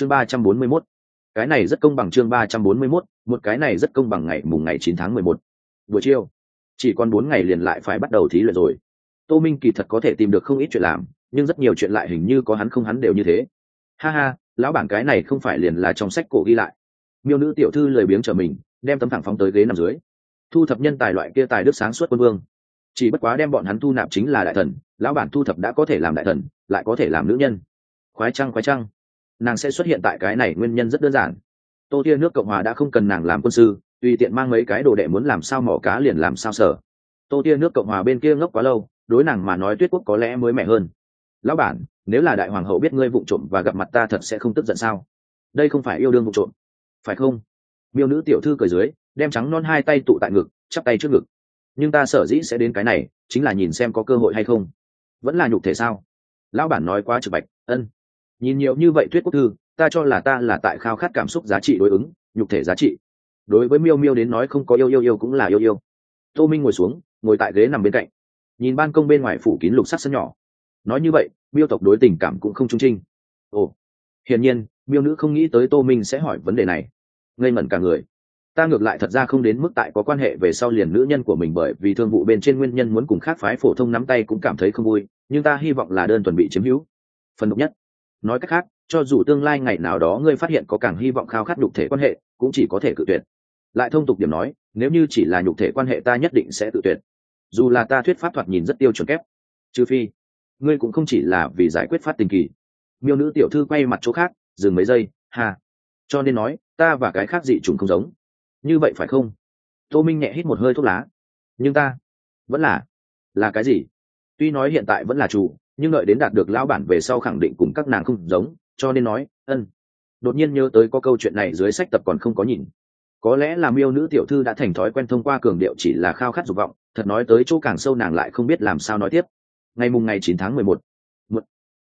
chương ba trăm bốn mươi mốt. Cái này rất công bằng chương ba trăm bốn mươi mốt, một cái này rất công bằng ngày mùng ngày chín tháng mười một. Buổi chiều, chỉ còn bốn ngày liền lại phải bắt đầu thí luyện rồi. Tô minh kỳ thật có thể tìm được không ít chuyện làm, nhưng rất nhiều chuyện lại hình như có hắn không hắn đều như thế. Ha ha, lão bản cái này không phải liền là trong sách cổ ghi lại. Miêu nữ tiểu thư lười biếng trở mình, đem tấm thẳng phóng tới ghế nằm dưới. Thu thập nhân tài loại kia tài đức sáng suốt quân vương. Chỉ bất quá đem bọn hắn thu nạp chính là đại thần, lão bản thu thập đã có thể làm đại thần, lại có thể làm nữ nhân. Khoái trăng khoái trăng nàng sẽ xuất hiện tại cái này nguyên nhân rất đơn giản. Tô tia nước cộng hòa đã không cần nàng làm quân sư, tùy tiện mang mấy cái đồ đệ muốn làm sao mỏ cá liền làm sao sở. Tô tia nước cộng hòa bên kia ngốc quá lâu, đối nàng mà nói tuyết quốc có lẽ mới mẻ hơn. Lão bản, nếu là đại hoàng hậu biết ngươi vụ trộm và gặp mặt ta thật sẽ không tức giận sao? Đây không phải yêu đương vụ trộm. Phải không? Miêu nữ tiểu thư cười dưới, đem trắng non hai tay tụ tại ngực, chắp tay trước ngực. Nhưng ta sở dĩ sẽ đến cái này, chính là nhìn xem có cơ hội hay không. Vẫn là nhục thể sao? Lão bản nói quá trực bạch, ân nhìn nhiều như vậy thuyết quốc thư, ta cho là ta là tại khao khát cảm xúc giá trị đối ứng, nhục thể giá trị. Đối với miêu miêu đến nói không có yêu yêu yêu cũng là yêu yêu. Tô minh ngồi xuống, ngồi tại ghế nằm bên cạnh. Nhìn ban công bên ngoài phủ kín lục sắc sân nhỏ. Nói như vậy, miêu tộc đối tình cảm cũng không trung trinh. Ồ, hiển nhiên, miêu nữ không nghĩ tới tô minh sẽ hỏi vấn đề này. Ngây ngẩn cả người. Ta ngược lại thật ra không đến mức tại có quan hệ về sau liền nữ nhân của mình bởi vì thương vụ bên trên nguyên nhân muốn cùng khác phái phổ thông nắm tay cũng cảm thấy không vui, nhưng ta hy vọng là đơn thuần bị chiếm hữu. Phần độc nhất nói cách khác, cho dù tương lai ngày nào đó ngươi phát hiện có càng hy vọng khao khát nhục thể quan hệ, cũng chỉ có thể cự tuyệt. Lại thông tục điểm nói, nếu như chỉ là nhục thể quan hệ ta nhất định sẽ tự tuyệt. Dù là ta thuyết pháp thoạt nhìn rất tiêu chuẩn kép, trừ phi, ngươi cũng không chỉ là vì giải quyết phát tình kỳ. Miêu nữ tiểu thư quay mặt chỗ khác, dừng mấy giây hà cho nên nói, ta và cái khác dị trùng không giống. Như vậy phải không? Tô minh nhẹ hít một hơi thuốc lá. Nhưng ta, vẫn là là cái gì? Tuy nói hiện tại vẫn là chủ nhưng đợi đến đạt được lão bản về sau khẳng định cùng các nàng không giống, cho nên nói, ân. Đột nhiên nhớ tới có câu chuyện này dưới sách tập còn không có nhìn. Có lẽ là miêu nữ tiểu thư đã thành thói quen thông qua cường điệu chỉ là khao khát dục vọng, thật nói tới chỗ càng sâu nàng lại không biết làm sao nói tiếp. Ngày mùng ngày chín tháng mười một.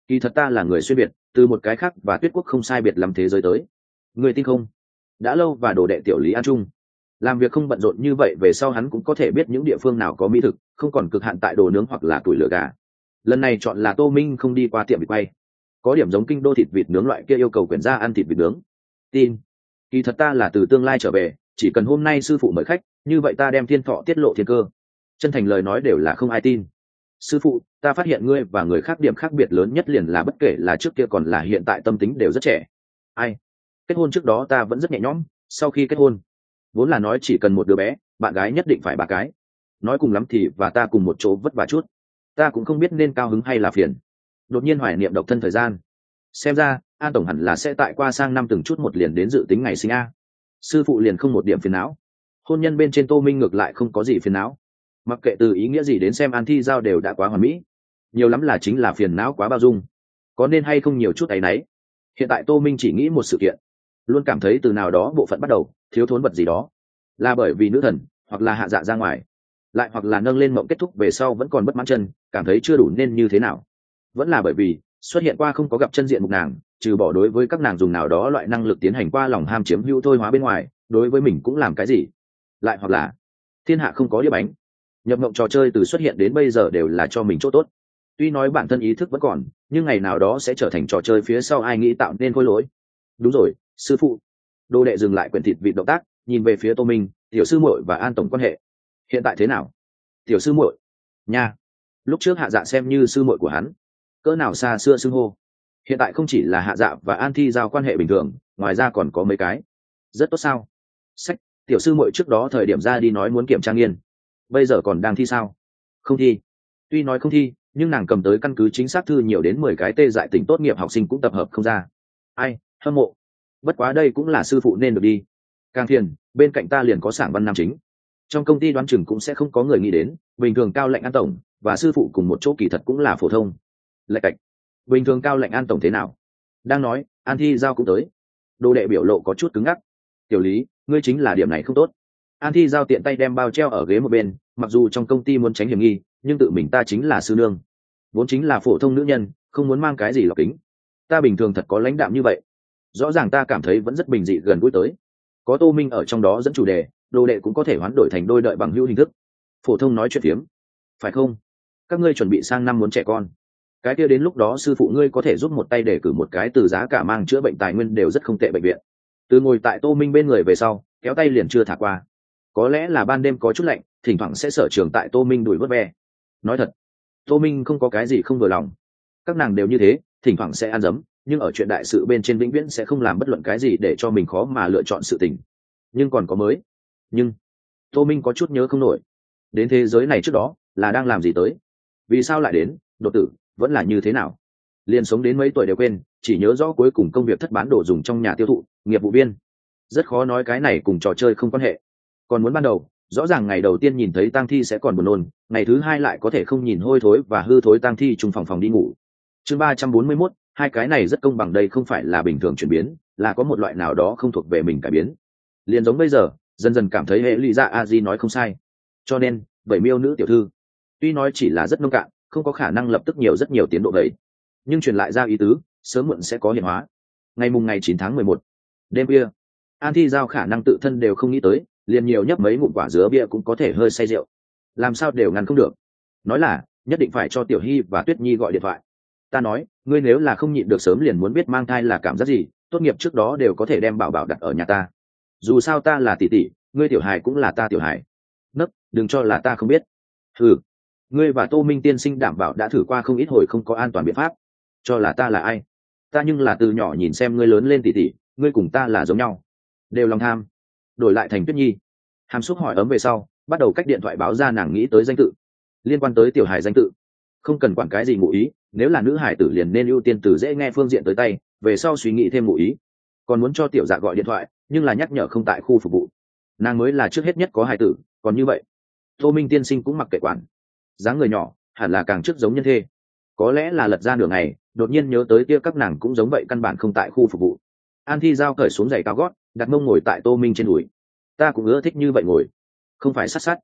Kỳ thật ta là người xuyên biệt, từ một cái khác và tuyết quốc không sai biệt làm thế giới tới. Người tin không? Đã lâu và đồ đệ tiểu lý an trung. Làm việc không bận rộn như vậy về sau hắn cũng có thể biết những địa phương nào có mỹ thực, không còn cực hạn tại đồ nướng hoặc là tuổi lửa gà lần này chọn là tô minh không đi qua tiệm vịt quay. Có điểm giống kinh đô thịt vịt nướng loại kia yêu cầu quyển ra ăn thịt vịt nướng. Tin. Kỳ thật ta là từ tương lai trở về, chỉ cần hôm nay sư phụ mời khách, như vậy ta đem thiên thọ tiết lộ thiên cơ. Chân thành lời nói đều là không ai tin. Sư phụ, ta phát hiện ngươi và người khác điểm khác biệt lớn nhất liền là bất kể là trước kia còn là hiện tại tâm tính đều rất trẻ. Ai? Kết hôn trước đó ta vẫn rất nhẹ nhõm, sau khi kết hôn, vốn là nói chỉ cần một đứa bé, bạn gái nhất định phải ba cái. Nói cùng lắm thì và ta cùng một chỗ vất vả chút ta cũng không biết nên cao hứng hay là phiền. Đột nhiên hoài niệm độc thân thời gian. Xem ra an tổng hẳn là sẽ tại qua sang năm từng chút một liền đến dự tính ngày sinh a. Sư phụ liền không một điểm phiền não. Hôn nhân bên trên tô minh ngược lại không có gì phiền não. Mặc kệ từ ý nghĩa gì đến xem an thi giao đều đã quá hoàn mỹ. Nhiều lắm là chính là phiền não quá bao dung. Có nên hay không nhiều chút áy náy hiện tại tô minh chỉ nghĩ một sự kiện. Luôn cảm thấy từ nào đó bộ phận bắt đầu thiếu thốn vật gì đó. Là bởi vì nữ thần, hoặc là hạ dạ ra ngoài lại hoặc là nâng lên mộng kết thúc về sau vẫn còn bất mãn chân, cảm thấy chưa đủ nên như thế nào. Vẫn là bởi vì, xuất hiện qua không có gặp chân diện mục nàng, trừ bỏ đối với các nàng dùng nào đó loại năng lực tiến hành qua lòng ham chiếm hữu thôi hóa bên ngoài, đối với mình cũng làm cái gì? Lại hoặc là, thiên hạ không có đĩa bánh. Nhập mộng trò chơi từ xuất hiện đến bây giờ đều là cho mình chỗ tốt. Tuy nói bản thân ý thức vẫn còn, nhưng ngày nào đó sẽ trở thành trò chơi phía sau ai nghĩ tạo nên khôi lỗi. Đúng rồi, sư phụ. Đô đệ dừng lại quyển thịt vị động tác, nhìn về phía tô minh, tiểu sư muội và an tổng quan hệ hiện tại thế nào? Tiểu sư muội. Nha. Lúc trước hạ dạ xem như sư muội của hắn. Cỡ nào xa xưa xưng hô. Hiện tại không chỉ là hạ dạ và an thi giao quan hệ bình thường, ngoài ra còn có mấy cái. Rất tốt sao? Sách, tiểu sư muội trước đó thời điểm ra đi nói muốn kiểm tra nghiên. Bây giờ còn đang thi sao? Không thi. Tuy nói không thi, nhưng nàng cầm tới căn cứ chính xác thư nhiều đến mười cái tê dại tỉnh tốt nghiệp học sinh cũng tập hợp không ra. Ai, hâm mộ. Bất quá đây cũng là sư phụ nên được đi. Càng thiền, bên cạnh ta liền có sảng văn nam chính trong công ty đoán chừng cũng sẽ không có người nghĩ đến, bình thường cao lệnh an tổng và sư phụ cùng một chỗ kỳ thật cũng là phổ thông. Lệch cạch. Bình thường cao lệnh an tổng thế nào? Đang nói, an thi giao cũng tới. Đồ đệ biểu lộ có chút cứng ngắc. Tiểu lý, ngươi chính là điểm này không tốt. An thi giao tiện tay đem bao treo ở ghế một bên, mặc dù trong công ty muốn tránh hiểm nghi, nhưng tự mình ta chính là sư nương. Vốn chính là phổ thông nữ nhân, không muốn mang cái gì lọc kính. Ta bình thường thật có lãnh đạm như vậy. Rõ ràng ta cảm thấy vẫn rất bình dị gần gũi tới. Có tô minh ở trong đó dẫn chủ đề đồ đệ cũng có thể hoán đổi thành đôi đợi bằng hữu hình thức. Phổ thông nói chuyện phiếm. Phải không? Các ngươi chuẩn bị sang năm muốn trẻ con. Cái kia đến lúc đó sư phụ ngươi có thể giúp một tay để cử một cái từ giá cả mang chữa bệnh tài nguyên đều rất không tệ bệnh viện. Từ ngồi tại tô minh bên người về sau, kéo tay liền chưa thả qua. Có lẽ là ban đêm có chút lạnh, thỉnh thoảng sẽ sở trường tại tô minh đuổi vớt ve. Nói thật, tô minh không có cái gì không vừa lòng. Các nàng đều như thế, thỉnh thoảng sẽ ăn dấm, nhưng ở chuyện đại sự bên trên vĩnh viễn sẽ không làm bất luận cái gì để cho mình khó mà lựa chọn sự tình. Nhưng còn có mới nhưng tô minh có chút nhớ không nổi. Đến thế giới này trước đó, là đang làm gì tới? Vì sao lại đến? Đột tử, vẫn là như thế nào? Liền sống đến mấy tuổi đều quên, chỉ nhớ rõ cuối cùng công việc thất bán đồ dùng trong nhà tiêu thụ, nghiệp vụ viên. Rất khó nói cái này cùng trò chơi không quan hệ. Còn muốn ban đầu, rõ ràng ngày đầu tiên nhìn thấy tang thi sẽ còn buồn nôn, ngày thứ hai lại có thể không nhìn hôi thối và hư thối tang thi chung phòng phòng đi ngủ. Chương ba trăm bốn mươi mốt, hai cái này rất công bằng đây không phải là bình thường chuyển biến, là có một loại nào đó không thuộc về mình cải biến. Liền giống bây giờ dần dần cảm thấy hệ lụy dạ a di nói không sai. Cho nên, bảy miêu nữ tiểu thư, tuy nói chỉ là rất nông cạn, không có khả năng lập tức nhiều rất nhiều tiến độ vậy. Nhưng truyền lại ra ý tứ, sớm muộn sẽ có hiện hóa. Ngày mùng ngày chín tháng mười một, đêm bia an thi giao khả năng tự thân đều không nghĩ tới, liền nhiều nhấp mấy ngụm quả dứa bia cũng có thể hơi say rượu. Làm sao đều ngăn không được. Nói là, nhất định phải cho tiểu hy và tuyết nhi gọi điện thoại. Ta nói, ngươi nếu là không nhịn được sớm liền muốn biết mang thai là cảm giác gì, tốt nghiệp trước đó đều có thể đem bảo bảo đặt ở nhà ta dù sao ta là tỷ tỷ, ngươi tiểu hài cũng là ta tiểu hài. Nấc, đừng cho là ta không biết. Thử ngươi và tô minh tiên sinh đảm bảo đã thử qua không ít hồi không có an toàn biện pháp. Cho là ta là ai? Ta nhưng là từ nhỏ nhìn xem ngươi lớn lên tỷ tỷ, ngươi cùng ta là giống nhau. Đều lòng tham. Đổi lại thành tuyết nhi. Hàm xúc hỏi ấm về sau, bắt đầu cách điện thoại báo ra nàng nghĩ tới danh tự. Liên quan tới tiểu hài danh tự. Không cần quản cái gì ngụ ý, nếu là nữ hải tử liền nên ưu tiên từ dễ nghe phương diện tới tay, về sau suy nghĩ thêm ngụ ý. Còn muốn cho tiểu dạ gọi điện thoại nhưng là nhắc nhở không tại khu phục vụ. Nàng mới là trước hết nhất có hài tử, còn như vậy, tô minh tiên sinh cũng mặc kệ quản. Dáng người nhỏ, hẳn là càng trước giống nhân thê. Có lẽ là lật ra nửa ngày, đột nhiên nhớ tới kia các nàng cũng giống vậy căn bản không tại khu phục vụ. An thi giao cởi xuống giày cao gót, đặt mông ngồi tại tô minh trên đùi. Ta cũng ưa thích như vậy ngồi. Không phải sát sát.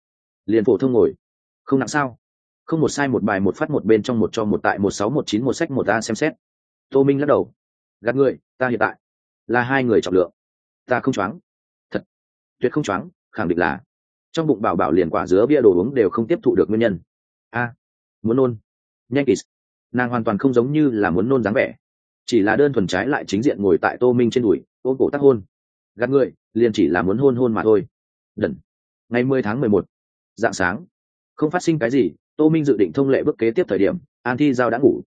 Liền phổ thông ngồi. Không nặng sao? Không một sai một bài một phát một bên trong một cho một tại một sáu một chín một sách một a xem xét. Tô minh lắc đầu. Gạt người, ta hiện tại là hai người trọng lượng ta không choáng. Thật, tuyệt không choáng, khẳng định là. Trong bụng bảo bảo liền quả dứa bia đồ uống đều không tiếp thụ được nguyên nhân. A, muốn nôn. Nhanh kỳ nàng hoàn toàn không giống như là muốn nôn dáng vẻ. Chỉ là đơn thuần trái lại chính diện ngồi tại tô minh trên đùi, ôm cổ tắc hôn. Gạt người, liền chỉ là muốn hôn hôn mà thôi. Đần. Ngày mười tháng mười một, dạng sáng. Không phát sinh cái gì, tô minh dự định thông lệ bước kế tiếp thời điểm, an thi giao đã ngủ.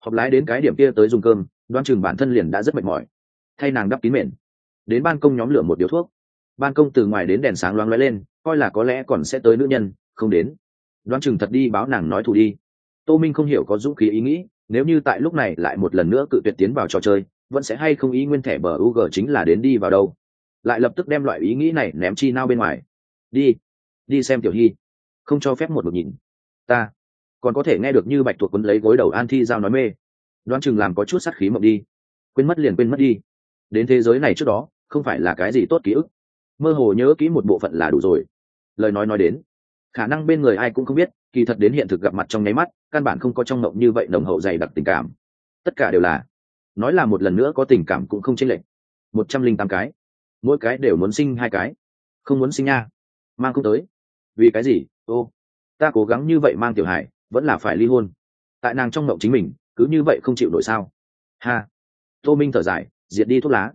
Họp lái đến cái điểm kia tới dùng cơm đoan chừng bản thân liền đã rất mệt mỏi. Thay nàng đắp kín mền đến ban công nhóm lửa một điếu thuốc. Ban công từ ngoài đến đèn sáng loáng lóe lên, coi là có lẽ còn sẽ tới nữ nhân, không đến. Đoan chừng thật đi, báo nàng nói thù đi. Tô minh không hiểu có dũng khí ý nghĩ, nếu như tại lúc này lại một lần nữa cự tuyệt tiến vào trò chơi, vẫn sẽ hay không ý nguyên thẻ bờ u g chính là đến đi vào đâu. Lại lập tức đem loại ý nghĩ này ném chi nao bên ngoài. Đi đi xem tiểu hy. Không cho phép một một nhìn. Ta, còn có thể nghe được như bạch tuộc quấn lấy gối đầu an thi giao nói mê. Đoán chừng làm có chút sát khí mộng đi. Quên mất liền quên mất đi. Đến thế giới này trước đó không phải là cái gì tốt ký ức. Mơ hồ nhớ kỹ một bộ phận là đủ rồi. Lời nói nói đến, khả năng bên người ai cũng không biết, kỳ thật đến hiện thực gặp mặt trong nháy mắt, căn bản không có trong mộng như vậy nồng hậu dày đặc tình cảm. Tất cả đều là, nói là một lần nữa có tình cảm cũng không chênh lệch. Một trăm linh tám cái, mỗi cái đều muốn sinh hai cái, không muốn sinh nha. Mang không tới. Vì cái gì? Ô, ta cố gắng như vậy mang tiểu hải vẫn là phải ly hôn. Tại nàng trong mộng chính mình, cứ như vậy không chịu nổi sao? Ha. Tô minh thở dài, diệt đi thuốc lá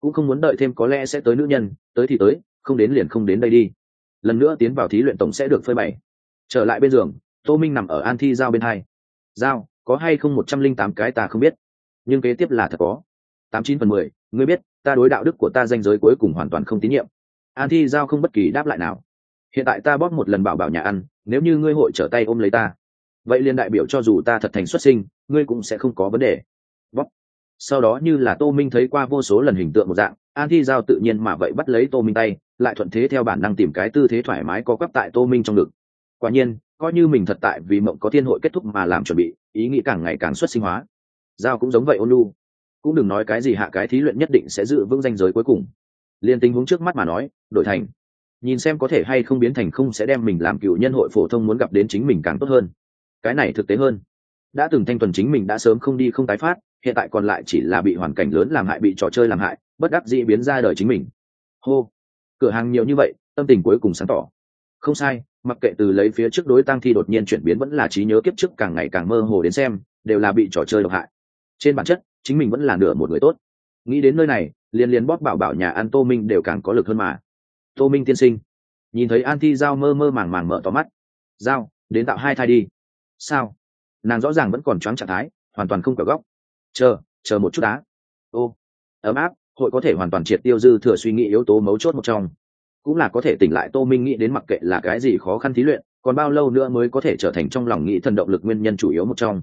cũng không muốn đợi thêm có lẽ sẽ tới nữ nhân, tới thì tới, không đến liền không đến đây đi. Lần nữa tiến vào thí luyện tổng sẽ được phơi bày. Trở lại bên giường, tô minh nằm ở an thi giao bên hai. Giao, có hay không một trăm linh tám cái ta không biết. Nhưng kế tiếp là thật có. Tám chín phần mười, ngươi biết, ta đối đạo đức của ta danh giới cuối cùng hoàn toàn không tín nhiệm. An thi giao không bất kỳ đáp lại nào. Hiện tại ta bóp một lần bảo bảo nhà ăn, nếu như ngươi hội trở tay ôm lấy ta. Vậy liền đại biểu cho dù ta thật thành xuất sinh, ngươi cũng sẽ không có vấn đề. Bóp sau đó như là tô minh thấy qua vô số lần hình tượng một dạng, an thi giao tự nhiên mà vậy bắt lấy tô minh tay, lại thuận thế theo bản năng tìm cái tư thế thoải mái có quắp tại tô minh trong ngực. Quả nhiên, coi như mình thật tại vì mộng có thiên hội kết thúc mà làm chuẩn bị, ý nghĩ càng ngày càng xuất sinh hóa. Giao cũng giống vậy ôn lu cũng đừng nói cái gì hạ cái thí luyện nhất định sẽ giữ vững danh giới cuối cùng. Liên tình huống trước mắt mà nói, đổi thành, nhìn xem có thể hay không biến thành không sẽ đem mình làm cựu nhân hội phổ thông muốn gặp đến chính mình càng tốt hơn. Cái này thực tế hơn đã từng thanh tuần chính mình đã sớm không đi không tái phát, hiện tại còn lại chỉ là bị hoàn cảnh lớn làm hại, bị trò chơi làm hại, bất đắc dĩ biến ra đời chính mình. Hô! Cửa hàng nhiều như vậy, tâm tình cuối cùng sáng tỏ. Không sai, mặc kệ từ lấy phía trước đối tăng thi đột nhiên chuyển biến vẫn là trí nhớ kiếp trước càng ngày càng mơ hồ đến xem, đều là bị trò chơi độc hại. Trên bản chất, chính mình vẫn là nửa một người tốt. Nghĩ đến nơi này, liền liền bóp bảo bảo nhà ăn tô minh đều càng có lực hơn mà. Tô minh tiên sinh. Nhìn thấy an thi giao mơ mơ màng màng mở tỏ mắt. Giao, đến tạo hai thai đi. Sao? Nàng rõ ràng vẫn còn choáng trạng thái, hoàn toàn không cờ góc. Chờ chờ một chút đá ô, ấm áp, hội có thể hoàn toàn triệt tiêu dư thừa suy nghĩ yếu tố mấu chốt một trong. Cũng là có thể tỉnh lại tô minh nghĩ đến mặc kệ là cái gì khó khăn thí luyện, còn bao lâu nữa mới có thể trở thành trong lòng nghĩ thần động lực nguyên nhân chủ yếu một trong.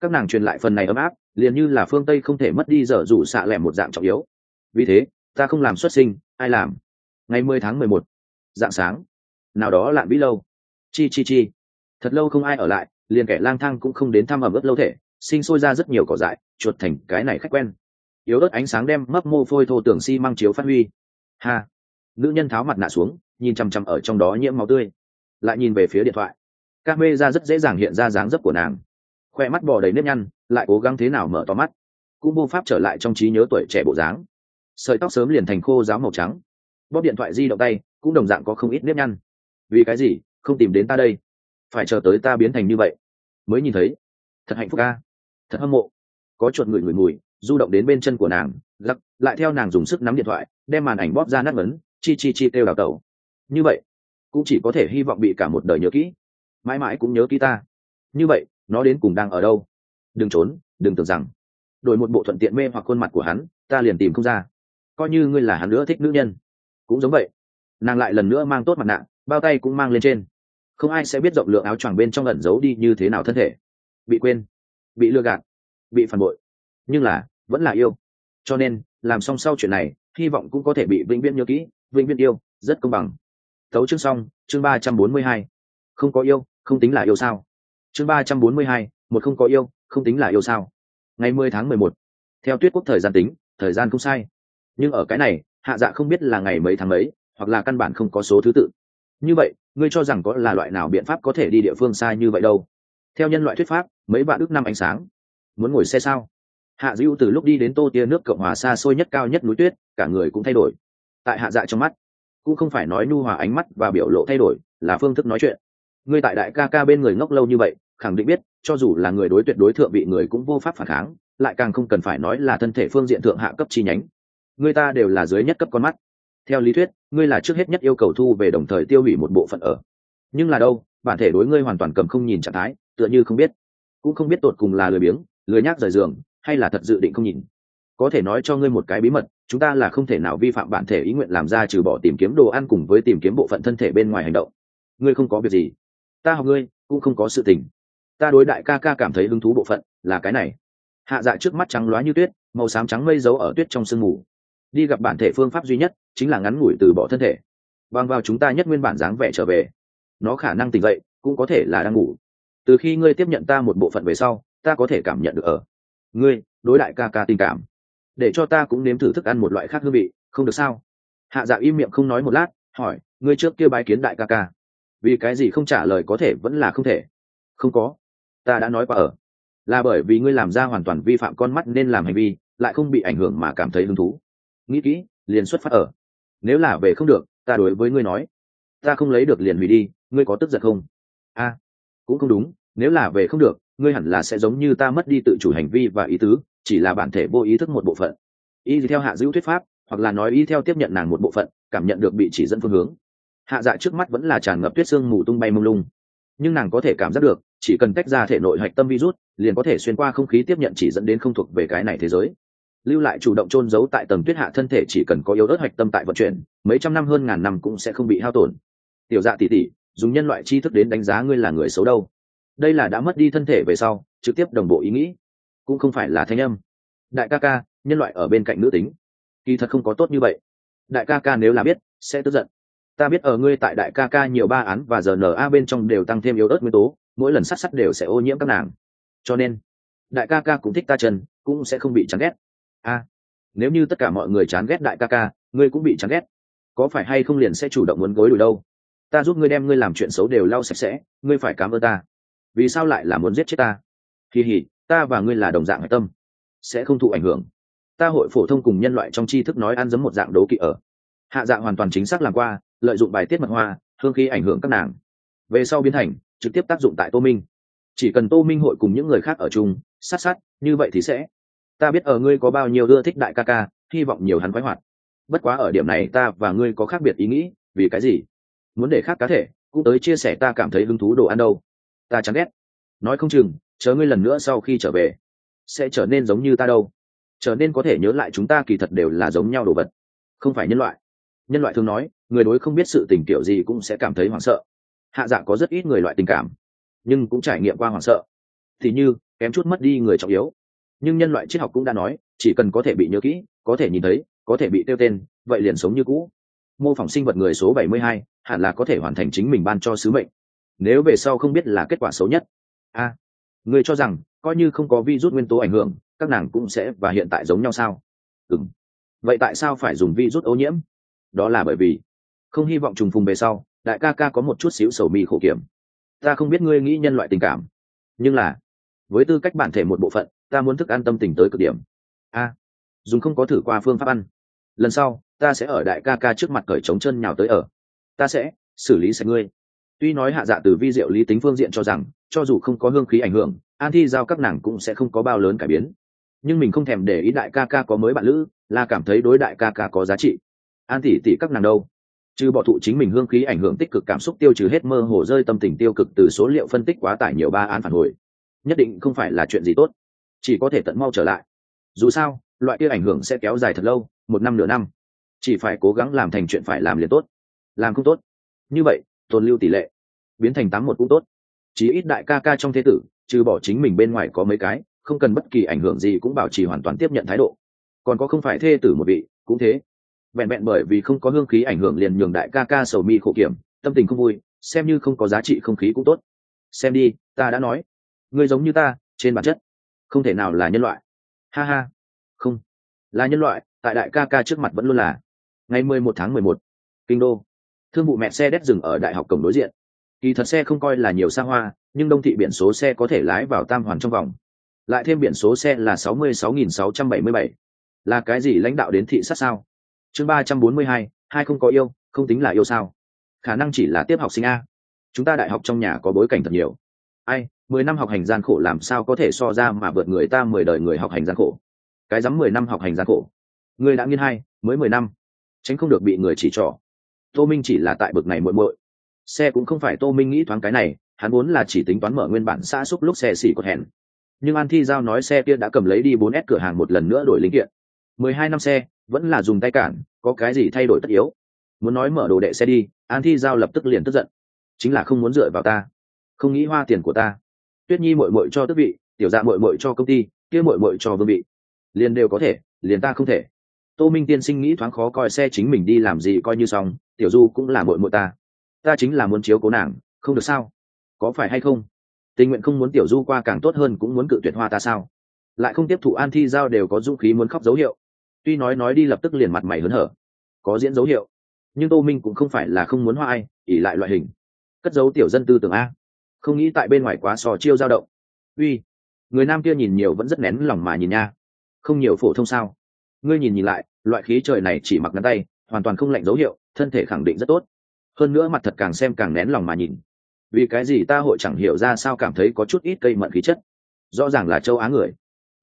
Các nàng truyền lại phần này ấm áp, liền như là phương tây không thể mất đi dở rủ xạ lẻ một dạng trọng yếu. Vì thế, ta không làm xuất sinh, ai làm? Ngày mười tháng mười một, dạng sáng. Nào đó lạn vĩ lâu. Chi chi chi. Thật lâu không ai ở lại liền kẻ lang thang cũng không đến thăm ẩm ướt lâu thể, sinh sôi ra rất nhiều cỏ dại, chuột thành cái này khách quen. Yếu ớt ánh sáng đem mấp mô phôi thô tường xi、si、măng chiếu phát huy. Ha! Nữ nhân tháo mặt nạ xuống, nhìn chằm chằm ở trong đó nhiễm máu tươi. Lại nhìn về phía điện thoại. Các mê ra rất dễ dàng hiện ra dáng dấp của nàng. Khoe mắt bò đầy nếp nhăn, lại cố gắng thế nào mở to mắt. Cũng vô pháp trở lại trong trí nhớ tuổi trẻ bộ dáng. Sợi tóc sớm liền thành khô giáo màu trắng. Bóp điện thoại di động tay, cũng đồng dạng có không ít nếp nhăn. Vì cái gì? Không tìm đến ta đây. Phải chờ tới ta biến thành như vậy mới nhìn thấy. Thật hạnh phúc ca thật hâm mộ. Có chuột người người mùi, du động đến bên chân của nàng, lắc, lại theo nàng dùng sức nắm điện thoại, đem màn ảnh bóp ra nát vấn chi chi chi kêu đào tẩu. Như vậy, cũng chỉ có thể hy vọng bị cả một đời nhớ kỹ. Mãi mãi cũng nhớ kỹ ta. Như vậy, nó đến cùng đang ở đâu? Đừng trốn, đừng tưởng rằng. Đổi một bộ thuận tiện mê hoặc khuôn mặt của hắn, ta liền tìm không ra. Coi như ngươi là hắn nữa thích nữ nhân. Cũng giống vậy. Nàng lại lần nữa mang tốt mặt nạ, bao tay cũng mang lên trên không ai sẽ biết rộng lượng áo choàng bên trong ẩn giấu đi như thế nào thân thể. Bị quên, bị lừa gạt, bị phản bội. Nhưng là, vẫn là yêu. Cho nên, làm xong sau chuyện này, hy vọng cũng có thể bị vĩnh viễn nhớ kỹ, vĩnh viễn yêu, rất công bằng. Thấu chương xong, chương ba trăm bốn mươi hai. Không có yêu, không tính là yêu sao? Chương ba trăm bốn mươi hai, một không có yêu, không tính là yêu sao? Ngày mười tháng mười một. Theo tuyết quốc thời gian tính, thời gian không sai. Nhưng ở cái này, hạ dạ không biết là ngày mấy tháng mấy, hoặc là căn bản không có số thứ tự. Như vậy ngươi cho rằng có là loại nào biện pháp có thể đi địa phương xa như vậy đâu? Theo nhân loại thuyết pháp, mấy bạn ước năm ánh sáng. Muốn ngồi xe sao? Hạ dữ từ lúc đi đến tô tia nước cộng hòa xa xôi nhất cao nhất núi tuyết, cả người cũng thay đổi. Tại hạ dạ trong mắt, cũng không phải nói nhu hòa ánh mắt và biểu lộ thay đổi, là phương thức nói chuyện. Ngươi tại đại ca ca bên người ngốc lâu như vậy, khẳng định biết, cho dù là người đối tuyệt đối thượng vị người cũng vô pháp phản kháng, lại càng không cần phải nói là thân thể phương diện thượng hạ cấp chi nhánh. Người ta đều là dưới nhất cấp con mắt theo lý thuyết, ngươi là trước hết nhất yêu cầu thu về đồng thời tiêu hủy một bộ phận ở. Nhưng là đâu, bản thể đối ngươi hoàn toàn cầm không nhìn trạng thái, tựa như không biết. Cũng không biết tột cùng là lười biếng, lười nhác rời giường, hay là thật dự định không nhìn. Có thể nói cho ngươi một cái bí mật, chúng ta là không thể nào vi phạm bản thể ý nguyện làm ra trừ bỏ tìm kiếm đồ ăn cùng với tìm kiếm bộ phận thân thể bên ngoài hành động. Ngươi không có việc gì. Ta học ngươi, cũng không có sự tình. Ta đối đại ca ca cảm thấy hứng thú bộ phận, là cái này. Hạ dạ trước mắt trắng loá như tuyết, màu xám trắng mây giấu ở tuyết trong sương mù đi gặp bản thể phương pháp duy nhất chính là ngắn ngủi từ bỏ thân thể. Bằng vào chúng ta nhất nguyên bản dáng vẻ trở về. Nó khả năng tỉnh dậy, cũng có thể là đang ngủ. Từ khi ngươi tiếp nhận ta một bộ phận về sau, ta có thể cảm nhận được ở. Ngươi, đối đại ca ca tình cảm. Để cho ta cũng nếm thử thức ăn một loại khác hương vị, không được sao? Hạ dạ im miệng không nói một lát, hỏi, ngươi trước kia bái kiến đại ca ca. Vì cái gì không trả lời có thể vẫn là không thể? Không có. Ta đã nói qua ở. Là bởi vì ngươi làm ra hoàn toàn vi phạm con mắt nên làm hành vi, lại không bị ảnh hưởng mà cảm thấy hứng thú nghĩ kỹ, liền xuất phát ở. Nếu là về không được, ta đối với ngươi nói. Ta không lấy được liền hủy đi, ngươi có tức giận không? A, cũng không đúng. Nếu là về không được, ngươi hẳn là sẽ giống như ta mất đi tự chủ hành vi và ý tứ, chỉ là bản thể vô ý thức một bộ phận. Y theo hạ dữ thuyết pháp, hoặc là nói y theo tiếp nhận nàng một bộ phận, cảm nhận được bị chỉ dẫn phương hướng. Hạ dạ trước mắt vẫn là tràn ngập tuyết sương mù tung bay mông lung. Nhưng nàng có thể cảm giác được, chỉ cần tách ra thể nội hạch tâm virus, liền có thể xuyên qua không khí tiếp nhận chỉ dẫn đến không thuộc về cái này thế giới lưu lại chủ động trôn giấu tại tầng tuyết hạ thân thể chỉ cần có yếu ớt hoạch tâm tại vận chuyển, mấy trăm năm hơn ngàn năm cũng sẽ không bị hao tổn. Tiểu dạ tỉ tỉ dùng nhân loại tri thức đến đánh giá ngươi là người xấu đâu. Đây là đã mất đi thân thể về sau, trực tiếp đồng bộ ý nghĩ. Cũng không phải là thanh âm. Đại ca ca, nhân loại ở bên cạnh nữ tính. Kỳ thật không có tốt như vậy. Đại ca ca nếu là biết, sẽ tức giận. Ta biết ở ngươi tại đại ca ca nhiều ba án và giờ rna bên trong đều tăng thêm yếu ớt nguyên tố, mỗi lần sát sắt đều sẽ ô nhiễm các nàng. Cho nên, đại ca ca cũng thích ta chân, cũng sẽ không bị chán ghét a nếu như tất cả mọi người chán ghét đại ca ca, ngươi cũng bị chán ghét. Có phải hay không liền sẽ chủ động muốn gối đuổi đâu? Ta giúp ngươi đem ngươi làm chuyện xấu đều lau sạch sẽ, ngươi phải cảm ơn ta. Vì sao lại là muốn giết chết ta? Kỳ hỉ ta và ngươi là đồng dạng hạch tâm. Sẽ không thụ ảnh hưởng. Ta hội phổ thông cùng nhân loại trong tri thức nói ăn giống một dạng đố kỵ ở. Hạ dạng hoàn toàn chính xác làm qua, lợi dụng bài tiết mật hoa, hương khí ảnh hưởng các nàng. Về sau biến thành, trực tiếp tác dụng tại tô minh. Chỉ cần tô minh hội cùng những người khác ở chung, sát sát, như vậy thì sẽ ta biết ở ngươi có bao nhiêu ưa thích đại ca ca, hy vọng nhiều hắn khoái hoạt. Bất quá ở điểm này ta và ngươi có khác biệt ý nghĩ, vì cái gì? Muốn để khác cá thể, cũng tới chia sẻ ta cảm thấy hứng thú đồ ăn đâu. Ta chán ghét. Nói không chừng, chờ ngươi lần nữa sau khi trở về, sẽ trở nên giống như ta đâu. Trở nên có thể nhớ lại chúng ta kỳ thật đều là giống nhau đồ vật. Không phải nhân loại. Nhân loại thường nói, người đối không biết sự tình kiểu gì cũng sẽ cảm thấy hoảng sợ. Hạ dạ có rất ít người loại tình cảm, nhưng cũng trải nghiệm qua hoảng sợ. Thì như, kém chút mất đi người trọng yếu nhưng nhân loại triết học cũng đã nói chỉ cần có thể bị nhớ kỹ có thể nhìn thấy có thể bị tiêu tên vậy liền sống như cũ. Mô phỏng sinh vật người số 72, hẳn là có thể hoàn thành chính mình ban cho sứ mệnh. Nếu về sau không biết là kết quả xấu nhất. A à, người cho rằng coi như không có virus nguyên tố ảnh hưởng các nàng cũng sẽ và hiện tại giống nhau sao? Ừng vậy tại sao phải dùng virus ô nhiễm? Đó là bởi vì không hy vọng trùng phùng về sau đại ca ca có một chút xíu sầu mi khổ kiểm. Ta không biết ngươi nghĩ nhân loại tình cảm. Nhưng là với tư cách bản thể một bộ phận ta muốn thức ăn tâm tình tới cực điểm. A, dùng không có thử qua phương pháp ăn. Lần sau, ta sẽ ở đại ca ca trước mặt cởi trống chân nhào tới ở. Ta sẽ xử lý sạch ngươi. Tuy nói hạ dạ từ vi diệu lý tính phương diện cho rằng, cho dù không có hương khí ảnh hưởng, an thi giao các nàng cũng sẽ không có bao lớn cải biến. Nhưng mình không thèm để ý đại ca ca có mới bạn lữ, là cảm thấy đối đại ca ca có giá trị. An tỷ tỷ các nàng đâu? Trừ bỏ thụ chính mình hương khí ảnh hưởng tích cực cảm xúc tiêu trừ hết mơ hồ rơi tâm tình tiêu cực từ số liệu phân tích quá tải nhiều ba án phản hồi. Nhất định không phải là chuyện gì tốt chỉ có thể tận mau trở lại. Dù sao, loại kia ảnh hưởng sẽ kéo dài thật lâu, một năm nửa năm. Chỉ phải cố gắng làm thành chuyện phải làm liền tốt. Làm không tốt. Như vậy, tồn lưu tỷ lệ biến thành tám một cũng tốt. Chí ít đại ca ca trong thế tử, trừ bỏ chính mình bên ngoài có mấy cái, không cần bất kỳ ảnh hưởng gì cũng bảo trì hoàn toàn tiếp nhận thái độ. Còn có không phải thê tử một vị, cũng thế. Vẹn vẹn bởi vì không có hương khí ảnh hưởng liền nhường đại ca ca sầu mi khổ kiểm, tâm tình không vui, xem như không có giá trị không khí cũng tốt. Xem đi, ta đã nói. Người giống như ta, trên bản chất không thể nào là nhân loại. Ha ha. Không. Là nhân loại, tại đại ca ca trước mặt vẫn luôn là. Ngày mười một tháng mười một, kinh đô. Thương vụ mẹ xe đét dừng ở đại học cổng đối diện. Kỳ thật xe không coi là nhiều xa hoa, nhưng đông thị biển số xe có thể lái vào tam hoàn trong vòng. Lại thêm biển số xe là sáu mươi sáu nghìn sáu trăm bảy mươi bảy. Là cái gì lãnh đạo đến thị sát sao? Chương ba trăm bốn mươi hai hai không có yêu, không tính là yêu sao. Khả năng chỉ là tiếp học sinh a. Chúng ta đại học trong nhà có bối cảnh thật nhiều ai, mười năm học hành gian khổ làm sao có thể so ra mà vượt người ta mười đời người học hành gian khổ? Cái dám mười năm học hành gian khổ. Người đã nghiên hai, mới mười năm. Tránh không được bị người chỉ trỏ. Tô minh chỉ là tại bực này muội muội. Xe cũng không phải tô minh nghĩ thoáng cái này, hắn muốn là chỉ tính toán mở nguyên bản xã xúc lúc xe xỉ cột hẹn. Nhưng an thi giao nói xe kia đã cầm lấy đi bốn s cửa hàng một lần nữa đổi linh kiện. Mười hai năm xe, vẫn là dùng tay cản, có cái gì thay đổi tất yếu? Muốn nói mở đồ đệ xe đi, an thi giao lập tức liền tức giận. Chính là không muốn dựa vào ta không nghĩ hoa tiền của ta. Tuyết nhi mội mội cho tước vị, tiểu dạ mội mội cho công ty, kia mội mội cho vương vị. Liền đều có thể, liền ta không thể. Tô minh tiên sinh nghĩ thoáng khó coi xe chính mình đi làm gì coi như xong, tiểu du cũng là mội mội ta. Ta chính là muốn chiếu cố nàng, không được sao? Có phải hay không? Tình nguyện không muốn tiểu du qua càng tốt hơn cũng muốn cự tuyệt hoa ta sao? Lại không tiếp thụ an thi giao đều có dũng khí muốn khóc dấu hiệu. Tuy nói nói đi lập tức liền mặt mày hớn hở, có diễn dấu hiệu, nhưng tô minh cũng không phải là không muốn hoa ai ỉ lại loại hình. Cất dấu tiểu dân tư tưởng a không nghĩ tại bên ngoài quá sò chiêu dao động. Uy, người nam kia nhìn nhiều vẫn rất nén lòng mà nhìn nha. Không nhiều phổ thông sao? Ngươi nhìn nhìn lại, loại khí trời này chỉ mặc ngắn tay, hoàn toàn không lạnh dấu hiệu, thân thể khẳng định rất tốt. Hơn nữa mặt thật càng xem càng nén lòng mà nhìn. Vì cái gì ta hội chẳng hiểu ra sao cảm thấy có chút ít cây mận khí chất? Rõ ràng là châu á người.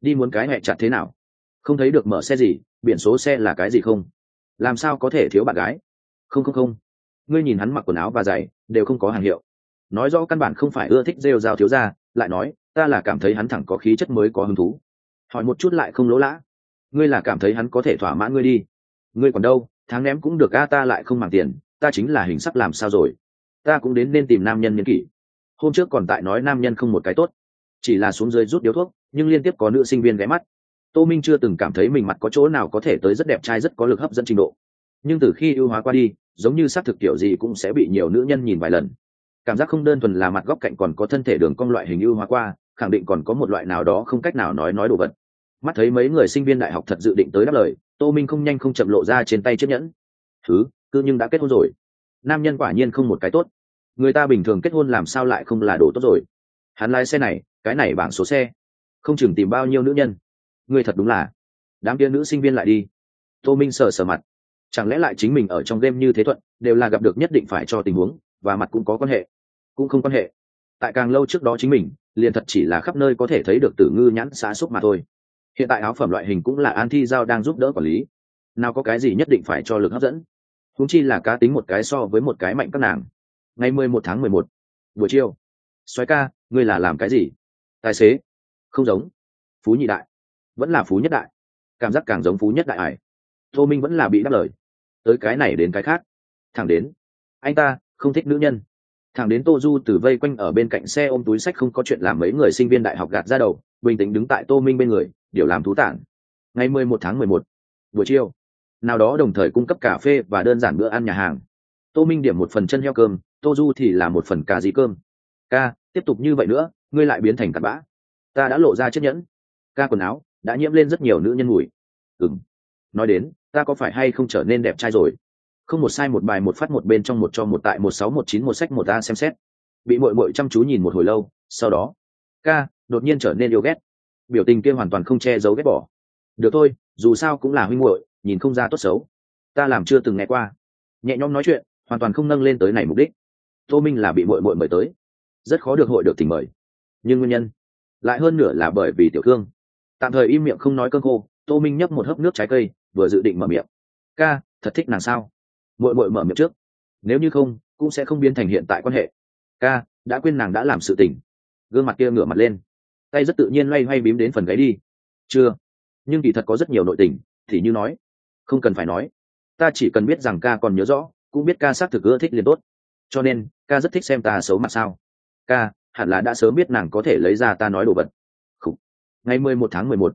Đi muốn cái hẹ chặt thế nào? Không thấy được mở xe gì, biển số xe là cái gì không? Làm sao có thể thiếu bạn gái? Không không không. Ngươi nhìn hắn mặc quần áo và giày, đều không có hàng hiệu nói rõ căn bản không phải ưa thích rêu rao thiếu ra lại nói, ta là cảm thấy hắn thẳng có khí chất mới có hứng thú. Hỏi một chút lại không lỗ lã. Ngươi là cảm thấy hắn có thể thỏa mãn ngươi đi. Ngươi còn đâu, tháng ném cũng được a, ta lại không màng tiền, ta chính là hình sắc làm sao rồi. Ta cũng đến nên tìm nam nhân nhân kỷ. Hôm trước còn tại nói nam nhân không một cái tốt. Chỉ là xuống dưới rút điếu thuốc, nhưng liên tiếp có nữ sinh viên ghé mắt. Tô minh chưa từng cảm thấy mình mặt có chỗ nào có thể tới rất đẹp trai rất có lực hấp dẫn trình độ. Nhưng từ khi ưu hóa qua đi, giống như xác thực kiểu gì cũng sẽ bị nhiều nữ nhân nhìn vài lần cảm giác không đơn thuần là mặt góc cạnh còn có thân thể đường cong loại hình ưu hóa qua, khẳng định còn có một loại nào đó không cách nào nói nói đồ vật. Mắt thấy mấy người sinh viên đại học thật dự định tới đáp lời, tô minh không nhanh không chậm lộ ra trên tay chiếc nhẫn. Thứ cứ nhưng đã kết hôn rồi. Nam nhân quả nhiên không một cái tốt. Người ta bình thường kết hôn làm sao lại không là đồ tốt rồi? Hắn lái xe này, cái này bảng số xe. Không chừng tìm bao nhiêu nữ nhân. Người thật đúng là. Đám kia nữ sinh viên lại đi. Tô minh sờ sờ mặt. Chẳng lẽ lại chính mình ở trong game như thế thuận, đều là gặp được nhất định phải cho tình huống, và mặt cũng có quan hệ cũng không quan hệ. Tại càng lâu trước đó chính mình, liền thật chỉ là khắp nơi có thể thấy được tử ngư nhãn xá xúc mà thôi. Hiện tại áo phẩm loại hình cũng là an thi giao đang giúp đỡ quản lý. Nào có cái gì nhất định phải cho lực hấp dẫn. Húng chi là cá tính một cái so với một cái mạnh các nàng. Ngày mười một tháng mười một, buổi chiều. Xoáy ca, ngươi là làm cái gì? Tài xế. Không giống. Phú nhị đại. Vẫn là phú nhất đại. Cảm giác càng giống phú nhất đại ải. Tô minh vẫn là bị đáp lời. Tới cái này đến cái khác. Thẳng đến. Anh ta, không thích nữ nhân thẳng đến tô du từ vây quanh ở bên cạnh xe ôm túi sách không có chuyện làm mấy người sinh viên đại học gạt ra đầu, bình tĩnh đứng tại tô minh bên người, điều làm thú tản. Ngày mười một tháng mười một, buổi chiều, nào đó đồng thời cung cấp cà phê và đơn giản bữa ăn nhà hàng. Tô minh điểm một phần chân heo cơm, tô du thì là một phần cà dì cơm. Ca, tiếp tục như vậy nữa, ngươi lại biến thành cặn bã. Ta đã lộ ra chiếc nhẫn. Ca quần áo đã nhiễm lên rất nhiều nữ nhân mùi. Ừng nói đến, ta có phải hay không trở nên đẹp trai rồi? Không một sai một bài một phát một bên trong một cho một tại một sáu một chín một sách một ta xem xét. Bị mội mội chăm chú nhìn một hồi lâu, sau đó, ca, đột nhiên trở nên yêu ghét. Biểu tình kia hoàn toàn không che giấu ghét bỏ. Được thôi, dù sao cũng là huynh muội, nhìn không ra tốt xấu. Ta làm chưa từng nghe qua. Nhẹ nhõm nói chuyện, hoàn toàn không nâng lên tới này mục đích. Tô minh là bị mội mội mời tới. Rất khó được hội được tình mời. Nhưng nguyên nhân, lại hơn nửa là bởi vì tiểu thương. Tạm thời im miệng không nói cơn khô, tô minh nhấp một hớp nước trái cây, vừa dự định mở miệng. Ca, thật thích nàng sao? Mội mội mở miệng trước. Nếu như không, cũng sẽ không biến thành hiện tại quan hệ. Ca, đã quên nàng đã làm sự tình. Gương mặt kia ngửa mặt lên. Tay rất tự nhiên loay hoay bím đến phần gáy đi. Chưa. Nhưng kỳ thật có rất nhiều nội tình, thì như nói. Không cần phải nói. Ta chỉ cần biết rằng ca còn nhớ rõ, cũng biết ca xác thực ưa thích liền tốt. Cho nên, ca rất thích xem ta xấu mặt sao. Ca, hẳn là đã sớm biết nàng có thể lấy ra ta nói đồ vật. Khủ. ngày mười một tháng mười một.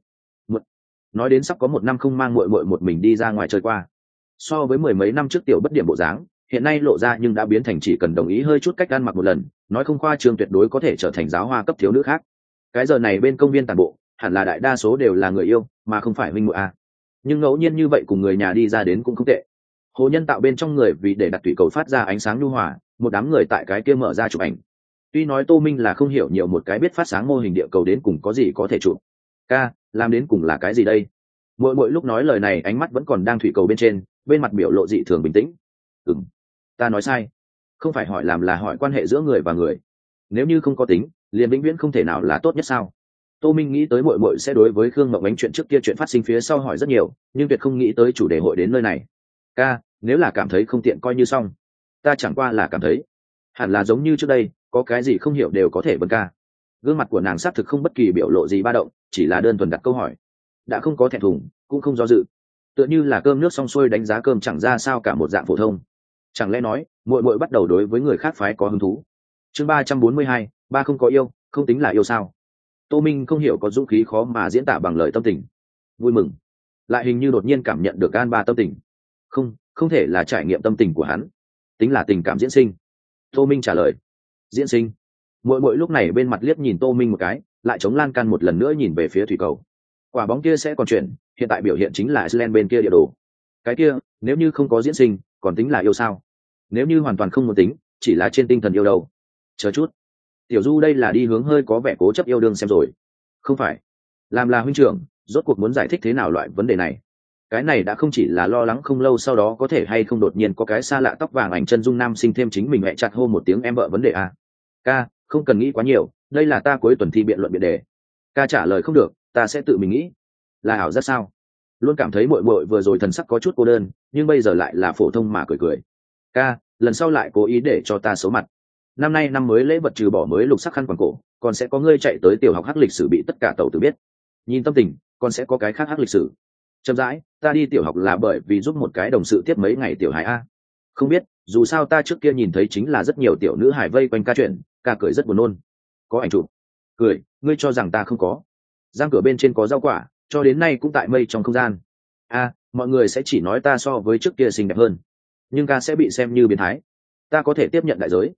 Một. Nói đến sắp có một năm không mang muội muội một mình đi ra ngoài chơi qua so với mười mấy năm trước tiểu bất điểm bộ dáng, hiện nay lộ ra nhưng đã biến thành chỉ cần đồng ý hơi chút cách ăn mặc một lần, nói không khoa trường tuyệt đối có thể trở thành giáo hoa cấp thiếu nữ khác. Cái giờ này bên công viên tàn bộ, hẳn là đại đa số đều là người yêu, mà không phải minh muội a. Nhưng ngẫu nhiên như vậy cùng người nhà đi ra đến cũng không tệ. Hồ nhân tạo bên trong người vì để đặt thủy cầu phát ra ánh sáng nhu hòa, một đám người tại cái kia mở ra chụp ảnh. Tuy nói tô minh là không hiểu nhiều một cái biết phát sáng mô hình địa cầu đến cùng có gì có thể chụp. Ca, làm đến cùng là cái gì đây? Mỗi mỗi lúc nói lời này, ánh mắt vẫn còn đang thủy cầu bên trên bên mặt biểu lộ dị thường bình tĩnh. Ừng ta nói sai. Không phải hỏi làm là hỏi quan hệ giữa người và người. Nếu như không có tính, liền vĩnh viễn không thể nào là tốt nhất sao? Tô minh nghĩ tới mội mội sẽ đối với khương mộng ánh chuyện trước kia chuyện phát sinh phía sau hỏi rất nhiều, nhưng tuyệt không nghĩ tới chủ đề hội đến nơi này. Ca, nếu là cảm thấy không tiện coi như xong, ta chẳng qua là cảm thấy hẳn là giống như trước đây, có cái gì không hiểu đều có thể vân ca. Gương mặt của nàng xác thực không bất kỳ biểu lộ gì ba động, chỉ là đơn thuần đặt câu hỏi. Đã không có thẹn thùng, cũng không do dự tựa như là cơm nước xong xuôi đánh giá cơm chẳng ra sao cả một dạng phổ thông. Chẳng lẽ nói, muội muội bắt đầu đối với người khác phái có hứng thú? Chương ba trăm bốn mươi hai, ba không có yêu, không tính là yêu sao? Tô minh không hiểu có dũng khí khó mà diễn tả bằng lời tâm tình. Vui mừng. Lại hình như đột nhiên cảm nhận được an ba tâm tình. Không không thể là trải nghiệm tâm tình của hắn. Tính là tình cảm diễn sinh. Tô minh trả lời. Diễn sinh. Mỗi mỗi lúc này bên mặt liếc nhìn tô minh một cái, lại chống lan can một lần nữa nhìn về phía thủy cầu quả bóng kia sẽ còn chuyển, hiện tại biểu hiện chính là iceland bên kia địa đồ. Cái kia, nếu như không có diễn sinh, còn tính là yêu sao? Nếu như hoàn toàn không muốn tính, chỉ là trên tinh thần yêu đâu. Chờ chút. Tiểu du đây là đi hướng hơi có vẻ cố chấp yêu đương xem rồi. Không phải. Làm là huynh trưởng, rốt cuộc muốn giải thích thế nào loại vấn đề này? Cái này đã không chỉ là lo lắng không lâu sau đó có thể hay không đột nhiên có cái xa lạ tóc vàng ảnh chân dung nam sinh thêm chính mình mẹ chặt hô một tiếng em vợ vấn đề a ca, không cần nghĩ quá nhiều, đây là ta cuối tuần thi biện luận biện đề. Ca trả lời không được ta sẽ tự mình nghĩ. Là ảo giác sao? Luôn cảm thấy mội mội vừa rồi thần sắc có chút cô đơn, nhưng bây giờ lại là phổ thông mà cười cười. Ca, lần sau lại cố ý để cho ta xấu mặt. Năm nay năm mới lễ vật trừ bỏ mới lục sắc khăn quảng cổ, còn sẽ có ngươi chạy tới tiểu học hát lịch sử bị tất cả tàu tự biết. Nhìn tâm tình, còn sẽ có cái khác hát lịch sử. Chậm rãi, ta đi tiểu học là bởi vì giúp một cái đồng sự tiếp mấy ngày tiểu hải a. Không biết, dù sao ta trước kia nhìn thấy chính là rất nhiều tiểu nữ hải vây quanh ca chuyện, ca cười rất buồn nôn. Có ảnh chụp. Cười, ngươi cho rằng ta không có giang cửa bên trên có rau quả, cho đến nay cũng tại mây trong không gian. A mọi người sẽ chỉ nói ta so với trước kia xinh đẹp hơn, nhưng ca sẽ bị xem như biến thái. Ta có thể tiếp nhận đại giới.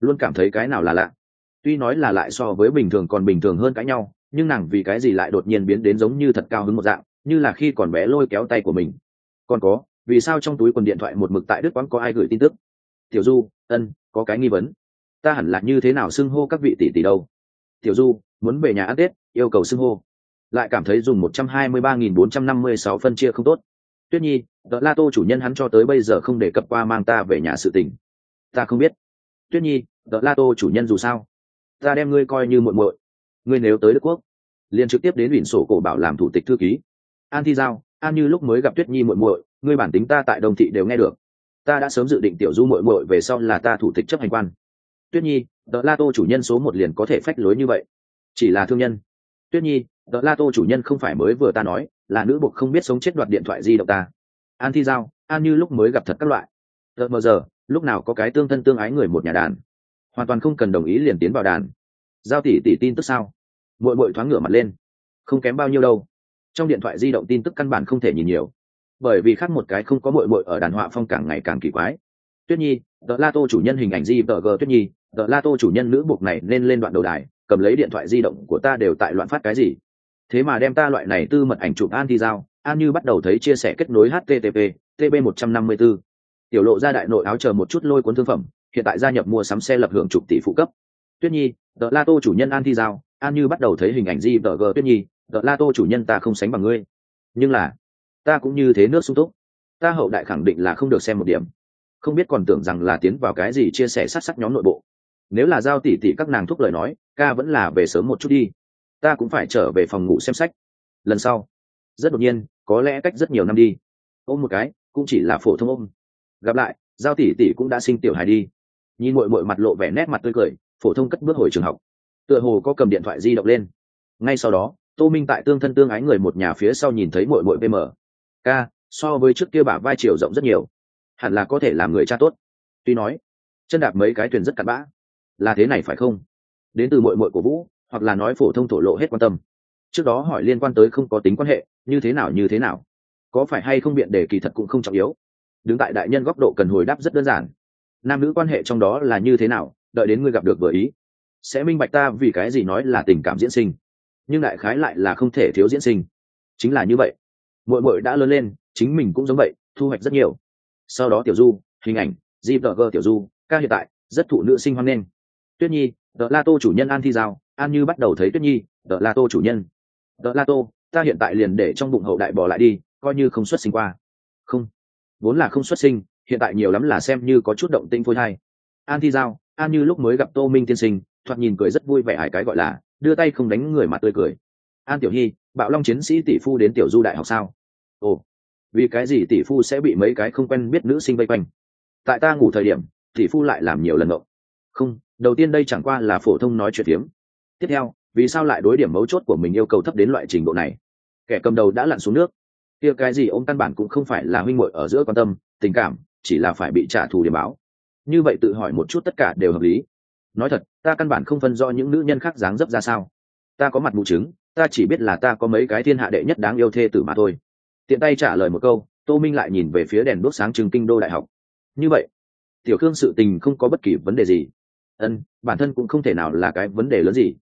Luôn cảm thấy cái nào là lạ. Tuy nói là lại so với bình thường còn bình thường hơn cãi nhau, nhưng nàng vì cái gì lại đột nhiên biến đến giống như thật cao hứng một dạng, như là khi còn bé lôi kéo tay của mình. Còn có, vì sao trong túi quần điện thoại một mực tại đức quán có ai gửi tin tức? Tiểu du, ân, có cái nghi vấn. Ta hẳn là như thế nào xưng hô các vị tỷ tỷ đâu? Tiểu du, muốn về nhà ăn tết yêu cầu xưng hô. Lại cảm thấy dùng một trăm hai mươi ba nghìn bốn trăm năm mươi sáu phân chia không tốt. Tuyết nhi đ la tô chủ nhân hắn cho tới bây giờ không đề cập qua mang ta về nhà sự tình. Ta không biết. Tuyết nhi đ la tô chủ nhân dù sao? Ta đem ngươi coi như muộn muội ngươi nếu tới đức quốc, liền trực tiếp đến ủy sổ cổ bảo làm thủ tịch thư ký. An thi giao, an như lúc mới gặp tuyết nhi muội muội ngươi bản tính ta tại đồng thị đều nghe được. Ta đã sớm dự định tiểu du muội muội về sau là ta thủ tịch chấp hành quan. Tuyết nhi đợt la tô chủ nhân số một liền có thể phách lối như vậy. Chỉ là thương nhân tuyết nhi đợt la tô chủ nhân không phải mới vừa ta nói, là nữ buộc không biết sống chết đoạt điện thoại di động ta. An thi giao, an như lúc mới gặp thật các loại. Tờ mờ giờ, lúc nào có cái tương thân tương ái người một nhà đàn. Hoàn toàn không cần đồng ý liền tiến vào đàn. Giao tỷ tỷ tin tức sao? Mội mội thoáng ngửa mặt lên. Không kém bao nhiêu đâu. Trong điện thoại di động tin tức căn bản không thể nhìn nhiều. Bởi vì khác một cái không có mội mội ở đàn họa phong càng ngày càng kỳ quái. Tuyết nhi tờ la tô chủ nhân hình ảnh di tờ g tuyết nhi tờ la tô chủ nhân nữ buộc này nên lên đoạn đầu đài cầm lấy điện thoại di động của ta đều tại loạn phát cái gì? Thế mà đem ta loại này tư mật ảnh chụp an thi giao an như bắt đầu thấy chia sẻ kết nối http tb một trăm năm mươi 154. tiểu lộ ra đại nội áo chờ một chút lôi cuốn thương phẩm, hiện tại gia nhập mua sắm xe lập hưởng chục tỷ phụ cấp. Tuyết nhi, tờ la tô chủ nhân an thi giao. An như bắt đầu thấy hình ảnh di tờ g tuyết nhi, tờ la tô chủ nhân ta không sánh bằng ngươi. Nhưng là, ta cũng như thế nước sung túc. Ta hậu đại khẳng định là không được xem một điểm. Không biết còn tưởng rằng là tiến vào cái gì chia sẻ sát sắc nhóm nội bộ nếu là giao Tỷ Tỷ các nàng thúc lời nói, ca vẫn là về sớm một chút đi. Ta cũng phải trở về phòng ngủ xem sách. Lần sau. Rất đột nhiên, có lẽ cách rất nhiều năm đi. Ôm một cái, cũng chỉ là phổ thông ôm. Gặp lại, giao tỷ tỷ cũng đã sinh tiểu hài đi. Nhìn mội mội mặt lộ vẻ nét mặt tươi cười, phổ thông cất bước hồi trường học. Tựa hồ có cầm điện thoại di động lên. Ngay sau đó, tô minh tại tương thân tương ái người một nhà phía sau nhìn thấy mội mội vm k so với trước kia bả vai chiều rộng rất nhiều. Hẳn là có thể làm người cha tốt. Tuy nói, chân đạp mấy cái thuyền rất cặn bã là thế này phải không? Đến từ mội mội của vũ, hoặc là nói phổ thông thổ lộ hết quan tâm. Trước đó hỏi liên quan tới không có tính quan hệ, như thế nào, như thế nào? Có phải hay không biện đề kỳ thật cũng không trọng yếu. Đứng tại đại nhân góc độ cần hồi đáp rất đơn giản. Nam nữ quan hệ trong đó là như thế nào, đợi đến ngươi gặp được vừa ý. Sẽ minh bạch ta vì cái gì nói là tình cảm diễn sinh. Nhưng đại khái lại là không thể thiếu diễn sinh. Chính là như vậy. Mội mội đã lớn lên, chính mình cũng giống vậy, thu hoạch rất nhiều. Sau đó tiểu du, hình ảnh gvg tiểu du, ca hiện tại, rất thụ nữ sinh hoan nghênh tuyết nhi đợ la tô chủ nhân an thi giao, an như bắt đầu thấy tuyết nhi đợ la tô chủ nhân. Đợ la tô, ta hiện tại liền để trong bụng hậu đại bỏ lại đi, coi như không xuất sinh qua. Không, vốn là không xuất sinh, hiện tại nhiều lắm là xem như có chút động tinh phôi thai. An thi giao, an như lúc mới gặp tô minh tiên sinh, thoạt nhìn cười rất vui vẻ hải cái gọi là, đưa tay không đánh người mà tươi cười. An tiểu hy, bạo long chiến sĩ tỷ phu đến tiểu du đại học sao? Ồ, vì cái gì tỷ phu sẽ bị mấy cái không quen biết nữ sinh vây quanh? Tại ta ngủ thời điểm, tỷ phu lại làm nhiều lần ngộ không, đầu tiên đây chẳng qua là phổ thông nói chuyện phiếm. Tiếp theo, vì sao lại đối điểm mấu chốt của mình yêu cầu thấp đến loại trình độ này? Kẻ cầm đầu đã lặn xuống nước. Kia cái gì ông căn bản cũng không phải là huynh muội ở giữa quan tâm, tình cảm, chỉ là phải bị trả thù điểm báo. Như vậy tự hỏi một chút tất cả đều hợp lý. Nói thật, ta căn bản không phân do những nữ nhân khác dáng dấp ra sao. Ta có mặt mụ chứng, ta chỉ biết là ta có mấy cái thiên hạ đệ nhất đáng yêu thê tử mà thôi. Tiện tay trả lời một câu, tô minh lại nhìn về phía đèn đốt sáng trường kinh đô đại học. Như vậy, tiểu khương sự tình không có bất kỳ vấn đề gì ân, bản thân cũng không thể nào là cái vấn đề lớn gì.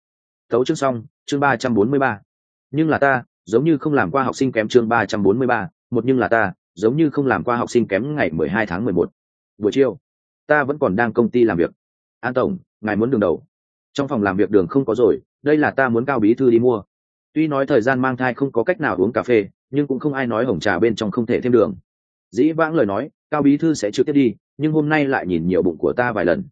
Thấu chương xong, chương ba trăm bốn mươi ba. Nhưng là ta, giống như không làm qua học sinh kém chương ba trăm bốn mươi ba, một nhưng là ta, giống như không làm qua học sinh kém ngày mười hai tháng mười một. Buổi chiều, ta vẫn còn đang công ty làm việc. An tổng, ngài muốn đường đầu. Trong phòng làm việc đường không có rồi, đây là ta muốn cao bí thư đi mua. Tuy nói thời gian mang thai không có cách nào uống cà phê, nhưng cũng không ai nói hồng trà bên trong không thể thêm đường. Dĩ vãng lời nói, cao bí thư sẽ trực tiếp đi, nhưng hôm nay lại nhìn nhiều bụng của ta vài lần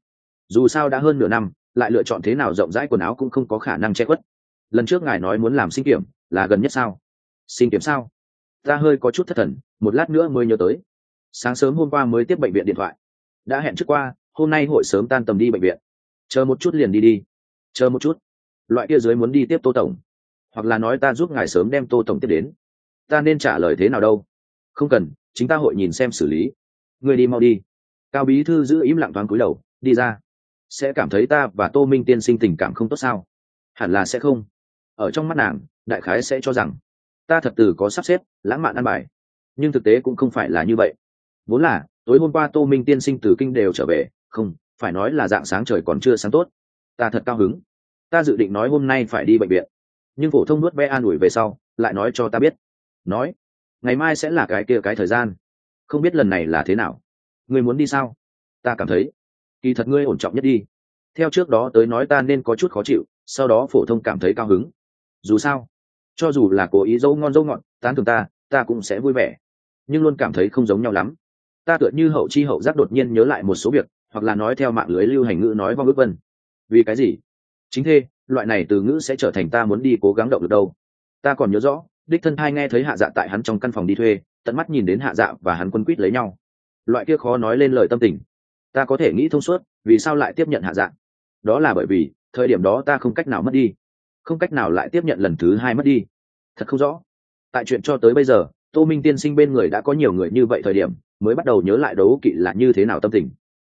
dù sao đã hơn nửa năm, lại lựa chọn thế nào rộng rãi quần áo cũng không có khả năng che khuất. Lần trước ngài nói muốn làm sinh kiểm, là gần nhất sao? Sinh kiểm sao? Ta hơi có chút thất thần, một lát nữa mới nhớ tới. Sáng sớm hôm qua mới tiếp bệnh viện điện thoại. Đã hẹn trước qua, hôm nay hội sớm tan tầm đi bệnh viện. Chờ một chút liền đi đi. Chờ một chút. Loại kia dưới muốn đi tiếp tô tổng. Hoặc là nói ta giúp ngài sớm đem tô tổng tiếp đến. Ta nên trả lời thế nào đâu? Không cần, chính ta hội nhìn xem xử lý. Người đi mau đi. Cao bí thư giữ im lặng thoáng cúi đầu, đi ra sẽ cảm thấy ta và tô minh tiên sinh tình cảm không tốt sao? Hẳn là sẽ không. Ở trong mắt nàng, đại khái sẽ cho rằng, ta thật từ có sắp xếp, lãng mạn ăn bài. Nhưng thực tế cũng không phải là như vậy. Vốn là, tối hôm qua tô minh tiên sinh từ kinh đều trở về, không, phải nói là dạng sáng trời còn chưa sáng tốt. Ta thật cao hứng. Ta dự định nói hôm nay phải đi bệnh viện. Nhưng phổ thông nuốt ve an ủi về sau, lại nói cho ta biết. Nói, ngày mai sẽ là cái kia cái thời gian. Không biết lần này là thế nào. Người muốn đi sao? Ta cảm thấy kỳ thật ngươi ổn trọng nhất đi. Theo trước đó tới nói ta nên có chút khó chịu sau đó phổ thông cảm thấy cao hứng. Dù sao cho dù là cố ý dâu ngon dâu ngọn tán thường ta ta cũng sẽ vui vẻ. Nhưng luôn cảm thấy không giống nhau lắm. Ta tựa như hậu chi hậu giác đột nhiên nhớ lại một số việc hoặc là nói theo mạng lưới lưu hành ngữ nói vong ước vân. Vì cái gì? Chính thế, loại này từ ngữ sẽ trở thành ta muốn đi cố gắng động được đâu. Ta còn nhớ rõ đích thân hai nghe thấy hạ dạ tại hắn trong căn phòng đi thuê tận mắt nhìn đến hạ dạ và hắn quân quýt lấy nhau. Loại kia khó nói lên lời tâm tình ta có thể nghĩ thông suốt, vì sao lại tiếp nhận hạ dạng? đó là bởi vì, thời điểm đó ta không cách nào mất đi. Không cách nào lại tiếp nhận lần thứ hai mất đi. Thật không rõ. Tại chuyện cho tới bây giờ, tô minh tiên sinh bên người đã có nhiều người như vậy thời điểm, mới bắt đầu nhớ lại đấu kỵ là như thế nào tâm tình.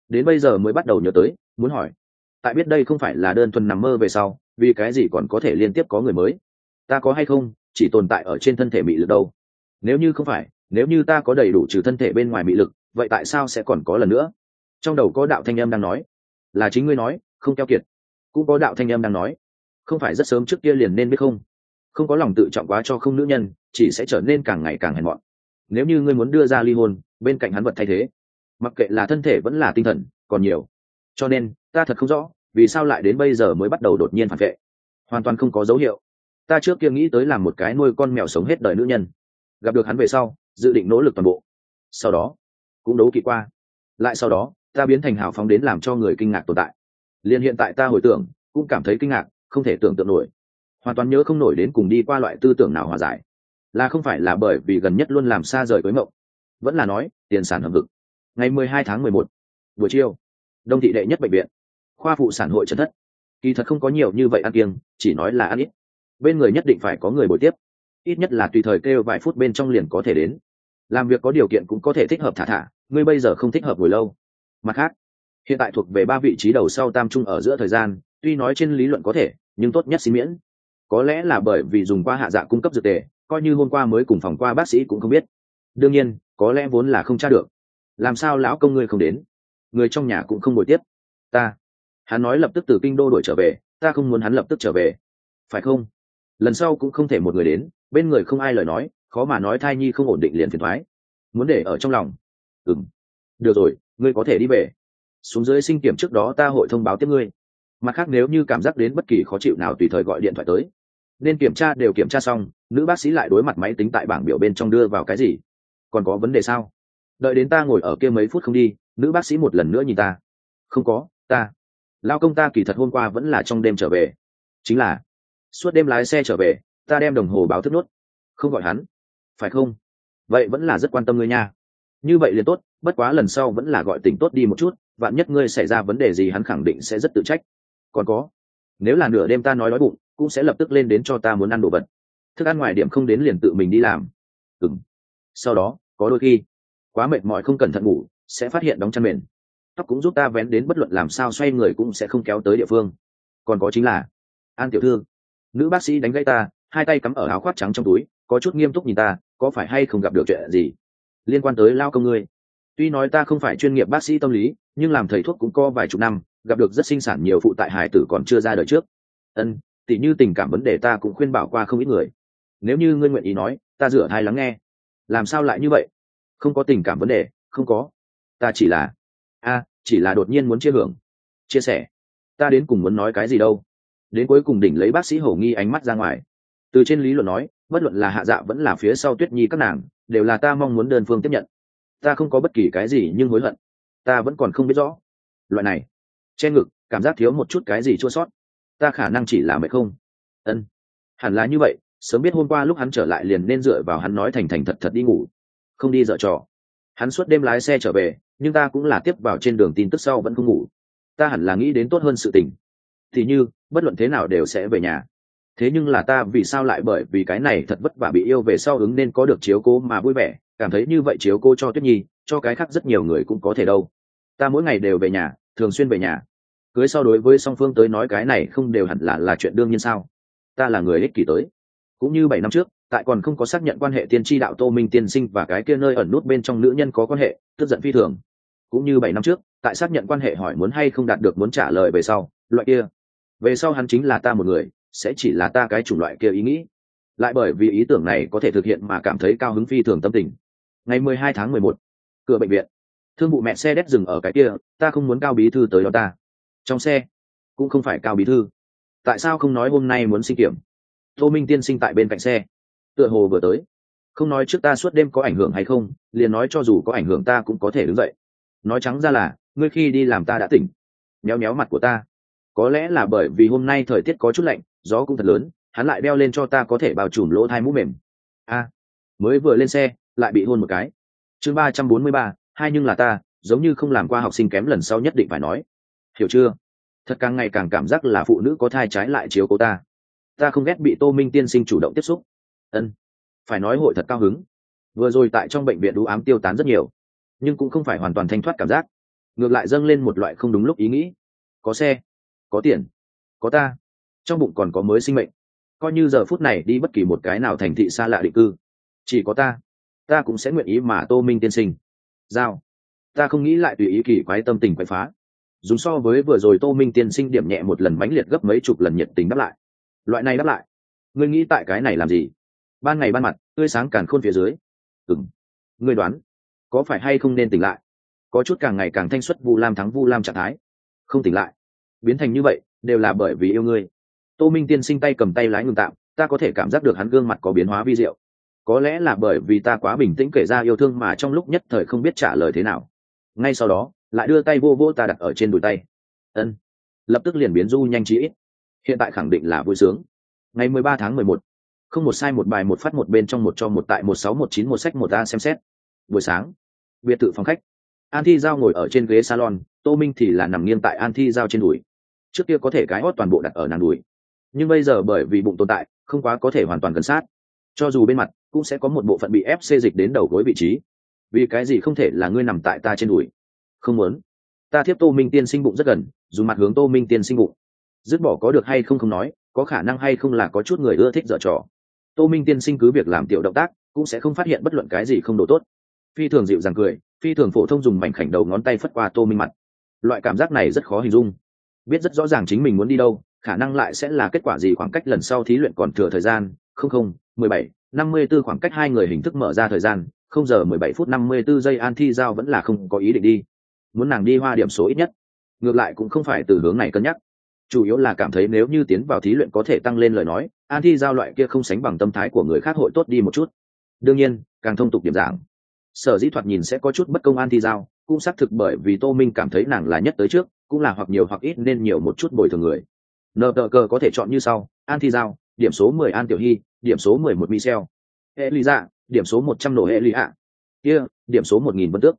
Đến bây giờ mới bắt đầu nhớ tới, muốn hỏi. Tại biết đây không phải là đơn thuần nằm mơ về sau, vì cái gì còn có thể liên tiếp có người mới? Ta có hay không, chỉ tồn tại ở trên thân thể mị lực đâu? Nếu như không phải, nếu như ta có đầy đủ trừ thân thể bên ngoài mị lực, vậy tại sao sẽ còn có lần nữa? Trong đầu có đạo thanh em đang nói. Là chính ngươi nói, không keo kiệt. Cũng có đạo thanh em đang nói. Không phải rất sớm trước kia liền nên biết không? Không có lòng tự trọng quá cho không nữ nhân, chỉ sẽ trở nên càng ngày càng hèn mọn. Nếu như ngươi muốn đưa ra ly hôn, bên cạnh hắn vật thay thế. Mặc kệ là thân thể vẫn là tinh thần, còn nhiều. Cho nên, ta thật không rõ, vì sao lại đến bây giờ mới bắt đầu đột nhiên phản vệ. Hoàn toàn không có dấu hiệu. Ta trước kia nghĩ tới làm một cái nuôi con mèo sống hết đời nữ nhân. Gặp được hắn về sau, dự định nỗ lực toàn bộ. Sau đó, cũng đấu kỵ qua. Lại sau đó ta biến thành hào phóng đến làm cho người kinh ngạc tồn tại. Liền hiện tại ta hồi tưởng, cũng cảm thấy kinh ngạc, không thể tưởng tượng nổi. Hoàn toàn nhớ không nổi đến cùng đi qua loại tư tưởng nào hòa giải. Là không phải là bởi vì gần nhất luôn làm xa rời với mộng, vẫn là nói, tiền sản hầm vực ngày mười hai tháng mười một, buổi chiều, đông thị đệ nhất bệnh viện, khoa phụ sản hội trần thất. Kỳ thật không có nhiều như vậy ăn kiêng, chỉ nói là ăn ít. Bên người nhất định phải có người bồi tiếp, ít nhất là tùy thời kêu vài phút bên trong liền có thể đến. Làm việc có điều kiện cũng có thể thích hợp thả thả, ngươi bây giờ không thích hợp ngồi lâu mặt khác, hiện tại thuộc về ba vị trí đầu sau tam trung ở giữa thời gian, tuy nói trên lý luận có thể, nhưng tốt nhất xin miễn. Có lẽ là bởi vì dùng qua hạ dạ cung cấp dược tề, coi như hôm qua mới cùng phòng qua bác sĩ cũng không biết. Đương nhiên, có lẽ vốn là không tra được. Làm sao lão công ngươi không đến? Người trong nhà cũng không ngồi tiếp. Ta, hắn nói lập tức từ kinh đô đổi trở về, ta không muốn hắn lập tức trở về. Phải không? Lần sau cũng không thể một người đến, bên người không ai lời nói, khó mà nói thai nhi không ổn định liền phiền thoái. Muốn để ở trong lòng. Ừng được rồi, ngươi có thể đi về. Xuống dưới sinh kiểm trước đó ta hội thông báo tiếp ngươi. Mặt khác nếu như cảm giác đến bất kỳ khó chịu nào tùy thời gọi điện thoại tới. Nên kiểm tra đều kiểm tra xong, nữ bác sĩ lại đối mặt máy tính tại bảng biểu bên trong đưa vào cái gì? Còn có vấn đề sao? Đợi đến ta ngồi ở kia mấy phút không đi, nữ bác sĩ một lần nữa nhìn ta. Không có, ta. Lao công ta kỳ thật hôm qua vẫn là trong đêm trở về. Chính là, suốt đêm lái xe trở về, ta đem đồng hồ báo thức nốt. Không gọi hắn. Phải không? Vậy vẫn là rất quan tâm ngươi nha như vậy liền tốt, bất quá lần sau vẫn là gọi tỉnh tốt đi một chút, vạn nhất ngươi xảy ra vấn đề gì hắn khẳng định sẽ rất tự trách. Còn có, nếu là nửa đêm ta nói đói bụng, cũng sẽ lập tức lên đến cho ta muốn ăn đồ vật. Thức ăn ngoài điểm không đến liền tự mình đi làm. Ừng sau đó, có đôi khi, quá mệt mỏi không cẩn thận ngủ, sẽ phát hiện đóng chăn mền. Tóc cũng giúp ta vén đến bất luận làm sao xoay người cũng sẽ không kéo tới địa phương. Còn có chính là, an tiểu thư, nữ bác sĩ đánh gãy ta, hai tay cắm ở áo khoác trắng trong túi, có chút nghiêm túc nhìn ta, có phải hay không gặp được chuyện gì? Liên quan tới lao công ngươi. Tuy nói ta không phải chuyên nghiệp bác sĩ tâm lý, nhưng làm thầy thuốc cũng có vài chục năm, gặp được rất sinh sản nhiều phụ tại hải tử còn chưa ra đời trước. Ân, tỉ như tình cảm vấn đề ta cũng khuyên bảo qua không ít người. Nếu như ngươi nguyện ý nói, ta rửa thai lắng nghe. Làm sao lại như vậy? Không có tình cảm vấn đề, không có. Ta chỉ là, a, chỉ là đột nhiên muốn chia hưởng, chia sẻ. Ta đến cùng muốn nói cái gì đâu? Đến cuối cùng đỉnh lấy bác sĩ hổ nghi ánh mắt ra ngoài. Từ trên lý luận nói bất luận là hạ dạ vẫn là phía sau tuyết nhi các nàng, đều là ta mong muốn đơn phương tiếp nhận. Ta không có bất kỳ cái gì nhưng hối hận. Ta vẫn còn không biết rõ. Loại này, che ngực, cảm giác thiếu một chút cái gì chua sót. Ta khả năng chỉ là mệt không? Ân. Hẳn là như vậy, sớm biết hôm qua lúc hắn trở lại liền nên dựa vào hắn nói thành thành thật thật đi ngủ. Không đi dở trò. Hắn suốt đêm lái xe trở về, nhưng ta cũng là tiếp vào trên đường tin tức sau vẫn không ngủ. Ta hẳn là nghĩ đến tốt hơn sự tình. Thì như, bất luận thế nào đều sẽ về nhà thế nhưng là ta vì sao lại bởi vì cái này thật vất vả bị yêu về sau ứng nên có được chiếu cố mà vui vẻ, cảm thấy như vậy chiếu cô cho tuyết nhi, cho cái khác rất nhiều người cũng có thể đâu. Ta mỗi ngày đều về nhà, thường xuyên về nhà. Cưới sau đối với song phương tới nói cái này không đều hẳn là là chuyện đương nhiên sao? Ta là người ích kỷ tới. Cũng như bảy năm trước, tại còn không có xác nhận quan hệ tiên tri đạo tô minh tiên sinh và cái kia nơi ẩn nút bên trong nữ nhân có quan hệ, tức giận phi thường. Cũng như bảy năm trước, tại xác nhận quan hệ hỏi muốn hay không đạt được muốn trả lời về sau, loại kia. Về sau hắn chính là ta một người sẽ chỉ là ta cái chủng loại kia ý nghĩ. Lại bởi vì ý tưởng này có thể thực hiện mà cảm thấy cao hứng phi thường tâm tình. Ngày mười hai tháng mười một, cửa bệnh viện. Thương vụ mẹ xe đét dừng ở cái kia, ta không muốn cao bí thư tới đó ta. Trong xe, cũng không phải cao bí thư. Tại sao không nói hôm nay muốn sinh kiểm? Tô minh tiên sinh tại bên cạnh xe. Tựa hồ vừa tới. Không nói trước ta suốt đêm có ảnh hưởng hay không, liền nói cho dù có ảnh hưởng ta cũng có thể đứng dậy. Nói trắng ra là, ngươi khi đi làm ta đã tỉnh. Méo méo mặt của ta. Có lẽ là bởi vì hôm nay thời tiết có chút lạnh gió cũng thật lớn, hắn lại đeo lên cho ta có thể bao trùm lỗ thai mũ mềm. A, mới vừa lên xe, lại bị hôn một cái. Chương ba trăm bốn mươi ba, hai nhưng là ta, giống như không làm qua học sinh kém lần sau nhất định phải nói. Hiểu chưa? Thật càng ngày càng cảm giác là phụ nữ có thai trái lại chiếu cố ta. Ta không ghét bị tô minh tiên sinh chủ động tiếp xúc. Ân, phải nói hội thật cao hứng. Vừa rồi tại trong bệnh viện đũ ám tiêu tán rất nhiều, nhưng cũng không phải hoàn toàn thanh thoát cảm giác. Ngược lại dâng lên một loại không đúng lúc ý nghĩ. Có xe, có tiền, có ta trong bụng còn có mới sinh mệnh. Coi như giờ phút này đi bất kỳ một cái nào thành thị xa lạ định cư, chỉ có ta ta cũng sẽ nguyện ý mà tô minh tiên sinh. Giao. Ta không nghĩ lại tùy ý kỳ quái tâm tình quậy phá. Dùng so với vừa rồi tô minh tiên sinh điểm nhẹ một lần mãnh liệt gấp mấy chục lần nhiệt tình đáp lại. Loại này đáp lại, ngươi nghĩ tại cái này làm gì? Ban ngày ban mặt, tươi sáng càn khôn phía dưới. Ừng ngươi đoán, có phải hay không nên tỉnh lại? Có chút càng ngày càng thanh xuất vu lam thắng vu lam trạng thái. Không tỉnh lại. Biến thành như vậy, đều là bởi vì yêu ngươi tô minh tiên sinh tay cầm tay lái ngừng tạm, ta có thể cảm giác được hắn gương mặt có biến hóa vi diệu. Có lẽ là bởi vì ta quá bình tĩnh kể ra yêu thương mà trong lúc nhất thời không biết trả lời thế nào. Ngay sau đó, lại đưa tay vô vô ta đặt ở trên đùi tay. Ân. Lập tức liền biến du nhanh chí ít. Hiện tại khẳng định là vui sướng. Ngày mười ba tháng mười một, không một sai một bài một phát một bên trong một cho một tại một sáu một chín một sách một a xem xét. Buổi sáng, biệt thự phòng khách. An thi giao ngồi ở trên ghế salon, tô minh thì là nằm nghiêng tại an thi giao trên đùi. Trước kia có thể cái hót toàn bộ đặt ở nàng đùi nhưng bây giờ bởi vì bụng tồn tại, không quá có thể hoàn toàn gần sát. Cho dù bên mặt, cũng sẽ có một bộ phận bị ép xê dịch đến đầu gối vị trí. Vì cái gì không thể là ngươi nằm tại ta trên đùi? Không muốn. Ta thiếp tô minh tiên sinh bụng rất gần, dù mặt hướng tô minh tiên sinh bụng. Dứt bỏ có được hay không không nói, có khả năng hay không là có chút người ưa thích dở trò. Tô minh tiên sinh cứ việc làm tiểu động tác, cũng sẽ không phát hiện bất luận cái gì không đủ tốt. Phi thường dịu dàng cười, phi thường phổ thông dùng mảnh khảnh đầu ngón tay phất qua tô minh mặt. Loại cảm giác này rất khó hình dung. Biết rất rõ ràng chính mình muốn đi đâu khả năng lại sẽ là kết quả gì? Khoảng cách lần sau thí luyện còn thừa thời gian? Không không, mười bảy, năm mươi b ố khoảng cách hai người hình thức mở ra thời gian? Không giờ mười bảy phút năm mươi b ố giây an thi giao vẫn là không có ý định đi. Muốn nàng đi hoa điểm số ít nhất. Ngược lại cũng không phải từ hướng này cân nhắc. Chủ yếu là cảm thấy nếu như tiến vào thí luyện có thể tăng lên lời nói, an thi giao loại kia không sánh bằng tâm thái của người khác hội tốt đi một chút. Đương nhiên, càng thông tục điểm giảng sở dĩ thoạt nhìn sẽ có chút bất công an thi giao, cũng xác thực bởi vì tô minh cảm thấy nàng là nhất tới trước, cũng là hoặc nhiều hoặc ít nên nhiều một chút bồi thường người nờ tờ cờ có thể chọn như sau, an thi giao, điểm số mười an tiểu hy, điểm số mười một michel. Hệ lý dạ điểm số một trăm nổ hệ lý ạ kia, điểm số một nghìn vân tước.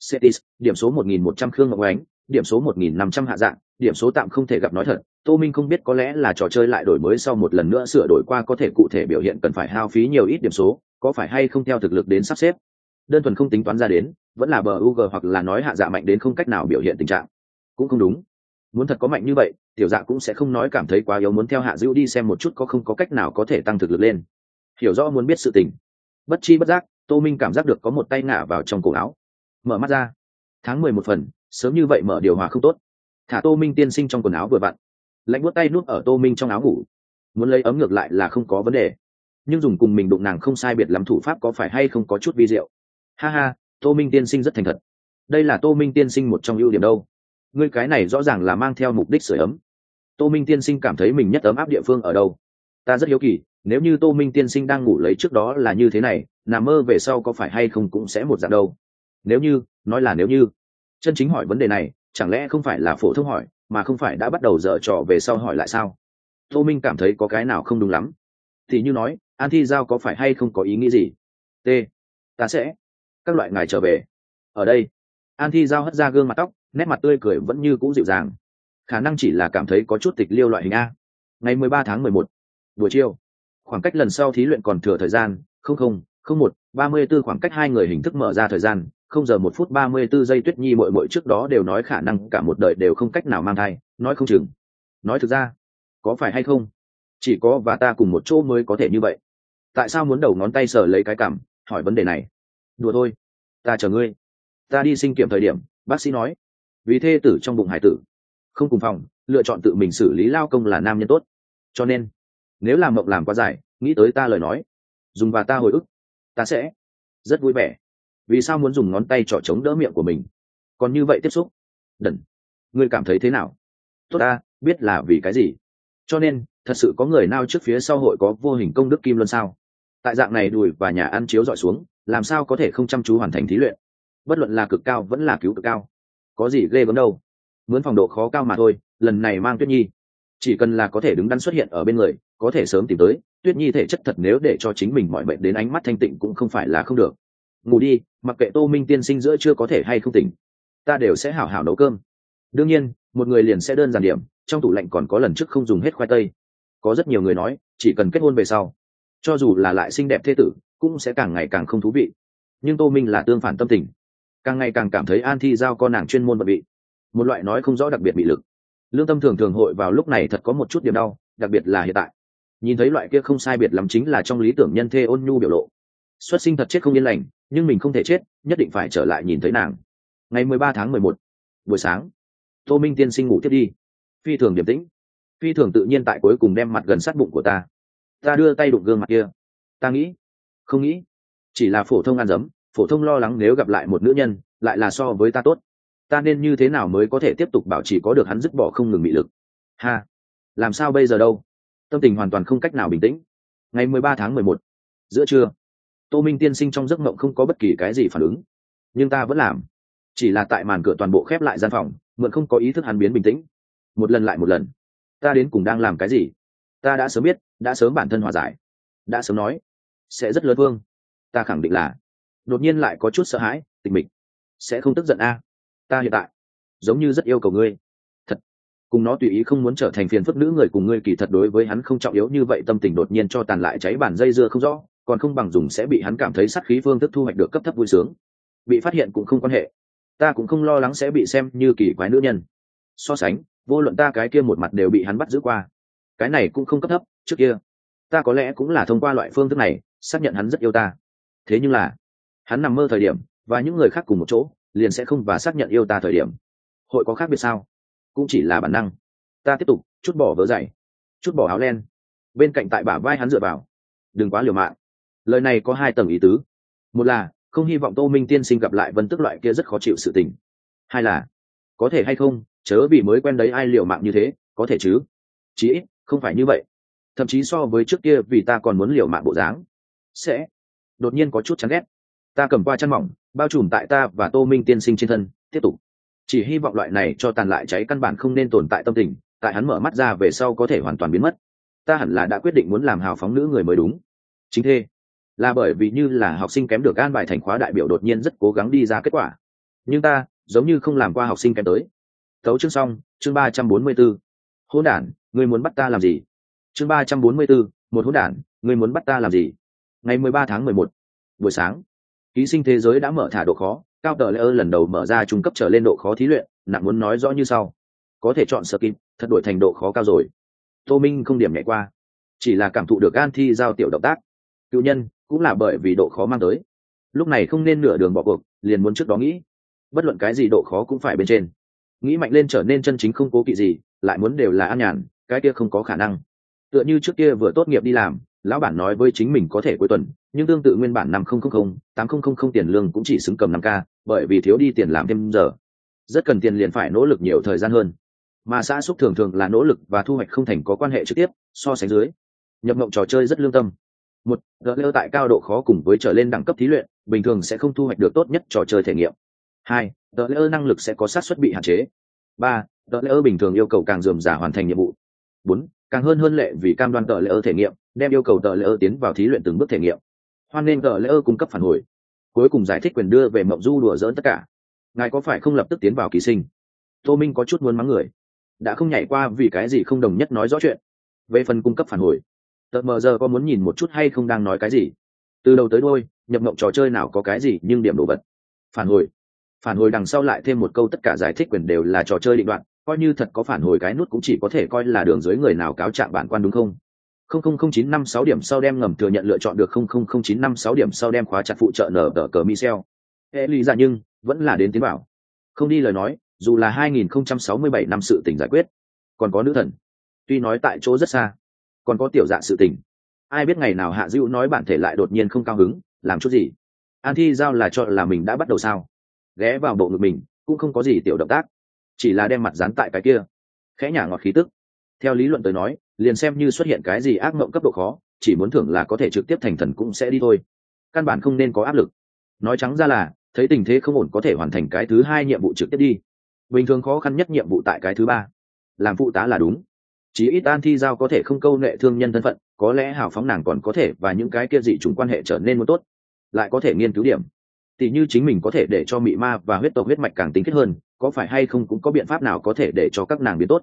Setis điểm số một nghìn một trăm khương ngọc ánh, điểm số một nghìn năm trăm hạ dạng. Điểm số tạm không thể gặp nói thật, tô minh không biết có lẽ là trò chơi lại đổi mới sau một lần nữa sửa đổi qua có thể cụ thể biểu hiện cần phải hao phí nhiều ít điểm số, có phải hay không theo thực lực đến sắp xếp. Đơn thuần không tính toán ra đến, vẫn là bờ u g hoặc là nói hạ dạ mạnh đến không cách nào biểu hiện tình trạng. Cũng không đúng muốn thật có mạnh như vậy, tiểu dạ cũng sẽ không nói cảm thấy quá yếu, muốn theo hạ dữ đi xem một chút có không có cách nào có thể tăng thực lực lên. Hiểu rõ muốn biết sự tình. Bất chi bất giác, tô minh cảm giác được có một tay ngả vào trong cổ áo. Mở mắt ra. Tháng mười một phần, sớm như vậy mở điều hòa không tốt. Thả tô minh tiên sinh trong quần áo vừa vặn. Lạnh buốt tay nuốt ở tô minh trong áo ngủ. Muốn lấy ấm ngược lại là không có vấn đề. Nhưng dùng cùng mình đụng nàng không sai biệt lắm thủ pháp có phải hay không có chút vi diệu. Ha ha, tô minh tiên sinh rất thành thật. Đây là tô minh tiên sinh một trong ưu điểm đâu ngươi cái này rõ ràng là mang theo mục đích sửa ấm. Tô minh tiên sinh cảm thấy mình nhất ấm áp địa phương ở đâu? Ta rất hiếu kỳ, nếu như tô minh tiên sinh đang ngủ lấy trước đó là như thế này, nằm mơ về sau có phải hay không cũng sẽ một dạng đâu? Nếu như, nói là nếu như. Chân chính hỏi vấn đề này, chẳng lẽ không phải là phổ thông hỏi, mà không phải đã bắt đầu dở trò về sau hỏi lại sao? Tô minh cảm thấy có cái nào không đúng lắm. Thì như nói, an thi giao có phải hay không có ý nghĩ gì? T. Ta sẽ. Các loại ngài trở về. Ở đây. An thi giao hất ra gương mặt tóc nét mặt tươi cười vẫn như cũ dịu dàng. Khả năng chỉ là cảm thấy có chút tịch liêu loại hình a. Ngày mười ba tháng mười một, buổi chiều. Khoảng cách lần sau thí luyện còn thừa thời gian, không không không một, ba mươi b ố khoảng cách hai người hình thức mở ra thời gian, không giờ một phút ba mươi b ố giây tuyết nhi mội mội trước đó đều nói khả năng cả một đời đều không cách nào mang thai, nói không chừng. Nói thực ra, có phải hay không? Chỉ có và ta cùng một chỗ mới có thể như vậy. Tại sao muốn đầu ngón tay sờ lấy cái cảm, hỏi vấn đề này? Đùa thôi, ta chờ ngươi. Ta đi sinh kiểm thời điểm, bác sĩ nói vì thê tử trong bụng hải tử. Không cùng phòng, lựa chọn tự mình xử lý lao công là nam nhân tốt. Cho nên, nếu làm mộng làm quá dài, nghĩ tới ta lời nói, dùng và ta hồi ức, ta sẽ rất vui vẻ. Vì sao muốn dùng ngón tay trỏ chống đỡ miệng của mình? Còn như vậy tiếp xúc, đần, ngươi cảm thấy thế nào? Tốt ta, biết là vì cái gì? Cho nên, thật sự có người nào trước phía sau hội có vô hình công đức kim luân sao? Tại dạng này đùi và nhà ăn chiếu dọi xuống, làm sao có thể không chăm chú hoàn thành thí luyện? Bất luận là cực cao vẫn là cứu cực cao có gì ghê gớm đâu. Mướn phòng độ khó cao mà thôi, lần này mang tuyết nhi. Chỉ cần là có thể đứng đắn xuất hiện ở bên người, có thể sớm tìm tới, tuyết nhi thể chất thật nếu để cho chính mình mọi bệnh đến ánh mắt thanh tịnh cũng không phải là không được. Ngủ đi, mặc kệ tô minh tiên sinh giữa chưa có thể hay không tỉnh. Ta đều sẽ hảo hảo nấu cơm. Đương nhiên, một người liền sẽ đơn giản điểm, trong tủ lạnh còn có lần trước không dùng hết khoai tây. Có rất nhiều người nói, chỉ cần kết hôn về sau, cho dù là lại xinh đẹp thế tử, cũng sẽ càng ngày càng không thú vị. Nhưng tô minh là tương phản tâm tình càng ngày càng cảm thấy an thi giao con nàng chuyên môn bận bị. Một loại nói không rõ đặc biệt bị lực. Lương tâm thường thường hội vào lúc này thật có một chút điểm đau, đặc biệt là hiện tại. Nhìn thấy loại kia không sai biệt lắm chính là trong lý tưởng nhân thê ôn nhu biểu lộ. Xuất sinh thật chết không yên lành, nhưng mình không thể chết, nhất định phải trở lại nhìn thấy nàng. Ngày mười ba tháng mười một, buổi sáng, tô minh tiên sinh ngủ tiếp đi. Phi thường điềm tĩnh. Phi thường tự nhiên tại cuối cùng đem mặt gần sát bụng của ta. Ta đưa tay đụng gương mặt kia. Ta nghĩ, không nghĩ, chỉ là phổ thông ăn dấm phổ thông lo lắng nếu gặp lại một nữ nhân, lại là so với ta tốt. Ta nên như thế nào mới có thể tiếp tục bảo trì có được hắn dứt bỏ không ngừng bị lực? Ha! Làm sao bây giờ đâu? Tâm tình hoàn toàn không cách nào bình tĩnh. Ngày mười ba tháng mười một, giữa trưa, tô minh tiên sinh trong giấc mộng không có bất kỳ cái gì phản ứng. Nhưng ta vẫn làm. Chỉ là tại màn cửa toàn bộ khép lại gian phòng, mượn không có ý thức hắn biến bình tĩnh. Một lần lại một lần. Ta đến cùng đang làm cái gì? Ta đã sớm biết, đã sớm bản thân hòa giải. Đã sớm nói, sẽ rất lớn vương. Ta khẳng định là đột nhiên lại có chút sợ hãi, tình mình. Sẽ không tức giận a. Ta hiện tại, giống như rất yêu cầu ngươi. Thật. Cùng nó tùy ý không muốn trở thành phiền phức nữ người cùng ngươi kỳ thật đối với hắn không trọng yếu như vậy, tâm tình đột nhiên cho tàn lại cháy bản dây dưa không rõ, còn không bằng dùng sẽ bị hắn cảm thấy sát khí phương thức thu hoạch được cấp thấp vui sướng. Bị phát hiện cũng không quan hệ. Ta cũng không lo lắng sẽ bị xem như kỳ quái nữ nhân. So sánh, vô luận ta cái kia một mặt đều bị hắn bắt giữ qua. Cái này cũng không cấp thấp, trước kia. Ta có lẽ cũng là thông qua loại phương thức này, xác nhận hắn rất yêu ta. Thế nhưng là hắn nằm mơ thời điểm, và những người khác cùng một chỗ, liền sẽ không và xác nhận yêu ta thời điểm. Hội có khác biệt sao? Cũng chỉ là bản năng. Ta tiếp tục, chút bỏ vớ dày, chút bỏ áo len. Bên cạnh tại bả vai hắn dựa vào. Đừng quá liều mạng. Lời này có hai tầng ý tứ. Một là, không hy vọng tô minh tiên sinh gặp lại vân tức loại kia rất khó chịu sự tình. Hai là, có thể hay không, chớ vì mới quen đấy ai liều mạng như thế, có thể chứ? Chí ít, không phải như vậy. Thậm chí so với trước kia vì ta còn muốn liều mạng bộ dáng, sẽ đột nhiên có chút chán ghét ta cầm qua chăn mỏng, bao trùm tại ta và tô minh tiên sinh trên thân, tiếp tục. Chỉ hy vọng loại này cho tàn lại cháy căn bản không nên tồn tại tâm tình, tại hắn mở mắt ra về sau có thể hoàn toàn biến mất. Ta hẳn là đã quyết định muốn làm hào phóng nữ người mới đúng. Chính thế, là bởi vì như là học sinh kém được an bài thành khóa đại biểu đột nhiên rất cố gắng đi ra kết quả. Nhưng ta, giống như không làm qua học sinh kém tới. Thấu chương xong, chương ba trăm bốn mươi b ố hôn đản, ngươi muốn bắt ta làm gì? Chương ba trăm bốn mươi b ố một hôn đản, ngươi muốn bắt ta làm gì? Ngày mười ba tháng mười một, buổi sáng ký sinh thế giới đã mở thả độ khó, cao tờ lễ ơ lần đầu mở ra trung cấp trở lên độ khó thí luyện, nặng muốn nói rõ như sau. Có thể chọn sơ kim thật đổi thành độ khó cao rồi. Tô minh không điểm nhảy qua. Chỉ là cảm thụ được gan thi giao tiểu động tác. Cựu nhân, cũng là bởi vì độ khó mang tới. Lúc này không nên nửa đường bỏ cuộc, liền muốn trước đó nghĩ. Bất luận cái gì độ khó cũng phải bên trên. Nghĩ mạnh lên trở nên chân chính không cố kỵ gì, lại muốn đều là an nhàn, cái kia không có khả năng. Tựa như trước kia vừa tốt nghiệp đi làm lão bản nói với chính mình có thể cuối tuần, nhưng tương tự nguyên bản năm không không không, tám không không không tiền lương cũng chỉ xứng cầm năm k, bởi vì thiếu đi tiền làm thêm giờ. Rất cần tiền liền phải nỗ lực nhiều thời gian hơn. Mà xã xúc thường thường là nỗ lực và thu hoạch không thành có quan hệ trực tiếp, so sánh dưới. Nhập mộng trò chơi rất lương tâm. Một gỡ lơ tại cao độ khó cùng với trở lên đẳng cấp thí luyện, bình thường sẽ không thu hoạch được tốt nhất trò chơi thể nghiệm. Hai gỡ lơ năng lực sẽ có sát xuất bị hạn chế. Ba gỡ lơ bình thường yêu cầu càng dườm giả hoàn thành nhiệm vụ bốn, càng hơn hơn lệ vì cam đoan tờ lễ thể nghiệm, đem yêu cầu tờ lễ tiến vào thí luyện từng bước thể nghiệm. Hoan nên tờ lễ cung cấp phản hồi. Cuối cùng giải thích quyền đưa về mộng du đùa dỡn tất cả. Ngài có phải không lập tức tiến vào kỳ sinh? Tô minh có chút muốn mắng người. Đã không nhảy qua vì cái gì không đồng nhất nói rõ chuyện. Về phần cung cấp phản hồi, tờ mờ giờ có muốn nhìn một chút hay không đang nói cái gì? Từ đầu tới đôi nhập mộng trò chơi nào có cái gì nhưng điểm đồ vật? Phản hồi. Phản hồi đằng sau lại thêm một câu tất cả giải thích quyền đều là trò chơi định đoạn coi như thật có phản hồi cái nút cũng chỉ có thể coi là đường dưới người nào cáo trạng bản quan đúng không không không không chín năm sáu điểm sau đem ngầm thừa nhận lựa chọn được không không không chín năm sáu điểm sau đem khóa chặt phụ trợ nở tờ cờ Michel. Hệ lý ra nhưng vẫn là đến tiến bảo. Không đi lời nói, dù là 2067 năm sự tình giải quyết, còn có nữ thần. Tuy nói tại chỗ rất xa, còn có tiểu dạ sự tình. Ai biết ngày nào Hạ Dữu nói bản thể lại đột nhiên không cao hứng, làm chút gì? An Thi giao là cho là mình đã bắt đầu sao? Ghé vào bộ ngực mình, cũng không có gì tiểu động tác chỉ là đem mặt dán tại cái kia. Khẽ nhả ngọt khí tức. Theo lý luận tới nói, liền xem như xuất hiện cái gì ác mộng cấp độ khó, chỉ muốn thưởng là có thể trực tiếp thành thần cũng sẽ đi thôi. Căn bản không nên có áp lực. Nói trắng ra là, thấy tình thế không ổn có thể hoàn thành cái thứ hai nhiệm vụ trực tiếp đi. Bình thường khó khăn nhất nhiệm vụ tại cái thứ ba. Làm phụ tá là đúng. Chí ít an thi giao có thể không câu nệ thương nhân thân phận, có lẽ hào phóng nàng còn có thể và những cái kia dị chúng quan hệ trở nên muốn tốt. Lại có thể nghiên cứu điểm. Tỷ như chính mình có thể để cho mị ma và huyết tộc huyết mạch càng tính kết hơn có phải hay không cũng có biện pháp nào có thể để cho các nàng biến tốt?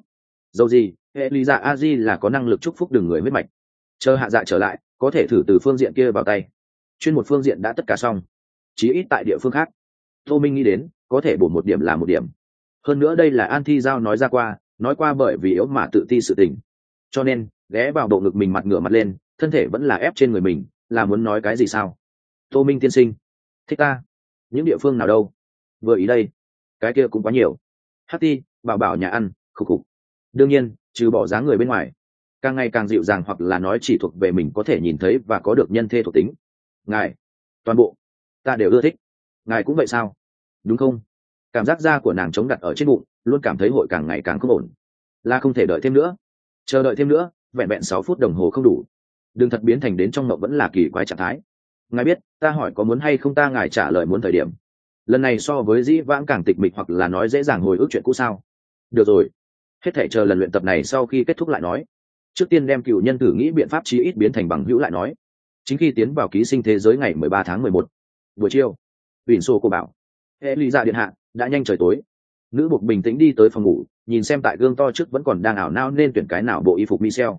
Dầu gì hệ lý dạ a di là có năng lực chúc phúc đường người huyết mạch. Chờ hạ dạ trở lại, có thể thử từ phương diện kia vào tay. Chuyên một phương diện đã tất cả xong. Chí ít tại địa phương khác. Tô minh nghĩ đến, có thể bổ một điểm là một điểm. Hơn nữa đây là an thi giao nói ra qua, nói qua bởi vì yếu mà tự ti sự tình. Cho nên, ghé vào bộ ngực mình mặt ngửa mặt lên, thân thể vẫn là ép trên người mình, là muốn nói cái gì sao? Tô minh tiên sinh, thích ta. Những địa phương nào đâu? Vừa ý đây cái kia cũng quá nhiều. Hát ti, bảo bảo nhà ăn, khục khục. Đương nhiên, trừ bỏ giá người bên ngoài, càng ngày càng dịu dàng hoặc là nói chỉ thuộc về mình có thể nhìn thấy và có được nhân thê thuộc tính. Ngài, toàn bộ, ta đều ưa thích. Ngài cũng vậy sao? Đúng không? Cảm giác da của nàng chống đặt ở trên bụng, luôn cảm thấy hội càng ngày càng không ổn. Là không thể đợi thêm nữa. Chờ đợi thêm nữa, vẹn vẹn sáu phút đồng hồ không đủ. Đừng thật biến thành đến trong mộng vẫn là kỳ quái trạng thái. Ngài biết, ta hỏi có muốn hay không ta ngài trả lời muốn thời điểm lần này so với dĩ vãng càng tịch mịch hoặc là nói dễ dàng hồi ức chuyện cũ sao? Được rồi. Hết thể chờ lần luyện tập này sau khi kết thúc lại nói. Trước tiên đem cựu nhân tử nghĩ biện pháp chí ít biến thành bằng hữu lại nói. Chính khi tiến vào ký sinh thế giới ngày mười ba tháng mười một, buổi chiều ủy xô cô bảo, hệ lý ra dạ điện hạ, đã nhanh trời tối. Nữ buộc bình tĩnh đi tới phòng ngủ, nhìn xem tại gương to trước vẫn còn đang ảo nao nên tuyển cái nào bộ y phục michel.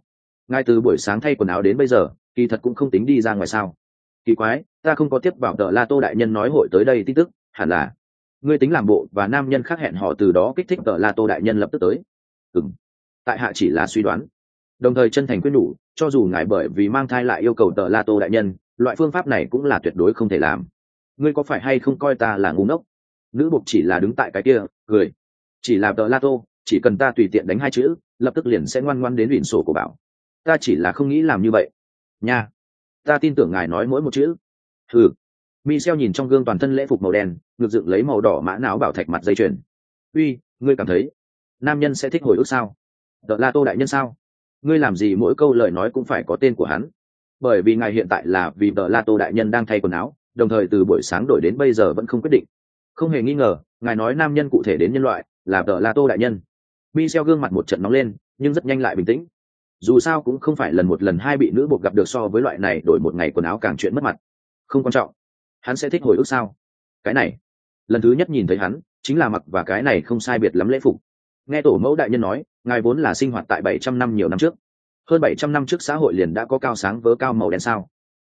Ngay từ buổi sáng thay quần áo đến bây giờ, kỳ thật cũng không tính đi ra ngoài sao. Kỳ quái, ta không có tiếp bảo tờ la tô đại nhân nói hội tới đây tin tức hẳn là. Ngươi tính làm bộ và nam nhân khác hẹn họ từ đó kích thích tờ la tô đại nhân lập tức tới. Ừ tại hạ chỉ là suy đoán. Đồng thời chân thành quyết nhủ, cho dù ngài bởi vì mang thai lại yêu cầu tờ la tô đại nhân, loại phương pháp này cũng là tuyệt đối không thể làm. Ngươi có phải hay không coi ta là ngu ngốc? Nữ bục chỉ là đứng tại cái kia, cười. Chỉ là tờ la tô, chỉ cần ta tùy tiện đánh hai chữ, lập tức liền sẽ ngoan ngoan đến biển sổ của bảo. Ta chỉ là không nghĩ làm như vậy. Nha. Ta tin tưởng ngài nói mỗi một chữ. Ừ Michel nhìn trong gương toàn thân lễ phục màu đen, ngược dựng lấy màu đỏ mã não bảo thạch mặt dây chuyền. "Uy, ngươi cảm thấy nam nhân sẽ thích hồi ức sao? Đợ La Tô đại nhân sao? Ngươi làm gì mỗi câu lời nói cũng phải có tên của hắn? Bởi vì ngài hiện tại là vì Đợ La Tô đại nhân đang thay quần áo, đồng thời từ buổi sáng đổi đến bây giờ vẫn không quyết định. Không hề nghi ngờ, ngài nói nam nhân cụ thể đến nhân loại, là Đợ La Tô đại nhân." Michel gương mặt một trận nóng lên, nhưng rất nhanh lại bình tĩnh. Dù sao cũng không phải lần một lần hai bị nữ buộc gặp được so với loại này đổi một ngày quần áo càng chuyện mất mặt. Không quan trọng hắn sẽ thích hồi ức sao? Cái này, lần thứ nhất nhìn thấy hắn, chính là mặc và cái này không sai biệt lắm lễ phục. Nghe tổ mẫu đại nhân nói, ngài vốn là sinh hoạt tại bảy trăm năm nhiều năm trước. Hơn bảy trăm năm trước xã hội liền đã có cao sáng vớ cao màu đen sao?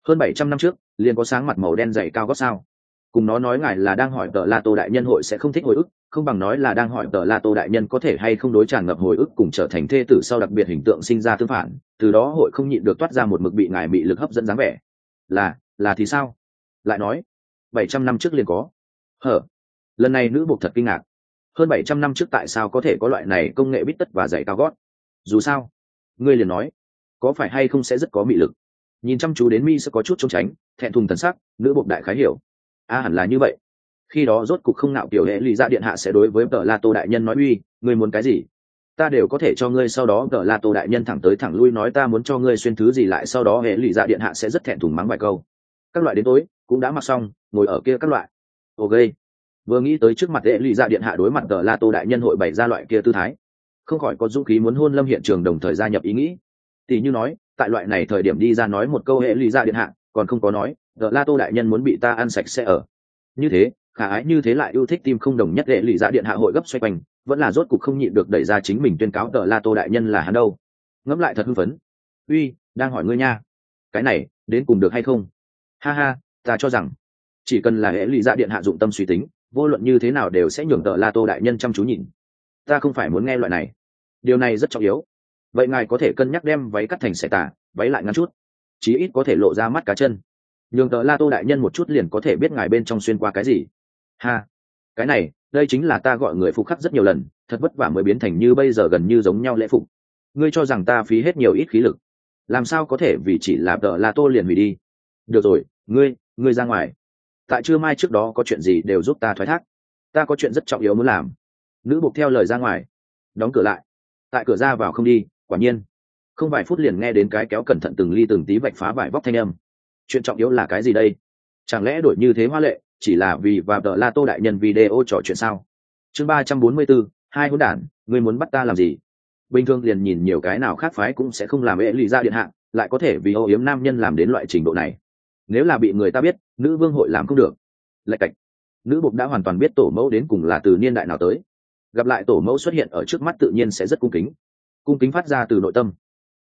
Hơn bảy trăm năm trước, liền có sáng mặt màu đen dày cao gót sao? Cùng nó nói ngài là đang hỏi tờ la tô đại nhân hội sẽ không thích hồi ức, không bằng nói là đang hỏi tờ la tô đại nhân có thể hay không đối tràn ngập hồi ức cùng trở thành thê tử sau đặc biệt hình tượng sinh ra tương phản, từ đó hội không nhịn được toát ra một mực bị ngài bị lực hấp dẫn dáng vẻ. Là là thì sao? Lại nói, bảy trăm năm trước liền có. Hở, lần này nữ buộc thật kinh ngạc. Hơn bảy trăm năm trước tại sao có thể có loại này công nghệ bít tất và giày cao gót? Dù sao, ngươi liền nói, có phải hay không sẽ rất có mị lực? Nhìn chăm chú đến mi sẽ có chút trốn tránh, thẹn thùng thần sắc, nữ buộc đại khái hiểu. A, hẳn là như vậy. Khi đó rốt cục không nạo kiểu hệ lụy ra điện hạ sẽ đối với tờ la tô đại nhân nói, uy, ngươi muốn cái gì? Ta đều có thể cho ngươi sau đó, tờ la tô đại nhân thẳng tới thẳng lui nói, ta muốn cho ngươi xuyên thứ gì lại sau đó, hệ lụy ra điện hạ sẽ rất thẹn thùng mắng vài câu. Các loại đến tối cũng đã mặc xong, ngồi ở kia các loại. Ok. Vừa nghĩ tới trước mặt hệ lụy dạ điện hạ đối mặt tờ la tô đại nhân hội bày ra loại kia tư thái, không khỏi có dũng khí muốn hôn lâm hiện trường đồng thời gia nhập ý nghĩ. Tỷ như nói, tại loại này thời điểm đi ra nói một câu hệ lụy dạ điện hạ, còn không có nói, tờ la tô đại nhân muốn bị ta ăn sạch sẽ ở. Như thế, khả ái như thế lại yêu thích tim không đồng nhất hệ lụy dạ điện hạ hội gấp xoay quanh, vẫn là rốt cục không nhịn được đẩy ra chính mình tuyên cáo tờ la tô đại nhân là hắn đâu. Ngẫm lại thật hưng phấn. Uy, đang hỏi ngươi nha. Cái này, đến cùng được hay không? Ha ha ta cho rằng, chỉ cần là hệ lụy dạ điện hạ dụng tâm suy tính, vô luận như thế nào đều sẽ nhường tợ la tô đại nhân chăm chú nhìn. Ta không phải muốn nghe loại này. Điều này rất trọng yếu. Vậy ngài có thể cân nhắc đem váy cắt thành xẻ tả, váy lại ngắn chút. Chí ít có thể lộ ra mắt cá chân. Nhường tợ la tô đại nhân một chút liền có thể biết ngài bên trong xuyên qua cái gì. Ha. Cái này, đây chính là ta gọi người phục khắc rất nhiều lần, thật vất vả mới biến thành như bây giờ gần như giống nhau lễ phục. Ngươi cho rằng ta phí hết nhiều ít khí lực. Làm sao có thể vì chỉ là tợ la tô liền hủy đi? Được rồi ngươi ngươi ra ngoài. Tại trưa mai trước đó có chuyện gì đều giúp ta thoái thác. Ta có chuyện rất trọng yếu muốn làm. Nữ buộc theo lời ra ngoài. Đóng cửa lại. Tại cửa ra vào không đi, quả nhiên. Không vài phút liền nghe đến cái kéo cẩn thận từng ly từng tí vạch phá vải vóc thanh âm. Chuyện trọng yếu là cái gì đây? Chẳng lẽ đổi như thế hoa lệ, chỉ là vì và đợi la tô đại nhân video trò chuyện sao? Chương ba trăm bốn mươi bốn, hai hôn đản, ngươi muốn bắt ta làm gì? Bình thường liền nhìn nhiều cái nào khác phái cũng sẽ không làm ệ lì ra điện hạ, lại có thể vì âu yếm nam nhân làm đến loại trình độ này nếu là bị người ta biết, nữ vương hội làm không được. Lạch cạch. Nữ bục đã hoàn toàn biết tổ mẫu đến cùng là từ niên đại nào tới. Gặp lại tổ mẫu xuất hiện ở trước mắt tự nhiên sẽ rất cung kính. Cung kính phát ra từ nội tâm.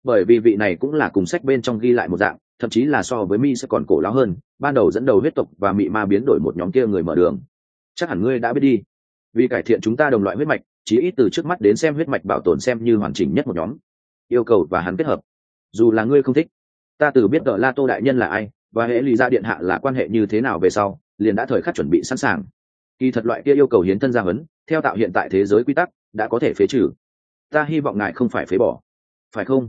Bởi vì vị này cũng là cùng sách bên trong ghi lại một dạng, thậm chí là so với mi sẽ còn cổ lão hơn, ban đầu dẫn đầu huyết tộc và mị ma biến đổi một nhóm kia người mở đường. Chắc hẳn ngươi đã biết đi. Vì cải thiện chúng ta đồng loại huyết mạch, chí ít từ trước mắt đến xem huyết mạch bảo tồn xem như hoàn chỉnh nhất một nhóm. Yêu cầu và hắn kết hợp. Dù là ngươi không thích, ta từ biết đợi la tô đại nhân là ai và hệ lý ra điện hạ là quan hệ như thế nào về sau, liền đã thời khắc chuẩn bị sẵn sàng. Kỳ thật loại kia yêu cầu hiến thân gia huấn theo tạo hiện tại thế giới quy tắc, đã có thể phế trừ. Ta hy vọng ngài không phải phế bỏ. Phải không?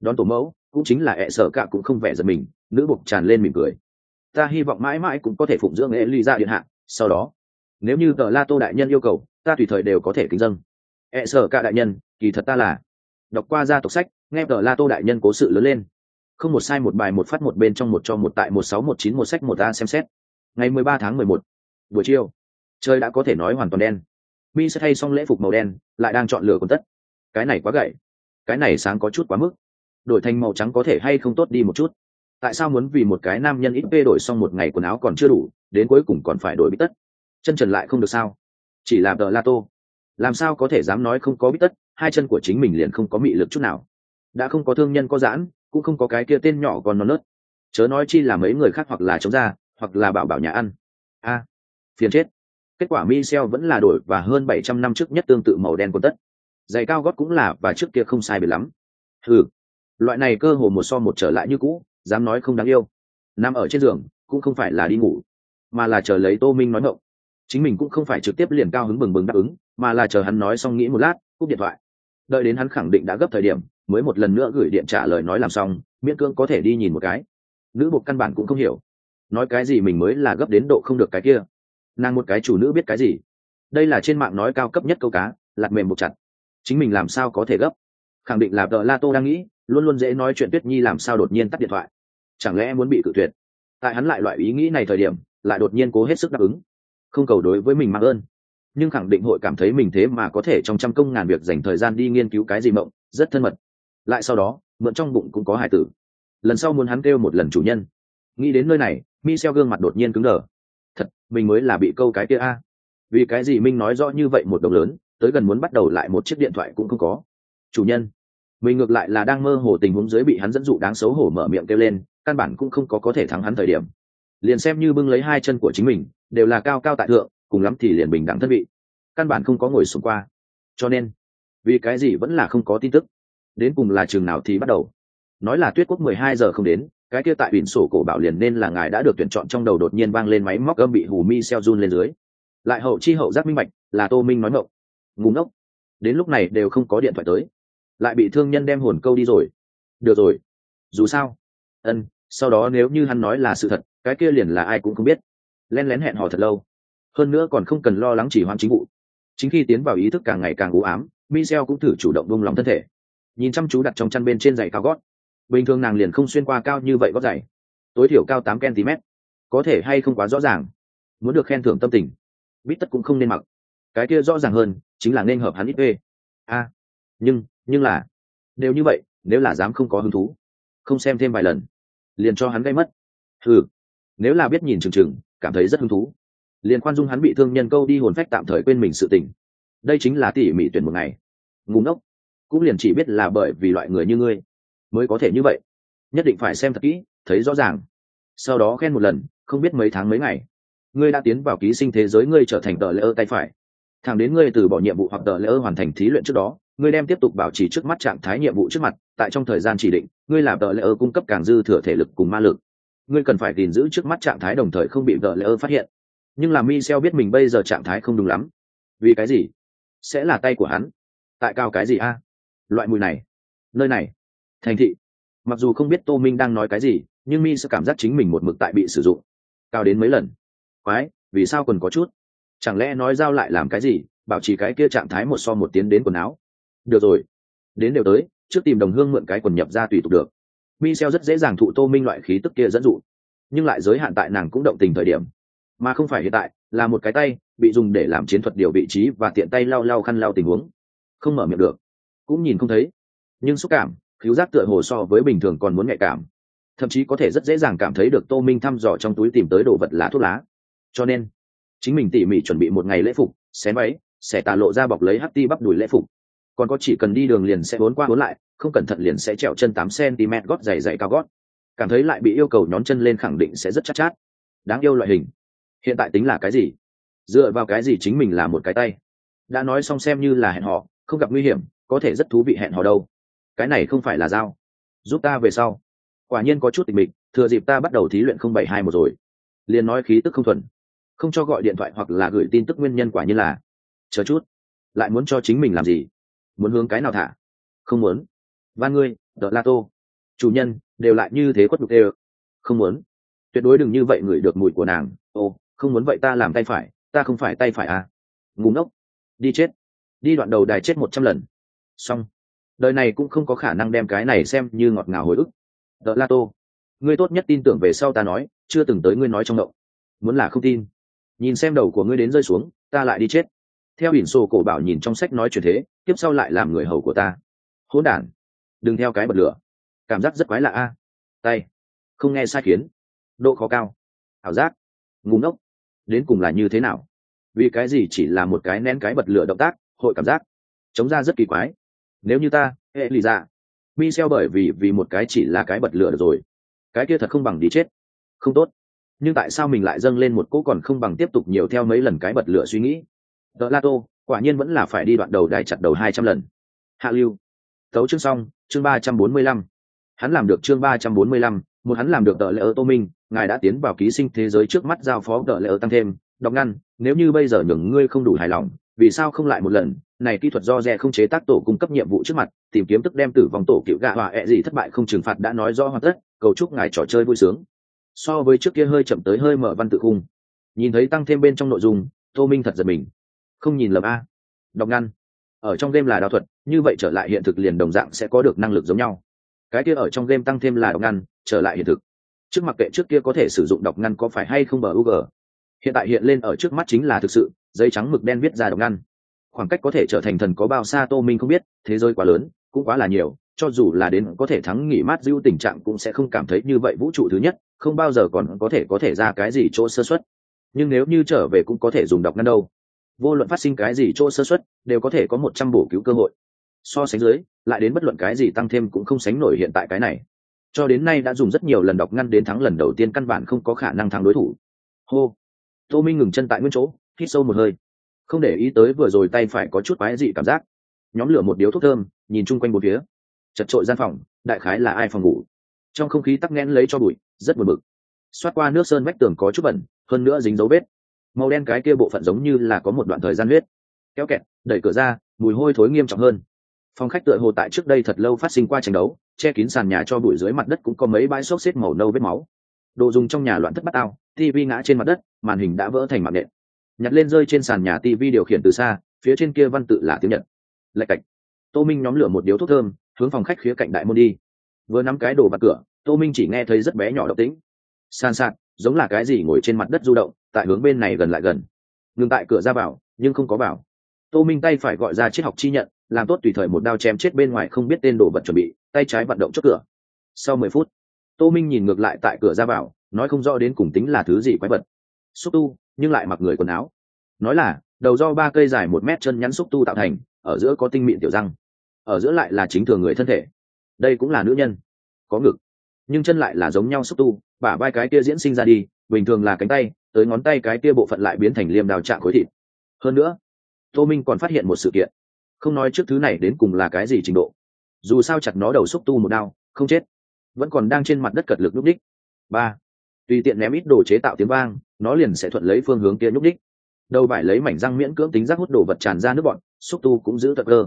Đón tổ mẫu, cũng chính là ẹ sợ cả cũng không vẻ giật mình, nữ bục tràn lên mỉm cười. Ta hy vọng mãi mãi cũng có thể phụng dưỡng hệ lý ra điện hạ, sau đó, nếu như tờ la tô đại nhân yêu cầu, ta tùy thời đều có thể kính dân. Ẹ sợ cả đại nhân, kỳ thật ta là đọc qua gia tộc sách, nghe tờ la tô đại nhân cố sự lớn lên không một sai một bài một phát một bên trong một cho một tại một sáu một chín một sách một a xem xét. Ngày mười ba tháng mười một, buổi chiều. Trời đã có thể nói hoàn toàn đen. Mi sẽ thay xong lễ phục màu đen, lại đang chọn lửa quần tất. Cái này quá gậy. Cái này sáng có chút quá mức. Đổi thành màu trắng có thể hay không tốt đi một chút. Tại sao muốn vì một cái nam nhân ít vê đổi xong một ngày quần áo còn chưa đủ, đến cuối cùng còn phải đổi bít tất? Chân trần lại không được sao? Chỉ là tờ la tô làm sao có thể dám nói không có bít tất? Hai chân của chính mình liền không có mị lực chút nào. Đã không có thương nhân có giãn cũng không có cái kia tên nhỏ còn non nớt. Chớ nói chi là mấy người khác hoặc là chống ra hoặc là bảo bảo nhà ăn. A, phiền chết. Kết quả Michel vẫn là đổi và hơn bảy trăm năm trước nhất tương tự màu đen quần tất. Giày cao gót cũng là và trước kia không sai biệt lắm. Ừ loại này cơ hồ một so một trở lại như cũ, dám nói không đáng yêu. Nằm ở trên giường, cũng không phải là đi ngủ, mà là chờ lấy tô minh nói ngộng chính mình cũng không phải trực tiếp liền cao hứng bừng bừng đáp ứng, mà là chờ hắn nói xong nghĩ một lát, cúp điện thoại. Đợi đến hắn khẳng định đã gấp thời điểm mới một lần nữa gửi điện trả lời nói làm xong, miễn cưỡng có thể đi nhìn một cái. Nữ bột căn bản cũng không hiểu. Nói cái gì mình mới là gấp đến độ không được cái kia. Nàng một cái chủ nữ biết cái gì? Đây là trên mạng nói cao cấp nhất câu cá, lạc mềm một chặt. Chính mình làm sao có thể gấp? Khẳng định là vợ la tô đang nghĩ, luôn luôn dễ nói chuyện tuyết nhi làm sao đột nhiên tắt điện thoại. Chẳng lẽ muốn bị cự tuyệt? Tại hắn lại loại ý nghĩ này thời điểm, lại đột nhiên cố hết sức đáp ứng. Không cầu đối với mình mang ơn. Nhưng khẳng định hội cảm thấy mình thế mà có thể trong trăm công ngàn việc dành thời gian đi nghiên cứu cái gì mộng, rất thân mật lại sau đó, mượn trong bụng cũng có hải tử. Lần sau muốn hắn kêu một lần chủ nhân. Nghĩ đến nơi này mi xeo gương mặt đột nhiên cứng đờ. Thật, mình mới là bị câu cái kia a. Vì cái gì minh nói rõ như vậy một đồng lớn, tới gần muốn bắt đầu lại một chiếc điện thoại cũng không có. Chủ nhân, mình ngược lại là đang mơ hồ tình huống dưới bị hắn dẫn dụ đáng xấu hổ mở miệng kêu lên, căn bản cũng không có có thể thắng hắn thời điểm. Liền xem như bưng lấy hai chân của chính mình, đều là cao cao tại thượng, cùng lắm thì liền bình đẳng thân vị. Căn bản không có ngồi xuống qua. Cho nên, vì cái gì vẫn là không có tin tức đến cùng là trường nào thì bắt đầu. Nói là tuyết quốc mười hai giờ không đến, cái kia tại biển sổ cổ bảo liền nên là ngài đã được tuyển chọn trong đầu đột nhiên vang lên máy móc âm bị hù mi xeo run lên dưới. Lại hậu chi hậu giác minh bạch, là tô minh nói ngộng ngủ ngốc. Đến lúc này đều không có điện thoại tới. Lại bị thương nhân đem hồn câu đi rồi. Được rồi. Dù sao. Ân, sau đó nếu như hắn nói là sự thật, cái kia liền là ai cũng không biết. Len lén hẹn hò thật lâu. Hơn nữa còn không cần lo lắng chỉ hoãn chính vụ. Chính khi tiến vào ý thức càng ngày càng u ám, michel cũng thử chủ động bông lòng thân thể nhìn chăm chú đặt trong chăn bên trên giày cao gót. Bình thường nàng liền không xuyên qua cao như vậy gót giày. Tối thiểu cao tám cm. Có thể hay không quá rõ ràng. Muốn được khen thưởng tâm tình. Bít tất cũng không nên mặc. Cái kia rõ ràng hơn, chính là nên hợp hắn ít ê a. Nhưng nhưng là, đều như vậy, nếu là dám không có hứng thú, không xem thêm vài lần, liền cho hắn gây mất. Ừ nếu là biết nhìn chừng chừng, cảm thấy rất hứng thú, liền khoan dung hắn bị thương nhân câu đi hồn phách tạm thời quên mình sự tình. Đây chính là tỉ mỉ tuyển một ngày. Ngủ ngốc cũng liền chỉ biết là bởi vì loại người như ngươi mới có thể như vậy. Nhất định phải xem thật kỹ, thấy rõ ràng. Sau đó khen một lần, không biết mấy tháng mấy ngày, ngươi đã tiến vào ký sinh thế giới ngươi trở thành tờ lễ ơ tay phải. Thẳng đến ngươi từ bỏ nhiệm vụ hoặc tờ lễ ơ hoàn thành thí luyện trước đó, ngươi đem tiếp tục bảo trì trước mắt trạng thái nhiệm vụ trước mặt, tại trong thời gian chỉ định, ngươi làm tờ lễ ơ cung cấp càng dư thừa thể lực cùng ma lực. Ngươi cần phải gìn giữ trước mắt trạng thái đồng thời không bị tờ lễ ơ phát hiện. Nhưng là Michel biết mình bây giờ trạng thái không đúng lắm. Vì cái gì? Sẽ là tay của hắn. Tại cao cái gì a? Loại mùi này. Nơi này. Thành thị. Mặc dù không biết tô minh đang nói cái gì nhưng mi sẽ cảm giác chính mình một mực tại bị sử dụng. Cao đến mấy lần? Quái vì sao còn có chút? Chẳng lẽ nói giao lại làm cái gì bảo trì cái kia trạng thái một so một tiến đến quần áo? Được rồi. Đến đều tới trước tìm đồng hương mượn cái quần nhập ra tùy tục được. Mi xeo rất dễ dàng thụ Tô Minh loại khí tức kia dẫn dụ, nhưng lại giới hạn tại nàng cũng động tình thời điểm, mà không phải hiện tại, là một cái tay bị dùng để làm chiến thuật điều vị trí và tiện tay lau lau khăn lau tình huống. Không mở miệng được cũng nhìn không thấy. Nhưng xúc cảm khiếu giác tựa hồ so với bình thường còn muốn nhạy cảm. Thậm chí có thể rất dễ dàng cảm thấy được tô minh thăm dò trong túi tìm tới đồ vật lá thuốc lá. Cho nên chính mình tỉ mỉ chuẩn bị một ngày lễ phục xén váy xẻ tà lộ ra bọc lấy hắt ti bắp đùi lễ phục. Còn có chỉ cần đi đường liền sẽ bốn qua bốn lại không cẩn thận liền sẽ trèo chân tám cm gót dày dày cao gót. Cảm thấy lại bị yêu cầu nhón chân lên khẳng định sẽ rất chắc chát, chát đáng yêu loại hình. Hiện tại tính là cái gì? Dựa vào cái gì chính mình là một cái tay? Đã nói xong xem như là hẹn họ không gặp nguy hiểm có thể rất thú vị hẹn hò đâu. Cái này không phải là dao giúp ta về sau. Quả nhiên có chút tình mình thừa dịp ta bắt đầu thí luyện không bảy hai một rồi. Liền nói khí tức không thuần. Không cho gọi điện thoại hoặc là gửi tin tức nguyên nhân quả nhiên là, chờ chút, lại muốn cho chính mình làm gì? Muốn hướng cái nào thả? Không muốn. Ba ngươi đợt la tô. Chủ nhân, đều lại như thế quất đục đều. Không muốn. Tuyệt đối đừng như vậy ngửi được mùi của nàng. Ô không muốn vậy ta làm tay phải, ta không phải tay phải à. Ngủ ngốc. Đi chết. Đi đoạn đầu đài chết một trăm lần xong. Đời này cũng không có khả năng đem cái này xem như ngọt ngào hồi ức. Đợt la tô, ngươi tốt nhất tin tưởng về sau ta nói, chưa từng tới ngươi nói trong động. Muốn là không tin, nhìn xem đầu của ngươi đến rơi xuống, ta lại đi chết. Theo ỉn sổ cổ bảo nhìn trong sách nói chuyện thế, tiếp sau lại làm người hầu của ta. Hỗn đản, đừng theo cái bật lửa. Cảm giác rất quái lạ a. À. Tay, không nghe sai khiến. Độ khó cao, ảo giác ngủ ngốc. Đến cùng là như thế nào? Vì cái gì chỉ là một cái nén cái bật lửa động tác, hội cảm giác, chống ra rất kỳ quái nếu như ta, hệ lì ra mi xeo bởi vì vì một cái chỉ là cái bật lửa được rồi. Cái kia thật không bằng đi chết. Không tốt. Nhưng tại sao mình lại dâng lên một cỗ còn không bằng tiếp tục nhiều theo mấy lần cái bật lửa suy nghĩ? Đ la tô quả nhiên vẫn là phải đi đoạn đầu đài chặt đầu hai trăm lần. Hạ lưu. Tấu chương xong, chương ba trăm bốn mươi lăm. Hắn làm được chương ba trăm bốn mươi lăm, một hắn làm được đợi lệ ơ tô minh, ngài đã tiến vào ký sinh thế giới trước mắt giao phó đợi lệ ơ tăng thêm. Đọc ngăn, nếu như bây giờ nhường ngươi không đủ hài lòng vì sao không lại một lần? Này kỹ thuật do rẻ không chế tác tổ cung cấp nhiệm vụ trước mặt, tìm kiếm tức đem tử vòng tổ cựu gạ hòa ẹ gì thất bại không trừng phạt đã nói rõ hoàn tất, cầu chúc ngài trò chơi vui sướng. So với trước kia hơi chậm tới hơi mở văn tự khung. Nhìn thấy tăng thêm bên trong nội dung, tô minh thật giật mình. Không nhìn lầm a. Đọc ngăn. Ở trong game là đạo thuật, như vậy trở lại hiện thực liền đồng dạng sẽ có được năng lực giống nhau. Cái kia ở trong game tăng thêm là đọc ngăn, trở lại hiện thực. Trước mặt kệ trước kia có thể sử dụng đọc ngăn có phải hay không bờ u g hiện tại hiện lên ở trước mắt chính là thực sự giấy trắng mực đen viết ra đọc ngăn. Khoảng cách có thể trở thành thần có bao xa tô minh không biết, thế giới quá lớn, cũng quá là nhiều, cho dù là đến có thể thắng nghỉ mát dữ tình trạng cũng sẽ không cảm thấy như vậy vũ trụ thứ nhất, không bao giờ còn có thể có thể ra cái gì chỗ sơ xuất nhưng nếu như trở về cũng có thể dùng đọc ngăn đâu. Vô luận phát sinh cái gì chỗ sơ xuất đều có thể có một trăm bổ cứu cơ hội. So sánh dưới, lại đến bất luận cái gì tăng thêm cũng không sánh nổi hiện tại cái này. Cho đến nay đã dùng rất nhiều lần đọc ngăn đến thắng lần đầu tiên căn bản không có khả năng thắng đối thủ. Hô. Tô minh ngừng chân tại nguyên chỗ hít sâu một hơi. Không để ý tới vừa rồi tay phải có chút quái dị cảm giác. Nhóm lửa một điếu thuốc thơm, nhìn chung quanh một phía. Chật trội gian phòng, đại khái là ai phòng ngủ? Trong không khí tắc nghẽn lấy cho bụi, rất buồn bực. Xoát qua nước sơn vách tường có chút bẩn, hơn nữa dính dấu vết. Màu đen cái kia bộ phận giống như là có một đoạn thời gian huyết. Kéo kẹt, đẩy cửa ra, mùi hôi thối nghiêm trọng hơn. Phòng khách tựa hồ tại trước đây thật lâu phát sinh qua tranh đấu, che kín sàn nhà cho bụi dưới mặt đất cũng có mấy bãi xốc xếp màu nâu vết máu. Đồ dùng trong nhà loạn thất bát ao tv ngã trên mặt đất, màn hình đã vỡ thành mạng nện nhặt lên rơi trên sàn nhà tivi điều khiển từ xa, phía trên kia văn tự là tiếng nhật. Lạch cạch. Tô minh nhóm lửa một điếu thuốc thơm, hướng phòng khách khía cạnh đại môn đi. Vừa nắm cái đồ bạt cửa, tô minh chỉ nghe thấy rất bé nhỏ độc tính san sạt, giống là cái gì ngồi trên mặt đất du động, tại hướng bên này gần lại gần. Ngừng tại cửa ra vào, nhưng không có bảo. tô minh tay phải gọi ra triết học chi nhận, làm tốt tùy thời một đao chém chết bên ngoài không biết tên đồ vật chuẩn bị, tay trái vận động trước cửa. Sau mười phút, tô minh nhìn ngược lại tại cửa ra vào, nói không rõ đến cùng tính là thứ gì quái vật. Xúc tu nhưng lại mặc người quần áo. Nói là, đầu do ba cây dài một mét chân nhắn xúc tu tạo thành, ở giữa có tinh mịn tiểu răng, ở giữa lại là chính thường người thân thể. Đây cũng là nữ nhân, có ngực, nhưng chân lại là giống nhau xúc tu, bả vai cái kia diễn sinh ra đi, bình thường là cánh tay, tới ngón tay cái kia bộ phận lại biến thành liềm đào trạng khối thịt. Hơn nữa, tô minh còn phát hiện một sự kiện, không nói trước thứ này đến cùng là cái gì trình độ. Dù sao chặt nó đầu xúc tu một đao, không chết, vẫn còn đang trên mặt đất cật lực núp đích. Ba tùy tiện ném ít đồ chế tạo tiếng vang, nó liền sẽ thuận lấy phương hướng kia nhúc đích đầu vải lấy mảnh răng miễn cưỡng tính giác hút đồ vật tràn ra nước bọn xúc tu cũng giữ thật cơ.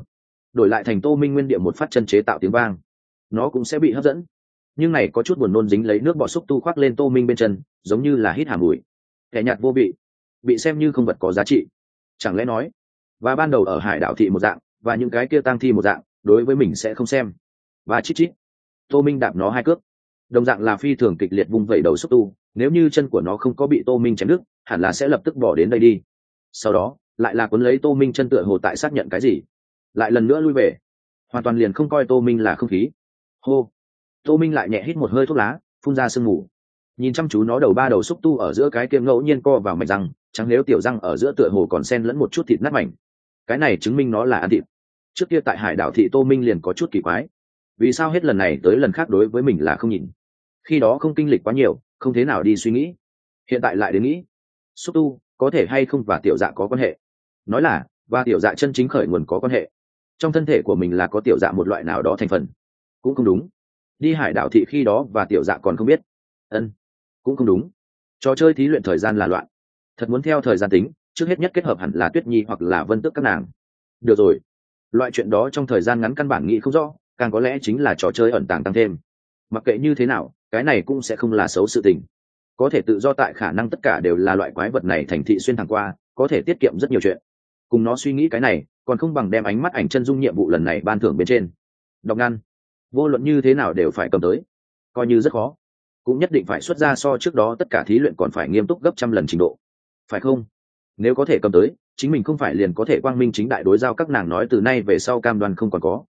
Đổi lại thành tô minh nguyên địa một phát chân chế tạo tiếng vang, nó cũng sẽ bị hấp dẫn. Nhưng này có chút buồn nôn dính lấy nước bọt xúc tu khoác lên tô minh bên chân, giống như là hít hàm mùi. Kẻ nhạt vô vị, bị xem như không vật có giá trị. Chẳng lẽ nói, và ban đầu ở hải đảo thị một dạng, và những cái kia tang thi một dạng, đối với mình sẽ không xem. Và chít chít, tô minh đạp nó hai cước đồng dạng là phi thường kịch liệt vung vẩy đầu xúc tu, nếu như chân của nó không có bị tô minh chém đứt, hẳn là sẽ lập tức bỏ đến đây đi. Sau đó, lại là cuốn lấy tô minh chân tựa hồ tại xác nhận cái gì. Lại lần nữa lui về. Hoàn toàn liền không coi tô minh là không khí. Hô. Tô minh lại nhẹ hít một hơi thuốc lá, phun ra sương mù. Nhìn chăm chú nó đầu ba đầu xúc tu ở giữa cái kia ngẫu nhiên co vào mạch răng, chẳng nếu tiểu răng ở giữa tựa hồ còn sen lẫn một chút thịt nát mảnh. Cái này chứng minh nó là ăn thịt. Trước kia tại hải đảo thị tô minh liền có chút kỳ quái vì sao hết lần này tới lần khác đối với mình là không nhìn? Khi đó không kinh lịch quá nhiều, không thế nào đi suy nghĩ. Hiện tại lại đến nghĩ, xúc tu có thể hay không và tiểu dạ có quan hệ? Nói là, và tiểu dạ chân chính khởi nguồn có quan hệ. Trong thân thể của mình là có tiểu dạ một loại nào đó thành phần? Cũng không đúng. Đi hải đảo thị khi đó và tiểu dạ còn không biết. Ân, cũng không đúng. Trò chơi thí luyện thời gian là loạn. Thật muốn theo thời gian tính, trước hết nhất kết hợp hẳn là tuyết nhi hoặc là vân tức các nàng. Được rồi. Loại chuyện đó trong thời gian ngắn căn bản nghĩ không rõ càng có lẽ chính là trò chơi ẩn tàng tăng thêm. Mặc kệ như thế nào, cái này cũng sẽ không là xấu sự tình. Có thể tự do tại khả năng tất cả đều là loại quái vật này thành thị xuyên thẳng qua, có thể tiết kiệm rất nhiều chuyện. Cùng nó suy nghĩ cái này, còn không bằng đem ánh mắt ảnh chân dung nhiệm vụ lần này ban thưởng bên trên. Đọc ngăn. Vô luận như thế nào đều phải cầm tới. Coi như rất khó. Cũng nhất định phải xuất ra so trước đó tất cả thí luyện còn phải nghiêm túc gấp trăm lần trình độ. Phải không? Nếu có thể cầm tới, chính mình không phải liền có thể quang minh chính đại đối giao các nàng nói từ nay về sau cam đoan không còn có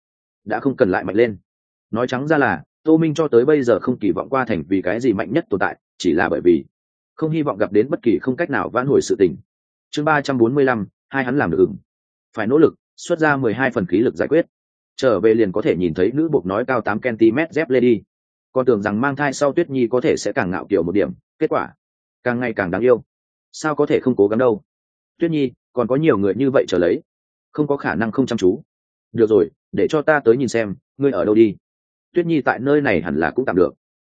đã không cần lại mạnh lên. Nói trắng ra là, tô minh cho tới bây giờ không kỳ vọng qua thành vì cái gì mạnh nhất tồn tại, chỉ là bởi vì không hy vọng gặp đến bất kỳ không cách nào vãn hồi sự tình. Chương ba trăm bốn mươi lăm, hai hắn làm được ứng. Phải nỗ lực, xuất ra mười hai phần khí lực giải quyết. Trở về liền có thể nhìn thấy nữ bột nói cao tám cm dép lê đi. Tưởng rằng mang thai sau tuyết nhi có thể sẽ càng ngạo kiểu một điểm, kết quả càng ngày càng đáng yêu. Sao có thể không cố gắng đâu? Tuyết nhi, còn có nhiều người như vậy trở lấy. Không có khả năng không chăm chú. Được rồi để cho ta tới nhìn xem, ngươi ở đâu đi. Tuyết nhi tại nơi này hẳn là cũng tạm được.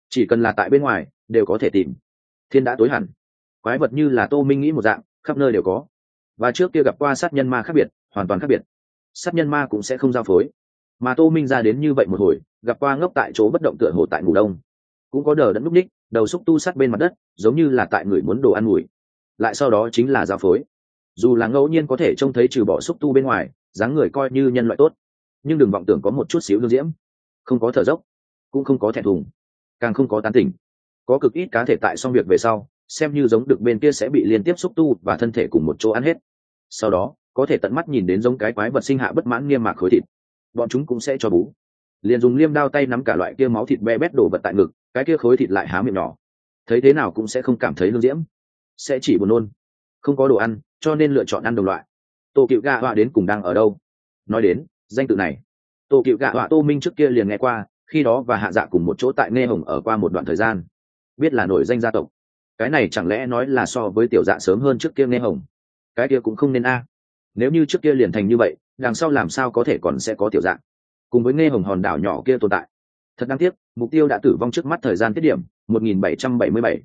Chỉ cần là tại bên ngoài, đều có thể tìm. Thiên đã tối hẳn. Quái vật như là tô minh nghĩ một dạng, khắp nơi đều có. Và trước kia gặp qua sát nhân ma khác biệt, hoàn toàn khác biệt. Sát nhân ma cũng sẽ không giao phối. Mà tô minh ra đến như vậy một hồi, gặp qua ngốc tại chỗ bất động tựa hồ tại ngủ đông. Cũng có đờ đẫn núp ních, đầu xúc tu sát bên mặt đất, giống như là tại người muốn đồ ăn mùi lại sau đó chính là giao phối. Dù là ngẫu nhiên có thể trông thấy trừ bỏ xúc tu bên ngoài, dáng người coi như nhân loại tốt nhưng đừng vọng tưởng có một chút xíu lương diễm. Không có thở dốc, cũng không có thẹn thùng, càng không có tán tỉnh. Có cực ít cá thể tại xong việc về sau, xem như giống được bên kia sẽ bị liên tiếp xúc tu và thân thể cùng một chỗ ăn hết. Sau đó, có thể tận mắt nhìn đến giống cái quái vật sinh hạ bất mãn nghiêm mạc khối thịt. Bọn chúng cũng sẽ cho bú. Liền dùng liêm đao tay nắm cả loại kia máu thịt be bét đổ vật tại ngực, cái kia khối thịt lại há miệng nhỏ. Thấy thế nào cũng sẽ không cảm thấy hương diễm. Sẽ chỉ buồn nôn. Không có đồ ăn, cho nên lựa chọn ăn đồng loại. Tô cựu Ga họa đến cùng đang ở đâu? Nói đến danh tự này. Tổ cựu gạ họa tô minh trước kia liền nghe qua, khi đó và hạ dạ cùng một chỗ tại nghe hồng ở qua một đoạn thời gian. Biết là nổi danh gia tộc. Cái này chẳng lẽ nói là so với tiểu dạ sớm hơn trước kia nghe hồng? Cái kia cũng không nên a. Nếu như trước kia liền thành như vậy, đằng sau làm sao có thể còn sẽ có tiểu dạng cùng với nghe hồng hòn đảo nhỏ kia tồn tại. Thật đáng tiếc, mục tiêu đã tử vong trước mắt thời gian tiết điểm 1777.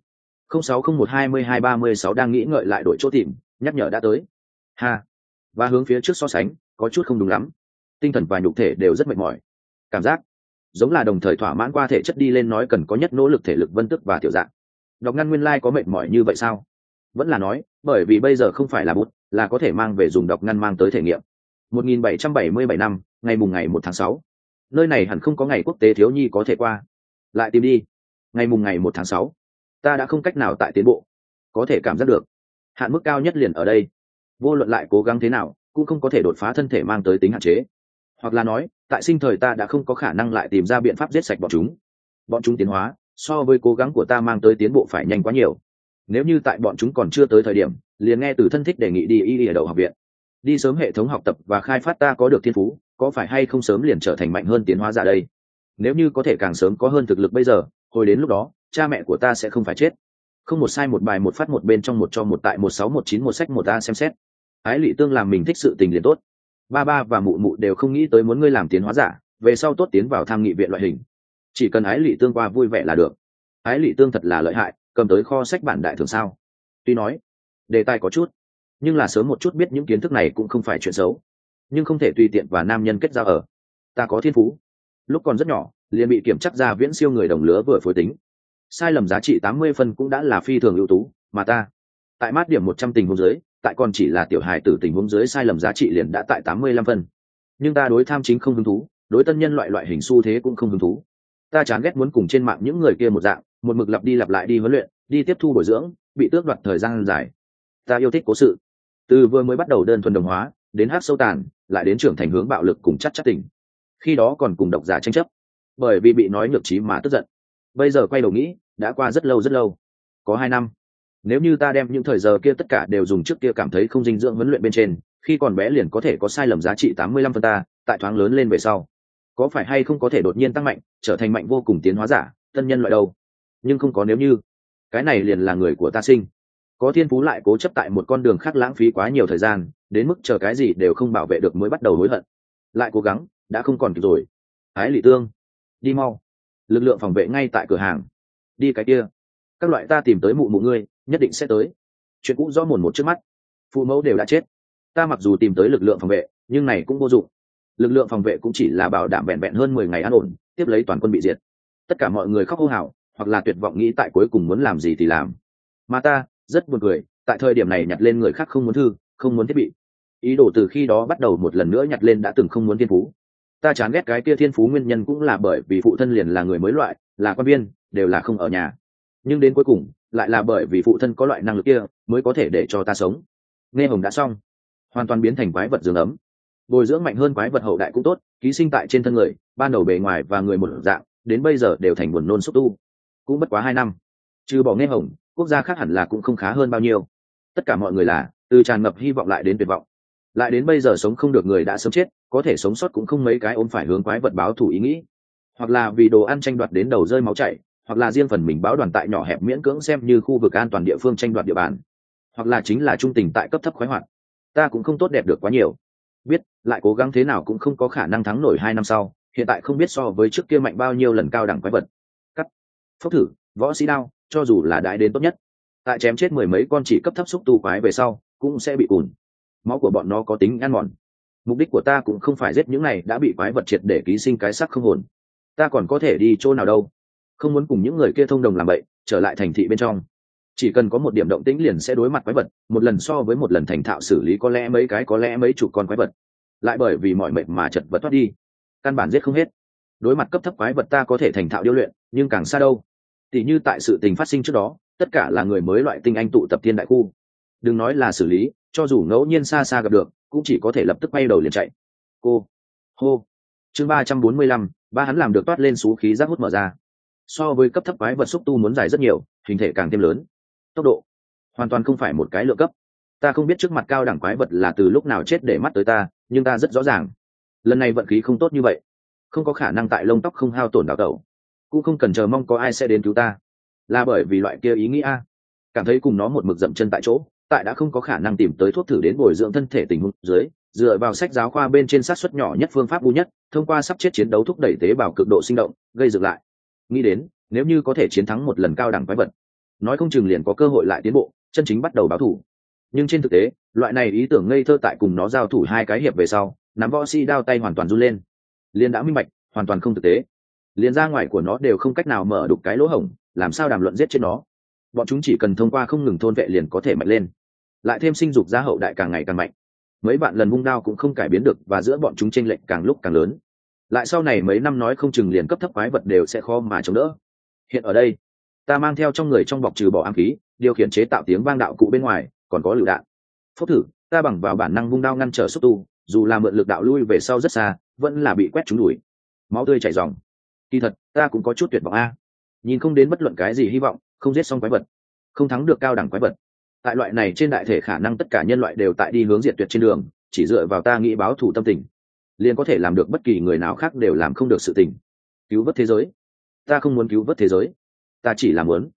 06012236 đang nghĩ ngợi lại đổi chỗ tìm, nhắc nhở đã tới. Ha. Và hướng phía trước so sánh, có chút không đúng lắm tinh thần và nhục thể đều rất mệt mỏi. Cảm giác giống là đồng thời thỏa mãn qua thể chất đi lên nói cần có nhất nỗ lực thể lực vân tức và tiểu dạng. Đọc ngăn nguyên lai、like、có mệt mỏi như vậy sao? Vẫn là nói, bởi vì bây giờ không phải là bút, là có thể mang về dùng đọc ngăn mang tới thể nghiệm. 1777 năm, ngày mùng ngày một tháng sáu. Nơi này hẳn không có ngày quốc tế thiếu nhi có thể qua. Lại tìm đi. Ngày mùng ngày một tháng sáu. Ta đã không cách nào tại tiến bộ. Có thể cảm giác được. Hạn mức cao nhất liền ở đây. Vô luận lại cố gắng thế nào, cũng không có thể đột phá thân thể mang tới tính hạn chế hoặc là nói, tại sinh thời ta đã không có khả năng lại tìm ra biện pháp giết sạch bọn chúng. Bọn chúng tiến hóa, so với cố gắng của ta mang tới tiến bộ phải nhanh quá nhiều. Nếu như tại bọn chúng còn chưa tới thời điểm, liền nghe từ thân thích đề nghị đi y ở đầu học viện. Đi sớm hệ thống học tập và khai phát ta có được thiên phú, có phải hay không sớm liền trở thành mạnh hơn tiến hóa giả đây? Nếu như có thể càng sớm có hơn thực lực bây giờ, hồi đến lúc đó, cha mẹ của ta sẽ không phải chết. Không một sai một bài một phát một bên trong một cho một tại một sáu một chín một sách một ta xem xét. Ái lị tương làm mình thích sự tình liền tốt ba ba và mụ mụ đều không nghĩ tới muốn ngươi làm tiến hóa giả, về sau tốt tiến vào tham nghị viện loại hình. Chỉ cần ái lị tương qua vui vẻ là được. Ái lị tương thật là lợi hại, cầm tới kho sách bản đại thường sao? Tuy nói, đề tài có chút, nhưng là sớm một chút biết những kiến thức này cũng không phải chuyện xấu. Nhưng không thể tùy tiện và nam nhân kết giao ở. Ta có thiên phú. Lúc còn rất nhỏ, liền bị kiểm chắc ra viễn siêu người đồng lứa vừa phối tính. Sai lầm giá trị tám mươi phân cũng đã là phi thường ưu tú, mà ta, tại mát điểm một trăm tình huống dưới tại còn chỉ là tiểu hài tử tình huống dưới sai lầm giá trị liền đã tại tám mươi lăm phân. Nhưng ta đối tham chính không hứng thú, đối tân nhân loại loại hình xu thế cũng không hứng thú. Ta chán ghét muốn cùng trên mạng những người kia một dạng, một mực lặp đi lặp lại đi huấn luyện, đi tiếp thu bồi dưỡng, bị tước đoạt thời gian dài. Ta yêu thích cố sự. Từ vừa mới bắt đầu đơn thuần đồng hóa, đến hát sâu tàn, lại đến trưởng thành hướng bạo lực cùng chắc chắc tình. Khi đó còn cùng độc giả tranh chấp. Bởi vì bị nói nhược trí mà tức giận. Bây giờ quay đầu nghĩ, đã qua rất lâu rất lâu. Có hai năm nếu như ta đem những thời giờ kia tất cả đều dùng trước kia cảm thấy không dinh dưỡng huấn luyện bên trên, khi còn bé liền có thể có sai lầm giá trị tám mươi lăm phần ta, tại thoáng lớn lên về sau, có phải hay không có thể đột nhiên tăng mạnh, trở thành mạnh vô cùng tiến hóa giả, tân nhân loại đâu? Nhưng không có nếu như. Cái này liền là người của ta sinh. Có thiên phú lại cố chấp tại một con đường khác lãng phí quá nhiều thời gian, đến mức chờ cái gì đều không bảo vệ được mới bắt đầu hối hận. Lại cố gắng, đã không còn kịp rồi. Ái lị tương, đi mau. Lực lượng phòng vệ ngay tại cửa hàng. Đi cái kia các loại ta tìm tới mụ mụ ngươi, nhất định sẽ tới. Chuyện cũ rõ mồn một trước mắt. Phụ mẫu đều đã chết. Ta mặc dù tìm tới lực lượng phòng vệ, nhưng này cũng vô dụng. Lực lượng phòng vệ cũng chỉ là bảo đảm vẹn vẹn hơn mười ngày an ổn, tiếp lấy toàn quân bị diệt. Tất cả mọi người khóc hô hào, hoặc là tuyệt vọng nghĩ tại cuối cùng muốn làm gì thì làm. Mà ta, rất buồn cười, tại thời điểm này nhặt lên người khác không muốn thư, không muốn thiết bị. Ý đồ từ khi đó bắt đầu một lần nữa nhặt lên đã từng không muốn thiên phú. Ta chán ghét cái kia thiên phú nguyên nhân cũng là bởi vì phụ thân liền là người mới loại, là quan viên, đều là không ở nhà nhưng đến cuối cùng, lại là bởi vì phụ thân có loại năng lực kia mới có thể để cho ta sống. Nghe hồng đã xong, hoàn toàn biến thành quái vật giường ấm. Bồi dưỡng mạnh hơn quái vật hậu đại cũng tốt, ký sinh tại trên thân người, ban đầu bề ngoài và người một dạng, đến bây giờ đều thành buồn nôn xúc tu. Cũng bất quá hai năm. Trừ bỏ nghe hồng, quốc gia khác hẳn là cũng không khá hơn bao nhiêu. Tất cả mọi người là, từ tràn ngập hy vọng lại đến tuyệt vọng. Lại đến bây giờ sống không được người đã sớm chết, có thể sống sót cũng không mấy cái ôm phải hướng quái vật báo thủ ý nghĩ. Hoặc là vì đồ ăn tranh đoạt đến đầu rơi máu chảy hoặc là riêng phần mình báo đoàn tại nhỏ hẹp miễn cưỡng xem như khu vực an toàn địa phương tranh đoạt địa bàn, hoặc là chính là trung tình tại cấp thấp khoái hoạt. Ta cũng không tốt đẹp được quá nhiều. Biết, lại cố gắng thế nào cũng không có khả năng thắng nổi hai năm sau, hiện tại không biết so với trước kia mạnh bao nhiêu lần cao đẳng quái vật. Cắt. Phốc thử, võ sĩ đao, cho dù là đại đến tốt nhất. Tại chém chết mười mấy con chỉ cấp thấp xúc tu quái về sau, cũng sẽ bị ủn máu của bọn nó có tính ăn mòn. Mục đích của ta cũng không phải giết những này đã bị quái vật triệt để ký sinh cái sắc không hồn. Ta còn có thể đi chỗ nào đâu không muốn cùng những người kia thông đồng làm bậy, trở lại thành thị bên trong. Chỉ cần có một điểm động tĩnh liền sẽ đối mặt quái vật, một lần so với một lần thành thạo xử lý có lẽ mấy cái, có lẽ mấy chục con quái vật. Lại bởi vì mọi mệnh mà chật vật thoát đi. Căn bản giết không hết. Đối mặt cấp thấp quái vật ta có thể thành thạo điêu luyện, nhưng càng xa đâu. Tỉ như tại sự tình phát sinh trước đó, tất cả là người mới loại tinh anh tụ tập thiên đại khu. Đừng nói là xử lý, cho dù ngẫu nhiên xa xa gặp được, cũng chỉ có thể lập tức bay đầu liền chạy. Cô. Hô. Chương ba trăm bốn mươi lăm, ba hắn làm được toát lên xú khí rác hút mở ra so với cấp thấp quái vật xúc tu muốn dài rất nhiều, hình thể càng thêm lớn. Tốc độ hoàn toàn không phải một cái lượng cấp. Ta không biết trước mặt cao đẳng quái vật là từ lúc nào chết để mắt tới ta, nhưng ta rất rõ ràng, lần này vận khí không tốt như vậy. Không có khả năng tại lông tóc không hao tổn đào tẩu. Cũng không cần chờ mong có ai sẽ đến cứu ta. Là bởi vì loại kia ý nghĩa cảm thấy cùng nó một mực dậm chân tại chỗ, tại đã không có khả năng tìm tới thuốc thử đến bồi dưỡng thân thể tình huống dưới, dựa vào sách giáo khoa bên trên sát xuất nhỏ nhất phương pháp u nhất, thông qua sắp chết chiến đấu thúc đẩy tế bào cực độ sinh động, gây dựng lại nghĩ đến, nếu như có thể chiến thắng một lần cao đẳng quái vật, nói không chừng liền có cơ hội lại tiến bộ, chân chính bắt đầu báo thủ. Nhưng trên thực tế, loại này ý tưởng ngây thơ tại cùng nó giao thủ hai cái hiệp về sau, nắm võ si đao tay hoàn toàn run lên. Liền đã minh bạch, hoàn toàn không thực tế. Liền ra ngoài của nó đều không cách nào mở đục cái lỗ hổng, làm sao đàm luận giết chết nó? Bọn chúng chỉ cần thông qua không ngừng thôn vệ liền có thể mạnh lên. Lại thêm sinh dục gia hậu đại càng ngày càng mạnh. Mấy bạn lần vung đao cũng không cải biến được và giữa bọn chúng tranh lệch càng lúc càng lớn lại sau này mấy năm nói không chừng liền cấp thấp quái vật đều sẽ khó mà chống đỡ. Hiện ở đây, ta mang theo trong người trong bọc trừ bỏ ám khí, điều khiển chế tạo tiếng vang đạo cụ bên ngoài, còn có lựu đạn. Phốc thử, ta bằng vào bản năng vung đao ngăn trở xúc tu, dù là mượn lực đạo lui về sau rất xa, vẫn là bị quét trúng đuổi máu tươi chảy dòng kỳ thật, ta cũng có chút tuyệt vọng a. Nhìn không đến bất luận cái gì hy vọng, không giết xong quái vật, không thắng được cao đẳng quái vật. Tại loại này trên đại thể khả năng tất cả nhân loại đều tại đi hướng diệt tuyệt trên đường, chỉ dựa vào ta nghĩ báo thủ tâm tình liền có thể làm được bất kỳ người nào khác đều làm không được sự tình. Cứu vớt thế giới. Ta không muốn cứu vớt thế giới. Ta chỉ làm muốn.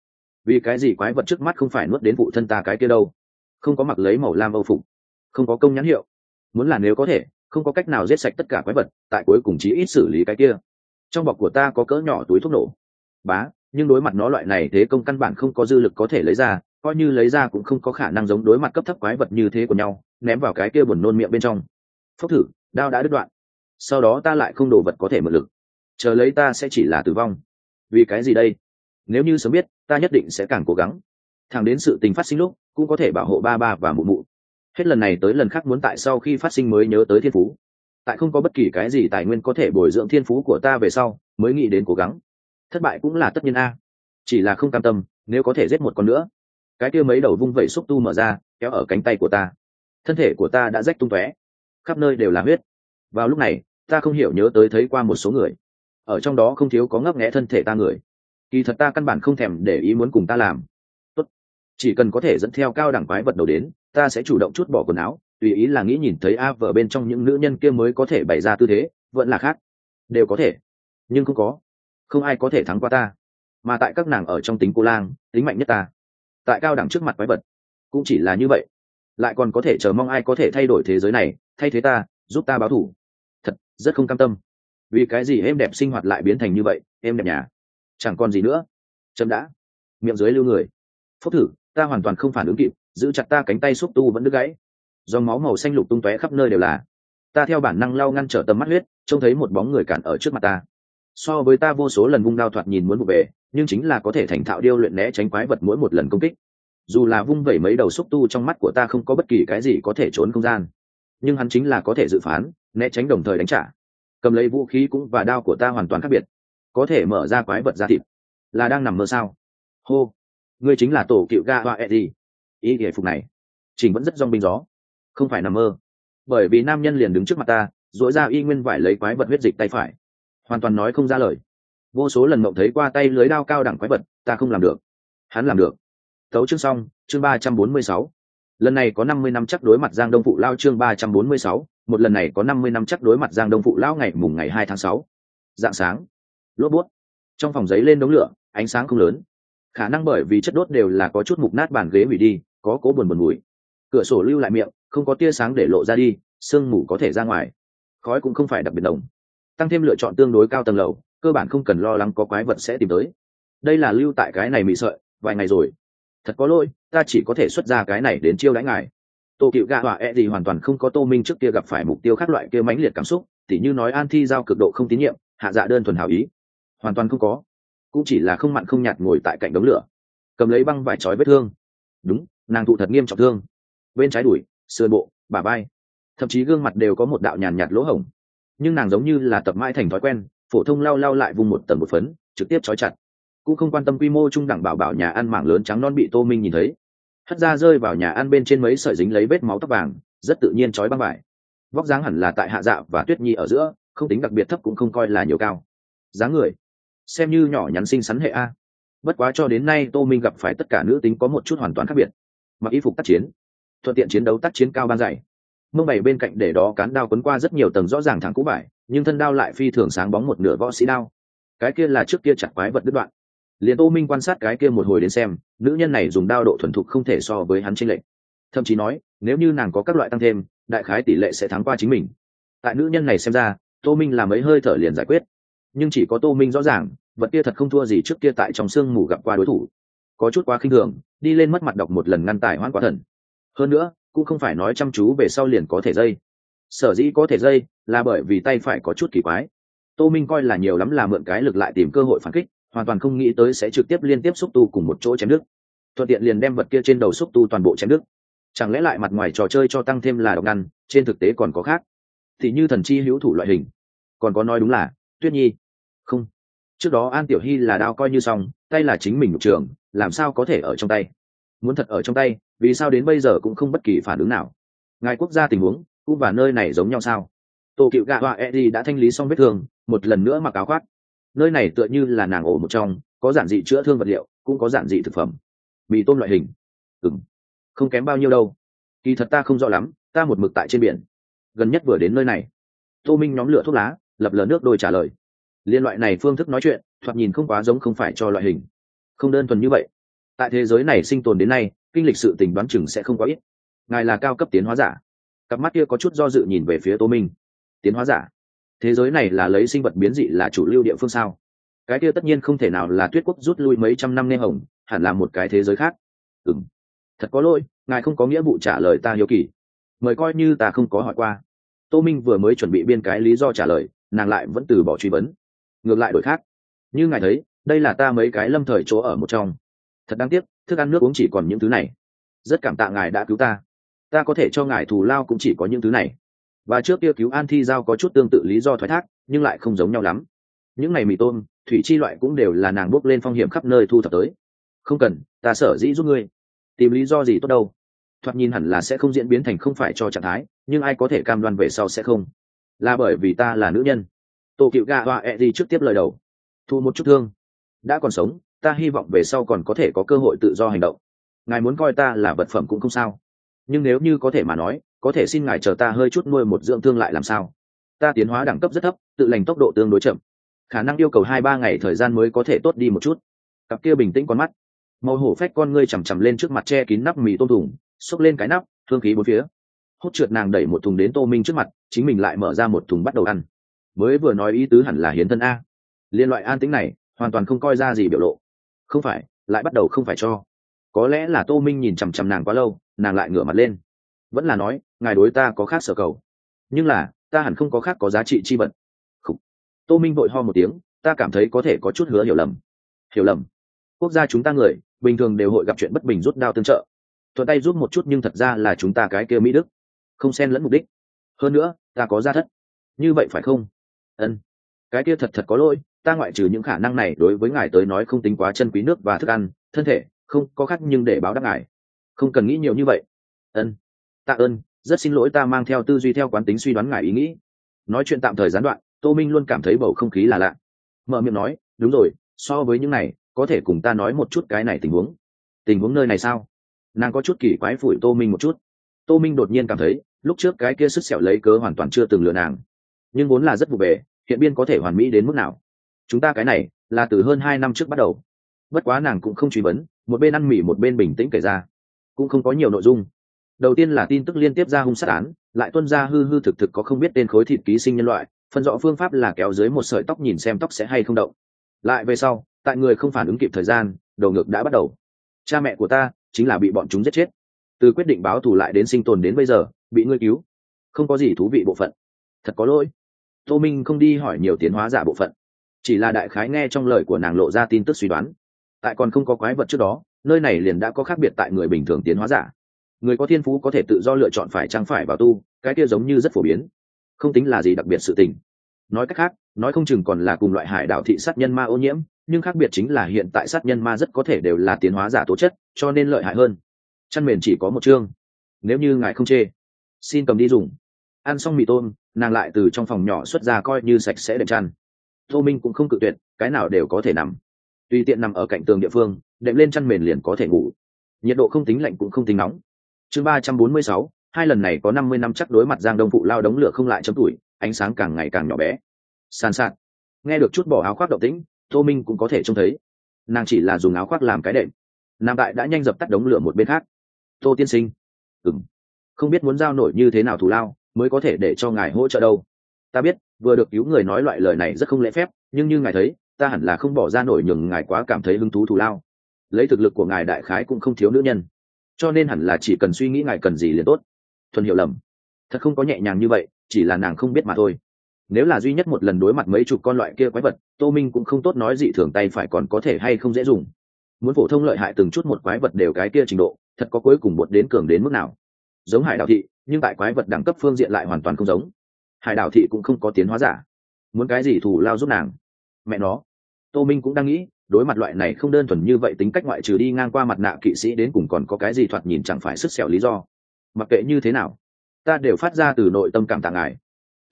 Vì cái gì quái vật trước mắt không phải nuốt đến vụ thân ta cái kia đâu? Không có mặc lấy màu lam âu phục. Không có công nhãn hiệu. Muốn là nếu có thể, không có cách nào giết sạch tất cả quái vật, tại cuối cùng chí ít xử lý cái kia. Trong bọc của ta có cỡ nhỏ túi thuốc nổ. Bá, nhưng đối mặt nó loại này thế công căn bản không có dư lực có thể lấy ra, coi như lấy ra cũng không có khả năng giống đối mặt cấp thấp quái vật như thế của nhau, ném vào cái kia buồn nôn miệng bên trong. Phốc thử đao đã đứt đoạn. Sau đó ta lại không đồ vật có thể mượn lực. Chờ lấy ta sẽ chỉ là tử vong. Vì cái gì đây? Nếu như sớm biết, ta nhất định sẽ càng cố gắng. Thẳng đến sự tình phát sinh lúc, cũng có thể bảo hộ ba ba và mụ mụ. Hết lần này tới lần khác muốn tại sau khi phát sinh mới nhớ tới thiên phú. Tại không có bất kỳ cái gì tài nguyên có thể bồi dưỡng thiên phú của ta về sau, mới nghĩ đến cố gắng. Thất bại cũng là tất nhiên a. Chỉ là không cam tâm, nếu có thể giết một con nữa. Cái kia mấy đầu vung vẩy xúc tu mở ra, kéo ở cánh tay của ta. Thân thể của ta đã rách tung tóe khắp nơi đều là huyết. Vào lúc này, ta không hiểu nhớ tới thấy qua một số người. Ở trong đó không thiếu có ngấp nghẽ thân thể ta người. Kỳ thật ta căn bản không thèm để ý muốn cùng ta làm. Tốt. chỉ cần có thể dẫn theo cao đẳng quái vật đầu đến, ta sẽ chủ động chút bỏ quần áo, tùy ý là nghĩ nhìn thấy a vợ bên trong những nữ nhân kia mới có thể bày ra tư thế, vẫn là khác. Đều có thể. Nhưng không có. Không ai có thể thắng qua ta. Mà tại các nàng ở trong tính cô lang, tính mạnh nhất ta. Tại cao đẳng trước mặt quái vật, cũng chỉ là như vậy lại còn có thể chờ mong ai có thể thay đổi thế giới này, thay thế ta, giúp ta báo thủ. Thật, rất không cam tâm. Vì cái gì em đẹp sinh hoạt lại biến thành như vậy em đẹp nhà? Chẳng còn gì nữa. Chấm đã. Miệng dưới lưu người. Phúc thử, ta hoàn toàn không phản ứng kịp, giữ chặt ta cánh tay xúc tu vẫn đứt gãy. Dòng máu màu xanh lục tung tóe khắp nơi đều là. Ta theo bản năng lau ngăn trở tầm mắt huyết, trông thấy một bóng người cản ở trước mặt ta. So với ta vô số lần vung đao thoạt nhìn muốn vụ về, nhưng chính là có thể thành thạo điêu luyện né tránh quái vật mỗi một lần công kích dù là vung vẩy mấy đầu xúc tu trong mắt của ta không có bất kỳ cái gì có thể trốn không gian. Nhưng hắn chính là có thể dự phán, né tránh đồng thời đánh trả. Cầm lấy vũ khí cũng và đao của ta hoàn toàn khác biệt. Có thể mở ra quái vật ra thịt. Là đang nằm mơ sao? Hô! Ngươi chính là tổ cựu ga hoa e gì ý hệ phục này. Trình vẫn rất dong binh gió. Không phải nằm mơ. Bởi vì nam nhân liền đứng trước mặt ta dỗi ra y nguyên vải lấy quái vật huyết dịch tay phải. Hoàn toàn nói không ra lời. Vô số lần mộng thấy qua tay lưới đao cao đẳng quái vật, ta không làm được. Hắn làm được tấu chương xong, chương ba trăm bốn mươi sáu. Lần này có năm mươi năm chắc đối mặt giang đông phụ lao chương ba trăm bốn mươi sáu, một lần này có năm mươi năm chắc đối mặt giang đông phụ lao ngày mùng ngày hai tháng sáu. Dạng sáng. Lốp bút. Trong phòng giấy lên đống lửa, ánh sáng không lớn. Khả năng bởi vì chất đốt đều là có chút mục nát bàn ghế hủy đi, có cố buồn buồn mùi. Cửa sổ lưu lại miệng, không có tia sáng để lộ ra đi, sương mù có thể ra ngoài. Khói cũng không phải đặc biệt đồng tăng thêm lựa chọn tương đối cao tầng lầu, cơ bản không cần lo lắng có quái vật sẽ tìm tới. Đây là lưu tại cái này mị sợi, vài ngày rồi thật có lỗi, ta chỉ có thể xuất ra cái này đến chiêu đãi ngài. Tô cựu gạ họa e gì hoàn toàn không có tô minh trước kia gặp phải mục tiêu khác loại kia mãnh liệt cảm xúc, tỉ như nói an thi giao cực độ không tín nhiệm, hạ dạ đơn thuần hảo ý. Hoàn toàn không có. Cũng chỉ là không mặn không nhạt ngồi tại cạnh đống lửa. Cầm lấy băng vải trói vết thương. Đúng, nàng thụ thật nghiêm trọng thương. Bên trái đùi sườn bộ bà bay thậm chí gương mặt đều có một đạo nhàn nhạt lỗ hổng. Nhưng nàng giống như là tập mãi thành thói quen, phổ thông lau lau lại vùng một tầng một phấn, trực tiếp trói chặt cũng không quan tâm quy mô trung đẳng bảo bảo nhà ăn mảng lớn trắng non bị tô minh nhìn thấy. Hất ra rơi vào nhà ăn bên trên mấy sợi dính lấy vết máu tóc vàng, rất tự nhiên trói băng vải. Vóc dáng hẳn là tại hạ dạ và tuyết nhi ở giữa, không tính đặc biệt thấp cũng không coi là nhiều cao. Dáng người, xem như nhỏ nhắn xinh xắn hệ a. Bất quá cho đến nay tô minh gặp phải tất cả nữ tính có một chút hoàn toàn khác biệt. Mặc y phục tác chiến, thuận tiện chiến đấu tác chiến cao ban dày. Mông bày bên cạnh để đó cán đao quấn qua rất nhiều tầng rõ ràng thẳng cũ vải, nhưng thân đao lại phi thường sáng bóng một nửa võ sĩ đao. Cái kia là trước kia chặt quái vật đứt đoạn liền tô minh quan sát cái kia một hồi đến xem, nữ nhân này dùng đao độ thuần thục không thể so với hắn tranh lệch. Thậm chí nói, nếu như nàng có các loại tăng thêm, đại khái tỷ lệ sẽ thắng qua chính mình. Tại nữ nhân này xem ra, tô minh làm mấy hơi thở liền giải quyết. Nhưng chỉ có tô minh rõ ràng, vật kia thật không thua gì trước kia tại trong sương mù gặp qua đối thủ. Có chút quá khinh thường, đi lên mất mặt đọc một lần ngăn tải hoãn quá thần. Hơn nữa, cũng không phải nói chăm chú về sau liền có thể dây. Sở dĩ có thể dây là bởi vì tay phải có chút kỳ quái. Tô minh coi là nhiều lắm là mượn cái lực lại tìm cơ hội phản kích hoàn toàn không nghĩ tới sẽ trực tiếp liên tiếp xúc tu cùng một chỗ chém nước. Thuận tiện liền đem vật kia trên đầu xúc tu toàn bộ chém nước. Chẳng lẽ lại mặt ngoài trò chơi cho tăng thêm là độc ngăn, trên thực tế còn có khác? Thì như thần chi hữu thủ loại hình. Còn có nói đúng là, tuyết nhi. Không. Trước đó an tiểu hy là đao coi như xong, tay là chính mình một trường, làm sao có thể ở trong tay? Muốn thật ở trong tay, vì sao đến bây giờ cũng không bất kỳ phản ứng nào? Ngài quốc gia tình huống, cũng và nơi này giống nhau sao? Tổ cựu gạ hoa eddie đã thanh lý xong vết thương, một lần nữa mặc áo khoác nơi này tựa như là nàng ổ một trong, có giản dị chữa thương vật liệu, cũng có giản dị thực phẩm. Mì tôm loại hình. Ừng không kém bao nhiêu đâu. Kỳ thật ta không rõ lắm, ta một mực tại trên biển. Gần nhất vừa đến nơi này. Tô minh nhóm lửa thuốc lá, lập lờ nước đôi trả lời. Liên loại này phương thức nói chuyện, thoạt nhìn không quá giống không phải cho loại hình. Không đơn thuần như vậy. Tại thế giới này sinh tồn đến nay, kinh lịch sự tình đoán chừng sẽ không có ít. Ngài là cao cấp tiến hóa giả. Cặp mắt kia có chút do dự nhìn về phía tô minh. Tiến hóa giả thế giới này là lấy sinh vật biến dị là chủ lưu địa phương sao? Cái kia tất nhiên không thể nào là tuyết quốc rút lui mấy trăm năm nghe hồng, hẳn là một cái thế giới khác. Ừ m thật có lỗi, ngài không có nghĩa vụ trả lời ta hiếu kỳ. Mời coi như ta không có hỏi qua. Tô minh vừa mới chuẩn bị biên cái lý do trả lời, nàng lại vẫn từ bỏ truy vấn. Ngược lại đổi khác. Như ngài thấy, đây là ta mấy cái lâm thời chỗ ở một trong. Thật đáng tiếc, thức ăn nước uống chỉ còn những thứ này. Rất cảm tạ ngài đã cứu ta. Ta có thể cho ngài thù lao cũng chỉ có những thứ này và trước kia cứu an thi giao có chút tương tự lý do thoái thác, nhưng lại không giống nhau lắm. Những ngày mì tôm, thủy chi loại cũng đều là nàng bốc lên phong hiểm khắp nơi thu thập tới. Không cần, ta sở dĩ giúp ngươi. Tìm lý do gì tốt đâu? Thoạt nhìn hẳn là sẽ không diễn biến thành không phải cho trạng thái, nhưng ai có thể cam đoan về sau sẽ không? Là bởi vì ta là nữ nhân. Tổ cựu gạ hoa e đi trước tiếp lời đầu. Thu một chút thương. Đã còn sống, ta hy vọng về sau còn có thể có cơ hội tự do hành động. Ngài muốn coi ta là vật phẩm cũng không sao nhưng nếu như có thể mà nói, có thể xin ngài chờ ta hơi chút nuôi một dưỡng thương lại làm sao? Ta tiến hóa đẳng cấp rất thấp, tự lành tốc độ tương đối chậm. Khả năng yêu cầu hai ba ngày thời gian mới có thể tốt đi một chút. Cặp kia bình tĩnh con mắt. Màu hổ phách con ngươi chằm chằm lên trước mặt che kín nắp mì tôm thùng xốc lên cái nắp, thương khí bốn phía. Hốt trượt nàng đẩy một thùng đến tô minh trước mặt, chính mình lại mở ra một thùng bắt đầu ăn. Mới vừa nói ý tứ hẳn là hiến thân a. Liên loại an tính này, hoàn toàn không coi ra gì biểu lộ. Không phải, lại bắt đầu không phải cho. Có lẽ là tô minh nhìn chằm chằm nàng quá lâu nàng lại ngửa mặt lên. Vẫn là nói, ngài đối ta có khác sở cầu. Nhưng là, ta hẳn không có khác có giá trị chi vật. Tô minh vội ho một tiếng, ta cảm thấy có thể có chút hứa hiểu lầm. Hiểu lầm? Quốc gia chúng ta người, bình thường đều hội gặp chuyện bất bình rút đao tương trợ. Thuận tay rút một chút nhưng thật ra là chúng ta cái kia mỹ đức. Không xen lẫn mục đích. Hơn nữa, ta có gia thất. Như vậy phải không? Ân cái kia thật thật có lỗi, ta ngoại trừ những khả năng này đối với ngài tới nói không tính quá chân quý nước và thức ăn, thân thể, không có khác nhưng để báo đáp ngài không cần nghĩ nhiều như vậy. Ân, tạ ơn, rất xin lỗi ta mang theo tư duy theo quán tính suy đoán ngài ý nghĩ. Nói chuyện tạm thời gián đoạn, tô minh luôn cảm thấy bầu không khí là lạ. Mở miệng nói, đúng rồi, so với những này, có thể cùng ta nói một chút cái này tình huống. Tình huống nơi này sao? Nàng có chút kỳ quái phủi tô minh một chút. Tô minh đột nhiên cảm thấy, lúc trước cái kia sứt sẹo lấy cớ hoàn toàn chưa từng lừa nàng. Nhưng vốn là rất vụ bề, hiện biên có thể hoàn mỹ đến mức nào? Chúng ta cái này, là từ hơn hai năm trước bắt đầu. Bất quá nàng cũng không truy vấn, một bên ăn mỉ một bên bình tĩnh kể ra cũng không có nhiều nội dung. Đầu tiên là tin tức liên tiếp ra hung sát án, lại tuân ra hư hư thực thực có không biết tên khối thịt ký sinh nhân loại, phân rõ phương pháp là kéo dưới một sợi tóc nhìn xem tóc sẽ hay không động. Lại về sau, tại người không phản ứng kịp thời gian, đầu ngược đã bắt đầu. Cha mẹ của ta chính là bị bọn chúng giết chết. Từ quyết định báo thù lại đến sinh tồn đến bây giờ, bị ngươi cứu. Không có gì thú vị bộ phận. Thật có lỗi. Tô minh không đi hỏi nhiều tiến hóa giả bộ phận. Chỉ là đại khái nghe trong lời của nàng lộ ra tin tức suy đoán. Tại còn không có quái vật trước đó nơi này liền đã có khác biệt tại người bình thường tiến hóa giả. Người có thiên phú có thể tự do lựa chọn phải chăng phải vào tu, cái kia giống như rất phổ biến. Không tính là gì đặc biệt sự tình. Nói cách khác, nói không chừng còn là cùng loại hải đạo thị sát nhân ma ô nhiễm, nhưng khác biệt chính là hiện tại sát nhân ma rất có thể đều là tiến hóa giả tố chất, cho nên lợi hại hơn. Chăn mền chỉ có một chương. Nếu như ngài không chê, xin cầm đi dùng. Ăn xong mì tôm, nàng lại từ trong phòng nhỏ xuất ra coi như sạch sẽ đệm chăn. Tô minh cũng không cự tuyệt, cái nào đều có thể nằm tùy tiện nằm ở cạnh tường địa phương, đệm lên chăn mền liền có thể ngủ. Nhiệt độ không tính lạnh cũng không tính nóng. Chương ba trăm bốn mươi sáu, hai lần này có năm mươi năm chắc đối mặt giang đông phụ lao đống lửa không lại chấm tuổi, ánh sáng càng ngày càng nhỏ bé. Sàn sạt. Nghe được chút bỏ áo khoác động tĩnh, tô minh cũng có thể trông thấy. Nàng chỉ là dùng áo khoác làm cái đệm. Nam đại đã nhanh dập tắt đống lửa một bên khác. Tô tiên sinh. Ừng không biết muốn giao nổi như thế nào thù lao, mới có thể để cho ngài hỗ trợ đâu. Ta biết, vừa được cứu người nói loại lời này rất không lễ phép, nhưng như ngài thấy ta hẳn là không bỏ ra nổi nhường ngài quá cảm thấy hứng thú thù lao. Lấy thực lực của ngài đại khái cũng không thiếu nữ nhân. Cho nên hẳn là chỉ cần suy nghĩ ngài cần gì liền tốt. Thuần hiểu lầm. Thật không có nhẹ nhàng như vậy, chỉ là nàng không biết mà thôi. Nếu là duy nhất một lần đối mặt mấy chục con loại kia quái vật, tô minh cũng không tốt nói gì thường tay phải còn có thể hay không dễ dùng. Muốn phổ thông lợi hại từng chút một quái vật đều cái kia trình độ, thật có cuối cùng một đến cường đến mức nào. Giống hải đảo thị, nhưng tại quái vật đẳng cấp phương diện lại hoàn toàn không giống. Hải đảo thị cũng không có tiến hóa giả. Muốn cái gì thủ lao giúp nàng? Mẹ nó tô minh cũng đang nghĩ, đối mặt loại này không đơn thuần như vậy tính cách ngoại trừ đi ngang qua mặt nạ kỵ sĩ đến cùng còn có cái gì thoạt nhìn chẳng phải sức xẻo lý do. Mặc kệ như thế nào, ta đều phát ra từ nội tâm cảm tạ ngài.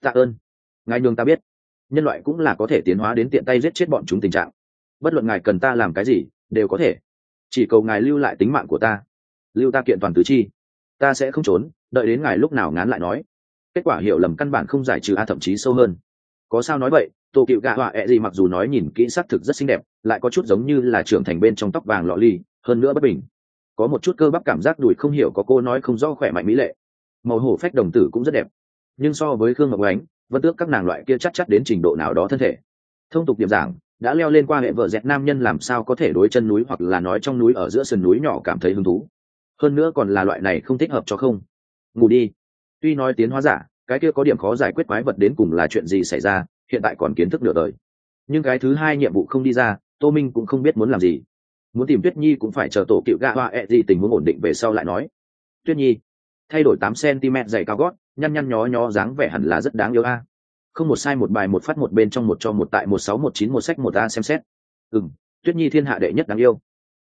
Tạ ơn. Ngài nhường ta biết, nhân loại cũng là có thể tiến hóa đến tiện tay giết chết bọn chúng tình trạng. Bất luận ngài cần ta làm cái gì, đều có thể. Chỉ cầu ngài lưu lại tính mạng của ta, lưu ta kiện toàn tứ chi. Ta sẽ không trốn, đợi đến ngài lúc nào ngán lại nói. Kết quả hiểu lầm căn bản không giải trừ a, thậm chí sâu hơn. Có sao nói vậy? Tô cựu gạ họa ẹ、e、gì gì mặc dù nói nhìn kỹ sắc thực rất xinh đẹp, lại có chút giống như là trưởng thành bên trong tóc vàng lọ ly hơn nữa bất bình. Có một chút cơ bắp cảm giác đùi không hiểu có cô nói không do khỏe mạnh mỹ lệ. Màu hổ phách đồng tử cũng rất đẹp. Nhưng so với khương ngọc ánh vẫn tước các nàng loại kia chắc chắc đến trình độ nào đó thân thể. Thông tục điểm giảng, đã leo lên qua hệ vợ dẹt nam nhân làm sao có thể đối chân núi hoặc là nói trong núi ở giữa sườn núi nhỏ cảm thấy hứng thú. Hơn nữa còn là loại này không thích hợp cho không. Ngủ đi. Tuy nói tiến hóa giả, cái kia có điểm khó giải quyết quái vật đến cùng là chuyện gì xảy ra hiện tại còn kiến thức nửa đời. Nhưng cái thứ hai nhiệm vụ không đi ra, tô minh cũng không biết muốn làm gì. Muốn tìm tuyết nhi cũng phải chờ tổ cựu gạ hoa ẹ、e、gì gì tình huống ổn định về sau lại nói. Tuyết nhi, thay đổi tám cm dày cao gót, nhăn nhăn nhó nhó dáng vẻ hẳn là rất đáng yêu a. Không một sai một bài một phát một bên trong một cho một tại một sáu một chín một sách một a xem xét. Ừ m tuyết nhi thiên hạ đệ nhất đáng yêu.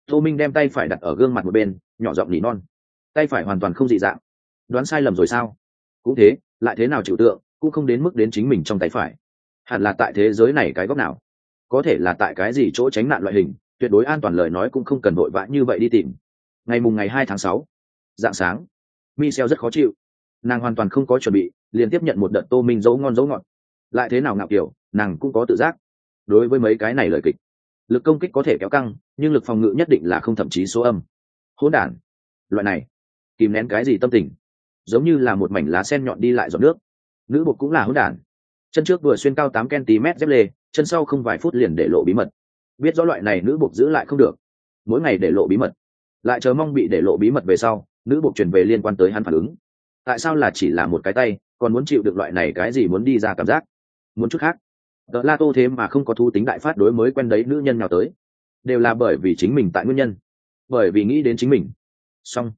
Tô minh đem tay phải đặt ở gương mặt một bên, nhỏ giọng nỉ non. Tay phải hoàn toàn không dị dạng. Đoán sai lầm rồi sao? Cũng thế, lại thế nào chịu tượng, cũng không đến mức đến chính mình trong tay phải hẳn là tại thế giới này cái góc nào? Có thể là tại cái gì chỗ tránh nạn loại hình, tuyệt đối an toàn lời nói cũng không cần vội vã như vậy đi tìm. Ngày mùng ngày hai tháng sáu, dạng sáng michel rất khó chịu. Nàng hoàn toàn không có chuẩn bị, liền tiếp nhận một đợt tô minh dấu ngon dấu ngọt. Lại thế nào ngạo kiểu, nàng cũng có tự giác. Đối với mấy cái này lời kịch, lực công kích có thể kéo căng, nhưng lực phòng ngự nhất định là không thậm chí số âm. Hỗn đản. Loại này, kìm nén cái gì tâm tình? Giống như là một mảnh lá sen nhọn đi lại giọt nước. Nữ bột cũng là hỗn đản chân trước vừa xuyên cao tám cm dép lê, chân sau không vài phút liền để lộ bí mật. Biết rõ loại này nữ bột giữ lại không được. Mỗi ngày để lộ bí mật. Lại chờ mong bị để lộ bí mật về sau, nữ bột truyền về liên quan tới hắn phản ứng. Tại sao là chỉ là một cái tay, còn muốn chịu được loại này cái gì muốn đi ra cảm giác? Muốn chút khác. Đ la tô thế mà không có thu tính đại phát đối mới quen đấy nữ nhân nào tới. Đều là bởi vì chính mình tại nguyên nhân. Bởi vì nghĩ đến chính mình. Xong.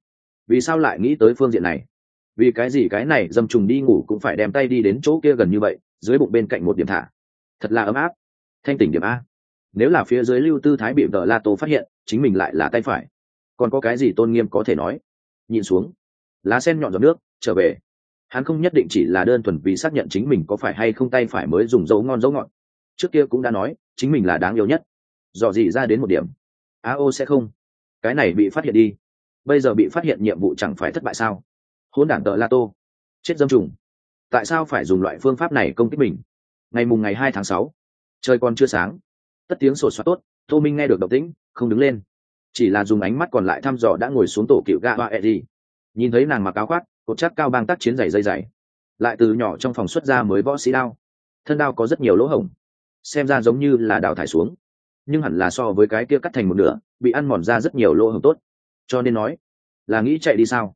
Vì sao lại nghĩ tới phương diện này? Vì cái gì cái này dâm trùng đi ngủ cũng phải đem tay đi đến chỗ kia gần như vậy, dưới bụng bên cạnh một điểm thả. Thật là ấm áp. Thanh tỉnh điểm a. Nếu là phía dưới lưu tư thái bị vợ la tô phát hiện, chính mình lại là tay phải. Còn có cái gì tôn nghiêm có thể nói? Nhìn xuống. Lá sen nhọn giọt nước, trở về. Hắn không nhất định chỉ là đơn thuần vì xác nhận chính mình có phải hay không tay phải mới dùng dấu ngon dấu ngọn trước kia cũng đã nói, chính mình là đáng yêu nhất. Dò gì ra đến một điểm. A ô sẽ không. Cái này bị phát hiện đi. Bây giờ bị phát hiện nhiệm vụ chẳng phải thất bại sao? Hôn đản tợ la tô. Chết dâm trùng. Tại sao phải dùng loại phương pháp này công kích mình? Ngày mùng ngày hai tháng sáu, trời còn chưa sáng. Tất tiếng sổ soát tốt, tô minh nghe được động tĩnh, không đứng lên. Chỉ là dùng ánh mắt còn lại thăm dò đã ngồi xuống tổ cựu gạ ba e gì nhìn thấy nàng mặc áo khoác, cột chắc cao bang tác chiến giày dây dày. Lại từ nhỏ trong phòng xuất ra mới võ sĩ đao. Thân đao có rất nhiều lỗ hổng. Xem ra giống như là đào thải xuống. Nhưng hẳn là so với cái kia cắt thành một nửa, bị ăn mòn ra rất nhiều lỗ hổng tốt. Cho nên nói, là nghĩ chạy đi sao?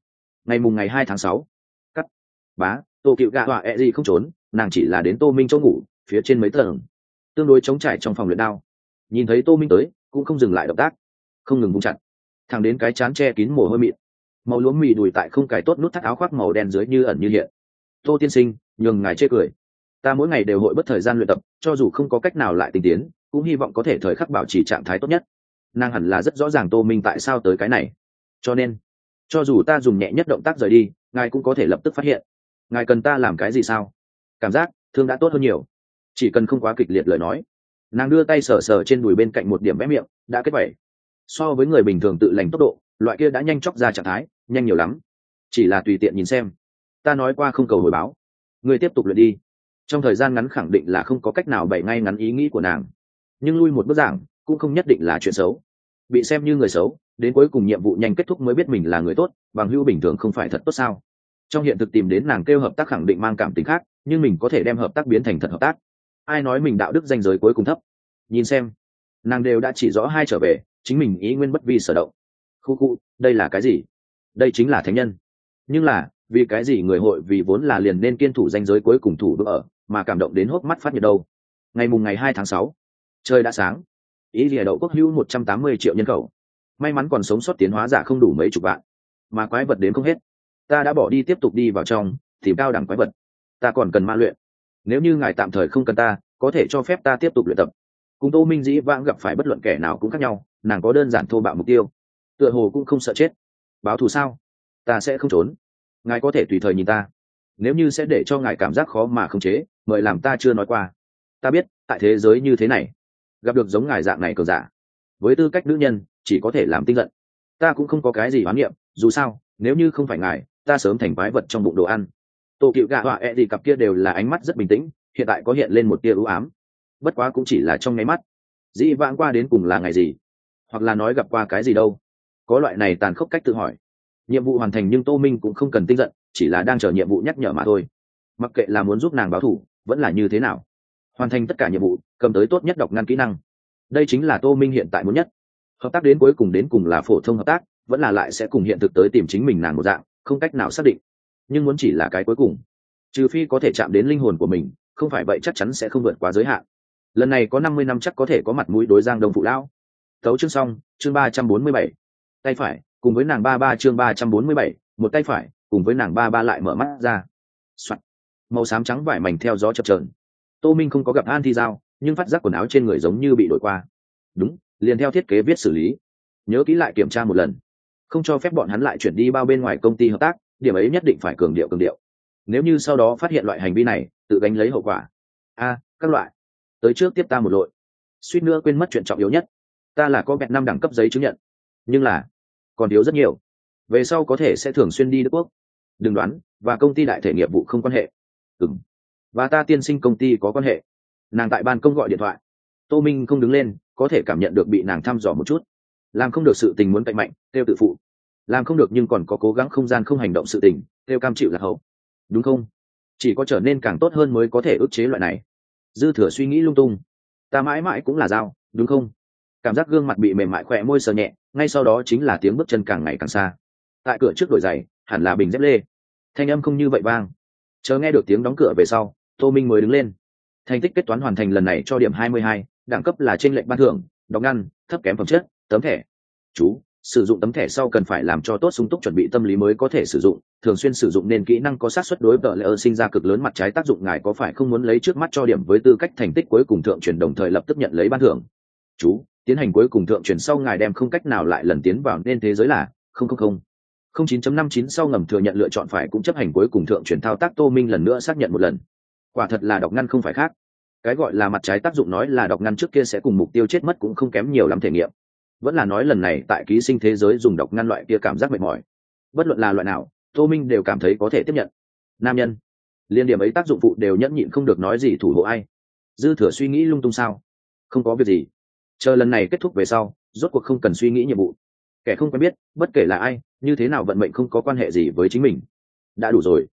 Ngày mùng ngày hai tháng sáu. Cắt. Bá, tô cựu gạ họa e gì không trốn, nàng chỉ là đến tô minh chỗ ngủ, phía trên mấy tầng. Tương đối chống trải trong phòng luyện đao. Nhìn thấy tô minh tới, cũng không dừng lại động tác. Không ngừng vung chặt. Thẳng đến cái chán che kín mồ hôi mịn. Màu lúa mì đùi tại không cài tốt nút thắt áo khoác màu đen dưới như ẩn như hiện. Tô tiên sinh, nhường ngài chê cười. Ta mỗi ngày đều hội bất thời gian luyện tập, cho dù không có cách nào lại tinh tiến, cũng hy vọng có thể thời khắc bảo trì trạng thái tốt nhất. Nàng hẳn là rất rõ ràng tô minh tại sao tới cái này. Cho nên cho dù ta dùng nhẹ nhất động tác rời đi, ngài cũng có thể lập tức phát hiện. Ngài cần ta làm cái gì sao? Cảm giác, thương đã tốt hơn nhiều. Chỉ cần không quá kịch liệt lời nói. Nàng đưa tay sờ sờ trên đùi bên cạnh một điểm vẽ miệng, đã kết vẩy so với người bình thường tự lành tốc độ, loại kia đã nhanh chóc ra trạng thái, nhanh nhiều lắm. Chỉ là tùy tiện nhìn xem. Ta nói qua không cầu hồi báo. Ngươi tiếp tục luyện đi. Trong thời gian ngắn khẳng định là không có cách nào bày ngay ngắn ý nghĩ của nàng. Nhưng lui một bước giảng, cũng không nhất định là chuyện xấu bị xem như người xấu, đến cuối cùng nhiệm vụ nhanh kết thúc mới biết mình là người tốt, bằng hữu bình thường không phải thật tốt sao? Trong hiện thực tìm đến nàng kêu hợp tác khẳng định mang cảm tính khác, nhưng mình có thể đem hợp tác biến thành thật hợp tác. Ai nói mình đạo đức danh giới cuối cùng thấp? Nhìn xem. Nàng đều đã chỉ rõ hai trở về, chính mình ý nguyên bất vi sở động. Khu khu, đây là cái gì? Đây chính là thánh nhân. Nhưng là, vì cái gì người hội vì vốn là liền nên kiên thủ danh giới cuối cùng thủ đỡ ở, mà cảm động đến hốc mắt phát nhiệt đâu? Ngày mùng ngày hai tháng sáu, trời đã sáng ý lìa đậu quốc hữu một trăm tám mươi triệu nhân khẩu. May mắn còn sống sót tiến hóa giả không đủ mấy chục vạn. Mà quái vật đến không hết. Ta đã bỏ đi tiếp tục đi vào trong, tìm cao đẳng quái vật. Ta còn cần ma luyện. Nếu như ngài tạm thời không cần ta, có thể cho phép ta tiếp tục luyện tập. Cùng tô minh dĩ vãng gặp phải bất luận kẻ nào cũng khác nhau, nàng có đơn giản thô bạo mục tiêu. Tựa hồ cũng không sợ chết. Báo thù sao? Ta sẽ không trốn. Ngài có thể tùy thời nhìn ta. Nếu như sẽ để cho ngài cảm giác khó mà không chế, mời làm ta chưa nói qua. Ta biết, tại thế giới như thế này gặp được giống ngài dạng này cờ giả. Với tư cách nữ nhân, chỉ có thể làm tinh giận ta cũng không có cái gì hoán niệm dù sao, nếu như không phải ngài, ta sớm thành quái vật trong bụng đồ ăn. Tổ cựu gạ họa e gì cặp kia đều là ánh mắt rất bình tĩnh, hiện tại có hiện lên một tia ưu ám. Bất quá cũng chỉ là trong nháy mắt. Dĩ vãng qua đến cùng là ngày gì? Hoặc là nói gặp qua cái gì đâu? Có loại này tàn khốc cách tự hỏi. Nhiệm vụ hoàn thành nhưng tô minh cũng không cần tinh giận, chỉ là đang chờ nhiệm vụ nhắc nhở mà thôi. Mặc kệ là muốn giúp nàng báo thủ vẫn là như thế nào hoàn thành tất cả nhiệm vụ, cầm tới tốt nhất đọc ngăn kỹ năng. Đây chính là tô minh hiện tại muốn nhất. Hợp tác đến cuối cùng đến cùng là phổ thông hợp tác, vẫn là lại sẽ cùng hiện thực tới tìm chính mình nàng một dạng, không cách nào xác định. Nhưng muốn chỉ là cái cuối cùng. Trừ phi có thể chạm đến linh hồn của mình, không phải vậy chắc chắn sẽ không vượt quá giới hạn. Lần này có năm mươi năm chắc có thể có mặt mũi đối giang đông phụ lão. Thấu chương xong, chương ba trăm bốn mươi bảy. Tay phải, cùng với nàng ba ba chương ba trăm bốn mươi bảy, một tay phải, cùng với nàng ba ba lại mở mắt ra、Soạn. màu xám trắng vải mảnh theo gió chập trờn tô minh không có gặp an thi giao, nhưng phát giác quần áo trên người giống như bị đổi qua. Đúng, liền theo thiết kế viết xử lý. Nhớ kỹ lại kiểm tra một lần. Không cho phép bọn hắn lại chuyển đi bao bên ngoài công ty hợp tác, điểm ấy nhất định phải cường điệu cường điệu. Nếu như sau đó phát hiện loại hành vi này, tự gánh lấy hậu quả. A, các loại. Tới trước tiếp ta một lội. Suýt nữa quên mất chuyện trọng yếu nhất. Ta là có bẹt năm đẳng cấp giấy chứng nhận. Nhưng là, còn thiếu rất nhiều. Về sau có thể sẽ thường xuyên đi đức quốc. Đừng đoán, và công ty đại thể nghiệp vụ không quan hệ. Ừng và ta tiên sinh công ty có quan hệ. Nàng tại ban công gọi điện thoại. Tô minh không đứng lên, có thể cảm nhận được bị nàng thăm dò một chút. Làm không được sự tình muốn cạnh mạnh têu tự phụ. Làm không được nhưng còn có cố gắng không gian không hành động sự tình têu cam chịu là hậu. Đúng không? Chỉ có trở nên càng tốt hơn mới có thể ức chế loại này. Dư thừa suy nghĩ lung tung. Ta mãi mãi cũng là dao, đúng không? Cảm giác gương mặt bị mềm mại khỏe môi sờ nhẹ, ngay sau đó chính là tiếng bước chân càng ngày càng xa. Tại cửa trước đổi giày, hẳn là bình dép lê. Thanh âm không như vậy vang. Chờ nghe được tiếng đóng cửa về sau tô minh mới đứng lên. Thành tích kết toán hoàn thành lần này cho điểm hai mươi hai, đẳng cấp là trên lệnh ban thưởng đóng ngăn, thấp kém phẩm chất, tấm thẻ. Chú, sử dụng tấm thẻ sau cần phải làm cho tốt sung túc chuẩn bị tâm lý mới có thể sử dụng, thường xuyên sử dụng nên kỹ năng có sát xuất đối vợ lỡ sinh ra cực lớn mặt trái tác dụng ngài có phải không muốn lấy trước mắt cho điểm với tư cách thành tích cuối cùng thượng truyền đồng thời lập tức nhận lấy ban thưởng. Chú, tiến hành cuối cùng thượng truyền sau ngài đem không cách nào lại lần tiến vào nên thế giới là không không không. Không chín chấm năm chín sau ngầm thừa nhận lựa chọn phải cũng chấp hành cuối cùng thượng truyền thao tác tô minh lần nữa xác nhận một lần quả thật là đọc ngăn không phải khác. Cái gọi là mặt trái tác dụng nói là đọc ngăn trước kia sẽ cùng mục tiêu chết mất cũng không kém nhiều lắm thể nghiệm. Vẫn là nói lần này tại ký sinh thế giới dùng độc ngăn loại kia cảm giác mệt mỏi. Bất luận là loại nào, tô minh đều cảm thấy có thể tiếp nhận. Nam nhân. Liên điểm ấy tác dụng phụ đều nhẫn nhịn không được nói gì thủ hộ ai. Dư thừa suy nghĩ lung tung sao? Không có việc gì. Chờ lần này kết thúc về sau, rốt cuộc không cần suy nghĩ nhiệm vụ. Kẻ không quen biết, bất kể là ai, như thế nào vận mệnh không có quan hệ gì với chính mình. Đã đủ rồi.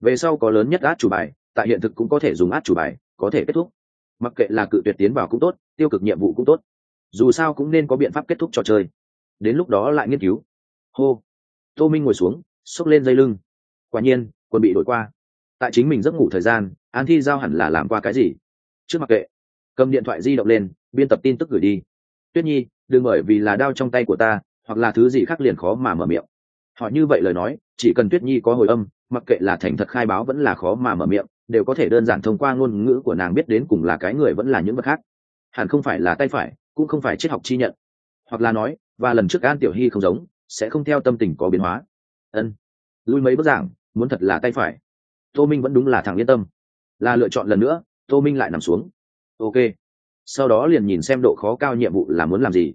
Về sau có lớn nhất át chủ bài tại hiện thực cũng có thể dùng át chủ bài, có thể kết thúc. Mặc kệ là cự tuyệt tiến vào cũng tốt, tiêu cực nhiệm vụ cũng tốt. Dù sao cũng nên có biện pháp kết thúc trò chơi. Đến lúc đó lại nghiên cứu. Hô. Tô minh ngồi xuống, xốc lên dây lưng. Quả nhiên, quân bị đổi qua. Tại chính mình giấc ngủ thời gian, an thi giao hẳn là làm qua cái gì? Trước mặc kệ. Cầm điện thoại di động lên, biên tập tin tức gửi đi. Tuyết nhi, đừng bởi vì là đao trong tay của ta, hoặc là thứ gì khác liền khó mà mở miệng. Hỏi như vậy lời nói, chỉ cần tuyết nhi có hồi âm, mặc kệ là thành thật khai báo vẫn là khó mà mở miệng đều có thể đơn giản thông qua ngôn ngữ của nàng biết đến cùng là cái người vẫn là những vật khác. Hẳn không phải là tay phải, cũng không phải triết học chi nhận. Hoặc là nói, và lần trước an tiểu hy không giống, sẽ không theo tâm tình có biến hóa. Ân. Lui mấy bức giảng, muốn thật là tay phải. Tô minh vẫn đúng là thằng yên tâm. Là lựa chọn lần nữa, tô minh lại nằm xuống. Ok. Sau đó liền nhìn xem độ khó cao nhiệm vụ là muốn làm gì.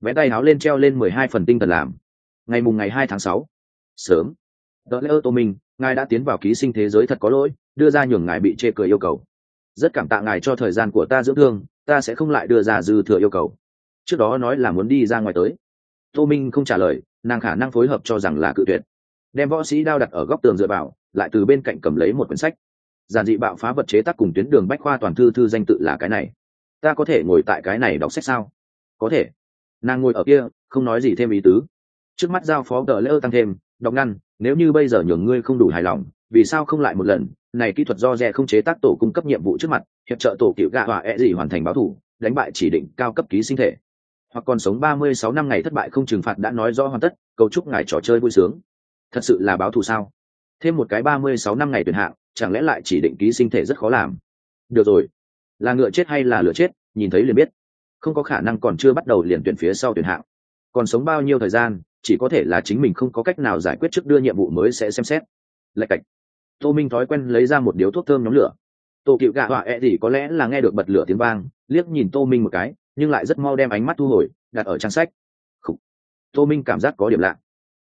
Vẽ tay háo lên treo lên mười hai phần tinh thần làm. Ngày mùng ngày hai tháng sáu. Sớm. Đỡ lỡ tô minh ngài đã tiến vào ký sinh thế giới thật có lỗi, đưa ra nhường ngài bị chê cười yêu cầu. Rất cảm tạ ngài cho thời gian của ta dưỡng thương, ta sẽ không lại đưa ra dư thừa yêu cầu. Trước đó nói là muốn đi ra ngoài tới. Tô minh không trả lời, nàng khả năng phối hợp cho rằng là cự tuyệt. Đem võ sĩ đao đặt ở góc tường dựa vào, lại từ bên cạnh cầm lấy một quyển sách. Giản dị bạo phá vật chế tác cùng tuyến đường bách khoa toàn thư thư danh tự là cái này. Ta có thể ngồi tại cái này đọc sách sao? Có thể. Nàng ngồi ở kia, không nói gì thêm ý tứ. Trước mắt giao phó đỡ lỡ tăng thêm, đọc ngăn nếu như bây giờ nhường ngươi không đủ hài lòng, vì sao không lại một lần? Này kỹ thuật do rẻ không chế tác tổ cung cấp nhiệm vụ trước mặt, hiệp trợ tổ cựu gạ hỏa e gì hoàn thành báo thủ, đánh bại chỉ định cao cấp ký sinh thể. Hoặc còn sống ba mươi sáu năm ngày thất bại không trừng phạt đã nói rõ hoàn tất, cầu chúc ngài trò chơi vui sướng. Thật sự là báo thù sao? Thêm một cái ba mươi sáu năm ngày tuyển hạng, chẳng lẽ lại chỉ định ký sinh thể rất khó làm? Được rồi. Là ngựa chết hay là lửa chết, nhìn thấy liền biết. Không có khả năng còn chưa bắt đầu liền tuyển phía sau tuyển hạng. Còn sống bao nhiêu thời gian chỉ có thể là chính mình không có cách nào giải quyết trước đưa nhiệm vụ mới sẽ xem xét. Lạch cạch. Tô minh thói quen lấy ra một điếu thuốc thơm nhóm lửa. Tổ cựu gạ họa e thì có lẽ là nghe được bật lửa tiếng vang, liếc nhìn tô minh một cái, nhưng lại rất mau đem ánh mắt thu hồi, đặt ở trang sách. Khủ. tô minh cảm giác có điểm lạ.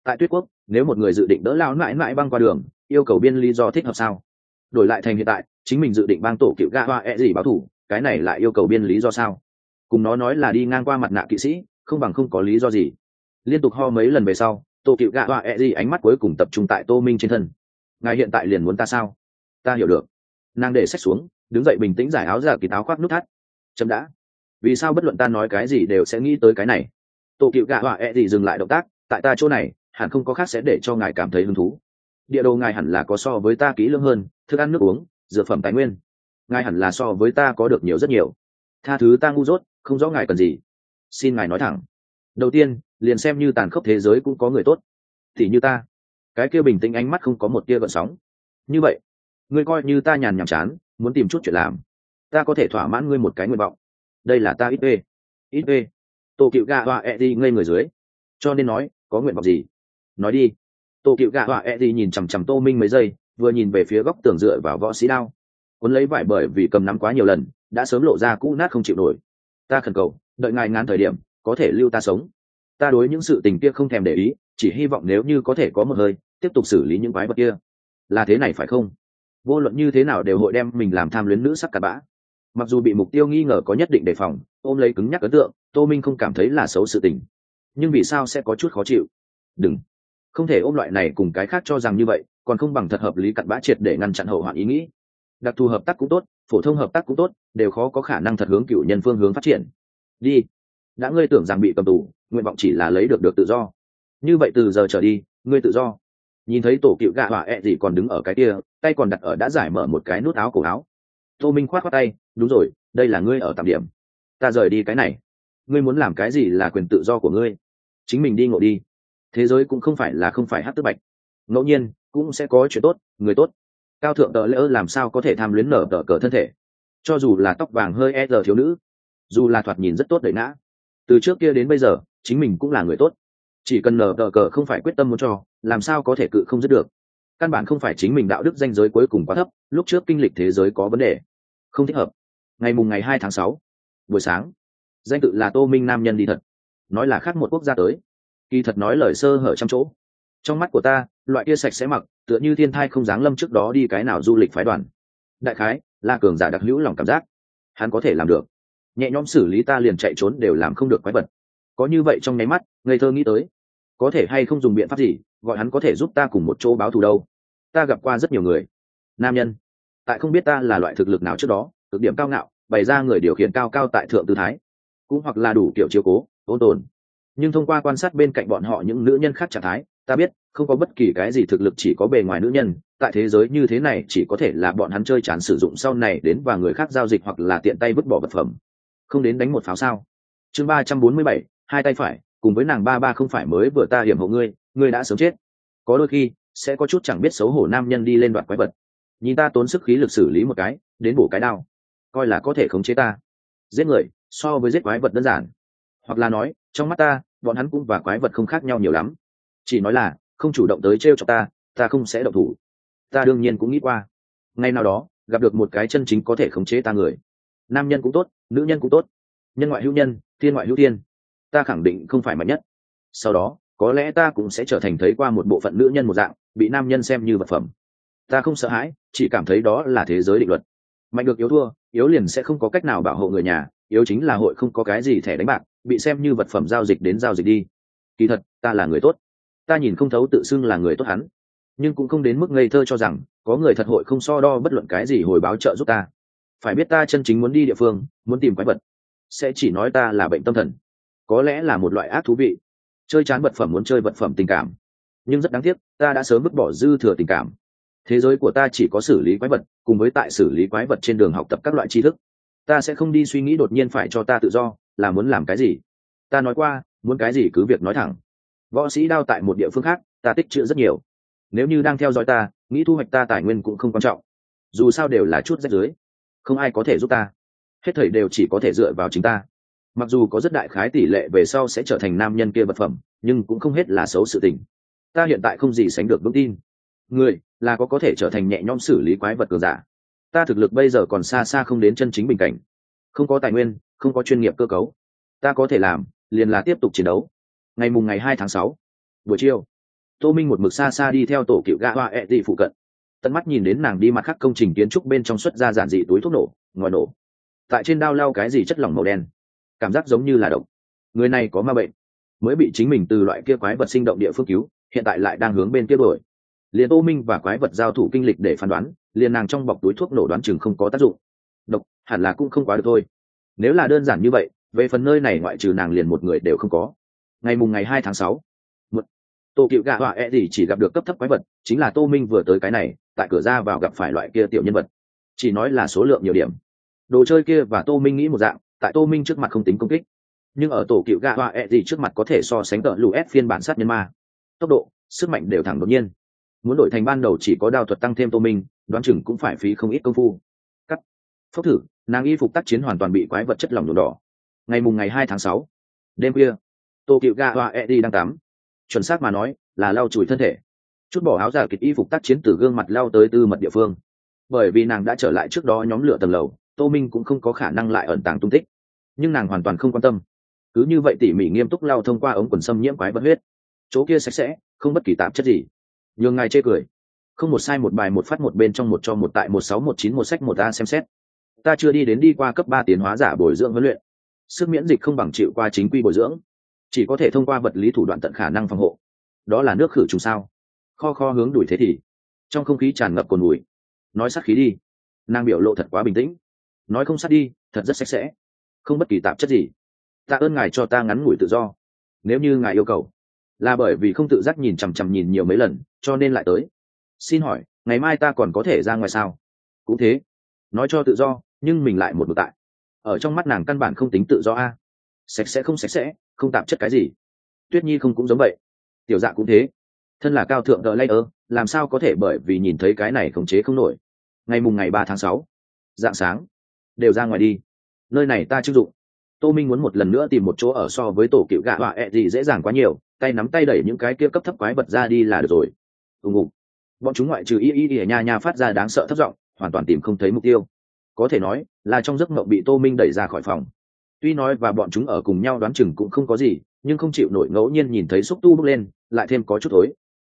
Tại tuyết quốc, nếu một người dự định đỡ lao mãi mãi băng qua đường, yêu cầu biên lý do thích hợp sao? Đổi lại thành hiện tại, chính mình dự định bang tổ cựu gạ họa e gì báo thủ, cái này lại yêu cầu biên lý do sao? Cùng nó nói là đi ngang qua mặt nạ kỵ sĩ, không bằng không có lý do gì liên tục ho mấy lần về sau tổ cựu gạ hoa e gì ánh mắt cuối cùng tập trung tại tô minh trên thân. Ngài hiện tại liền muốn ta sao? Ta hiểu được. Nàng để sách xuống, đứng dậy bình tĩnh giải áo ra kỳ táo khoác nút thắt. Chậm đã. Vì sao bất luận ta nói cái gì đều sẽ nghĩ tới cái này? Tổ cựu gạ họa e gì dừng lại động tác, tại ta chỗ này, hẳn không có khác sẽ để cho ngài cảm thấy hứng thú. Địa đồ ngài hẳn là có so với ta kỹ lưỡng hơn, thức ăn nước uống, dược phẩm tài nguyên. Ngài hẳn là so với ta có được nhiều rất nhiều. Tha thứ ta ngu dốt, không rõ ngài cần gì. Xin ngài nói thẳng. Đầu tiên liền xem như tàn khốc thế giới cũng có người tốt. Thì như ta, cái kia bình tĩnh ánh mắt không có một tia gợn sóng. Như vậy, ngươi coi như ta nhàn nhàm chán, muốn tìm chút chuyện làm, ta có thể thỏa mãn ngươi một cái nguyện vọng. Đây là ta ít ê ít ê tổ cựu gà họa e đi ngây người dưới. Cho nên nói, có nguyện vọng gì? Nói đi. Tổ cựu gà họa e đi nhìn chằm chằm tô minh mấy giây, vừa nhìn về phía góc tường dựa vào võ sĩ đao. Cuốn lấy vải bởi vì cầm nắm quá nhiều lần, đã sớm lộ ra cũ nát không chịu nổi. Ta khẩn cầu, đợi ngài ngán thời điểm, có thể lưu ta sống ta đối những sự tình kia không thèm để ý, chỉ hy vọng nếu như có thể có một hơi, tiếp tục xử lý những quái vật kia. Là thế này phải không? Vô luận như thế nào đều hội đem mình làm tham luyến nữ sắc cặn bã. Mặc dù bị mục tiêu nghi ngờ có nhất định đề phòng, ôm lấy cứng nhắc ấn tượng, tô minh không cảm thấy là xấu sự tình. Nhưng vì sao sẽ có chút khó chịu? Đừng. Không thể ôm loại này cùng cái khác cho rằng như vậy, còn không bằng thật hợp lý cặn bã triệt để ngăn chặn hậu hoạn ý nghĩ. Đặc thù hợp tác cũng tốt, phổ thông hợp tác cũng tốt, đều khó có khả năng thật hướng cựu nhân phương hướng phát triển. Đi. Đã ngươi tưởng rằng bị cầm tù nguyện vọng chỉ là lấy được được tự do. Như vậy từ giờ trở đi, ngươi tự do. Nhìn thấy tổ cựu gạ hỏa ẹ gì còn đứng ở cái kia, tay còn đặt ở đã giải mở một cái nút áo cổ áo. Tô minh khoát khoát tay, đúng rồi, đây là ngươi ở tạm điểm. Ta rời đi cái này. Ngươi muốn làm cái gì là quyền tự do của ngươi. Chính mình đi ngộ đi. Thế giới cũng không phải là không phải hát tức bạch. Ngẫu nhiên, cũng sẽ có chuyện tốt, người tốt. Cao thượng tờ lỡ làm sao có thể tham luyến nở tờ cờ thân thể? Cho dù là tóc vàng hơi e giờ thiếu nữ, dù là thoạt nhìn rất tốt đầy ngã. Từ trước kia đến bây giờ chính mình cũng là người tốt. Chỉ cần nở tờ cờ không phải quyết tâm muốn cho, làm sao có thể cự không dứt được? Căn bản không phải chính mình đạo đức danh giới cuối cùng quá thấp, lúc trước kinh lịch thế giới có vấn đề. Không thích hợp. Ngày mùng ngày hai tháng sáu, buổi sáng, danh tự là tô minh nam nhân đi thật. Nói là khác một quốc gia tới. Kỳ thật nói lời sơ hở trăm chỗ. Trong mắt của ta, loại kia sạch sẽ mặc, tựa như thiên thai không dáng lâm trước đó đi cái nào du lịch phái đoàn. Đại khái, là cường giả đặc hữu lòng cảm giác. Hắn có thể làm được. Nhẹ nhõm xử lý ta liền chạy trốn đều làm không được quái vật có như vậy trong nháy mắt, ngây thơ nghĩ tới. Có thể hay không dùng biện pháp gì, gọi hắn có thể giúp ta cùng một chỗ báo thù đâu. Ta gặp qua rất nhiều người. Nam nhân. Tại không biết ta là loại thực lực nào trước đó, cực điểm cao ngạo, bày ra người điều khiển cao cao tại thượng tư thái. Cũng hoặc là đủ kiểu chiếu cố, ôn tồn. Nhưng thông qua quan sát bên cạnh bọn họ những nữ nhân khác trạng thái, ta biết, không có bất kỳ cái gì thực lực chỉ có bề ngoài nữ nhân. Tại thế giới như thế này, chỉ có thể là bọn hắn chơi chán sử dụng sau này đến và người khác giao dịch hoặc là tiện tay vứt bỏ vật phẩm. Không đến đánh một pháo sao? Chương ba trăm bốn mươi bảy hai tay phải, cùng với nàng ba ba không phải mới vừa ta hiểm hộ ngươi ngươi đã sớm chết. Có đôi khi, sẽ có chút chẳng biết xấu hổ nam nhân đi lên đoạn quái vật. Nhìn ta tốn sức khí lực xử lý một cái, đến bổ cái đao. Coi là có thể khống chế ta. Giết người, so với giết quái vật đơn giản. Hoặc là nói, trong mắt ta, bọn hắn cũng và quái vật không khác nhau nhiều lắm. Chỉ nói là, không chủ động tới t r e o cho ta ta không sẽ động thủ. Ta đương nhiên cũng nghĩ qua. Ngay nào đó, gặp được một cái chân chính có thể khống chế ta người. Nam nhân cũng tốt, nữ nhân cũng tốt. Nhân ngoại hữu nhân, thiên ngoại hữu thiên ta khẳng định không phải mạnh nhất. Sau đó, có lẽ ta cũng sẽ trở thành thấy qua một bộ phận nữ nhân một dạng, bị nam nhân xem như vật phẩm. Ta không sợ hãi, chỉ cảm thấy đó là thế giới định luật. Mạnh được yếu thua, yếu liền sẽ không có cách nào bảo hộ người nhà, yếu chính là hội không có cái gì thẻ đánh bạc, bị xem như vật phẩm giao dịch đến giao dịch đi. Kỳ thật, ta là người tốt. Ta nhìn không thấu tự xưng là người tốt hắn. Nhưng cũng không đến mức ngây thơ cho rằng, có người thật hội không so đo bất luận cái gì hồi báo trợ giúp ta. Phải biết ta chân chính muốn đi địa phương, muốn tìm quái vật. Sẽ chỉ nói ta là bệnh tâm thần có lẽ là một loại ác thú vị. Chơi chán vật phẩm muốn chơi vật phẩm tình cảm. Nhưng rất đáng tiếc, ta đã sớm vứt bỏ dư thừa tình cảm. Thế giới của ta chỉ có xử lý quái vật, cùng với tại xử lý quái vật trên đường học tập các loại tri thức. Ta sẽ không đi suy nghĩ đột nhiên phải cho ta tự do, là muốn làm cái gì? Ta nói qua, muốn cái gì cứ việc nói thẳng. Võ sĩ đao tại một địa phương khác, ta tích chữ rất nhiều. Nếu như đang theo dõi ta, nghĩ thu hoạch ta tài nguyên cũng không quan trọng. Dù sao đều là chút rách dưới không ai có thể giúp ta. Hết thầy đều chỉ có thể dựa vào chính ta mặc dù có rất đại khái tỷ lệ về sau sẽ trở thành nam nhân kia vật phẩm, nhưng cũng không hết là xấu sự tình. Ta hiện tại không gì sánh được vững tin. Người, là có có thể trở thành nhẹ nhõm xử lý quái vật cường giả. Ta thực lực bây giờ còn xa xa không đến chân chính bình cảnh. Không có tài nguyên, không có chuyên nghiệp cơ cấu. Ta có thể làm, liền là tiếp tục chiến đấu. Ngày mùng ngày hai tháng sáu, buổi chiều, tô minh một mực xa xa đi theo tổ cựu gã hoa e ẹ dị phụ cận. Tận mắt nhìn đến nàng đi mặt khắc công trình kiến trúc bên trong xuất ra giản dị túi thuốc nổ ngoài nổ. Tại trên đao lao cái gì chất lỏng màu đen cảm giác giống như là độc. Người này có ma bệnh, mới bị chính mình từ loại kia quái vật sinh động địa phương cứu, hiện tại lại đang hướng bên kia đổi liền tô minh và quái vật giao thủ kinh lịch để phán đoán, liền nàng trong bọc túi thuốc nổ đoán chừng không có tác dụng. Độc, hẳn là cũng không quá được thôi. Nếu là đơn giản như vậy, về phần nơi này ngoại trừ nàng liền một người đều không có. Ngày mùng ngày hai tháng sáu, một, tô cựu gạ họa e gì chỉ gặp được cấp thấp quái vật, chính là tô minh vừa tới cái này, tại cửa ra vào gặp phải loại kia tiểu nhân vật. Chỉ nói là số lượng nhiều điểm. Đồ chơi kia và tô minh nghĩ một dạng tại tô minh trước mặt không tính công kích. Nhưng ở tổ cựu gạ họa e gì trước mặt có thể so sánh tợ lũ ép phiên bản sát nhân ma. Tốc độ, sức mạnh đều thẳng đột nhiên. Muốn đổi thành ban đầu chỉ có đao thuật tăng thêm tô minh, đoán chừng cũng phải phí không ít công phu. Cắt. Phốc thử, nàng y phục tác chiến hoàn toàn bị quái vật chất lỏng nhuộm đỏ. Ngày mùng ngày hai tháng sáu, đêm khuya tô cựu gạ hoa e đi đang tắm. Chuẩn xác mà nói, là lau chùi thân thể. Chút bỏ áo giả kịch y phục tác chiến từ gương mặt lao tới tư mật địa phương. Bởi vì nàng đã trở lại trước đó nhóm lửa tầng lầu tô minh cũng không có khả năng lại ẩn tàng tung tích. Nhưng nàng hoàn toàn không quan tâm. Cứ như vậy tỉ mỉ nghiêm túc lao thông qua ống quần xâm nhiễm quái vật huyết. Chỗ kia sạch sẽ, không bất kỳ tạp chất gì. Nhường ngài chê cười. Không một sai một bài một phát một bên trong một cho một tại một sáu một chín một sách một a xem xét. Ta chưa đi đến đi qua cấp ba tiến hóa giả bồi dưỡng huấn luyện. Sức miễn dịch không bằng chịu qua chính quy bồi dưỡng. Chỉ có thể thông qua vật lý thủ đoạn tận khả năng phòng hộ. Đó là nước khử trùng sao? Kho kho hướng đuổi thế thì. Trong không khí tràn ngập cồn mùi nói sát khí đi. Nàng biểu lộ thật quá bình tĩnh nói không sát đi, thật rất sạch sẽ. Không bất kỳ tạp chất gì. Tạ ơn ngài cho ta ngắn ngủi tự do. Nếu như ngài yêu cầu. Là bởi vì không tự giác nhìn chằm chằm nhìn nhiều mấy lần, cho nên lại tới. Xin hỏi, ngày mai ta còn có thể ra ngoài sao? Cũng thế. Nói cho tự do, nhưng mình lại một bực tại. Ở trong mắt nàng căn bản không tính tự do a. Sạch sẽ không sạch sẽ, không tạp chất cái gì. Tuyết nhi không cũng giống vậy. Tiểu dạ cũng thế. Thân là cao thượng đợi lay ơ làm sao có thể bởi vì nhìn thấy cái này khống chế không nổi. Ngày mùng ngày ba tháng sáu. Dạng sáng đều ra ngoài đi. Nơi này ta chưng dụng. Tô minh muốn một lần nữa tìm một chỗ ở so với tổ cựu gạ họa ẹ gì dễ dàng quá nhiều, tay nắm tay đẩy những cái kia cấp thấp quái vật ra đi là được rồi. Ùng ùng. Bọn chúng ngoại trừ y y y nha nha phát ra đáng sợ thất giọng, hoàn toàn tìm không thấy mục tiêu. Có thể nói, là trong giấc mộng bị tô minh đẩy ra khỏi phòng. Tuy nói và bọn chúng ở cùng nhau đoán chừng cũng không có gì, nhưng không chịu nổi ngẫu nhiên nhìn thấy xúc tu bước lên, lại thêm có chút tối.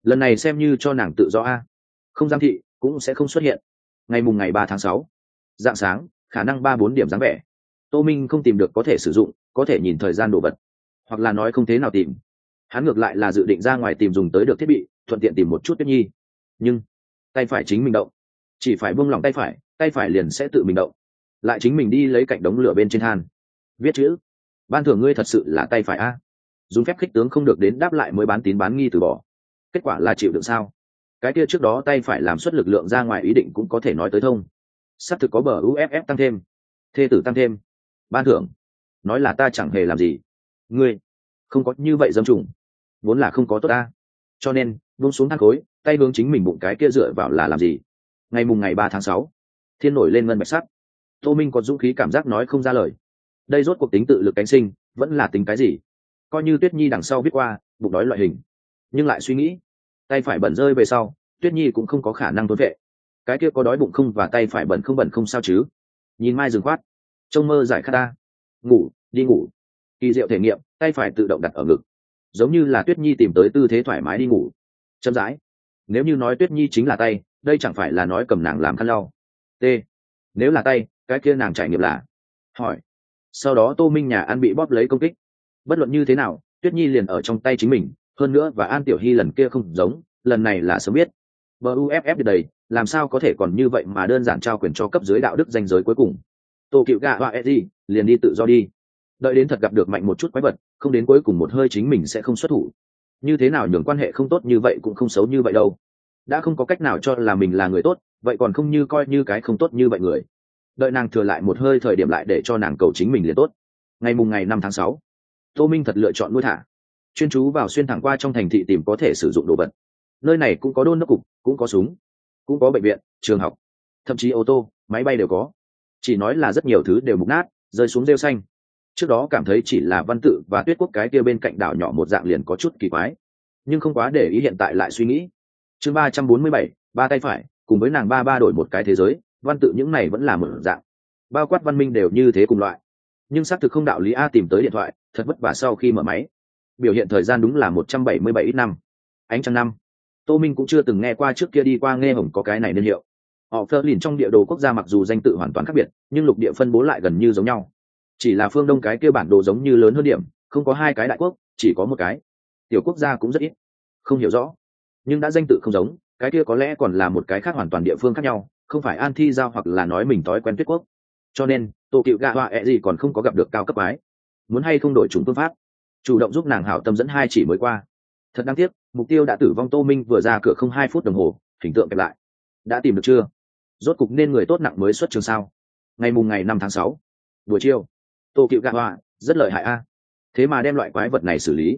lần này xem như cho nàng tự do a. Không giam thị, cũng sẽ không xuất hiện. Ngày mùng ngày ba tháng sáu. Dạng sáng khả năng ba bốn điểm dáng vẻ. Tô minh không tìm được có thể sử dụng, có thể nhìn thời gian đồ vật, hoặc là nói không thế nào tìm. Hắn ngược lại là dự định ra ngoài tìm dùng tới được thiết bị, thuận tiện tìm một chút tuyết nhi. Nhưng, tay phải chính mình động. Chỉ phải buông lỏng tay phải tay phải liền sẽ tự mình động. Lại chính mình đi lấy cạnh đống lửa bên trên than. Viết chữ. Ban thưởng ngươi thật sự là tay phải a. Dùng phép khích tướng không được đến đáp lại mới bán tín bán nghi từ bỏ. Kết quả là chịu được sao? Cái kia trước đó tay phải làm suất lực lượng ra ngoài ý định cũng có thể nói tới thông sắp thực có bờ uff tăng thêm. Thê tử tăng thêm. Ban thưởng. Nói là ta chẳng hề làm gì. Ngươi, không có như vậy dâm trùng. Vốn là không có tốt ta. Cho nên, buông xuống thang khối, tay hướng chính mình bụng cái kia dựa vào là làm gì? Ngày mùng ngày ba tháng sáu, thiên nổi lên ngân bạch sắt tô minh có dũng khí cảm giác nói không ra lời. Đây rốt cuộc tính tự lực cánh sinh, vẫn là tính cái gì? Coi như tuyết nhi đằng sau biết qua, bụng đói loại hình. Nhưng lại suy nghĩ, tay phải bẩn rơi về sau, tuyết nhi cũng không có khả năng tốn vệ cái kia có đói bụng không và tay phải bẩn không bẩn không sao chứ? Nhìn mai dừng khoát. Trông mơ giải khát ta. Ngủ, đi ngủ. Kỳ diệu thể nghiệm, tay phải tự động đặt ở ngực. Giống như là tuyết nhi tìm tới tư thế thoải mái đi ngủ. Chậm rãi. Nếu như nói tuyết nhi chính là tay, đây chẳng phải là nói cầm nàng làm khăn lau. T. Nếu là tay, cái kia nàng trải nghiệm là. Hỏi. Sau đó tô minh nhà ăn bị bóp lấy công kích. Bất luận như thế nào, tuyết nhi liền ở trong tay chính mình. Hơn nữa và an tiểu hy lần kia không giống, lần này là sớm biết. BUFF đầy, làm sao có thể còn như vậy mà đơn giản trao quyền cho cấp dưới đạo đức danh giới cuối cùng? Tô cựu gạ họa eddie liền đi tự do đi. Đợi đến thật gặp được mạnh một chút quái vật, không đến cuối cùng một hơi chính mình sẽ không xuất thủ. Như thế nào nhường quan hệ không tốt như vậy cũng không xấu như vậy đâu. Đã không có cách nào cho là mình là người tốt, vậy còn không như coi như cái không tốt như vậy người. Đợi nàng thừa lại một hơi thời điểm lại để cho nàng cầu chính mình liền tốt. Ngày mùng ngày năm tháng sáu, tô minh thật lựa chọn nuôi thả. Chuyên chú vào xuyên thẳng qua trong thành thị tìm có thể sử dụng đồ vật nơi này cũng có đôn đốc cục, cũng có súng, cũng có bệnh viện, trường học, thậm chí ô tô, máy bay đều có. Chỉ nói là rất nhiều thứ đều mục nát, rơi xuống rêu xanh. Trước đó cảm thấy chỉ là văn tự và tuyết quốc cái kia bên cạnh đảo nhỏ một dạng liền có chút kỳ quái. Nhưng không quá để ý hiện tại lại suy nghĩ. Chương ba trăm bốn mươi bảy, ba tay phải, cùng với nàng ba ba đổi một cái thế giới, văn tự những này vẫn là một dạng. Bao quát văn minh đều như thế cùng loại. Nhưng xác thực không đạo lý a tìm tới điện thoại, thật vất vả sau khi mở máy. Biểu hiện thời gian đúng là một trăm bảy mươi bảy ít năm. Ánh trăng năm tô minh cũng chưa từng nghe qua trước kia đi qua nghe hồng có cái này niên hiệu. Họ phơ lìn trong địa đồ quốc gia mặc dù danh tự hoàn toàn khác biệt, nhưng lục địa phân bố lại gần như giống nhau. Chỉ là phương đông cái kia bản đồ giống như lớn hơn điểm, không có hai cái đại quốc, chỉ có một cái. Tiểu quốc gia cũng rất ít. Không hiểu rõ. Nhưng đã danh tự không giống, cái kia có lẽ còn là một cái khác hoàn toàn địa phương khác nhau, không phải an thi giao hoặc là nói mình thói quen tuyết quốc. Cho nên tổ cựu gạ họa ẹ gì còn không có gặp được cao cấp ái muốn hay không đổi chúng phương pháp? Chủ động giúp nàng hảo tâm dẫn hai chỉ mới qua thật đáng tiếc, mục tiêu đã tử vong tô minh vừa ra cửa không hai phút đồng hồ, hình tượng kẹp lại. Đã tìm được chưa? Rốt cục nên người tốt nặng mới xuất trường sao? Ngày mùng ngày năm tháng sáu, buổi chiều, tô cựu gạ họa, rất lợi hại a. Thế mà đem loại quái vật này xử lý.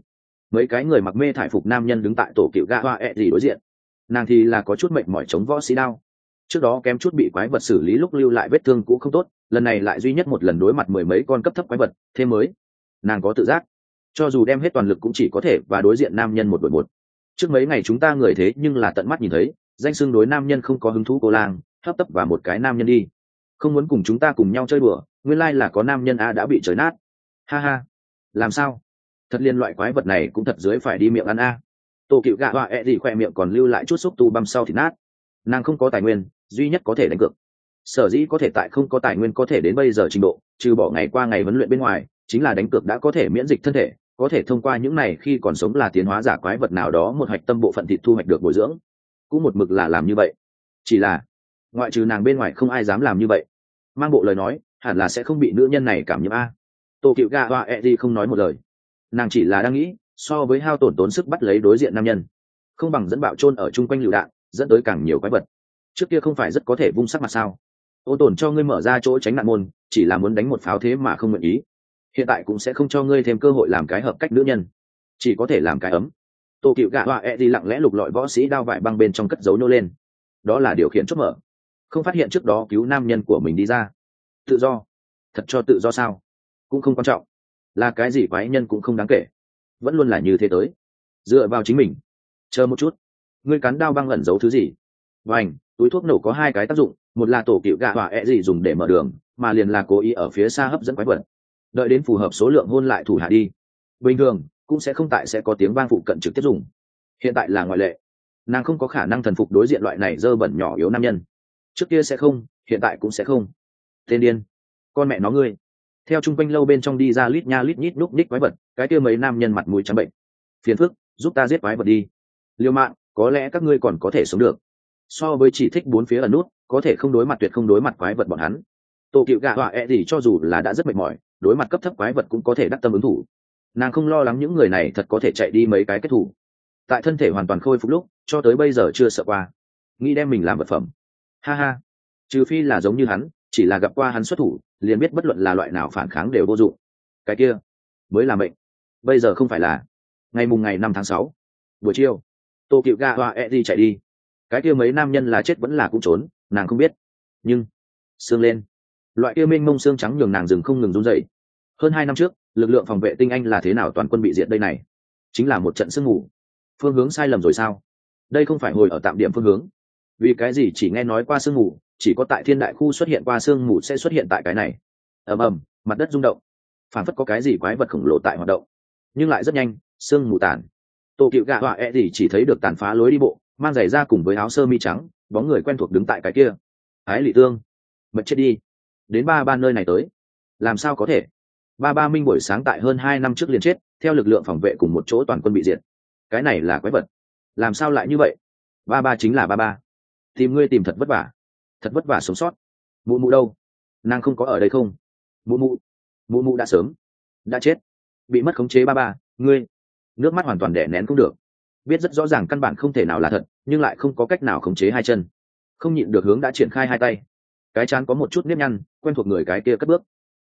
Mấy cái người mặc mê thải phục nam nhân đứng tại tổ cựu gạ họa ẹ、e、gì gì đối diện. Nàng thì là có chút mệnh mỏi chống võ sĩ đao. Trước đó kém chút bị quái vật xử lý lúc lưu lại vết thương cũ không tốt, lần này lại duy nhất một lần đối mặt mười mấy con cấp thấp quái vật thêm mới. Nàng có tự giác cho dù đem hết toàn lực cũng chỉ có thể và đối diện nam nhân một đội một trước mấy ngày chúng ta người thế nhưng là tận mắt nhìn thấy, danh xưng đối nam nhân không có hứng thú cô lang, hấp tấp và một cái nam nhân đi. Không muốn cùng chúng ta cùng nhau chơi đùa, nguyên lai là có nam nhân a đã bị trời nát. Ha ha. Làm sao? Thật liên loại quái vật này cũng thật dưới phải đi miệng ăn a. Tổ cựu gạ họa ẹ、e、gì khoe miệng còn lưu lại chút xúc tu băm sau thì nát. Nàng không có tài nguyên, duy nhất có thể đánh cược. Sở dĩ có thể tại không có tài nguyên có thể đến bây giờ trình độ, trừ bỏ ngày qua ngày huấn luyện bên ngoài, chính là đánh cược đã có thể miễn dịch thân thể có thể thông qua những này khi còn sống là tiến hóa giả quái vật nào đó một hạch tâm bộ phận thịt thu hoạch được bồi dưỡng. Cũng một mực là làm như vậy. Chỉ là, ngoại trừ nàng bên ngoài không ai dám làm như vậy. Mang bộ lời nói, hẳn là sẽ không bị nữ nhân này cảm nhiễm a. Tô cựu ga hoa e d không nói một lời. Nàng chỉ là đang nghĩ, so với hao tổn tốn sức bắt lấy đối diện nam nhân. Không bằng dẫn bạo trôn ở chung quanh lựu đạn, dẫn tới càng nhiều quái vật. Trước kia không phải rất có thể vung sắc mặt sao? Ô tổn cho ngươi mở ra chỗ tránh nạn môn, chỉ là muốn đánh một pháo thế mà không nguyện ý hiện tại cũng sẽ không cho ngươi thêm cơ hội làm cái hợp cách nữ nhân. Chỉ có thể làm cái ấm. Tô cựu gạ họa e đi lặng lẽ lục lọi võ sĩ đao vải băng bên trong cất dấu nô lên. Đó là điều khiển chốt mở. Không phát hiện trước đó cứu nam nhân của mình đi ra. Tự do. Thật cho tự do sao? Cũng không quan trọng. Là cái gì quái nhân cũng không đáng kể. Vẫn luôn là như thế tới. Dựa vào chính mình. Chờ một chút. Ngươi cắn đao băng ẩn giấu thứ gì? Vành, túi thuốc nổ có hai cái tác dụng. Một là tổ cựu gạ họa E gì dùng để mở đường, mà liền là cố ý ở phía xa hấp dẫn quái vật đợi đến phù hợp số lượng hôn lại thủ hạ đi. Bình thường, cũng sẽ không tại sẽ có tiếng vang phụ cận trực tiếp dùng. Hiện tại là ngoại lệ. Nàng không có khả năng thần phục đối diện loại này dơ bẩn nhỏ yếu nam nhân. Trước kia sẽ không, hiện tại cũng sẽ không. Tên điên. Con mẹ nó ngươi. Theo chung quanh lâu bên trong đi ra lít nha lít nhít núp ních quái vật, cái kia mấy nam nhân mặt mũi trắng bệnh. Phiền phức, giúp ta giết quái vật đi. Liêu mạng có lẽ các ngươi còn có thể sống được. So với chỉ thích bốn phía ẩn nút, có thể không đối mặt tuyệt không đối mặt quái vật bọn hắn. Tổ cựu gạ họa e gì cho dù là đã rất mệt mỏi đối mặt cấp thấp quái vật cũng có thể đắc tâm ứng thủ. Nàng không lo lắng những người này thật có thể chạy đi mấy cái kết thủ. Tại thân thể hoàn toàn khôi phục lúc, cho tới bây giờ chưa sợ qua. Nghĩ đem mình làm vật phẩm. Ha ha. Trừ phi là giống như hắn, chỉ là gặp qua hắn xuất thủ, liền biết bất luận là loại nào phản kháng đều vô dụng. Cái kia mới là mệnh. Bây giờ không phải là ngày mùng ngày năm tháng sáu, buổi chiều tô cựu ga hoa e đi chạy đi. Cái kia mấy nam nhân là chết vẫn là cũng trốn, nàng không biết. Nhưng xương lên. Loại kia mênh mông xương trắng nhường nàng rừng không ngừng run dậy hơn hai năm trước, lực lượng phòng vệ tinh anh là thế nào toàn quân bị diệt đây này? Chính là một trận sương mù. Phương hướng sai lầm rồi sao? Đây không phải hồi ở tạm điểm phương hướng. Vì cái gì chỉ nghe nói qua sương mù, chỉ có tại thiên đại khu xuất hiện qua sương mù sẽ xuất hiện tại cái này? Ầm ầm, mặt đất rung động. Phản phất có cái gì quái vật khổng lồ tại hoạt động. Nhưng lại rất nhanh, sương mù tàn. Tổ cựu gạ họa e gì chỉ thấy được tàn phá lối đi bộ, mang giày ra cùng với áo sơ mi trắng, bóng người quen thuộc đứng tại cái kia. Ái lị tương mật chết đi. Đến ba ba nơi này tới. Làm sao có thể? Ba ba minh buổi sáng tại hơn hai năm trước liền chết, theo lực lượng phòng vệ cùng một chỗ toàn quân bị diệt. Cái này là quái vật. Làm sao lại như vậy? Ba ba chính là ba ba. Tìm ngươi tìm thật vất vả. Thật vất vả sống sót. Mụ mụ đâu? Nàng không có ở đây không? Mụ mụ. Mụ mụ đã sớm. Đã chết. Bị mất khống chế ba ba. Ngươi. Nước mắt hoàn toàn đẻ nén cũng được. Biết rất rõ ràng căn bản không thể nào là thật, nhưng lại không có cách nào khống chế hai chân. Không nhịn được hướng đã triển khai hai tay. Cái chán có một chút nếp nhăn, quen thuộc người cái kia cất bước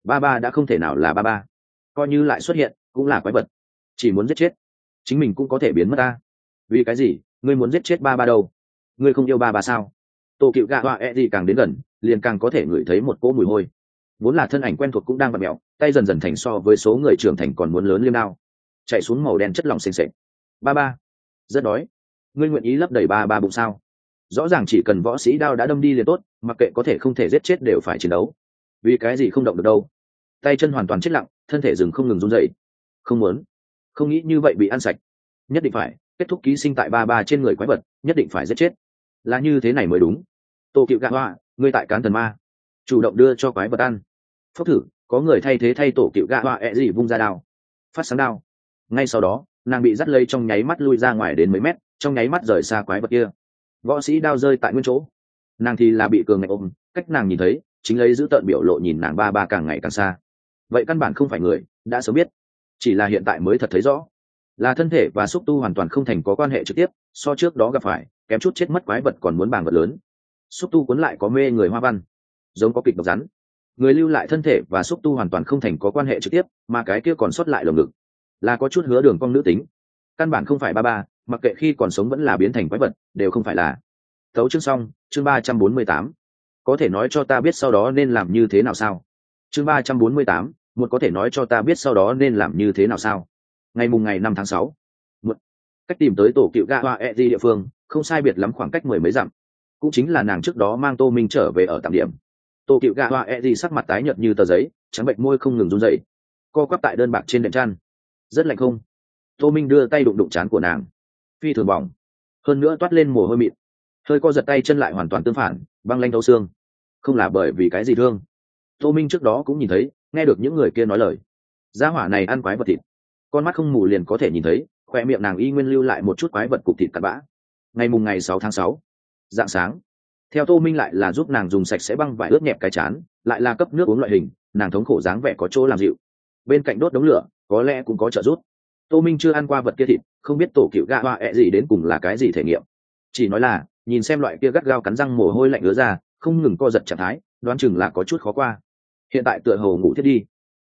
ba ba đã không thể nào là ba ba. Coi như lại xuất hiện, cũng là quái vật. Chỉ muốn giết chết. Chính mình cũng có thể biến mất ta. Vì cái gì? Ngươi muốn giết chết ba ba đâu? Ngươi không yêu ba ba sao? Tổ cựu gạ họa e gì càng đến gần, liền càng có thể ngửi thấy một cỗ mùi hôi. Vốn là thân ảnh quen thuộc cũng đang bật mẹo tay dần dần thành so với số người trưởng thành còn muốn lớn liêm đao. Chạy xuống màu đen chất lỏng xinh xệch ba ba, rất đói. Ngươi nguyện ý lấp đầy ba ba bụng sao? Rõ ràng chỉ cần võ sĩ đao đã đâm đi liền tốt, mặc kệ có thể không thể giết chết đều phải chiến đấu. Vì cái gì không động được đâu? Tay chân hoàn toàn chết lặng, thân thể rừng không ngừng run dậy không muốn. Không nghĩ như vậy bị ăn sạch. Nhất định phải, kết thúc ký sinh tại ba ba trên người quái vật, nhất định phải giết chết. Là như thế này mới đúng. Tô cựu gạ hoa, ngươi tại cán thần ma. Chủ động đưa cho quái vật ăn. Phốc thử, có người thay thế thay tổ cựu gạ hoa, ẹ gì vung ra đao. Phát sáng đao. Ngay sau đó, nàng bị dắt lây trong nháy mắt lui ra ngoài đến mấy mét, trong nháy mắt rời xa quái vật kia. Võ sĩ đao rơi tại nguyên chỗ. Nàng thì là bị cường ngạch ôm, cách nàng nhìn thấy, chính lấy giữ tợn biểu lộ nhìn nàng ba ba càng ngày càng xa vậy căn bản không phải người đã sớm biết, chỉ là hiện tại mới thật thấy rõ. Là thân thể và xúc tu hoàn toàn không thành có quan hệ trực tiếp, so trước đó gặp phải, kém chút chết mất quái vật còn muốn bàng vật lớn. Xúc tu cuốn lại có mê người hoa văn, giống có kịch độc rắn. Người lưu lại thân thể và xúc tu hoàn toàn không thành có quan hệ trực tiếp, mà cái kia còn sót lại lồng ngực. Là có chút hứa đường cong nữ tính. Căn bản không phải ba ba, mặc kệ khi còn sống vẫn là biến thành quái vật, đều không phải là. Thấu chương xong, chương ba trăm bốn mươi tám. Có thể nói cho ta biết sau đó nên làm như thế nào sao? Chương ba trăm bốn mươi tám một có thể nói cho ta biết sau đó nên làm như thế nào sao? Ngày mùng ngày năm tháng sáu. Cách tìm tới tổ cựu ga hoa e di địa phương, không sai biệt lắm khoảng cách mười mấy dặm. Cũng chính là nàng trước đó mang tô minh trở về ở tạm điểm. Tổ cựu gà hoa e di sắc mặt tái nhợt như tờ giấy, trắng bệnh môi không ngừng run dậy co quắp tại đơn bạc trên đệm chăn. Rất lạnh không? Tô minh đưa tay đụng đụng chán của nàng. Phi thường bỏng. Hơn nữa toát lên mồ hôi mịn. Hơi co giật tay chân lại hoàn toàn tương phản, băng lanh thấu xương. Không là bởi vì cái gì thương? Tô minh trước đó cũng nhìn thấy, nghe được những người kia nói lời. Gia hỏa này ăn quái vật thịt. Con mắt không mù liền có thể nhìn thấy, khoe miệng nàng y nguyên lưu lại một chút quái vật cục thịt cặn bã. Ngày mùng ngày sáu tháng sáu, dạng sáng, theo tô minh lại là giúp nàng dùng sạch sẽ băng vải ướt nhẹp cái chán, lại là cấp nước uống loại hình, nàng thống khổ dáng vẻ có chỗ làm dịu. Bên cạnh đốt đống lửa, có lẽ cũng có trợ giúp. Tô minh chưa ăn qua vật kia thịt, không biết tổ cựu gạ hoa ẹ gì đến cùng là cái gì thể nghiệm. Chỉ nói là, nhìn xem loại kia gắt gao cắn răng mồ hôi lạnh ứa ra, không ngừng co giật trạng thái, đoán chừng là có chút khó qua hiện tại tựa hồ ngủ thiết đi.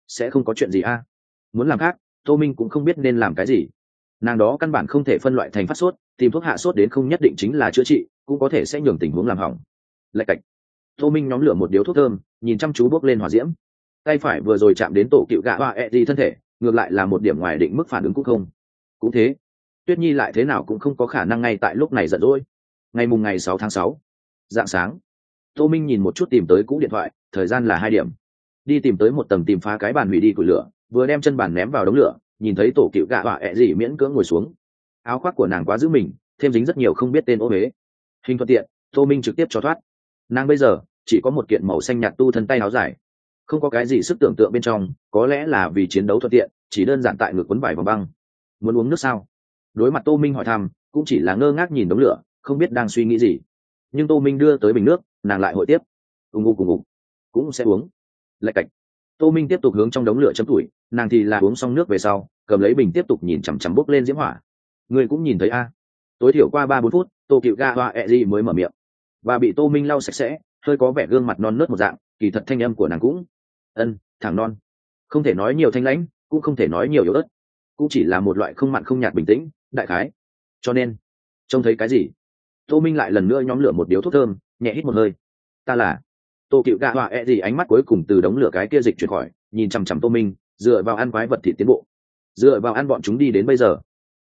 Sẽ không có chuyện gì a. Muốn làm khác, tô minh cũng không biết nên làm cái gì. Nàng đó căn bản không thể phân loại thành phát sốt, tìm thuốc hạ sốt đến không nhất định chính là chữa trị, cũng có thể sẽ nhường tình huống làm hỏng. Lạch cạch. Tô minh nhóm lửa một điếu thuốc thơm, nhìn chăm chú bốc lên hỏa diễm. Tay phải vừa rồi chạm đến tổ cựu gạ hoa e ẹ gì thân thể, ngược lại là một điểm ngoài định mức phản ứng cũng không. Cũng thế, tuyết nhi lại thế nào cũng không có khả năng ngay tại lúc này giận dỗi. Ngày mùng ngày sáu tháng sáu, dạng sáng, tô minh nhìn một chút tìm tới cũ điện thoại, thời gian là hai điểm đi tìm tới một tầng tìm phá cái bàn hủy đi của lửa, vừa đem chân bàn ném vào đống lửa, nhìn thấy tổ cựu gạ họa ẹ gì miễn cưỡng ngồi xuống. Áo khoác của nàng quá giữ mình, thêm dính rất nhiều không biết tên ô huế. Hình thuận tiện, tô minh trực tiếp cho thoát. Nàng bây giờ, chỉ có một kiện màu xanh nhạt tu thân tay áo dài. Không có cái gì sức tưởng tượng bên trong, có lẽ là vì chiến đấu thuận tiện, chỉ đơn giản tại ngực quấn vải vòng băng. Muốn uống nước sao? Đối mặt tô minh hỏi thăm, cũng chỉ là ngơ ngác nhìn đống lửa, không biết đang suy nghĩ gì. Nhưng tô minh đưa tới bình nước, nàng lại hội tiếp. Ùng ục cùng ục cũng sẽ uống lạch cạch. Tô minh tiếp tục hướng trong đống lửa chấm tuổi, nàng thì là uống xong nước về sau, cầm lấy bình tiếp tục nhìn chằm chằm bốc lên diễm hỏa. Người cũng nhìn thấy a. Tối thiểu qua ba bốn phút, tô cựu ga hoa ẹ、e、gì mới mở miệng. Và bị tô minh lau sạch sẽ, hơi có vẻ gương mặt non nớt một dạng, kỳ thật thanh âm của nàng cũng ân, thẳng non. Không thể nói nhiều thanh lãnh, cũng không thể nói nhiều yếu ớt. Cũng chỉ là một loại không mặn không nhạt bình tĩnh, đại khái. Cho nên, trông thấy cái gì? Tô minh lại lần nữa nhóm lửa một điếu thuốc thơm, nhẹ hít một hơi. Ta là tô cựu gạ họa ẹ、e、gì ánh mắt cuối cùng từ đống lửa cái kia dịch chuyển khỏi, nhìn chằm chằm tô minh, dựa vào ăn quái vật thịt tiến bộ. Dựa vào ăn bọn chúng đi đến bây giờ.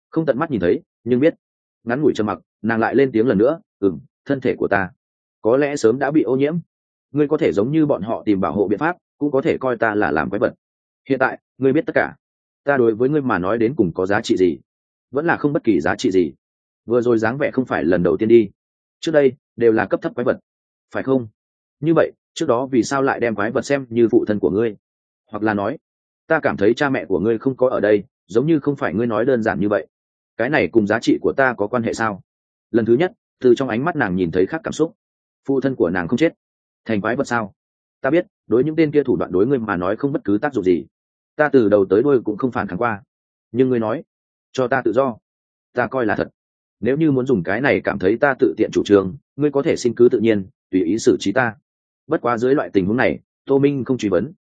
Không tận mắt nhìn thấy, nhưng biết. Ngắn ngủi trầm mặc, nàng lại lên tiếng lần nữa ừng thân thể của ta có lẽ sớm đã bị ô nhiễm. Ngươi có thể giống như bọn họ tìm bảo hộ biện pháp, cũng có thể coi ta là làm quái vật. Hiện tại, ngươi biết tất cả. Ta đối với ngươi mà nói đến cùng có giá trị gì? Vẫn là không bất kỳ giá trị gì. Vừa rồi dáng vẻ không phải lần đầu tiên đi. Trước đây, đều là cấp thấp quái vật. Phải không? Như vậy, trước đó vì sao lại đem quái vật xem như phụ thân của ngươi? Hoặc là nói, ta cảm thấy cha mẹ của ngươi không có ở đây, giống như không phải ngươi nói đơn giản như vậy. Cái này cùng giá trị của ta có quan hệ sao? Lần thứ nhất, từ trong ánh mắt nàng nhìn thấy khác cảm xúc. Phụ thân của nàng không chết. Thành quái vật sao? Ta biết, đối những tên kia thủ đoạn đối ngươi mà nói không bất cứ tác dụng gì. Ta từ đầu tới đôi cũng không phản kháng qua. Nhưng ngươi nói, cho ta tự do. Ta coi là thật. Nếu như muốn dùng cái này cảm thấy ta tự tiện chủ trương, ngươi có thể xin cứ tự nhiên, tùy ý xử trí ta bất quá dưới loại tình huống này, tô minh không truy vấn.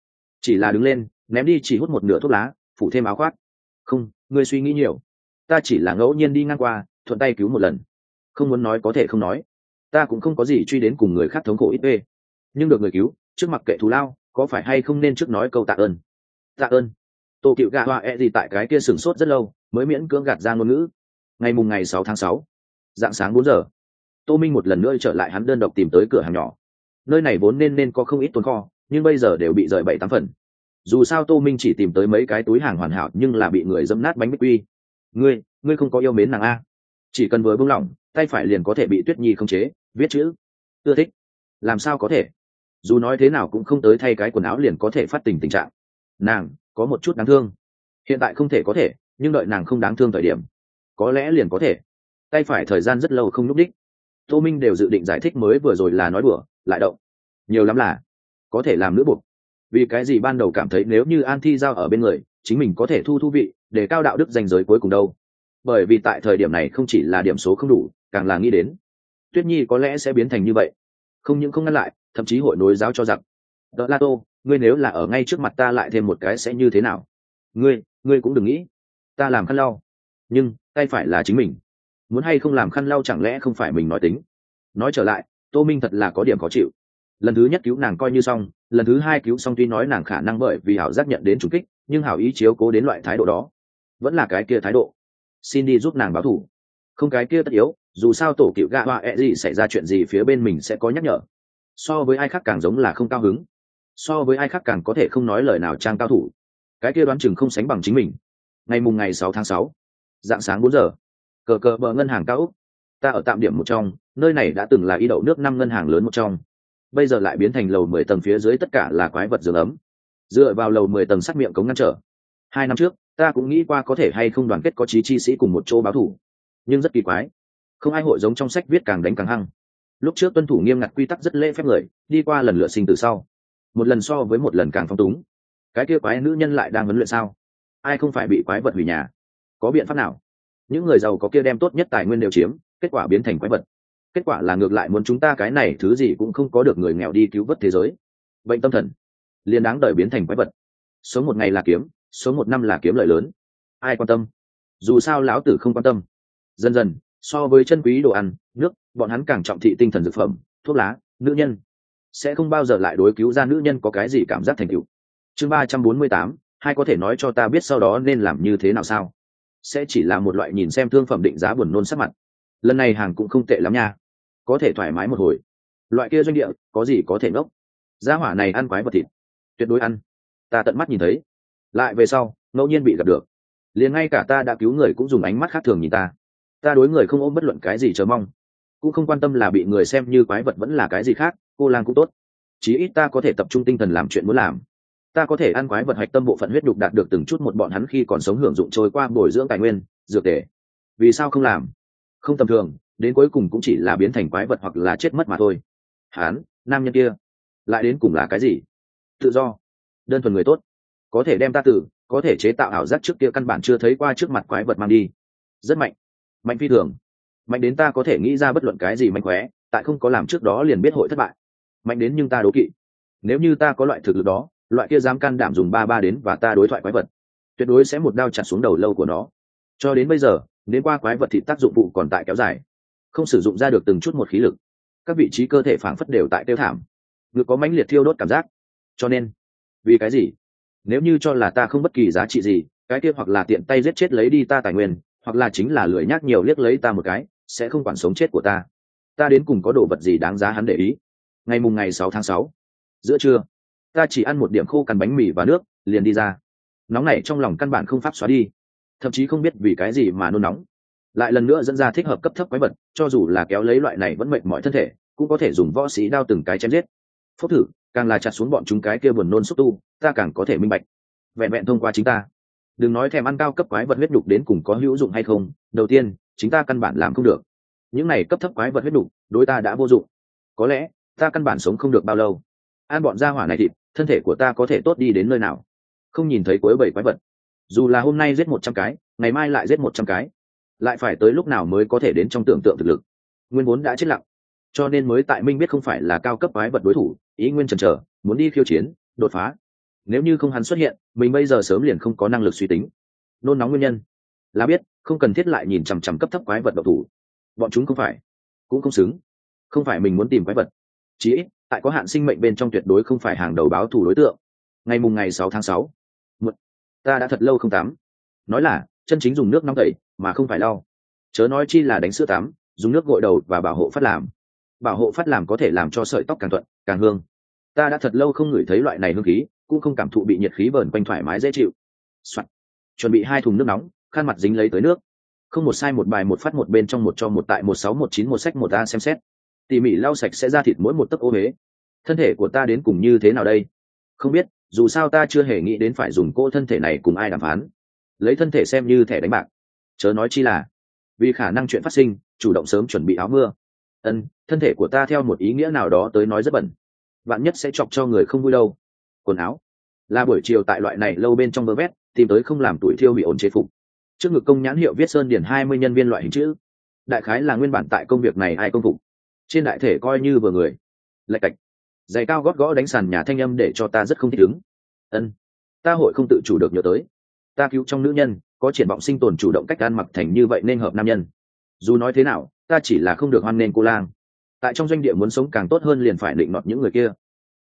Chỉ là đứng lên, ném đi chỉ hút một nửa thuốc lá, phủ thêm áo khoác. Không, ngươi suy nghĩ nhiều. Ta chỉ là ngẫu nhiên đi ngang qua, thuận tay cứu một lần. Không muốn nói có thể không nói. Ta cũng không có gì truy đến cùng người khác thống khổ ít ê nhưng được người cứu, trước mặt kệ thù lao, có phải hay không nên trước nói câu tạ ơn? Tạ ơn. Tô cựu gạ hoa e gì tại cái kia sửng sốt rất lâu, mới miễn cưỡng gạt ra ngôn ngữ. Ngày mùng ngày sáu tháng sáu, dạng sáng bốn giờ, tô minh một lần nữa trở lại hắn đơn độc tìm tới cửa hàng nhỏ nơi này vốn nên nên có không ít tồn kho, nhưng bây giờ đều bị rời bảy tám phần. Dù sao tô minh chỉ tìm tới mấy cái túi hàng hoàn hảo, nhưng là bị người dẫm nát bánh bích quy. Ngươi ngươi không có yêu mến nàng a. Chỉ cần vừa buông lỏng, tay phải liền có thể bị tuyết nhi khống chế, viết chữ. Ưa thích. Làm sao có thể? Dù nói thế nào cũng không tới thay cái quần áo liền có thể phát tình tình trạng. Nàng, có một chút đáng thương. Hiện tại không thể có thể, nhưng đợi nàng không đáng thương thời điểm, có lẽ liền có thể. Tay phải thời gian rất lâu không nhúc đích tô minh đều dự định giải thích mới vừa rồi là nói đùa lại động. Nhiều lắm là có thể làm nữ buộc. Vì cái gì ban đầu cảm thấy nếu như an thi giao ở bên người chính mình có thể thu thu vị để cao đạo đức danh giới cuối cùng đâu? Bởi vì tại thời điểm này không chỉ là điểm số không đủ càng là nghĩ đến. Tuyết nhi có lẽ sẽ biến thành như vậy. Không những không ngăn lại thậm chí hội nối giáo cho rằng, đỡ la tô ngươi nếu là ở ngay trước mặt ta lại thêm một cái sẽ như thế nào? Ngươi ngươi cũng đừng nghĩ. Ta làm khăn lau. Nhưng tay phải là chính mình. Muốn hay không làm khăn lau chẳng lẽ không phải mình nói tính. Nói trở lại tô minh thật là có điểm khó chịu. Lần thứ nhất cứu nàng coi như xong, lần thứ hai cứu xong tuy nói nàng khả năng bởi vì hảo giác nhận đến trùng kích, nhưng hảo ý chiếu cố đến loại thái độ đó. Vẫn là cái kia thái độ. Xin đi giúp nàng báo thủ. Không cái kia tất yếu, dù sao tổ cựu gạ họa e gì xảy ra chuyện gì phía bên mình sẽ có nhắc nhở. So với ai khác càng giống là không cao hứng. So với ai khác càng có thể không nói lời nào trang cao thủ. Cái kia đoán chừng không sánh bằng chính mình. Ngày mùng ngày sáu tháng sáu, dạng sáng bốn giờ, cờ cờ bờ ngân hàng cao úc. Ta ở tạm điểm một trong nơi này đã từng là y đậu nước năm ngân hàng lớn một trong. Bây giờ lại biến thành lầu mười tầng phía dưới tất cả là quái vật giường ấm. Dựa vào lầu mười tầng sắt miệng cống ngăn trở. Hai năm trước, ta cũng nghĩ qua có thể hay không đoàn kết có chí chi sĩ cùng một chỗ báo thủ. Nhưng rất kỳ quái. Không ai hội giống trong sách viết càng đánh càng hăng. Lúc trước tuân thủ nghiêm ngặt quy tắc rất lễ phép người, đi qua lần lựa sinh từ sau. Một lần so với một lần càng phong túng. Cái kia quái nữ nhân lại đang huấn luyện sao? Ai không phải bị quái vật hủy nhà? Có biện pháp nào? Những người giàu có kia đem tốt nhất tài nguyên đều chiếm, kết quả biến thành quái vật kết quả là ngược lại muốn chúng ta cái này thứ gì cũng không có được người nghèo đi cứu vớt thế giới. Bệnh tâm thần. Liền đáng đợi biến thành quái vật. Sống một ngày là kiếm, sống một năm là kiếm lợi lớn. Ai quan tâm? Dù sao lão tử không quan tâm. Dần dần, so với chân quý đồ ăn, nước, bọn hắn càng trọng thị tinh thần dược phẩm, thuốc lá, nữ nhân. Sẽ không bao giờ lại đối cứu ra nữ nhân có cái gì cảm giác thành cựu chương ba trăm bốn mươi tám hai có thể nói cho ta biết sau đó nên làm như thế nào sao? Sẽ chỉ là một loại nhìn xem thương phẩm định giá buồn nôn sắc mặt. Lần này hàng cũng không tệ lắm nha có thể thoải mái một hồi. Loại kia doanh địa, có gì có thể ngốc? Gia hỏa này ăn quái vật thịt. Tuyệt đối ăn. Ta tận mắt nhìn thấy. Lại về sau, ngẫu nhiên bị gặp được. Liền ngay cả ta đã cứu người cũng dùng ánh mắt khác thường nhìn ta. Ta đối người không ôm bất luận cái gì chờ mong. Cũng không quan tâm là bị người xem như quái vật vẫn là cái gì khác, cô lang cũng tốt. Chí ít ta có thể tập trung tinh thần làm chuyện muốn làm. Ta có thể ăn quái vật hạch tâm bộ phận huyết đục đạt được từng chút một bọn hắn khi còn sống hưởng dụng trôi qua bồi dưỡng tài nguyên, dược tể vì sao không làm? Không tầm thường đến cuối cùng cũng chỉ là biến thành quái vật hoặc là chết mất mà thôi. Hán, nam nhân kia, lại đến cùng là cái gì? Tự do, đơn thuần người tốt, có thể đem ta tử, có thể chế tạo ảo giác trước kia căn bản chưa thấy qua trước mặt quái vật mang đi. Rất mạnh mạnh phi thường. Mạnh đến ta có thể nghĩ ra bất luận cái gì mạnh khóe tại không có làm trước đó liền biết hội thất bại. Mạnh đến nhưng ta đố kỵ. Nếu như ta có loại thực lực đó, loại kia dám can đảm dùng ba ba đến và ta đối thoại quái vật, tuyệt đối sẽ một đao chặt xuống đầu lâu của nó. Cho đến bây giờ, đến qua quái vật thì tác dụng vụ còn tại kéo dài không sử dụng ra được từng chút một khí lực. Các vị trí cơ thể phảng phất đều tại tiêu thảm. Ngực có mãnh liệt thiêu đốt cảm giác. Cho nên, vì cái gì? Nếu như cho là ta không bất kỳ giá trị gì, cái kia hoặc là tiện tay giết chết lấy đi ta tài nguyên, hoặc là chính là lười nhác nhiều liếc lấy ta một cái, sẽ không quản sống chết của ta. Ta đến cùng có đồ vật gì đáng giá hắn để ý? Ngày mùng ngày sáu tháng sáu, giữa trưa, ta chỉ ăn một điểm khô cằn bánh mì và nước, liền đi ra. Nóng này trong lòng căn bản không pháp xóa đi. Thậm chí không biết vì cái gì mà nôn nóng lại lần nữa dẫn ra thích hợp cấp thấp quái vật, cho dù là kéo lấy loại này vẫn mệnh mọi thân thể, cũng có thể dùng võ sĩ đao từng cái chém giết. Phúc thử, càng là chặt xuống bọn chúng cái kia buồn nôn xúc tu, ta càng có thể minh bạch. Vẹn vẹn thông qua chính ta. Đừng nói thèm ăn cao cấp quái vật huyết đục đến cùng có hữu dụng hay không, đầu tiên, chính ta căn bản làm không được. Những này cấp thấp quái vật huyết đục, đối ta đã vô dụng. Có lẽ, ta căn bản sống không được bao lâu. Ăn bọn gia hỏa này thịt, thân thể của ta có thể tốt đi đến nơi nào? Không nhìn thấy cuối bảy quái vật. Dù là hôm nay giết một trăm cái, ngày mai lại giết một trăm cái lại phải tới lúc nào mới có thể đến trong tưởng tượng thực lực. Nguyên vốn đã chết lặng, cho nên mới tại minh biết không phải là cao cấp quái vật đối thủ, ý nguyên trần trở muốn đi khiêu chiến, đột phá. Nếu như không hắn xuất hiện, mình bây giờ sớm liền không có năng lực suy tính. Nôn nóng nguyên nhân. Là biết, không cần thiết lại nhìn chằm chằm cấp thấp quái vật độc thủ. Bọn chúng không phải, cũng không xứng. Không phải mình muốn tìm quái vật. Chí ít, tại có hạn sinh mệnh bên trong tuyệt đối không phải hàng đầu báo thủ đối tượng. Ngày mùng ngày sáu tháng sáu. Ta đã thật lâu không tắm nói là, chân chính dùng nước nóng tẩy mà không phải lau. Chớ nói chi là đánh sữa tắm, dùng nước gội đầu và bảo hộ phát làm. Bảo hộ phát làm có thể làm cho sợi tóc càng thuận, càng hương. Ta đã thật lâu không ngửi thấy loại này hương khí, cũng không cảm thụ bị nhiệt khí vờn quanh thoải mái dễ chịu、Soạn. chuẩn bị hai thùng nước nóng, khăn mặt dính lấy tới nước. Không một sai một bài một phát một bên trong một cho một tại một sáu một chín một sách một ta xem xét. Tỉ mỉ lau sạch sẽ ra thịt mỗi một tấc ô huế. Thân thể của ta đến cùng như thế nào đây? Không biết, dù sao ta chưa hề nghĩ đến phải dùng cô thân thể này cùng ai đàm phán. Lấy thân thể xem như thẻ đánh bạc chớ nói chi là, vì khả năng chuyện phát sinh, chủ động sớm chuẩn bị áo mưa. Ân, thân thể của ta theo một ý nghĩa nào đó tới nói rất bẩn. Bạn nhất sẽ chọc cho người không vui đâu. Quần áo. Là buổi chiều tại loại này lâu bên trong bơ vét tìm tới không làm tuổi thiêu bị ổn chế phục. Trước ngực công nhãn hiệu viết sơn điển hai mươi nhân viên loại hình chữ. Đại khái là nguyên bản tại công việc này ai công phục. Trên đại thể coi như vừa người. Lạch cạch. Giày cao gót gõ đánh sàn nhà thanh âm để cho ta rất không thích ứng. Ân, ta hội không tự chủ được nhớ tới. Ta cứu trong nữ nhân có triển vọng sinh tồn chủ động cách ăn mặc thành như vậy nên hợp nam nhân. Dù nói thế nào, ta chỉ là không được hoan nên cô lang. Tại trong doanh địa muốn sống càng tốt hơn liền phải định nọt những người kia.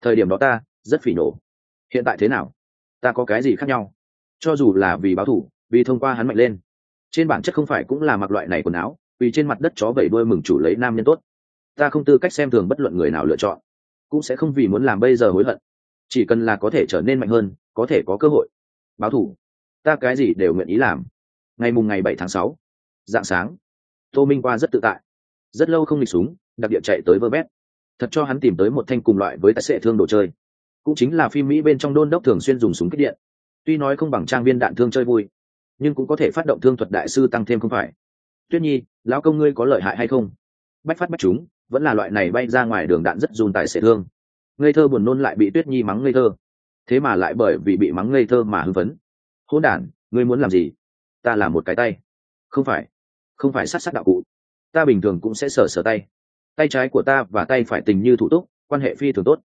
Thời điểm đó ta, rất phỉ nổ. Hiện tại thế nào? Ta có cái gì khác nhau? Cho dù là vì báo thủ, vì thông qua hắn mạnh lên, trên bản chất không phải cũng là mặc loại này quần áo, vì trên mặt đất chó vẩy đuôi mừng chủ lấy nam nhân tốt. Ta không tư cách xem thường bất luận người nào lựa chọn, cũng sẽ không vì muốn làm bây giờ hối hận. Chỉ cần là có thể trở nên mạnh hơn, có thể có cơ hội. Báo thủ ta cái gì đều nguyện ý làm. Ngày mùng ngày bảy tháng sáu dạng sáng tô minh qua rất tự tại. Rất lâu không nghịch súng đặc địa chạy tới vơ bét, thật cho hắn tìm tới một thanh cùng loại với tài xệ thương đồ chơi. Cũng chính là phim mỹ bên trong đôn đốc thường xuyên dùng súng kích điện. Tuy nói không bằng trang viên đạn thương chơi vui nhưng cũng có thể phát động thương thuật đại sư tăng thêm không phải. Tuyết nhi lão công ngươi có lợi hại hay không? Bách phát bách chúng vẫn là loại này bay ra ngoài đường đạn rất dùn tài xệ thương. Ngây thơ buồn nôn lại bị tuyết nhi mắng ngây thơ. Thế mà lại bởi vì bị mắng ngây thơ mà hưng phấn hôn đản, ngươi muốn làm gì? Ta là một cái tay. Không phải. Không phải sát sát đạo cụ. Ta bình thường cũng sẽ sờ sờ tay. Tay trái của ta và tay phải tình như thủ túc, quan hệ phi thường tốt.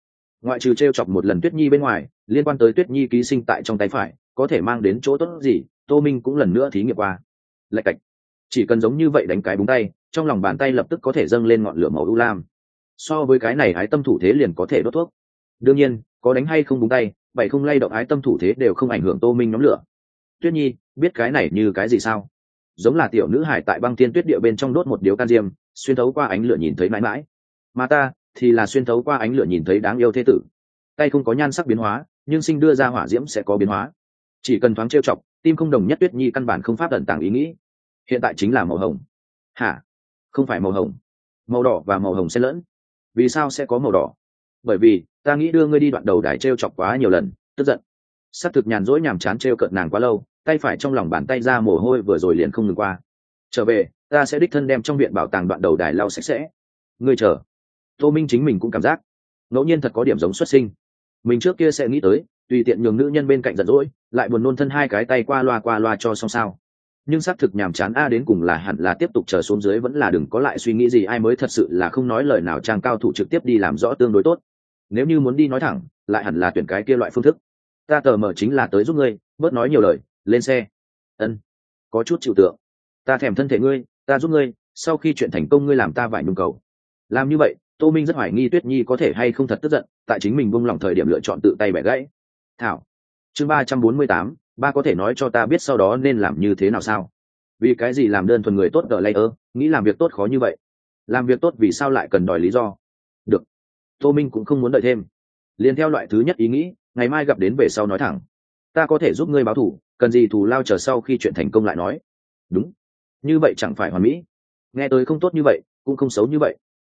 Ngoại trừ t r e o chọc một lần tuyết nhi bên ngoài, liên quan tới tuyết nhi ký sinh tại trong tay phải, có thể mang đến chỗ tốt gì, tô minh cũng lần nữa thí nghiệm qua. Lạch cạch. Chỉ cần giống như vậy đánh cái búng tay, trong lòng bàn tay lập tức có thể dâng lên ngọn lửa màu u lam. So với cái này hái tâm thủ thế liền có thể đốt thuốc. Đương nhiên, có đánh hay không búng tay bảy không lay động ái tâm thủ thế đều không ảnh hưởng tô minh nhóm lửa. Tuyết nhi, biết cái này như cái gì sao? Giống là tiểu nữ hải tại băng thiên tuyết địa bên trong đốt một điếu can diêm, xuyên thấu qua ánh lửa nhìn thấy mãi mãi. Mà ta, thì là xuyên thấu qua ánh lửa nhìn thấy đáng yêu thế tử. Tay không có nhan sắc biến hóa, nhưng sinh đưa ra hỏa diễm sẽ có biến hóa. Chỉ cần thoáng trêu chọc, tim không đồng nhất tuyết nhi căn bản không pháp ẩn tàng ý nghĩ. Hiện tại chính là màu hồng. Hả? Không phải màu hồng. Màu đỏ và màu hồng sẽ lẫn. Vì sao sẽ có màu đỏ? Bởi vì ta nghĩ đưa ngươi đi đoạn đầu đài trêu chọc quá nhiều lần, tức giận. S á c thực nhàn rỗi nhàm chán trêu cợt nàng quá lâu, tay phải trong lòng bàn tay ra mồ hôi vừa rồi liền không ngừng qua. Trở về, ta sẽ đích thân đem trong viện bảo tàng đoạn đầu đài lau sạch sẽ. Ngươi chờ. Tô minh chính mình cũng cảm giác. Ngẫu nhiên thật có điểm giống xuất sinh. Mình trước kia sẽ nghĩ tới, tùy tiện nhường nữ nhân bên cạnh giận dỗi, lại buồn nôn thân hai cái tay qua loa qua loa cho xong sao. Nhưng xác thực nhàm chán a đến cùng là hẳn là tiếp tục chờ xuống dưới vẫn là đừng có lại suy nghĩ gì, ai mới thật sự là không nói lời nào trang cao thủ trực tiếp đi làm rõ tương đối tốt nếu như muốn đi nói thẳng, lại hẳn là tuyển cái kia loại phương thức. Ta tờ mở chính là tới giúp ngươi, bớt nói nhiều lời, lên xe. Ân, có chút chịu tượng. Ta thèm thân thể ngươi, ta giúp ngươi, sau khi chuyện thành công ngươi làm ta vải nhu cầu. Làm như vậy, tô minh rất hoài nghi tuyết nhi có thể hay không thật tức giận, tại chính mình buông lỏng thời điểm lựa chọn tự tay bẻ gãy. Thảo, chương ba trăm bốn mươi tám, ba có thể nói cho ta biết sau đó nên làm như thế nào sao? Vì cái gì làm đơn thuần người tốt đợi layer ơ nghĩ làm việc tốt khó như vậy? Làm việc tốt vì sao lại cần đòi lý do? Tô minh cũng không muốn đợi thêm. Liền theo loại thứ nhất ý nghĩ, ngày mai gặp đến về sau nói thẳng. Ta có thể giúp ngươi báo thủ, cần gì thù lao chờ sau khi chuyện thành công lại nói. Đúng. Như vậy chẳng phải hoàn mỹ. Nghe tới không tốt như vậy, cũng không xấu như vậy.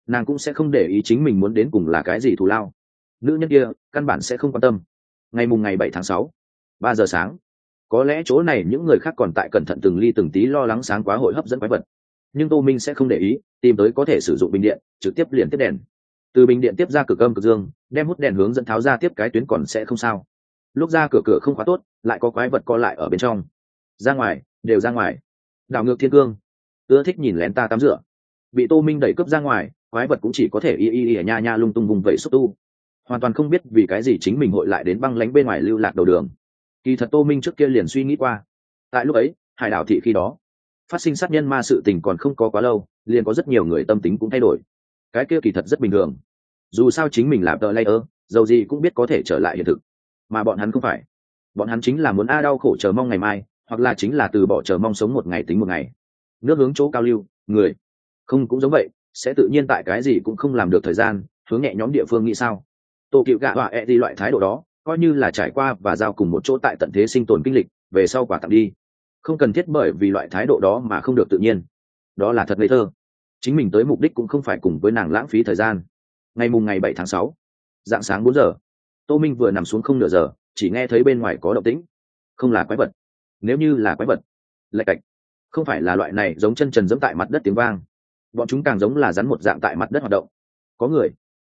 Nàng cũng sẽ không để ý chính mình muốn đến cùng là cái gì thù lao. Nữ nhân kia, căn bản sẽ không quan tâm. Ngày mùng ngày bảy tháng sáu, ba giờ sáng. Có lẽ chỗ này những người khác còn tại cẩn thận từng ly từng tí lo lắng sáng quá hội hấp dẫn quái vật. Nhưng tô minh sẽ không để ý, tìm tới có thể sử dụng bình điện, trực tiếp liền tiếp đèn từ bình điện tiếp ra cửa cơm cực dương, đem hút đèn hướng dẫn tháo ra tiếp cái tuyến còn sẽ không sao. Lúc ra cửa cửa không khóa tốt, lại có quái vật co lại ở bên trong. Ra ngoài, đều ra ngoài. Đảo ngược thiên cương. Ưa thích nhìn lén ta tắm rửa. Bị tô minh đẩy cướp ra ngoài, quái vật cũng chỉ có thể y y y nha nha lung tung vùng vẫy xúc tu. Hoàn toàn không biết vì cái gì chính mình hội lại đến băng lánh bên ngoài lưu lạc đầu đường. Kỳ thật tô minh trước kia liền suy nghĩ qua. Tại lúc ấy, hải đảo thị khi đó, phát sinh sát nhân ma sự tình còn không có quá lâu, liền có rất nhiều người tâm tính cũng thay đổi cái kia kỳ thật rất bình thường. Dù sao chính mình là tờ layer, dầu gì cũng biết có thể trở lại hiện thực. Mà bọn hắn không phải. Bọn hắn chính là muốn a đau khổ chờ mong ngày mai, hoặc là chính là từ bỏ chờ mong sống một ngày tính một ngày. Nước hướng chỗ cao lưu, người. Không cũng giống vậy, sẽ tự nhiên tại cái gì cũng không làm được thời gian, hướng nhẹ nhóm địa phương nghĩ sao. Tổ cựu gạ họa e đi loại thái độ đó, coi như là trải qua và giao cùng một chỗ tại tận thế sinh tồn kinh lịch, về sau quả tặng đi. Không cần thiết bởi vì loại thái độ đó mà không được tự nhiên. Đó là thật ngây thơ chính mình tới mục đích cũng không phải cùng với nàng lãng phí thời gian. Ngày mùng ngày bảy tháng sáu, dạng sáng bốn giờ, tô minh vừa nằm xuống không nửa giờ, chỉ nghe thấy bên ngoài có động tĩnh. Không là quái vật. Nếu như là quái vật, lạch cạch. Không phải là loại này giống chân trần dẫm tại mặt đất tiếng vang. Bọn chúng càng giống là rắn một dạng tại mặt đất hoạt động. Có người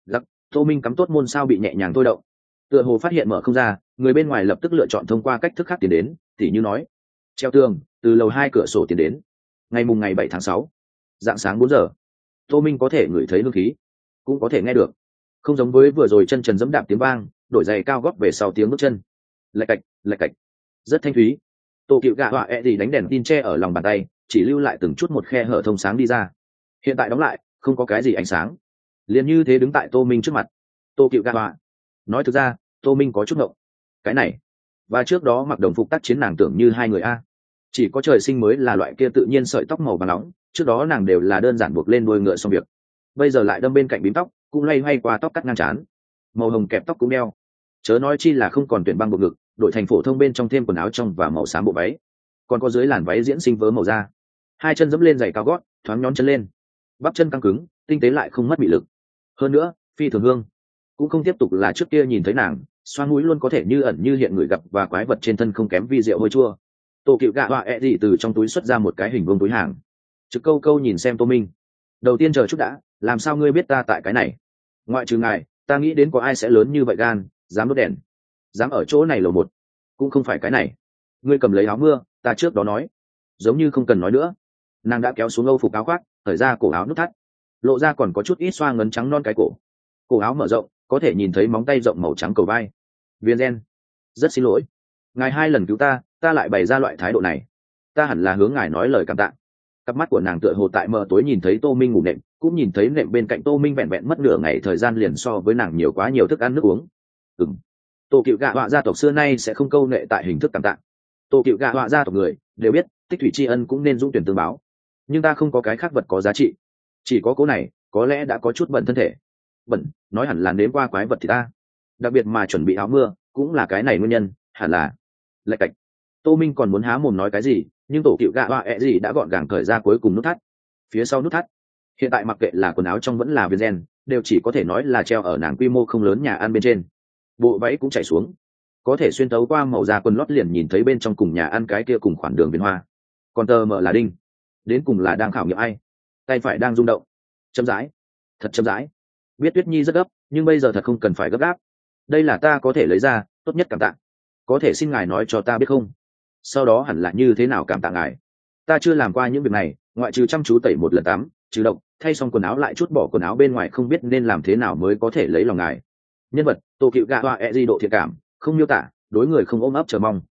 lắc tô minh cắm tốt môn sao bị nhẹ nhàng thôi động. Tựa hồ phát hiện mở không ra, người bên ngoài lập tức lựa chọn thông qua cách thức khác tiến đến, tỉ như nói, treo tường, từ lầu hai cửa sổ tiến đến. Ngày mùng ngày bảy tháng sáu dạng sáng bốn giờ. Tô minh có thể ngửi thấy hương khí, cũng có thể nghe được. Không giống với vừa rồi chân trần dẫm đạp tiếng vang, đổi giày cao góp về sau tiếng bước chân. Lạch cạch lạch cạch. Rất thanh thúy. Tổ cựu gạ họa ẹ、e、gì đánh đèn tin tre ở lòng bàn tay, chỉ lưu lại từng chút một khe hở thông sáng đi ra. Hiện tại đóng lại, không có cái gì ánh sáng. Liền như thế đứng tại tô minh trước mặt. Tô cựu gạ họa. Nói thực ra, tô minh có chút ngộng. Cái này, và trước đó mặc đồng phục tác chiến nàng tưởng như hai người a. Chỉ có trời sinh mới là loại kia tự nhiên sợi tóc màu và nóng trước đó nàng đều là đơn giản buộc lên đuôi ngựa xong việc. Bây giờ lại đâm bên cạnh bím tóc, cũng loay hoay qua tóc cắt ngang trán. Màu hồng kẹp tóc cũng đeo. Chớ nói chi là không còn tuyển băng bộ ngực đội thành phổ thông bên trong thêm quần áo trong và màu xám bộ váy. Còn có dưới làn váy diễn sinh vớ màu da. Hai chân dẫm lên giày cao gót, thoáng nhón chân lên. Bắp chân căng cứng, tinh tế lại không mất bị lực. Hơn nữa, phi thường hương. Cũng không tiếp tục là trước kia nhìn thấy nàng xoan mũi luôn có thể như ẩn như hiện người gặp và quái vật trên thân không kém vi rượu hôi chua. Tổ cựu gạ họa ẹ、e、gì dị từ trong túi xuất ra một cái hình vương túi hàng trực câu câu nhìn xem tô minh. Đầu tiên chờ chút đã, làm sao ngươi biết ta tại cái này? Ngoại trừ ngài, ta nghĩ đến có ai sẽ lớn như vậy gan, dám đốt đèn. Dám ở chỗ này lầu một. Cũng không phải cái này. Ngươi cầm lấy áo mưa, ta trước đó nói. Giống như không cần nói nữa. Nàng đã kéo xuống âu phục áo khoác thời ra cổ áo nút thắt. Lộ ra còn có chút ít xoa ngấn trắng non cái cổ. Cổ áo mở rộng, có thể nhìn thấy móng tay rộng màu trắng cầu vai. Viên gen. Rất xin lỗi. Ngài hai lần cứu ta ta lại bày ra loại thái độ này. Ta hẳn là hướng ngài nói lời cảm tạ cặp mắt của nàng tựa hồ tại mờ tối nhìn thấy tô minh ngủ nệm, cũng nhìn thấy nệm bên cạnh tô minh vẹn vẹn mất nửa ngày thời gian liền so với nàng nhiều quá nhiều thức ăn nước uống. Ừng tô cựu gạ họa gia tộc xưa nay sẽ không câu nệ tại hình thức cảm tạ. Tô cựu gạ họa gia tộc người, đều biết, tích thủy tri ân cũng nên dũng tuyển tương báo. Nhưng ta không có cái khác vật có giá trị. Chỉ có cố này, có lẽ đã có chút bẩn thân thể. Bẩn nói hẳn là nếm qua quái vật thì ta. Đặc biệt mà chuẩn bị áo mưa, cũng là cái này nguyên nhân, hẳn là. Lạch cạch. Tô minh còn muốn há mồm nói cái gì? Nhưng tổ cựu gạ họa ẹ gì đã gọn gàng thời ra cuối cùng nút thắt. Phía sau nút thắt, hiện tại mặc kệ là quần áo trong vẫn là viên gen, đều chỉ có thể nói là treo ở nàng quy mô không lớn nhà ăn bên trên. Bộ váy cũng chảy xuống, có thể xuyên tấu qua màu da quần lót liền nhìn thấy bên trong cùng nhà ăn cái kia cùng khoản đường viên hoa. Còn tờ mở là đinh, đến cùng là đang khảo nghiệm ai? Tay phải đang rung động, chậm rãi, thật chậm rãi. Biết tuyết nhi rất gấp, nhưng bây giờ thật không cần phải gấp gáp. Đây là ta có thể lấy ra, tốt nhất cảm tạ. Có thể xin ngài nói cho ta biết không? Sau đó hẳn là như thế nào cảm tạ ngài? Ta chưa làm qua những việc này, ngoại trừ chăm chú tẩy một lần tắm, trừ động thay xong quần áo lại chút bỏ quần áo bên ngoài không biết nên làm thế nào mới có thể lấy lòng ngài. Nhân vật tổ cựu gạ hoa e di độ thiện cảm, không miêu tả, đối người không ôm ấp chờ mong.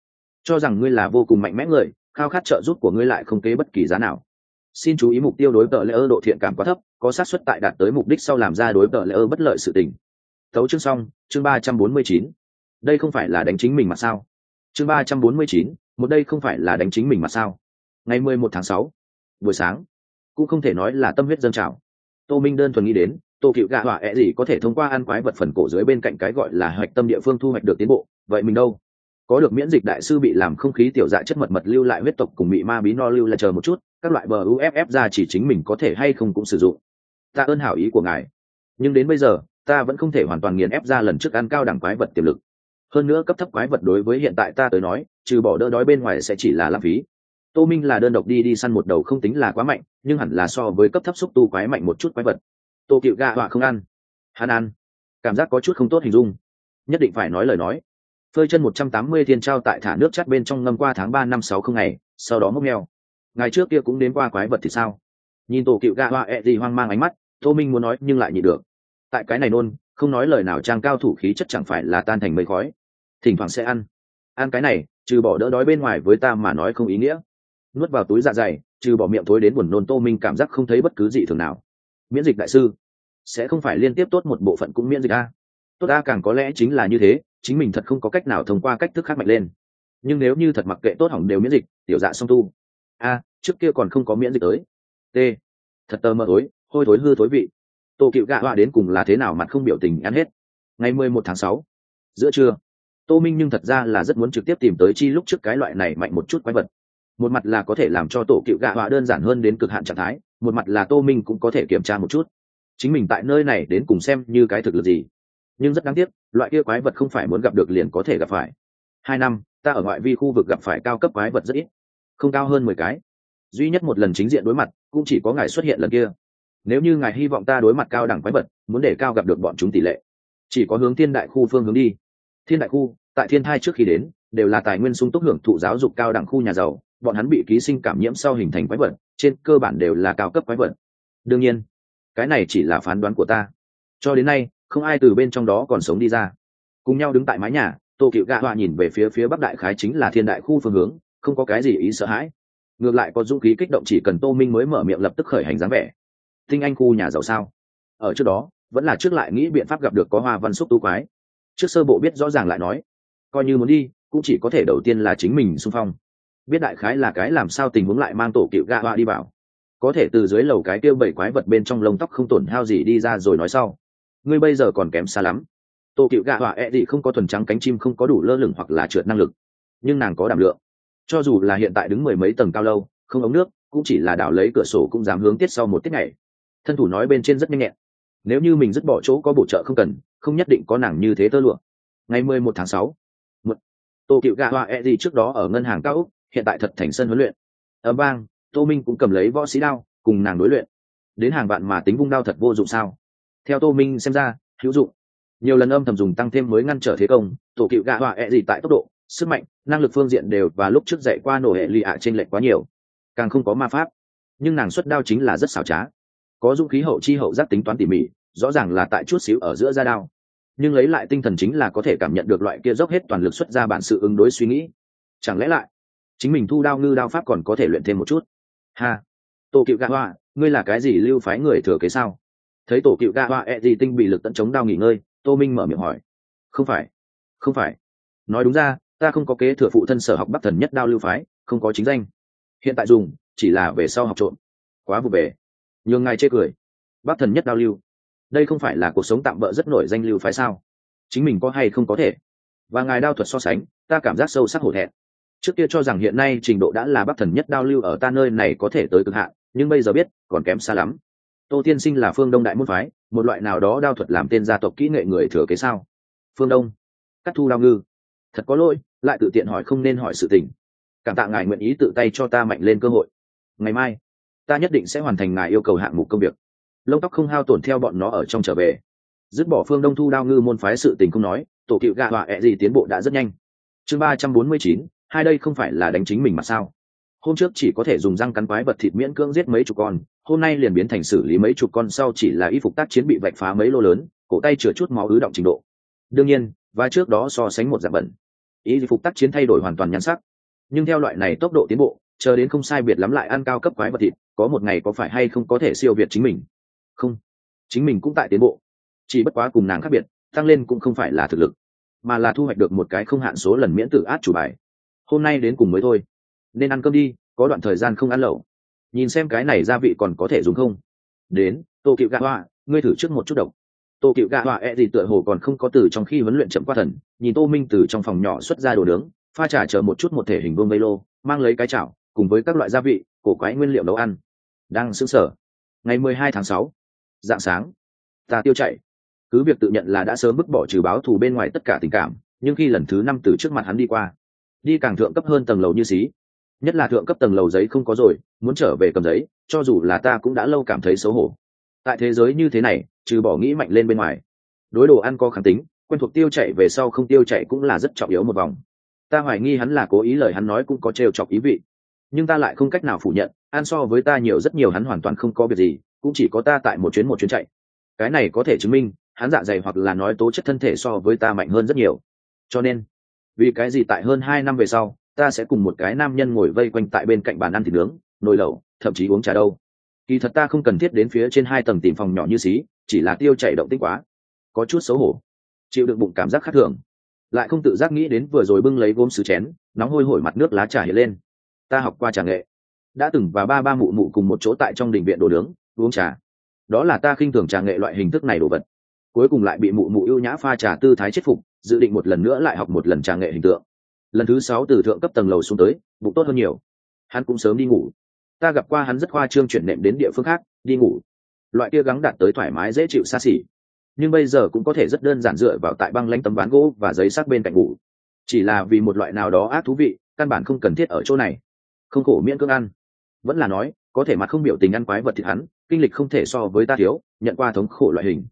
Cho rằng ngươi là vô cùng mạnh mẽ người, khao khát trợ giúp của ngươi lại không kế bất kỳ giá nào. Xin chú ý mục tiêu đối tợ lễ ơ độ thiện cảm quá thấp, có xác suất tại đạt tới mục đích sau làm ra đối tợ lễ ơ bất lợi sự tình. Thấu chương xong, chương ba trăm bốn mươi chín. Đây không phải là đánh chính mình mà sao? Chương ba trăm bốn mươi chín một đây không phải là đánh chính mình mà sao? Ngày mười một tháng sáu, buổi sáng, cũng không thể nói là tâm huyết dân trào. Tô minh đơn thuần nghĩ đến, tô cựu gạ họa ẹ gì có thể thông qua ăn quái vật phần cổ dưới bên cạnh cái gọi là hạch tâm địa phương thu hoạch được tiến bộ, vậy mình đâu? Có được miễn dịch đại sư bị làm không khí tiểu dạ chất mật mật lưu lại huyết tộc cùng bị ma bí no lưu lại chờ một chút, các loại bờ uff ra chỉ chính mình có thể hay không cũng sử dụng. Ta ơn hảo ý của ngài. Nhưng đến bây giờ, ta vẫn không thể hoàn toàn nghiền ép ra lần trước ăn cao đẳng quái vật tiềm lực hơn nữa cấp thấp quái vật đối với hiện tại ta tới nói, trừ bỏ đỡ đói bên ngoài sẽ chỉ là lãng phí. Tô minh là đơn độc đi đi săn một đầu không tính là quá mạnh, nhưng hẳn là so với cấp thấp xúc tu quái mạnh một chút quái vật. Tô cựu gạ họa không ăn. Hắn ăn. Cảm giác có chút không tốt hình dung. Nhất định phải nói lời nói. Phơi chân một trăm tám mươi thiên trao tại thả nước chắt bên trong ngâm qua tháng ba năm sáu không ngày, sau đó mốc neo. ngày trước kia cũng đến qua quái vật thì sao? Nhìn tổ cựu gạ họa ẹ、e、gì hoang mang ánh mắt, tô minh muốn nói nhưng lại nhị được. Tại cái này nôn, không nói lời nào trang cao thủ khí chất chẳng phải là tan thành mây khói thỉnh thoảng sẽ ăn. Ăn cái này, trừ bỏ đỡ đói bên ngoài với ta mà nói không ý nghĩa. Nuốt vào túi dạ dày, trừ bỏ miệng thối đến buồn nôn tô minh cảm giác không thấy bất cứ gì thường nào. Miễn dịch đại sư, sẽ không phải liên tiếp tốt một bộ phận cũng miễn dịch a? Tốt a, càng có lẽ chính là như thế, chính mình thật không có cách nào thông qua cách thức khác mạnh lên. Nhưng nếu như thật mặc kệ tốt hỏng đều miễn dịch, tiểu dạ song tu. A, trước kia còn không có miễn dịch tới. T, thật tờ mờ tối, hôi thối hư thối vị. Tô cựu gạ họa đến cùng là thế nào mặt không biểu tình ăn hết. Ngày mười một tháng sáu, giữa trưa tô minh nhưng thật ra là rất muốn trực tiếp tìm tới chi lúc trước cái loại này mạnh một chút quái vật. Một mặt là có thể làm cho tổ cựu gạ họa đơn giản hơn đến cực hạn trạng thái, một mặt là tô minh cũng có thể kiểm tra một chút. Chính mình tại nơi này đến cùng xem như cái thực lực gì. Nhưng rất đáng tiếc, loại kia quái vật không phải muốn gặp được liền có thể gặp phải. Hai năm, ta ở ngoại vi khu vực gặp phải cao cấp quái vật rất ít. Không cao hơn mười cái. Duy nhất một lần chính diện đối mặt, cũng chỉ có ngài xuất hiện lần kia. Nếu như ngài hy vọng ta đối mặt cao đẳng quái vật, muốn để cao gặp được bọn chúng tỷ lệ. Chỉ có hướng thiên đại khu phương hướng đi thiên đại khu, tại thiên thai trước khi đến, đều là tài nguyên sung túc hưởng thụ giáo dục cao đẳng khu nhà giàu, bọn hắn bị ký sinh cảm nhiễm sau hình thành quái vật, trên cơ bản đều là cao cấp quái vật. Đương nhiên, cái này chỉ là phán đoán của ta. Cho đến nay, không ai từ bên trong đó còn sống đi ra. Cùng nhau đứng tại mái nhà, tô cựu gạ họa nhìn về phía phía bắc đại khái chính là thiên đại khu phương hướng, không có cái gì ý sợ hãi. Ngược lại có dũng khí kích động chỉ cần tô minh mới mở miệng lập tức khởi hành dáng vẻ. Tinh anh khu nhà giàu sao? Ở trước đó, vẫn là trước lại nghĩ biện pháp gặp được có hoa văn xúc tu quái trước sơ bộ biết rõ ràng lại nói. Coi như muốn đi, cũng chỉ có thể đầu tiên là chính mình xung phong. Biết đại khái là cái làm sao tình huống lại mang tổ cựu gạ họa đi vào. Có thể từ dưới lầu cái tiêu bảy quái vật bên trong lông tóc không tổn hao gì đi ra rồi nói sau. Ngươi bây giờ còn kém xa lắm. Tổ cựu gạ họa e không có thuần trắng cánh chim không có đủ lơ lửng hoặc là trượt năng lực. Nhưng nàng có đảm lượng. Cho dù là hiện tại đứng mười mấy tầng cao lâu, không ống nước, cũng chỉ là đảo lấy cửa sổ cũng dám hướng tiết sau một tiết ngày. Thân thủ nói bên trên rất nhanh nhẹn. Nếu như mình dứt bỏ chỗ có bổ trợ không cần không nhất định có nàng như thế tơ lụa. Ngày mười một tháng sáu, một, tô cựu gạ hoa e gì trước đó ở ngân hàng cao úc, hiện tại thật thành sân huấn luyện. Ở bang tô minh cũng cầm lấy võ sĩ đao, cùng nàng đối luyện. Đến hàng bạn mà tính vung đao thật vô dụng sao? Theo tô minh xem ra, hữu dụng. Nhiều lần âm thầm dùng tăng thêm mới ngăn trở thế công tổ cựu gạ họa ẹ gì tại tốc độ, sức mạnh, năng lực phương diện đều và lúc trước dạy qua nổ hệ lì ạ trên lệch quá nhiều. Càng không có ma pháp. Nhưng nàng xuất đao chính là rất xảo trá. Có dũng khí hậu chi hậu giác tính toán tỉ mỉ rõ ràng là tại chút xíu ở giữa da đao. Nhưng lấy lại tinh thần chính là có thể cảm nhận được loại kia dốc hết toàn lực xuất ra bản sự ứng đối suy nghĩ. Chẳng lẽ lại, chính mình thu đao ngư đao pháp còn có thể luyện thêm một chút? Ha! Tổ cựu gạ hoa, ngươi là cái gì lưu phái người thừa kế sao? Thấy tổ cựu gạ hoa e gì tinh bị lực tận chống đao nghỉ ngơi, tô minh mở miệng hỏi. Không phải không phải. Nói đúng ra, ta không có kế thừa phụ thân sở học bắc thần nhất đao lưu phái, không có chính danh. Hiện tại dùng, chỉ là về sau học trộm. Quá vụ về nhường ngài chê cười. Bắc thần nhất đao lưu đây không phải là cuộc sống tạm bỡ rất nổi danh lưu phái sao? Chính mình có hay không có thể? Và ngài đao thuật so sánh, ta cảm giác sâu sắc hổ thẹn. Trước kia cho rằng hiện nay trình độ đã là bắc thần nhất đao lưu ở ta nơi này có thể tới cực hạn, nhưng bây giờ biết, còn kém xa lắm. Tô tiên sinh là phương đông đại môn phái, một loại nào đó đao thuật làm tên gia tộc kỹ nghệ người thừa kế sao? Phương đông cắt thu đao ngư. Thật có lỗi, lại tự tiện hỏi không nên hỏi sự tình. Cảm tạ ngài nguyện ý tự tay cho ta mạnh lên cơ hội. Ngày mai, ta nhất định sẽ hoàn thành ngài yêu cầu hạng mục công việc lông tóc không hao tổn theo bọn nó ở trong trở về. Dứt bỏ phương đông thu đao ngư môn phái sự tình không nói, tổ cựu gạ họa ẹ gì tiến bộ đã rất nhanh. Chương ba trăm bốn mươi chín, hai đây không phải là đánh chính mình mà sao? Hôm trước chỉ có thể dùng răng cắn quái vật thịt miễn cưỡng giết mấy chục con, hôm nay liền biến thành xử lý mấy chục con sau chỉ là y phục tác chiến bị vạch phá mấy lô lớn, cổ tay chừa chút máu ứ động trình độ. Đương nhiên, và trước đó so sánh một dạng bẩn. Y phục tác chiến thay đổi hoàn toàn nhắn sắc. Nhưng theo loại này tốc độ tiến bộ, chờ đến không sai biệt lắm lại ăn cao cấp quái vật thịt, có một ngày có phải hay không có thể siêu việt chính mình không, chính mình cũng tại tiến bộ. Chỉ bất quá cùng nàng khác biệt, tăng lên cũng không phải là thực lực, mà là thu hoạch được một cái không hạn số lần miễn tử át chủ bài. Hôm nay đến cùng mới thôi, nên ăn cơm đi, có đoạn thời gian không ăn lẩu. Nhìn xem cái này gia vị còn có thể dùng không? Đến, tô cựu gạ hoa, ngươi thử trước một chút độc. Tô cựu gạ hoa e gì tựa hồ còn không có từ trong khi huấn luyện chậm qua thần, nhìn tô minh từ trong phòng nhỏ xuất ra đồ nướng, pha trà chờ một chút một thể hình vương vây lô, mang lấy cái chảo, cùng với các loại gia vị, cổ quái nguyên liệu nấu ăn. Đang xứng sở ngày mười hai tháng sáu dạng sáng. Ta tiêu chạy. Cứ việc tự nhận là đã sớm bức bỏ trừ báo thù bên ngoài tất cả tình cảm, nhưng khi lần thứ năm từ trước mặt hắn đi qua, đi càng thượng cấp hơn tầng lầu như xí. Nhất là thượng cấp tầng lầu giấy không có rồi, muốn trở về cầm giấy, cho dù là ta cũng đã lâu cảm thấy xấu hổ. Tại thế giới như thế này, trừ bỏ nghĩ mạnh lên bên ngoài, đối đồ ăn có kháng tính, quen thuộc tiêu chạy về sau không tiêu chạy cũng là rất trọng yếu một vòng. Ta hoài nghi hắn là cố ý lời hắn nói cũng có trêu chọc ý vị, nhưng ta lại không cách nào phủ nhận, ăn so với ta nhiều rất nhiều hắn hoàn toàn không có việc gì cũng chỉ có ta tại một chuyến một chuyến chạy. Cái này có thể chứng minh, hắn dạ dày hoặc là nói tố chất thân thể so với ta mạnh hơn rất nhiều. Cho nên, vì cái gì tại hơn hai năm về sau, ta sẽ cùng một cái nam nhân ngồi vây quanh tại bên cạnh bàn ăn thịt nướng, nồi lẩu, thậm chí uống trà đâu. Kỳ thật ta không cần thiết đến phía trên hai tầng tìm phòng nhỏ như xí, chỉ là tiêu chảy động tích quá. Có chút xấu hổ. Chịu đựng bụng cảm giác khác thường. Lại không tự giác nghĩ đến vừa rồi bưng lấy gốm sứ chén, nóng hôi hổi mặt nước lá trà hiện lên. Ta học qua trà nghệ. Đã từng và ba ba mụ mụ cùng một chỗ tại trong đình viện đồ nướng uống trà. Đó là ta khinh thường trà nghệ loại hình thức này đồ vật. Cuối cùng lại bị mụ mụ ưu nhã pha trà tư thái chết phục, dự định một lần nữa lại học một lần trà nghệ hình tượng. Lần thứ sáu từ thượng cấp tầng lầu xuống tới, bụng tốt hơn nhiều. Hắn cũng sớm đi ngủ. Ta gặp qua hắn rất khoa trương chuyển nệm đến địa phương khác, đi ngủ. Loại kia gắng đạt tới thoải mái dễ chịu xa xỉ. Nhưng bây giờ cũng có thể rất đơn giản dựa vào tại băng lanh tấm ván gỗ và giấy sắc bên cạnh ngủ. Chỉ là vì một loại nào đó ác thú vị, căn bản không cần thiết ở chỗ này. Không khổ miễn cưỡng ăn. Vẫn là nói có thể mặt không biểu tình ăn quái vật thịt hắn, kinh lịch không thể so với ta thiếu, nhận qua thống khổ loại hình.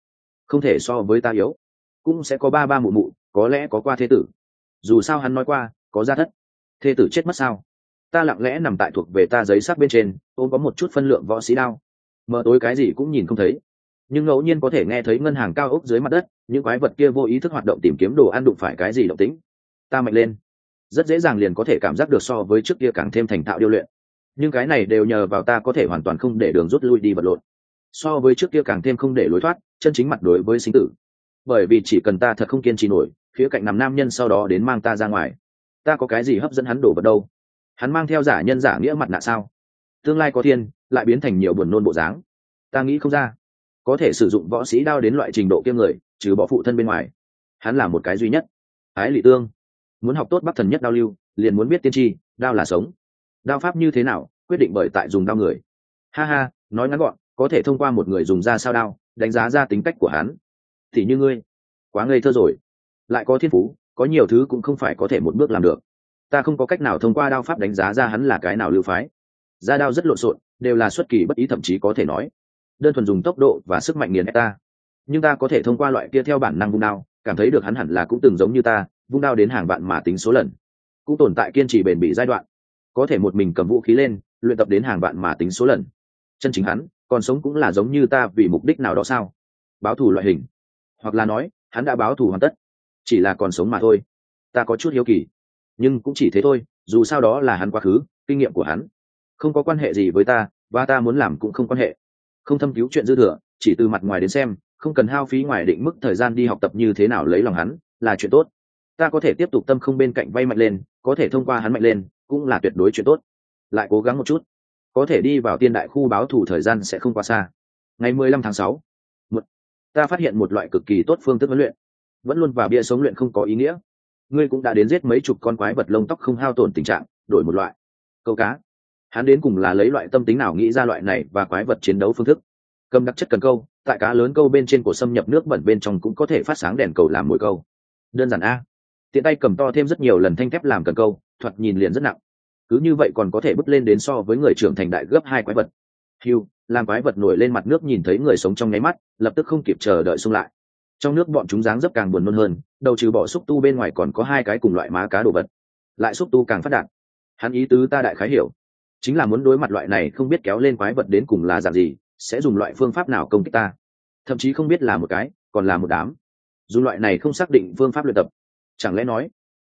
Không thể so với ta yếu. Cũng sẽ có ba ba mụ mụ, có lẽ có qua thế tử. Dù sao hắn nói qua, có gia thất. Thế tử chết mất sao? Ta lặng lẽ nằm tại thuộc về ta giấy sắc bên trên, ôm có một chút phân lượng võ sĩ đao. Mờ tối cái gì cũng nhìn không thấy. Nhưng ngẫu nhiên có thể nghe thấy ngân hàng cao ốc dưới mặt đất, những quái vật kia vô ý thức hoạt động tìm kiếm đồ ăn đụng phải cái gì động tĩnh. Ta mạnh lên. Rất dễ dàng liền có thể cảm giác được so với trước kia càng thêm thành thạo điêu luyện nhưng cái này đều nhờ vào ta có thể hoàn toàn không để đường rút lui đi vật lộn. So với trước kia càng thêm không để lối thoát, chân chính mặt đối với sinh tử. Bởi vì chỉ cần ta thật không kiên trì nổi phía cạnh nằm nam nhân sau đó đến mang ta ra ngoài, ta có cái gì hấp dẫn hắn đổ vật đâu? Hắn mang theo giả nhân giả nghĩa mặt nạ sao? Tương lai có thiên, lại biến thành nhiều buồn nôn bộ dáng. Ta nghĩ không ra. Có thể sử dụng võ sĩ đao đến loại trình độ kiêm người, trừ bỏ phụ thân bên ngoài, hắn là một cái duy nhất. Ái lị tương, muốn học tốt bắc thần nhất đao lưu, liền muốn biết tiên tri, đao là sống đao pháp như thế nào, quyết định bởi tại dùng đao người. Ha ha, nói ngắn gọn, có thể thông qua một người dùng ra sao đao, đánh giá ra tính cách của hắn. Thì như ngươi, quá ngây thơ rồi. Lại có thiên phú, có nhiều thứ cũng không phải có thể một bước làm được. Ta không có cách nào thông qua đao pháp đánh giá ra hắn là cái nào lưu phái. Ra đao rất lộn xộn, đều là xuất kỳ bất ý thậm chí có thể nói. Đơn thuần dùng tốc độ và sức mạnh nghiền ép ta. Nhưng ta có thể thông qua loại kia theo bản năng vung đao, cảm thấy được hắn hẳn là cũng từng giống như ta, vung đao đến hàng vạn mà tính số lần. Cũng tồn tại kiên trì bền bỉ giai đoạn có thể một mình cầm vũ khí lên, luyện tập đến hàng vạn mà tính số lần. Chân chính hắn, còn sống cũng là giống như ta vì mục đích nào đó sao? Báo thù loại hình. Hoặc là nói, hắn đã báo thù hoàn tất. Chỉ là còn sống mà thôi. Ta có chút hiếu kỳ. Nhưng cũng chỉ thế thôi, dù sao đó là hắn quá khứ, kinh nghiệm của hắn. Không có quan hệ gì với ta, và ta muốn làm cũng không quan hệ. Không thâm cứu chuyện dư thừa, chỉ từ mặt ngoài đến xem, không cần hao phí ngoài định mức thời gian đi học tập như thế nào lấy lòng hắn, là chuyện tốt. Ta có thể tiếp tục tâm không bên cạnh vay mạnh lên, có thể thông qua hắn mạnh lên cũng là tuyệt đối chuyện tốt. Lại cố gắng một chút. Có thể đi vào tiên đại khu báo thủ thời gian sẽ không quá xa. Ngày mười lăm tháng sáu một, ta phát hiện một loại cực kỳ tốt phương thức huấn luyện. Vẫn luôn vào bia sống luyện không có ý nghĩa. Ngươi cũng đã đến giết mấy chục con quái vật lông tóc không hao tổn tình trạng đổi một loại. Câu cá. Hắn đến cùng là lấy loại tâm tính nào nghĩ ra loại này và quái vật chiến đấu phương thức. Cầm đặc chất cần câu tại cá lớn câu bên trên cổ xâm nhập nước bẩn bên trong cũng có thể phát sáng đèn cầu làm mồi câu. Đơn giản a. Tiện tay cầm to thêm rất nhiều lần thanh thép làm cần câu thoạt nhìn liền rất nặng. Cứ như vậy còn có thể bước lên đến so với người trưởng thành đại gấp hai quái vật. Hiu làm quái vật nổi lên mặt nước nhìn thấy người sống trong nháy mắt, lập tức không kịp chờ đợi xung lại. Trong nước bọn chúng dáng dấp càng buồn nôn hơn, đầu trừ bỏ xúc tu bên ngoài còn có hai cái cùng loại má cá đồ vật. Lại xúc tu càng phát đạt. Hắn ý tứ ta đại khái hiểu. Chính là muốn đối mặt loại này không biết kéo lên quái vật đến cùng là dạng gì, sẽ dùng loại phương pháp nào công kích ta. Thậm chí không biết là một cái, còn là một đám. Dù loại này không xác định phương pháp luyện tập, chẳng lẽ nói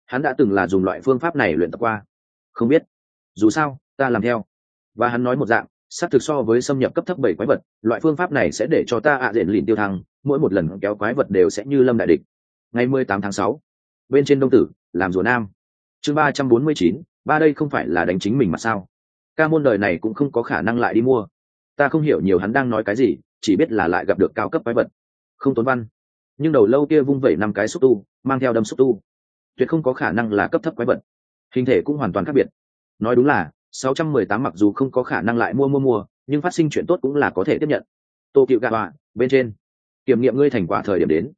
hắn đã từng là dùng loại phương pháp này luyện tập qua. Không biết. Dù sao, ta làm theo. Và hắn nói một dạng, xác thực so với xâm nhập cấp thấp bảy quái vật, loại phương pháp này sẽ để cho ta ạ à diện lìn tiêu thăng, mỗi một lần kéo quái vật đều sẽ như lâm đại địch. Ngày mười tám tháng sáu, bên trên đông tử, làm rùa nam. Chương ba trăm bốn mươi chín, ba đây không phải là đánh chính mình mà sao? Ca môn đời này cũng không có khả năng lại đi mua. Ta không hiểu nhiều hắn đang nói cái gì, chỉ biết là lại gặp được cao cấp quái vật. Không tốn văn. Nhưng đầu lâu kia vung vẩy năm cái xúc tu, mang theo đâm xúc tu tuyệt không có khả năng là cấp thấp quái vật. Hình thể cũng hoàn toàn khác biệt. Nói đúng là 618 mặc dù không có khả năng lại mua mua mua, nhưng phát sinh chuyện tốt cũng là có thể tiếp nhận. Tô cựu gạ bạ, bên trên. Kiểm nghiệm ngươi thành quả thời điểm đến.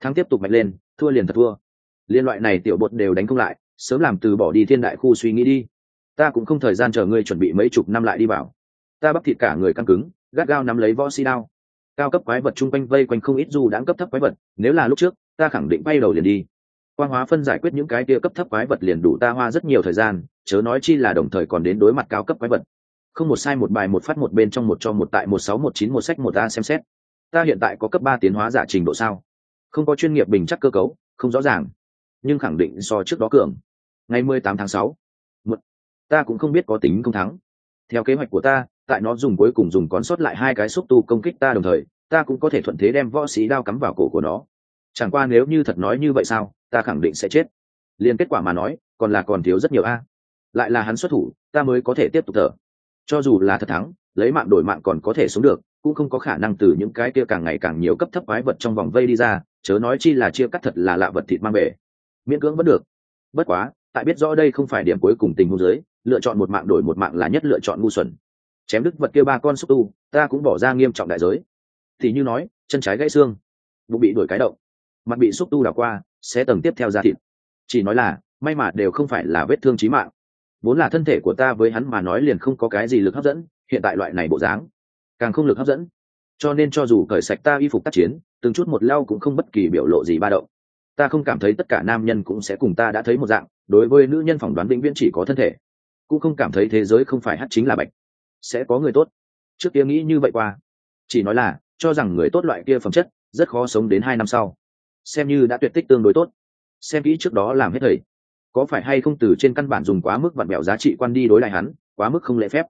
Thắng tiếp tục mạnh lên, thua liền thật thua. Liên loại này tiểu bột đều đánh không lại, sớm làm từ bỏ đi thiên đại khu suy nghĩ đi. Ta cũng không thời gian chờ ngươi chuẩn bị mấy chục năm lại đi vào. Ta bắp thịt cả người căng cứng, gắt gao nắm lấy võ si đao. Cao cấp quái vật chung quanh vây quanh không ít dù đáng cấp thấp quái vật, nếu là lúc trước, ta khẳng định bay đầu liền đi quang hóa phân giải quyết những cái kia cấp thấp quái vật liền đủ ta hoa rất nhiều thời gian, chớ nói chi là đồng thời còn đến đối mặt cao cấp quái vật. Không một sai một bài, một phát, một bên trong, một cho, một tại, một sáu, một chín, một sách, một a xem xét. Ta hiện tại có cấp ba tiến hóa giả trình độ sao? Không có chuyên nghiệp bình chắc cơ cấu, không rõ ràng. Nhưng khẳng định so trước đó cường. Ngày mười tám tháng sáu ta cũng không biết có tính không thắng. Theo kế hoạch của ta, tại nó dùng cuối cùng dùng còn sót lại hai cái xúc tu công kích ta đồng thời, ta cũng có thể thuận thế đem võ sĩ đao cắm vào cổ của nó. Chẳng qua nếu như thật nói như vậy sao? Ta khẳng định sẽ chết. Liền kết quả mà nói, còn là còn thiếu rất nhiều a. Lại là hắn xuất thủ, ta mới có thể tiếp tục thở. Cho dù là thật thắng, lấy mạng đổi mạng còn có thể sống được, cũng không có khả năng từ những cái kia càng ngày càng nhiều cấp thấp quái vật trong vòng vây đi ra, chớ nói chi là chia cắt thật là lạ vật thịt mang bể miễn cưỡng vẫn được. Bất quá, tại biết rõ đây không phải điểm cuối cùng tình huống giới lựa chọn một mạng đổi một mạng là nhất lựa chọn ngu xuẩn. Chém đứt vật kia ba con xúc tu, ta cũng bỏ ra nghiêm trọng đại giới. Thì như nói, chân trái gãy xương. Bụng bị đuổi cái động mặt bị xúc tu đảo qua sẽ tầng tiếp theo ra thịt. Chỉ nói là, may mà đều không phải là vết thương chí mạng. Vốn là thân thể của ta với hắn mà nói liền không có cái gì lực hấp dẫn, hiện tại loại này bộ dáng, càng không lực hấp dẫn. Cho nên cho dù cởi sạch ta y phục tác chiến, từng chút một lau cũng không bất kỳ biểu lộ gì ba động. Ta không cảm thấy tất cả nam nhân cũng sẽ cùng ta đã thấy một dạng, đối với nữ nhân phỏng đoán vĩnh viễn chỉ có thân thể. Cũng không cảm thấy thế giới không phải hát chính là bạch. Sẽ có người tốt. Trước kia nghĩ như vậy qua. Chỉ nói là, cho rằng người tốt loại kia phẩm chất, rất khó sống đến hai năm sau xem như đã tuyệt tích tương đối tốt. Xem kỹ trước đó làm hết thầy. Có phải hay không từ trên căn bản dùng quá mức vặn bẹo giá trị quan đi đối lại hắn, quá mức không lễ phép.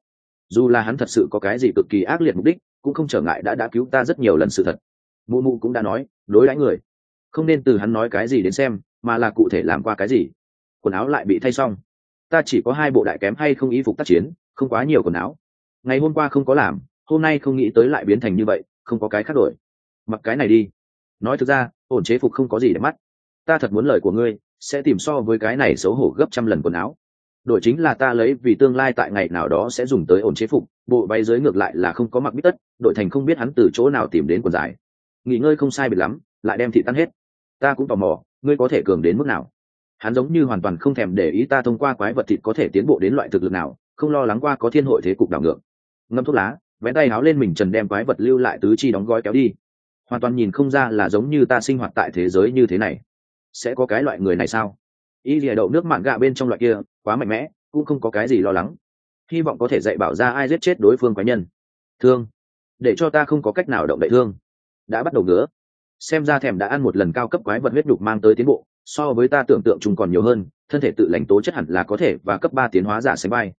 Dù là hắn thật sự có cái gì cực kỳ ác liệt mục đích, cũng không trở ngại đã đã cứu ta rất nhiều lần sự thật. Mụ mụ cũng đã nói, đối đãi người. Không nên từ hắn nói cái gì đến xem, mà là cụ thể làm qua cái gì. Quần áo lại bị thay xong. Ta chỉ có hai bộ đại kém hay không y phục tác chiến, không quá nhiều quần áo. Ngày hôm qua không có làm, hôm nay không nghĩ tới lại biến thành như vậy, không có cái khác đổi. Mặc cái này đi nói thực ra, ổn chế phục không có gì để mắt. Ta thật muốn lời của ngươi, sẽ tìm so với cái này xấu hổ gấp trăm lần quần áo. Đổi chính là ta lấy vì tương lai tại ngày nào đó sẽ dùng tới ổn chế phục, bộ váy dưới ngược lại là không có mặc bít tất đội thành không biết hắn từ chỗ nào tìm đến quần dài. Nghỉ ngơi không sai biệt lắm, lại đem thị tan hết. Ta cũng tò mò, ngươi có thể cường đến mức nào? Hắn giống như hoàn toàn không thèm để ý ta thông qua quái vật thịt có thể tiến bộ đến loại thực lực nào, không lo lắng qua có thiên hội thế cục đảo ngược. Ngâm thuốc lá vẽ tay háo lên mình trần đem quái vật lưu lại tứ chi đóng gói kéo đi hoàn toàn nhìn không ra là giống như ta sinh hoạt tại thế giới như thế này. Sẽ có cái loại người này sao? Y lìa đậu nước mạn gạ bên trong loại kia, quá mạnh mẽ, cũng không có cái gì lo lắng. Hy vọng có thể dạy bảo ra ai giết chết đối phương quái nhân. Thương. Để cho ta không có cách nào động đậy thương. Đã bắt đầu ngứa. Xem ra thèm đã ăn một lần cao cấp quái vật huyết nhục mang tới tiến bộ, so với ta tưởng tượng chung còn nhiều hơn, thân thể tự lãnh tố chất hẳn là có thể và cấp ba tiến hóa giả sánh bay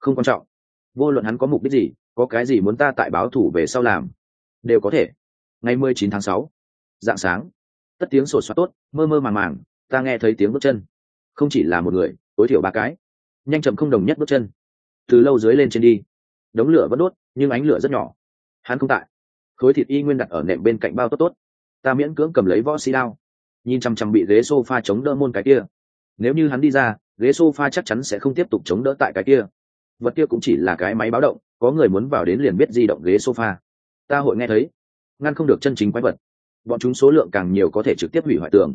không quan trọng. Vô luận hắn có mục đích gì, có cái gì muốn ta tại báo thủ về sau làm, đều có thể ngày mười chín tháng sáu. Dạng sáng. Tất tiếng sổ soát tốt, mơ mơ màng màng, ta nghe thấy tiếng bước chân. Không chỉ là một người, tối thiểu ba cái. Nhanh chậm không đồng nhất bước chân. Từ lâu dưới lên trên đi. Đống lửa vẫn đốt, nhưng ánh lửa rất nhỏ. Hắn không tại. Khối thịt y nguyên đặt ở nệm bên cạnh bao tốt tốt. Ta miễn cưỡng cầm lấy võ xi đao. Nhìn chằm chằm bị ghế s o f a chống đỡ môn cái kia. Nếu như hắn đi ra, ghế s o f a chắc chắn sẽ không tiếp tục chống đỡ tại cái kia. Vật kia cũng chỉ là cái máy báo động, có người muốn vào đến liền biết di động ghế sofa. Ta hội nghe thấy ngăn không được chân chính quái vật. Bọn chúng số lượng càng nhiều có thể trực tiếp hủy hoại tường.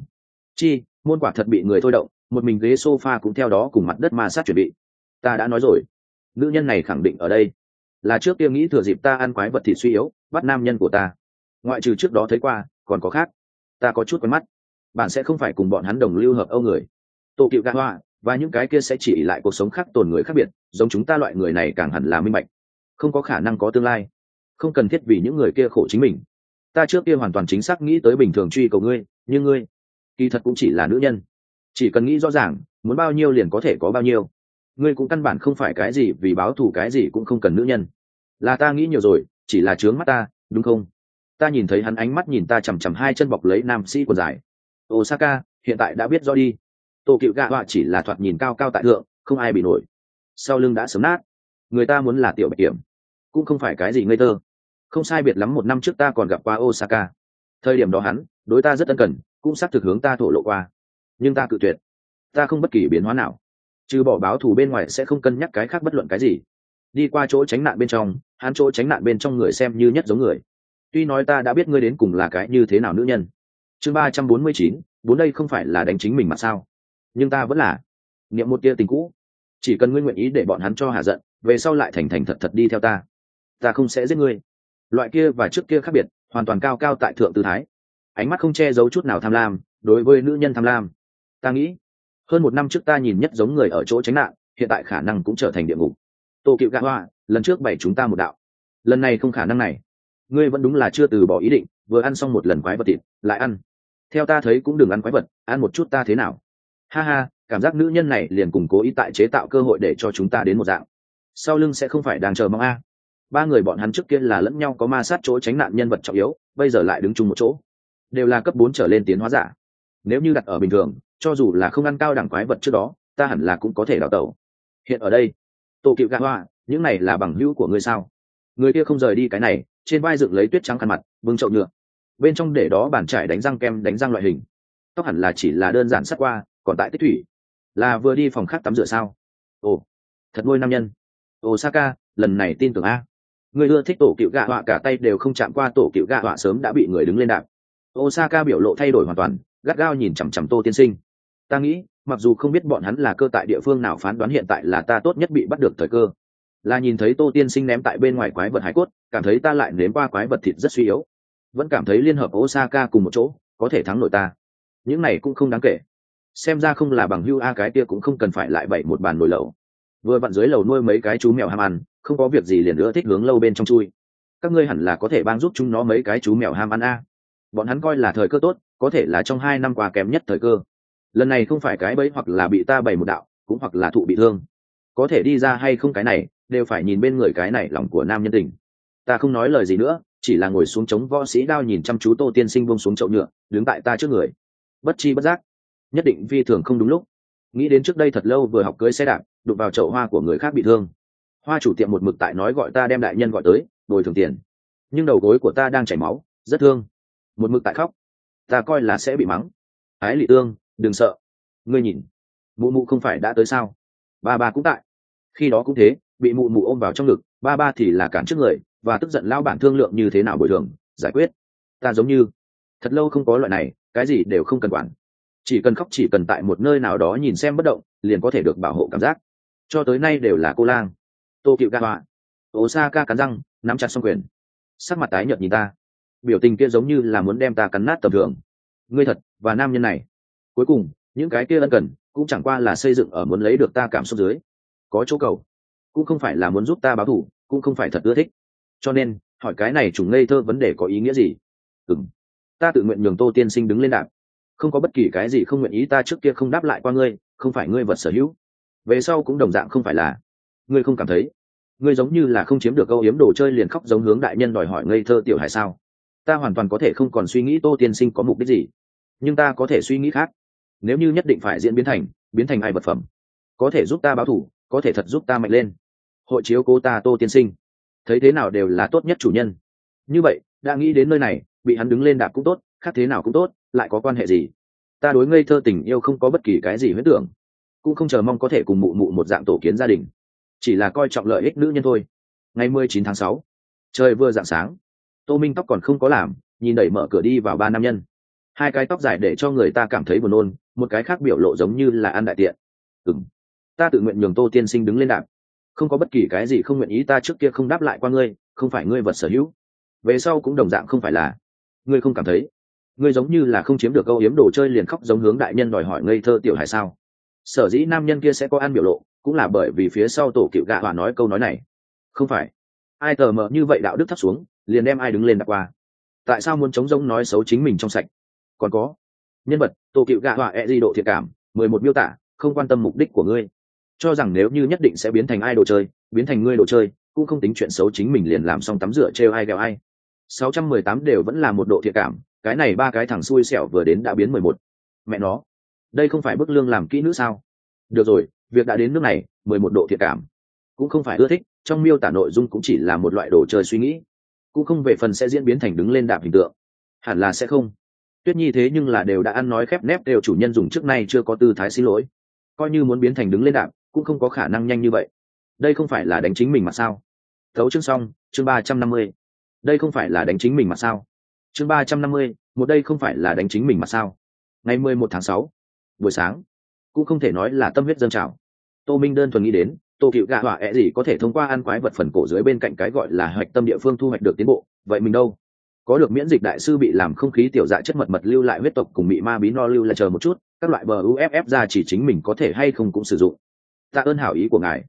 Chi, môn quả thật bị người thôi động, một mình ghế sofa cũng theo đó cùng mặt đất ma sát chuẩn bị. Ta đã nói rồi. Nữ nhân này khẳng định ở đây. Là trước kia nghĩ thừa dịp ta ăn quái vật thì suy yếu, bắt nam nhân của ta. Ngoại trừ trước đó thấy qua, còn có khác. Ta có chút quen mắt. Bạn sẽ không phải cùng bọn hắn đồng lưu hợp âu người. Tổ cựu gạ hoa, và những cái kia sẽ chỉ lại cuộc sống khác tồn người khác biệt, giống chúng ta loại người này càng hẳn là minh bạch. Không có khả năng có tương lai. Không cần thiết vì những người kia khổ chính mình ta trước kia hoàn toàn chính xác nghĩ tới bình thường truy cầu ngươi, nhưng ngươi kỳ thật cũng chỉ là nữ nhân. Chỉ cần nghĩ rõ ràng, muốn bao nhiêu liền có thể có bao nhiêu. Ngươi cũng căn bản không phải cái gì, vì báo thù cái gì cũng không cần nữ nhân. Là ta nghĩ nhiều rồi, chỉ là trướng mắt ta, đúng không? Ta nhìn thấy hắn ánh mắt nhìn ta chằm chằm hai chân bọc lấy nam sĩ quần dài. Osaka, hiện tại đã biết rõ đi. Tổ cựu gạ họa chỉ là thoạt nhìn cao cao tại thượng, không ai bị nổi. Sau lưng đã sớm nát. Người ta muốn là tiểu bạch kiểm. Cũng không phải cái gì ngây tơ không sai biệt lắm một năm trước ta còn gặp qua osaka. Thời điểm đó hắn, đối ta rất ân cần, cũng xác thực hướng ta thổ lộ qua. Nhưng ta cự tuyệt. Ta không bất kỳ biến hóa nào. Trừ bỏ báo thù bên ngoài sẽ không cân nhắc cái khác bất luận cái gì. Đi qua chỗ tránh nạn bên trong, hắn chỗ tránh nạn bên trong người xem như nhất giống người. Tuy nói ta đã biết ngươi đến cùng là cái như thế nào nữ nhân. Chương ba trăm bốn mươi chín bốn đây không phải là đánh chính mình mà sao? Nhưng ta vẫn là. Niệm một tia tình cũ. Chỉ cần ngươi nguyện ý để bọn hắn cho hạ giận, về sau lại thành thành thật thật đi theo ta. Ta không sẽ giết ngươi loại kia và trước kia khác biệt, hoàn toàn cao cao tại thượng tư thái. Ánh mắt không che giấu chút nào tham lam, đối với nữ nhân tham lam. Ta nghĩ, hơn một năm trước ta nhìn nhất giống người ở chỗ tránh nạn, hiện tại khả năng cũng trở thành địa ngục. Tô cựu gạ hoa, lần trước bày chúng ta một đạo. Lần này không khả năng này. Ngươi vẫn đúng là chưa từ bỏ ý định, vừa ăn xong một lần quái vật thịt, lại ăn. Theo ta thấy cũng đừng ăn quái vật, ăn một chút ta thế nào? Ha ha, cảm giác nữ nhân này liền cùng cố ý tại chế tạo cơ hội để cho chúng ta đến một dạng. Sau lưng sẽ không phải đang chờ mong a ba người bọn hắn trước kia là lẫn nhau có ma sát chỗ tránh nạn nhân vật trọng yếu, bây giờ lại đứng chung một chỗ. Đều là cấp bốn trở lên tiến hóa giả. Nếu như đặt ở bình thường, cho dù là không ăn cao đẳng quái vật trước đó, ta hẳn là cũng có thể đào tẩu. Hiện ở đây tổ cựu gạ hoa, những này là bằng hữu của ngươi sao? Người kia không rời đi cái này, trên vai dựng lấy tuyết trắng khăn mặt, vương chậu nhựa. Bên trong để đó bàn trải đánh răng kem, đánh răng loại hình. Tóc hẳn là chỉ là đơn giản sắt qua, còn tại tích thủy. Là vừa đi phòng khác tắm rửa sao? Ồ, thật ngôi nam nhân. Osaka, lần này tin tưởng a người ưa thích tổ cựu gạ họa cả tay đều không chạm qua tổ cựu gạ họa sớm đã bị người đứng lên đạp. Osaka biểu lộ thay đổi hoàn toàn, gắt gao nhìn chằm chằm tô tiên sinh. Ta nghĩ, mặc dù không biết bọn hắn là cơ tại địa phương nào phán đoán hiện tại là ta tốt nhất bị bắt được thời cơ. Là nhìn thấy tô tiên sinh ném tại bên ngoài quái vật hải cốt, cảm thấy ta lại nếm qua quái vật thịt rất suy yếu. Vẫn cảm thấy liên hợp osaka cùng một chỗ, có thể thắng nổi ta. Những này cũng không đáng kể. Xem ra không là bằng hưu a cái kia cũng không cần phải lại bảy một bàn nồi lẩu vừa vặn dưới lầu nuôi mấy cái chú mèo ham ăn, không có việc gì liền nữa thích hướng lâu bên trong chui. Các ngươi hẳn là có thể ban giúp chúng nó mấy cái chú mèo ham ăn a. Bọn hắn coi là thời cơ tốt, có thể là trong hai năm qua kém nhất thời cơ. Lần này không phải cái bẫy hoặc là bị ta bày một đạo, cũng hoặc là thụ bị thương. Có thể đi ra hay không cái này, đều phải nhìn bên người cái này lòng của nam nhân tình. Ta không nói lời gì nữa, chỉ là ngồi xuống chống võ sĩ đao nhìn chăm chú tô tiên sinh buông xuống chậu nhựa, đứng tại ta trước người. Bất chi bất giác, nhất định phi thường không đúng lúc nghĩ đến trước đây thật lâu vừa học cưới xe đạp, đụng vào chậu hoa của người khác bị thương. Hoa chủ tiệm một mực tại nói gọi ta đem đại nhân gọi tới đổi thường tiền. Nhưng đầu gối của ta đang chảy máu, rất thương. Một mực tại khóc. Ta coi là sẽ bị mắng. Ái lị tương, đừng sợ. Ngươi nhìn, mụ mụ không phải đã tới sao? Ba ba cũng tại. Khi đó cũng thế, bị mụ mụ ôm vào trong ngực, ba ba thì là cản trước người, và tức giận lao bản thương lượng như thế nào bồi thường, giải quyết. Ta giống như, thật lâu không có loại này, cái gì đều không cần quản chỉ cần khóc chỉ cần tại một nơi nào đó nhìn xem bất động, liền có thể được bảo hộ cảm giác. Cho tới nay đều là cô lang. Tô cựu ca họa ô sa ca cắn răng, nắm chặt xong quyền. Sắc mặt tái nhợt nhìn ta. Biểu tình kia giống như là muốn đem ta cắn nát tầm thường. Ngươi thật, và nam nhân này. Cuối cùng, những cái kia ân cần, cũng chẳng qua là xây dựng ở muốn lấy được ta cảm xúc dưới. Có chỗ cầu. Cũng không phải là muốn giúp ta báo thù, cũng không phải thật ưa thích. Cho nên, hỏi cái này trùng ngây thơ vấn đề có ý nghĩa gì? Ừng ta tự nguyện nhường tô tiên sinh đứng lên đạp không có bất kỳ cái gì không nguyện ý ta trước kia không đáp lại qua ngươi, không phải ngươi vật sở hữu. Về sau cũng đồng dạng không phải là. Ngươi không cảm thấy. Ngươi giống như là không chiếm được câu yếm đồ chơi liền khóc giống hướng đại nhân đòi hỏi ngây thơ tiểu hải sao. Ta hoàn toàn có thể không còn suy nghĩ tô tiên sinh có mục đích gì. Nhưng ta có thể suy nghĩ khác. Nếu như nhất định phải diễn biến thành biến thành ai vật phẩm, có thể giúp ta báo thủ, có thể thật giúp ta mạnh lên. Hội chiếu cô ta tô tiên sinh. Thấy thế nào đều là tốt nhất chủ nhân. Như vậy, đã nghĩ đến nơi này, bị hắn đứng lên đạp cũng tốt khác thế nào cũng tốt, lại có quan hệ gì? Ta đối ngây thơ tình yêu không có bất kỳ cái gì huyết tưởng, cũng không chờ mong có thể cùng mụ mụ một dạng tổ kiến gia đình, chỉ là coi trọng lợi ích nữ nhân thôi. Ngày mười chín tháng sáu, trời vừa dạng sáng, tô minh tóc còn không có làm, nhìn đẩy mở cửa đi vào ba nam nhân. Hai cái tóc dài để cho người ta cảm thấy buồn nôn, một cái khác biểu lộ giống như là ăn đại tiện. Ừng ta tự nguyện nhường tô tiên sinh đứng lên đạp. Không có bất kỳ cái gì không nguyện ý ta trước kia không đáp lại qua ngươi, không phải ngươi vật sở hữu. Về sau cũng đồng dạng không phải là. Ngươi không cảm thấy ngươi giống như là không chiếm được câu hiếm đồ chơi liền khóc giống hướng đại nhân đòi hỏi ngây thơ tiểu hải sao? Sở dĩ nam nhân kia sẽ có ăn biểu lộ, cũng là bởi vì phía sau tổ cựu gạ hòa nói câu nói này. Không phải. Ai tờ mờ như vậy đạo đức thấp xuống, liền đem ai đứng lên đặt qua. Tại sao muốn chống giống nói xấu chính mình trong sạch? Còn có. Nhân vật, tổ cựu gạ hòa e di độ thiệt cảm, mười một miêu tả, không quan tâm mục đích của ngươi. Cho rằng nếu như nhất định sẽ biến thành ai đồ chơi, biến thành ngươi đồ chơi, cũng không tính chuyện xấu chính mình liền làm xong tắm rửa trêu ai ghẹo ai. Sáu trăm mười tám đều vẫn là một độ thiệt cảm cái này ba cái thằng xui xẻo vừa đến đã biến mười một. Mẹ nó, đây không phải bức lương làm kỹ nữ sao? Được rồi, việc đã đến nước này, mười một độ thiệt cảm. Cũng không phải ưa thích, trong miêu tả nội dung cũng chỉ là một loại đồ chơi suy nghĩ. Cũng không về phần sẽ diễn biến thành đứng lên đạp hình tượng. Hẳn là sẽ không. Tuyết nhi thế nhưng là đều đã ăn nói khép nép đều chủ nhân dùng trước nay chưa có tư thái xin lỗi. Coi như muốn biến thành đứng lên đạp, cũng không có khả năng nhanh như vậy. Đây không phải là đánh chính mình mà sao? Thấu chương xong, chương ba trăm năm mươi. Đây không phải là đánh chính mình mà sao? Chương ba trăm năm mươi, một đây không phải là đánh chính mình mà sao? Ngày mười một tháng sáu, buổi sáng, cũng không thể nói là tâm huyết dân trào. Tô minh đơn thuần nghĩ đến, tô cựu gạ họa ẹ gì có thể thông qua ăn quái vật phần cổ dưới bên cạnh cái gọi là hoạch tâm địa phương thu hoạch được tiến bộ, vậy mình đâu? Có được miễn dịch đại sư bị làm không khí tiểu dạ chất mật mật lưu lại huyết tộc cùng bị ma bí no lưu lại chờ một chút, các loại bờ uff ra chỉ chính mình có thể hay không cũng sử dụng. Ta ơn hảo ý của ngài.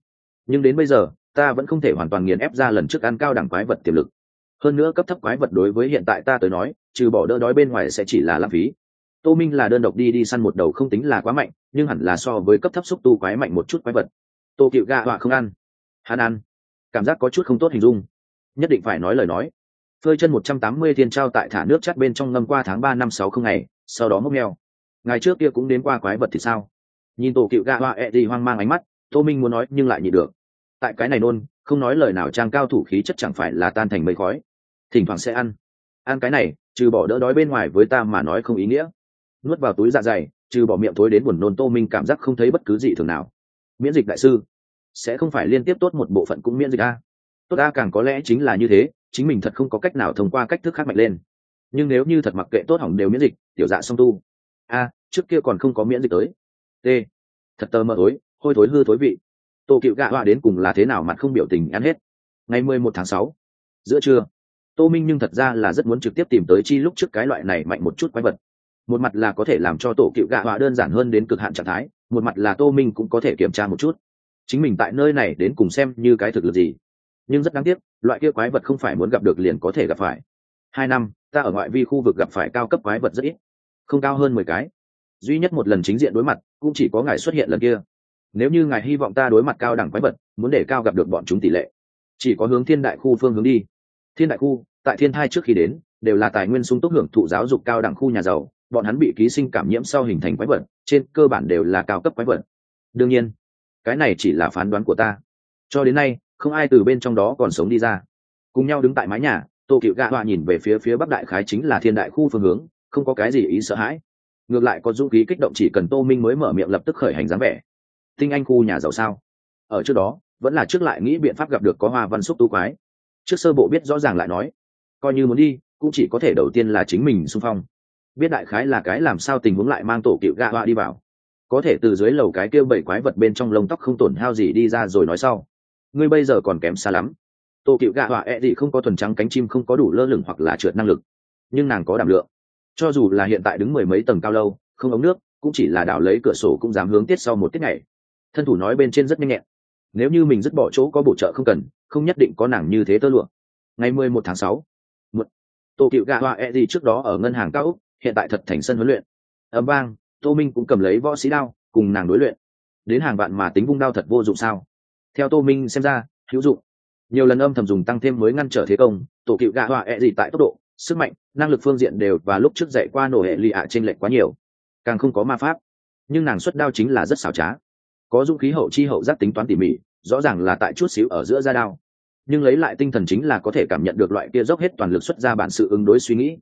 Nhưng đến bây giờ, ta vẫn không thể hoàn toàn nghiền ép ra lần trước ăn cao đẳng quái vật tiềm lực hơn nữa cấp thấp quái vật đối với hiện tại ta tới nói, trừ bỏ đỡ đói bên ngoài sẽ chỉ là lãng phí. Tô minh là đơn độc đi đi săn một đầu không tính là quá mạnh, nhưng hẳn là so với cấp thấp xúc tu quái mạnh một chút quái vật. Tô cựu gạ họa không ăn. Hắn ăn. Cảm giác có chút không tốt hình dung. Nhất định phải nói lời nói. Phơi chân một trăm tám mươi thiên trao tại thả nước chắt bên trong ngâm qua tháng ba năm sáu không ngày, sau đó mốc neo ngày trước kia cũng đến qua quái vật thì sao? Nhìn tổ cựu gạ họa ẹ đi hoang mang ánh mắt, tô minh muốn nói nhưng lại nhị được. Tại cái này nôn, không nói lời nào, trang cao thủ khí chất chẳng phải là tan thành mây khói thỉnh thoảng sẽ ăn. Ăn cái này, trừ bỏ đỡ đói bên ngoài với ta mà nói không ý nghĩa. Nuốt vào túi dạ dày, trừ bỏ miệng thối đến buồn nôn tô minh cảm giác không thấy bất cứ gì thường nào. Miễn dịch đại sư, sẽ không phải liên tiếp tốt một bộ phận cũng miễn dịch a? Tốt a, càng có lẽ chính là như thế, chính mình thật không có cách nào thông qua cách thức khác mạnh lên. Nhưng nếu như thật mặc kệ tốt hỏng đều miễn dịch, tiểu dạ song tu. A, trước kia còn không có miễn dịch tới. T, thật tờ mờ tối, hôi thối hư thối vị. Tô cựu gạ họa đến cùng là thế nào mặt không biểu tình ăn hết? Ngày mười một tháng sáu, giữa trưa tô minh nhưng thật ra là rất muốn trực tiếp tìm tới chi lúc trước cái loại này mạnh một chút quái vật. Một mặt là có thể làm cho tổ cựu gạ họa đơn giản hơn đến cực hạn trạng thái, một mặt là tô minh cũng có thể kiểm tra một chút. Chính mình tại nơi này đến cùng xem như cái thực lực gì. Nhưng rất đáng tiếc, loại kia quái vật không phải muốn gặp được liền có thể gặp phải. Hai năm, ta ở ngoại vi khu vực gặp phải cao cấp quái vật rất ít. Không cao hơn mười cái. Duy nhất một lần chính diện đối mặt, cũng chỉ có ngài xuất hiện lần kia. Nếu như ngài hy vọng ta đối mặt cao đẳng quái vật, muốn để cao gặp được bọn chúng tỷ lệ. Chỉ có hướng thiên đại khu phương hướng đi thiên đại khu, tại thiên thai trước khi đến, đều là tài nguyên sung túc hưởng thụ giáo dục cao đẳng khu nhà giàu. Bọn hắn bị ký sinh cảm nhiễm sau hình thành quái vật, trên cơ bản đều là cao cấp quái vật. Đương nhiên, cái này chỉ là phán đoán của ta. Cho đến nay, không ai từ bên trong đó còn sống đi ra. Cùng nhau đứng tại mái nhà, tô cựu gạ họa nhìn về phía phía bắc đại khái chính là thiên đại khu phương hướng, không có cái gì ý sợ hãi. Ngược lại có dũng khí kích động chỉ cần tô minh mới mở miệng lập tức khởi hành dáng vẻ. Tinh anh khu nhà giàu sao? Ở trước đó, vẫn là trước lại nghĩ biện pháp gặp được có hoa văn xúc tu quái trước sơ bộ biết rõ ràng lại nói, coi như muốn đi, cũng chỉ có thể đầu tiên là chính mình xung phong. Biết đại khái là cái làm sao tình huống lại mang tổ cựu gạ họa đi vào. Có thể từ dưới lầu cái kêu bảy quái vật bên trong lông tóc không tổn hao gì đi ra rồi nói sau. Ngươi bây giờ còn kém xa lắm. Tổ cựu gạ họa e gì không có thuần trắng cánh chim không có đủ lơ lửng hoặc là trượt năng lực. Nhưng nàng có đảm lượng. Cho dù là hiện tại đứng mười mấy tầng cao lâu, không ống nước, cũng chỉ là đảo lấy cửa sổ cũng dám hướng tiết sau một tiết ngày. Thân thủ nói bên trên rất nhanh nhẹn. Nếu như mình dứt bỏ chỗ có bổ trợ không cần không nhất định có nàng như thế tơ lụa. Ngày mười một tháng sáu, một tổ cựu gạ hoa e gì trước đó ở ngân hàng cao úc, hiện tại thật thành sân huấn luyện. Ấm bang tô minh cũng cầm lấy võ sĩ đao, cùng nàng đối luyện. Đến hàng vạn mà tính vung đao thật vô dụng sao? Theo tô minh xem ra, hữu dụng. Nhiều lần âm thầm dùng tăng thêm mới ngăn trở thế công tổ cựu gạ họa ẹ gì tại tốc độ, sức mạnh, năng lực phương diện đều và lúc trước dạy qua nổ hệ lì ạ trên lệnh quá nhiều. Càng không có ma pháp. Nhưng nàng xuất đao chính là rất xảo trá. Có dũng khí hậu chi hậu giác tính toán tỉ mỉ rõ ràng là tại chút xíu ở giữa da đao. Nhưng lấy lại tinh thần chính là có thể cảm nhận được loại kia dốc hết toàn lực xuất ra bản sự ứng đối suy nghĩ.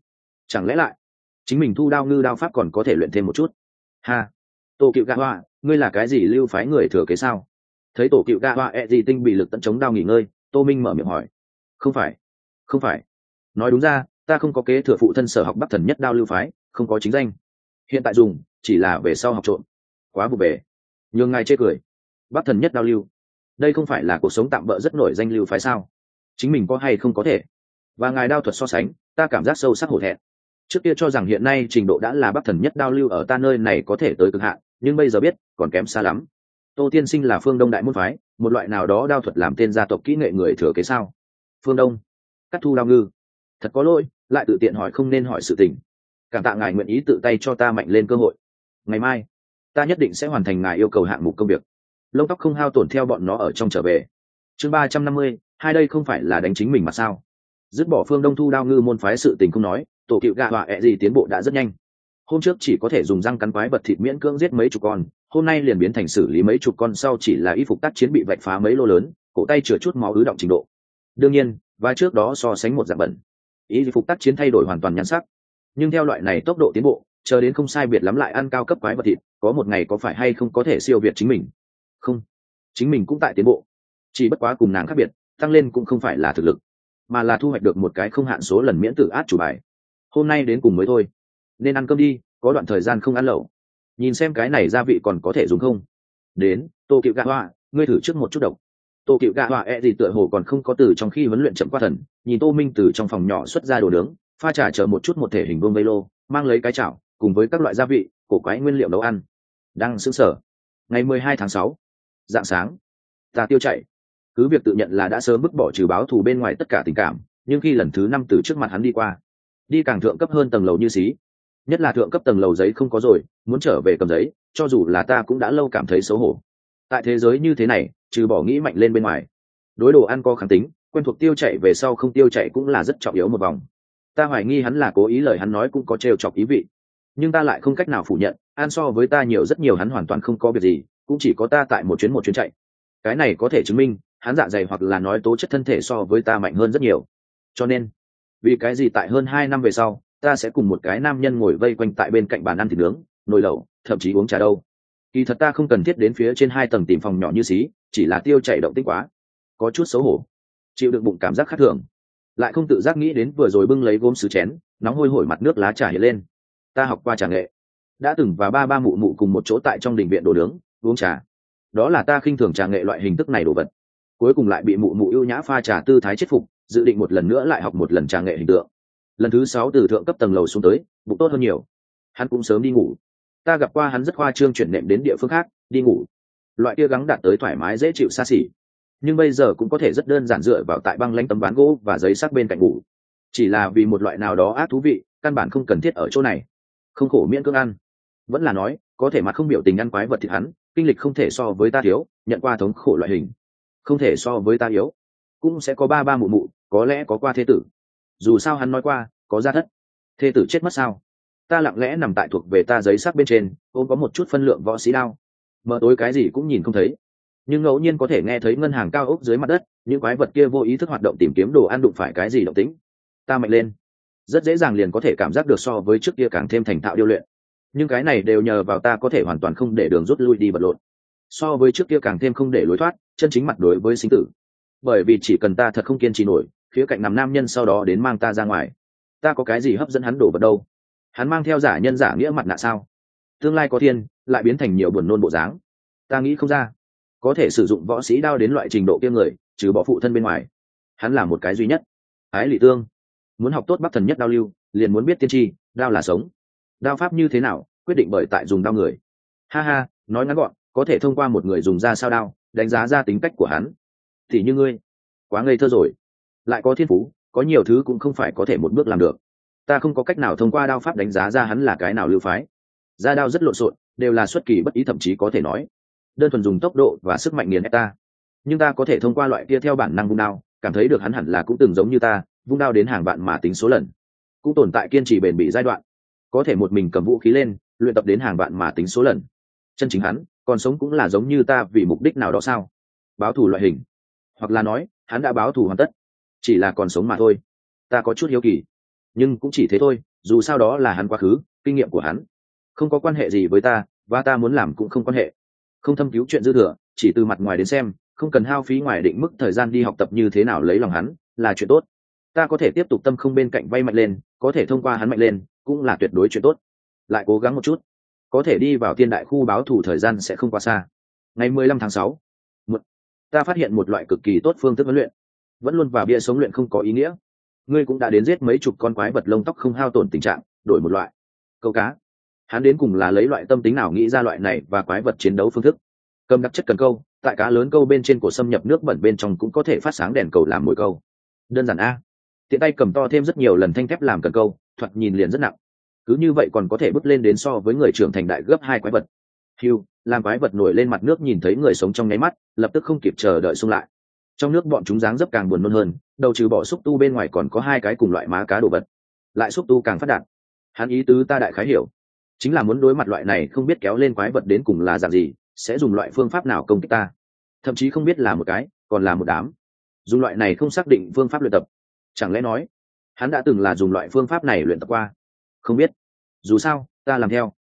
Chẳng lẽ lại, chính mình thu đao ngư đao pháp còn có thể luyện thêm một chút? Ha! Tổ cựu gạ hoa, ngươi là cái gì lưu phái người thừa kế sao? Thấy tổ cựu gạ hoa e gì tinh bị lực tận chống đao nghỉ ngơi, tô minh mở miệng hỏi. Không phải không phải. Nói đúng ra, ta không có kế thừa phụ thân sở học bắc thần nhất đao lưu phái, không có chính danh. Hiện tại dùng, chỉ là về sau học trộm. Quá vụ bể nhường ngài chê cười. Bắc thần nhất đao lưu đây không phải là cuộc sống tạm bỡ rất nổi danh lưu phái sao? Chính mình có hay không có thể? Và ngài đao thuật so sánh, ta cảm giác sâu sắc hổ thẹn. Trước kia cho rằng hiện nay trình độ đã là bắc thần nhất đao lưu ở ta nơi này có thể tới cực hạn, nhưng bây giờ biết, còn kém xa lắm. Tô tiên sinh là phương đông đại môn phái, một loại nào đó đao thuật làm tên gia tộc kỹ nghệ người thừa kế sao? Phương đông. Cắt thu đao ngư. Thật có lỗi, lại tự tiện hỏi không nên hỏi sự tình. Cảm tạ ngài nguyện ý tự tay cho ta mạnh lên cơ hội. Ngày mai, ta nhất định sẽ hoàn thành ngài yêu cầu hạng mục công việc lông tóc không hao tổn theo bọn nó ở trong trở về. Chương ba trăm năm mươi, hai đây không phải là đánh chính mình mà sao? Dứt bỏ phương đông thu đao ngư môn phái sự tình không nói, tổ cựu gạ họa ẹ gì tiến bộ đã rất nhanh. Hôm trước chỉ có thể dùng răng cắn quái vật thịt miễn cưỡng giết mấy chục con, hôm nay liền biến thành xử lý mấy chục con sau chỉ là y phục tác chiến bị vạch phá mấy lô lớn, cổ tay chừa chút máu ứ động trình độ. Đương nhiên, và trước đó so sánh một dạng bẩn. Y phục tác chiến thay đổi hoàn toàn nhắn sắc. Nhưng theo loại này tốc độ tiến bộ, chờ đến không sai biệt lắm lại ăn cao cấp quái vật thịt, có một ngày có phải hay không có thể siêu việt chính mình chính mình cũng tại tiến bộ. Chỉ bất quá cùng nàng khác biệt, tăng lên cũng không phải là thực lực, mà là thu hoạch được một cái không hạn số lần miễn tử át chủ bài. Hôm nay đến cùng mới thôi, nên ăn cơm đi, có đoạn thời gian không ăn lẩu. Nhìn xem cái này gia vị còn có thể dùng không? Đến, tô cựu gạ hoa, ngươi thử trước một chút độc. Tô cựu gạ hoa e gì tựa hồ còn không có từ trong khi huấn luyện chậm qua thần, nhìn tô minh từ trong phòng nhỏ xuất ra đồ nướng, pha trà chờ một chút một thể hình vương vây lô mang lấy cái chảo, cùng với các loại gia vị, cổ quái nguyên liệu nấu ăn. Đang xứng sở ngày mười hai tháng sáu dạng sáng. Ta tiêu chạy. Cứ việc tự nhận là đã sớm bức bỏ trừ báo thù bên ngoài tất cả tình cảm, nhưng khi lần thứ năm từ trước mặt hắn đi qua, đi càng thượng cấp hơn tầng lầu như xí. Nhất là thượng cấp tầng lầu giấy không có rồi, muốn trở về cầm giấy, cho dù là ta cũng đã lâu cảm thấy xấu hổ. Tại thế giới như thế này, trừ bỏ nghĩ mạnh lên bên ngoài, đối đồ ăn có kháng tính, quen thuộc tiêu chạy về sau không tiêu chạy cũng là rất trọng yếu một vòng. Ta hoài nghi hắn là cố ý lời hắn nói cũng có trêu chọc ý vị, nhưng ta lại không cách nào phủ nhận an so với ta nhiều rất nhiều hắn hoàn toàn không có việc gì cũng chỉ có ta tại một chuyến một chuyến chạy. Cái này có thể chứng minh, hắn dạ dày hoặc là nói tố chất thân thể so với ta mạnh hơn rất nhiều. Cho nên, vì cái gì tại hơn hai năm về sau, ta sẽ cùng một cái nam nhân ngồi vây quanh tại bên cạnh bàn ăn thịt nướng, nồi lẩu, thậm chí uống trà đâu. Kỳ thật ta không cần thiết đến phía trên hai tầng tìm phòng nhỏ như xí, chỉ là tiêu chảy động tích quá. Có chút xấu hổ. Chịu được bụng cảm giác khác thường. Lại không tự giác nghĩ đến vừa rồi bưng lấy gốm sứ chén, nóng hôi hổi mặt nước lá trà hiện lên. Ta học qua trà nghệ. Đã từng và ba ba mụ mụ cùng một chỗ tại trong đình viện đồ nướng uống trà. Đó là ta khinh thường trà nghệ loại hình thức này đồ vật. Cuối cùng lại bị mụ mụ ưu nhã pha trà tư thái chết phục, dự định một lần nữa lại học một lần trà nghệ hình tượng. Lần thứ sáu từ thượng cấp tầng lầu xuống tới, bụng tốt hơn nhiều. Hắn cũng sớm đi ngủ. Ta gặp qua hắn rất khoa trương chuyển nệm đến địa phương khác, đi ngủ. Loại kia gắng đạt tới thoải mái dễ chịu xa xỉ. Nhưng bây giờ cũng có thể rất đơn giản dựa vào tại băng lanh tấm ván gỗ và giấy sắc bên cạnh ngủ. Chỉ là vì một loại nào đó ác thú vị, căn bản không cần thiết ở chỗ này. Không khổ miễn cưỡng ăn. Vẫn là nói, có thể mặt không biểu tình ăn quái vật thịt hắn kinh lịch không thể so với ta thiếu, nhận qua thống khổ loại hình. Không thể so với ta yếu. Cũng sẽ có ba ba mụ mụ, có lẽ có qua thế tử. Dù sao hắn nói qua, có gia thất. Thế tử chết mất sao? Ta lặng lẽ nằm tại thuộc về ta giấy sắc bên trên, ôm có một chút phân lượng võ sĩ đao. Mở tối cái gì cũng nhìn không thấy. Nhưng ngẫu nhiên có thể nghe thấy ngân hàng cao ốc dưới mặt đất, những quái vật kia vô ý thức hoạt động tìm kiếm đồ ăn đụng phải cái gì động tĩnh. Ta mạnh lên. Rất dễ dàng liền có thể cảm giác được so với trước kia càng thêm thành thạo điêu luyện nhưng cái này đều nhờ vào ta có thể hoàn toàn không để đường rút lui đi vật lộn. So với trước kia càng thêm không để lối thoát, chân chính mặt đối với sinh tử. Bởi vì chỉ cần ta thật không kiên trì nổi, khía cạnh nằm nam nhân sau đó đến mang ta ra ngoài, ta có cái gì hấp dẫn hắn đổ vật đâu? Hắn mang theo giả nhân giả nghĩa mặt nạ sao? Tương lai có thiên, lại biến thành nhiều buồn nôn bộ dáng. Ta nghĩ không ra. Có thể sử dụng võ sĩ đao đến loại trình độ kia người, trừ bỏ phụ thân bên ngoài, hắn là một cái duy nhất. Ái lị tương, muốn học tốt bắc thần nhất đao lưu, liền muốn biết tiên tri, đao là sống đao pháp như thế nào, quyết định bởi tại dùng đao người. Ha ha, nói ngắn gọn, có thể thông qua một người dùng ra sao đao, đánh giá ra tính cách của hắn. Thì như ngươi, quá ngây thơ rồi. Lại có thiên phú, có nhiều thứ cũng không phải có thể một bước làm được. Ta không có cách nào thông qua đao pháp đánh giá ra hắn là cái nào lưu phái. Ra đao rất lộn xộn, đều là xuất kỳ bất ý thậm chí có thể nói. Đơn thuần dùng tốc độ và sức mạnh nghiền ép ta. Nhưng ta có thể thông qua loại kia theo bản năng vung đao, cảm thấy được hắn hẳn là cũng từng giống như ta, vung đao đến hàng vạn mà tính số lần. Cũng tồn tại kiên trì bền bỉ giai đoạn có thể một mình cầm vũ khí lên, luyện tập đến hàng vạn mà tính số lần. Chân chính hắn, còn sống cũng là giống như ta vì mục đích nào đó sao? Báo thù loại hình. Hoặc là nói, hắn đã báo thù hoàn tất. Chỉ là còn sống mà thôi. Ta có chút hiếu kỳ. Nhưng cũng chỉ thế thôi, dù sao đó là hắn quá khứ, kinh nghiệm của hắn. Không có quan hệ gì với ta, và ta muốn làm cũng không quan hệ. Không thâm cứu chuyện dư thừa, chỉ từ mặt ngoài đến xem, không cần hao phí ngoài định mức thời gian đi học tập như thế nào lấy lòng hắn, là chuyện tốt. Ta có thể tiếp tục tâm không bên cạnh vay mạnh lên, có thể thông qua hắn mạnh lên cũng là tuyệt đối chuyện tốt. Lại cố gắng một chút. Có thể đi vào tiên đại khu báo thủ thời gian sẽ không quá xa. Ngày mười lăm tháng sáu một, ta phát hiện một loại cực kỳ tốt phương thức huấn luyện. Vẫn luôn vào bia sống luyện không có ý nghĩa. Ngươi cũng đã đến giết mấy chục con quái vật lông tóc không hao tổn tình trạng đổi một loại. Câu cá. Hắn đến cùng là lấy loại tâm tính nào nghĩ ra loại này và quái vật chiến đấu phương thức? Cầm đặc chất cần câu tại cá lớn câu bên trên của xâm nhập nước bẩn bên trong cũng có thể phát sáng đèn cầu làm mồi câu. Đơn giản a. Tiện tay cầm to thêm rất nhiều lần thanh thép làm cần câu thoạt nhìn liền rất nặng. Cứ như vậy còn có thể bước lên đến so với người trưởng thành đại gấp hai quái vật. Hiu làm quái vật nổi lên mặt nước nhìn thấy người sống trong nháy mắt, lập tức không kịp chờ đợi xung lại. Trong nước bọn chúng dáng dấp càng buồn nôn hơn, đầu trừ bỏ xúc tu bên ngoài còn có hai cái cùng loại má cá đồ vật. Lại xúc tu càng phát đạt. Hắn ý tứ ta đại khái hiểu. Chính là muốn đối mặt loại này không biết kéo lên quái vật đến cùng là dạng gì, sẽ dùng loại phương pháp nào công kích ta. Thậm chí không biết là một cái, còn là một đám. Dùng loại này không xác định phương pháp luyện tập. Chẳng lẽ nói hắn đã từng là dùng loại phương pháp này luyện tập qua. Không biết. Dù sao, ta làm theo.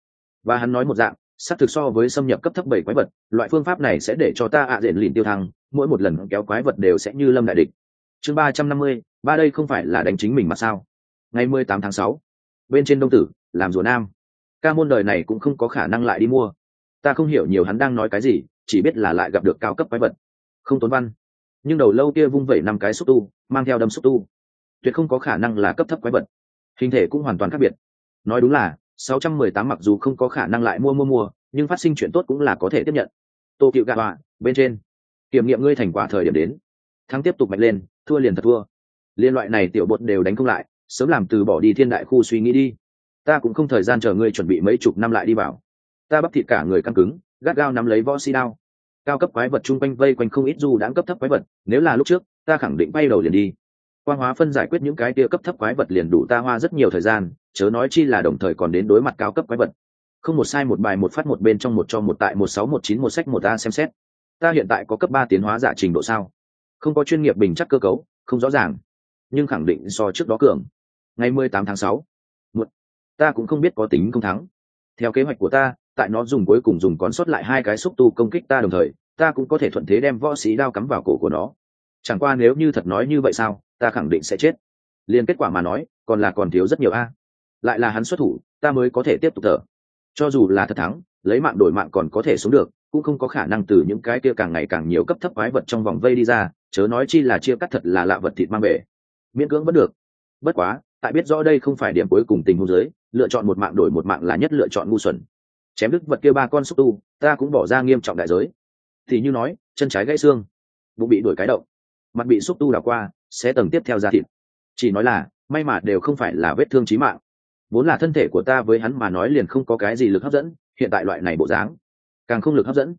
Và hắn nói một dạng, xác thực so với xâm nhập cấp thấp bảy quái vật, loại phương pháp này sẽ để cho ta ạ à diện lìn tiêu thăng, mỗi một lần kéo quái vật đều sẽ như lâm đại địch. Chương ba trăm năm mươi, ba đây không phải là đánh chính mình mà sao? Ngày mười tám tháng sáu, bên trên đông tử, làm rùa nam. Ca môn đời này cũng không có khả năng lại đi mua. Ta không hiểu nhiều hắn đang nói cái gì, chỉ biết là lại gặp được cao cấp quái vật. Không tốn văn. Nhưng đầu lâu kia vung vẩy năm cái xúc tu, mang theo đâm xúc tu tuyệt không có khả năng là cấp thấp quái vật. Hình thể cũng hoàn toàn khác biệt. Nói đúng là 618 mặc dù không có khả năng lại mua mua mua, nhưng phát sinh chuyện tốt cũng là có thể tiếp nhận. Tô cựu gạ họa bên trên. Kiểm nghiệm ngươi thành quả thời điểm đến. Thắng tiếp tục mạnh lên, thua liền thật thua. Liên loại này tiểu bột đều đánh không lại, sớm làm từ bỏ đi thiên đại khu suy nghĩ đi. Ta cũng không thời gian chờ ngươi chuẩn bị mấy chục năm lại đi vào. Ta bắp thịt cả người căng cứng, gắt gao nắm lấy võ si đao. Cao cấp quái vật chung quanh vây quanh không ít du đãng cấp thấp quái vật, nếu là lúc trước, ta khẳng định bay đầu liền đi quang hóa phân giải quyết những cái tia cấp thấp quái vật liền đủ ta hoa rất nhiều thời gian, chớ nói chi là đồng thời còn đến đối mặt cao cấp quái vật. Không một sai một bài một phát một bên trong một cho một tại một sáu một chín một sách một a xem xét. Ta hiện tại có cấp ba tiến hóa giả trình độ sao? Không có chuyên nghiệp bình chắc cơ cấu, không rõ ràng. Nhưng khẳng định so trước đó cường. Ngày mười tám tháng sáu một ta cũng không biết có tính không thắng. Theo kế hoạch của ta, tại nó dùng cuối cùng dùng còn sót lại hai cái xúc tu công kích ta đồng thời, ta cũng có thể thuận thế đem võ sĩ đao cắm vào cổ của nó chẳng qua nếu như thật nói như vậy sao, ta khẳng định sẽ chết. Liền kết quả mà nói, còn là còn thiếu rất nhiều a. Lại là hắn xuất thủ, ta mới có thể tiếp tục thở. Cho dù là thật thắng, lấy mạng đổi mạng còn có thể sống được, cũng không có khả năng từ những cái kia càng ngày càng nhiều cấp thấp quái vật trong vòng vây đi ra, chớ nói chi là chia cắt thật là lạ vật thịt mang về. Miễn cưỡng vẫn được. Bất quá, tại biết rõ đây không phải điểm cuối cùng tình huống giới lựa chọn một mạng đổi một mạng là nhất lựa chọn ngu xuẩn. Chém đứt vật kia ba con xúc tu, ta cũng bỏ ra nghiêm trọng đại giới. Thì như nói, chân trái gãy xương, bụng bị đuổi cái động mặt bị xúc tu đảo qua, sẽ tầng tiếp theo ra thịt. Chỉ nói là, may mà đều không phải là vết thương chí mạng. Vốn là thân thể của ta với hắn mà nói liền không có cái gì lực hấp dẫn, hiện tại loại này bộ dáng, càng không lực hấp dẫn.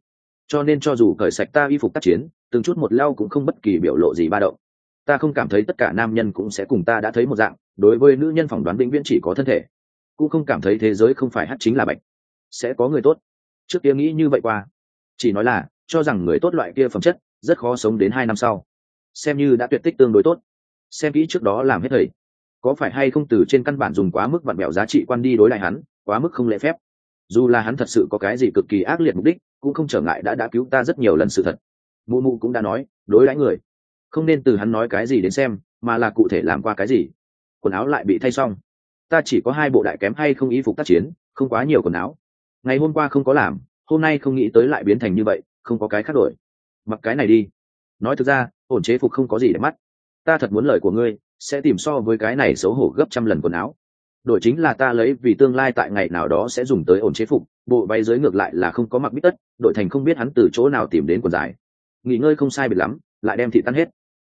Cho nên cho dù cởi sạch ta y phục tác chiến, từng chút một leo cũng không bất kỳ biểu lộ gì ba động. Ta không cảm thấy tất cả nam nhân cũng sẽ cùng ta đã thấy một dạng, đối với nữ nhân phỏng đoán vĩnh viễn chỉ có thân thể. Cũng không cảm thấy thế giới không phải hát chính là bạch. Sẽ có người tốt. Trước kia nghĩ như vậy qua. Chỉ nói là, cho rằng người tốt loại kia phẩm chất, rất khó sống đến hai năm sau xem như đã tuyệt tích tương đối tốt. Xem kỹ trước đó làm hết thầy. Có phải hay không từ trên căn bản dùng quá mức vặn bẹo giá trị quan đi đối lại hắn, quá mức không lễ phép? Dù là hắn thật sự có cái gì cực kỳ ác liệt mục đích, cũng không trở ngại đã đã cứu ta rất nhiều lần sự thật. Mụ mụ cũng đã nói, đối đãi người. Không nên từ hắn nói cái gì đến xem, mà là cụ thể làm qua cái gì. Quần áo lại bị thay xong. Ta chỉ có hai bộ đại kém hay không y phục tác chiến, không quá nhiều quần áo. Ngày hôm qua không có làm, hôm nay không nghĩ tới lại biến thành như vậy, không có cái khác đổi. Mặc cái này đi. Nói thực ra ổn chế phục không có gì để mắt. Ta thật muốn lời của ngươi, sẽ tìm so với cái này xấu hổ gấp trăm lần quần áo. Đổi chính là ta lấy vì tương lai tại ngày nào đó sẽ dùng tới ổn chế phục, bộ váy dưới ngược lại là không có mặc bít tất đội thành không biết hắn từ chỗ nào tìm đến quần dài. Nghỉ ngơi không sai biệt lắm, lại đem thị tan hết.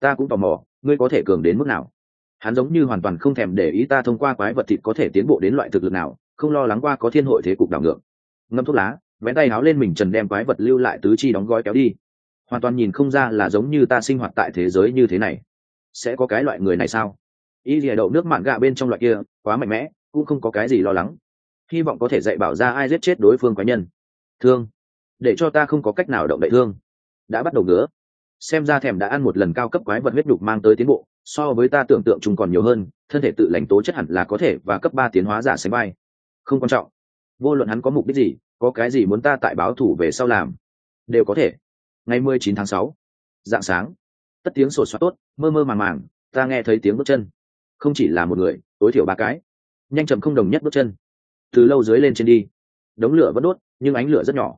Ta cũng tò mò, ngươi có thể cường đến mức nào? Hắn giống như hoàn toàn không thèm để ý ta thông qua quái vật thịt có thể tiến bộ đến loại thực lực nào, không lo lắng qua có thiên hội thế cục đảo ngược. Ngâm thuốc lá, vén tay háo lên mình, trần đem quái vật lưu lại tứ chi đóng gói kéo đi hoàn toàn nhìn không ra là giống như ta sinh hoạt tại thế giới như thế này. Sẽ có cái loại người này sao? Y lìa đậu nước mạn gạ bên trong loại kia, quá mạnh mẽ, cũng không có cái gì lo lắng. Hy vọng có thể dạy bảo ra ai giết chết đối phương quái nhân. Thương. Để cho ta không có cách nào động đậy thương. Đã bắt đầu ngứa. Xem ra thèm đã ăn một lần cao cấp quái vật huyết đục mang tới tiến bộ, so với ta tưởng tượng chung còn nhiều hơn, thân thể tự lãnh tố chất hẳn là có thể và cấp ba tiến hóa giả sánh bay không quan trọng. Vô luận hắn có mục đích gì, có cái gì muốn ta tại báo thủ về sau làm, đều có thể ngày mười chín tháng sáu dạng sáng. Tất tiếng sột soát tốt, mơ mơ màng màng, ta nghe thấy tiếng bước chân. Không chỉ là một người, tối thiểu ba cái. Nhanh chậm không đồng nhất bước chân. Từ lâu dưới lên trên đi. Đống lửa vẫn đốt, nhưng ánh lửa rất nhỏ.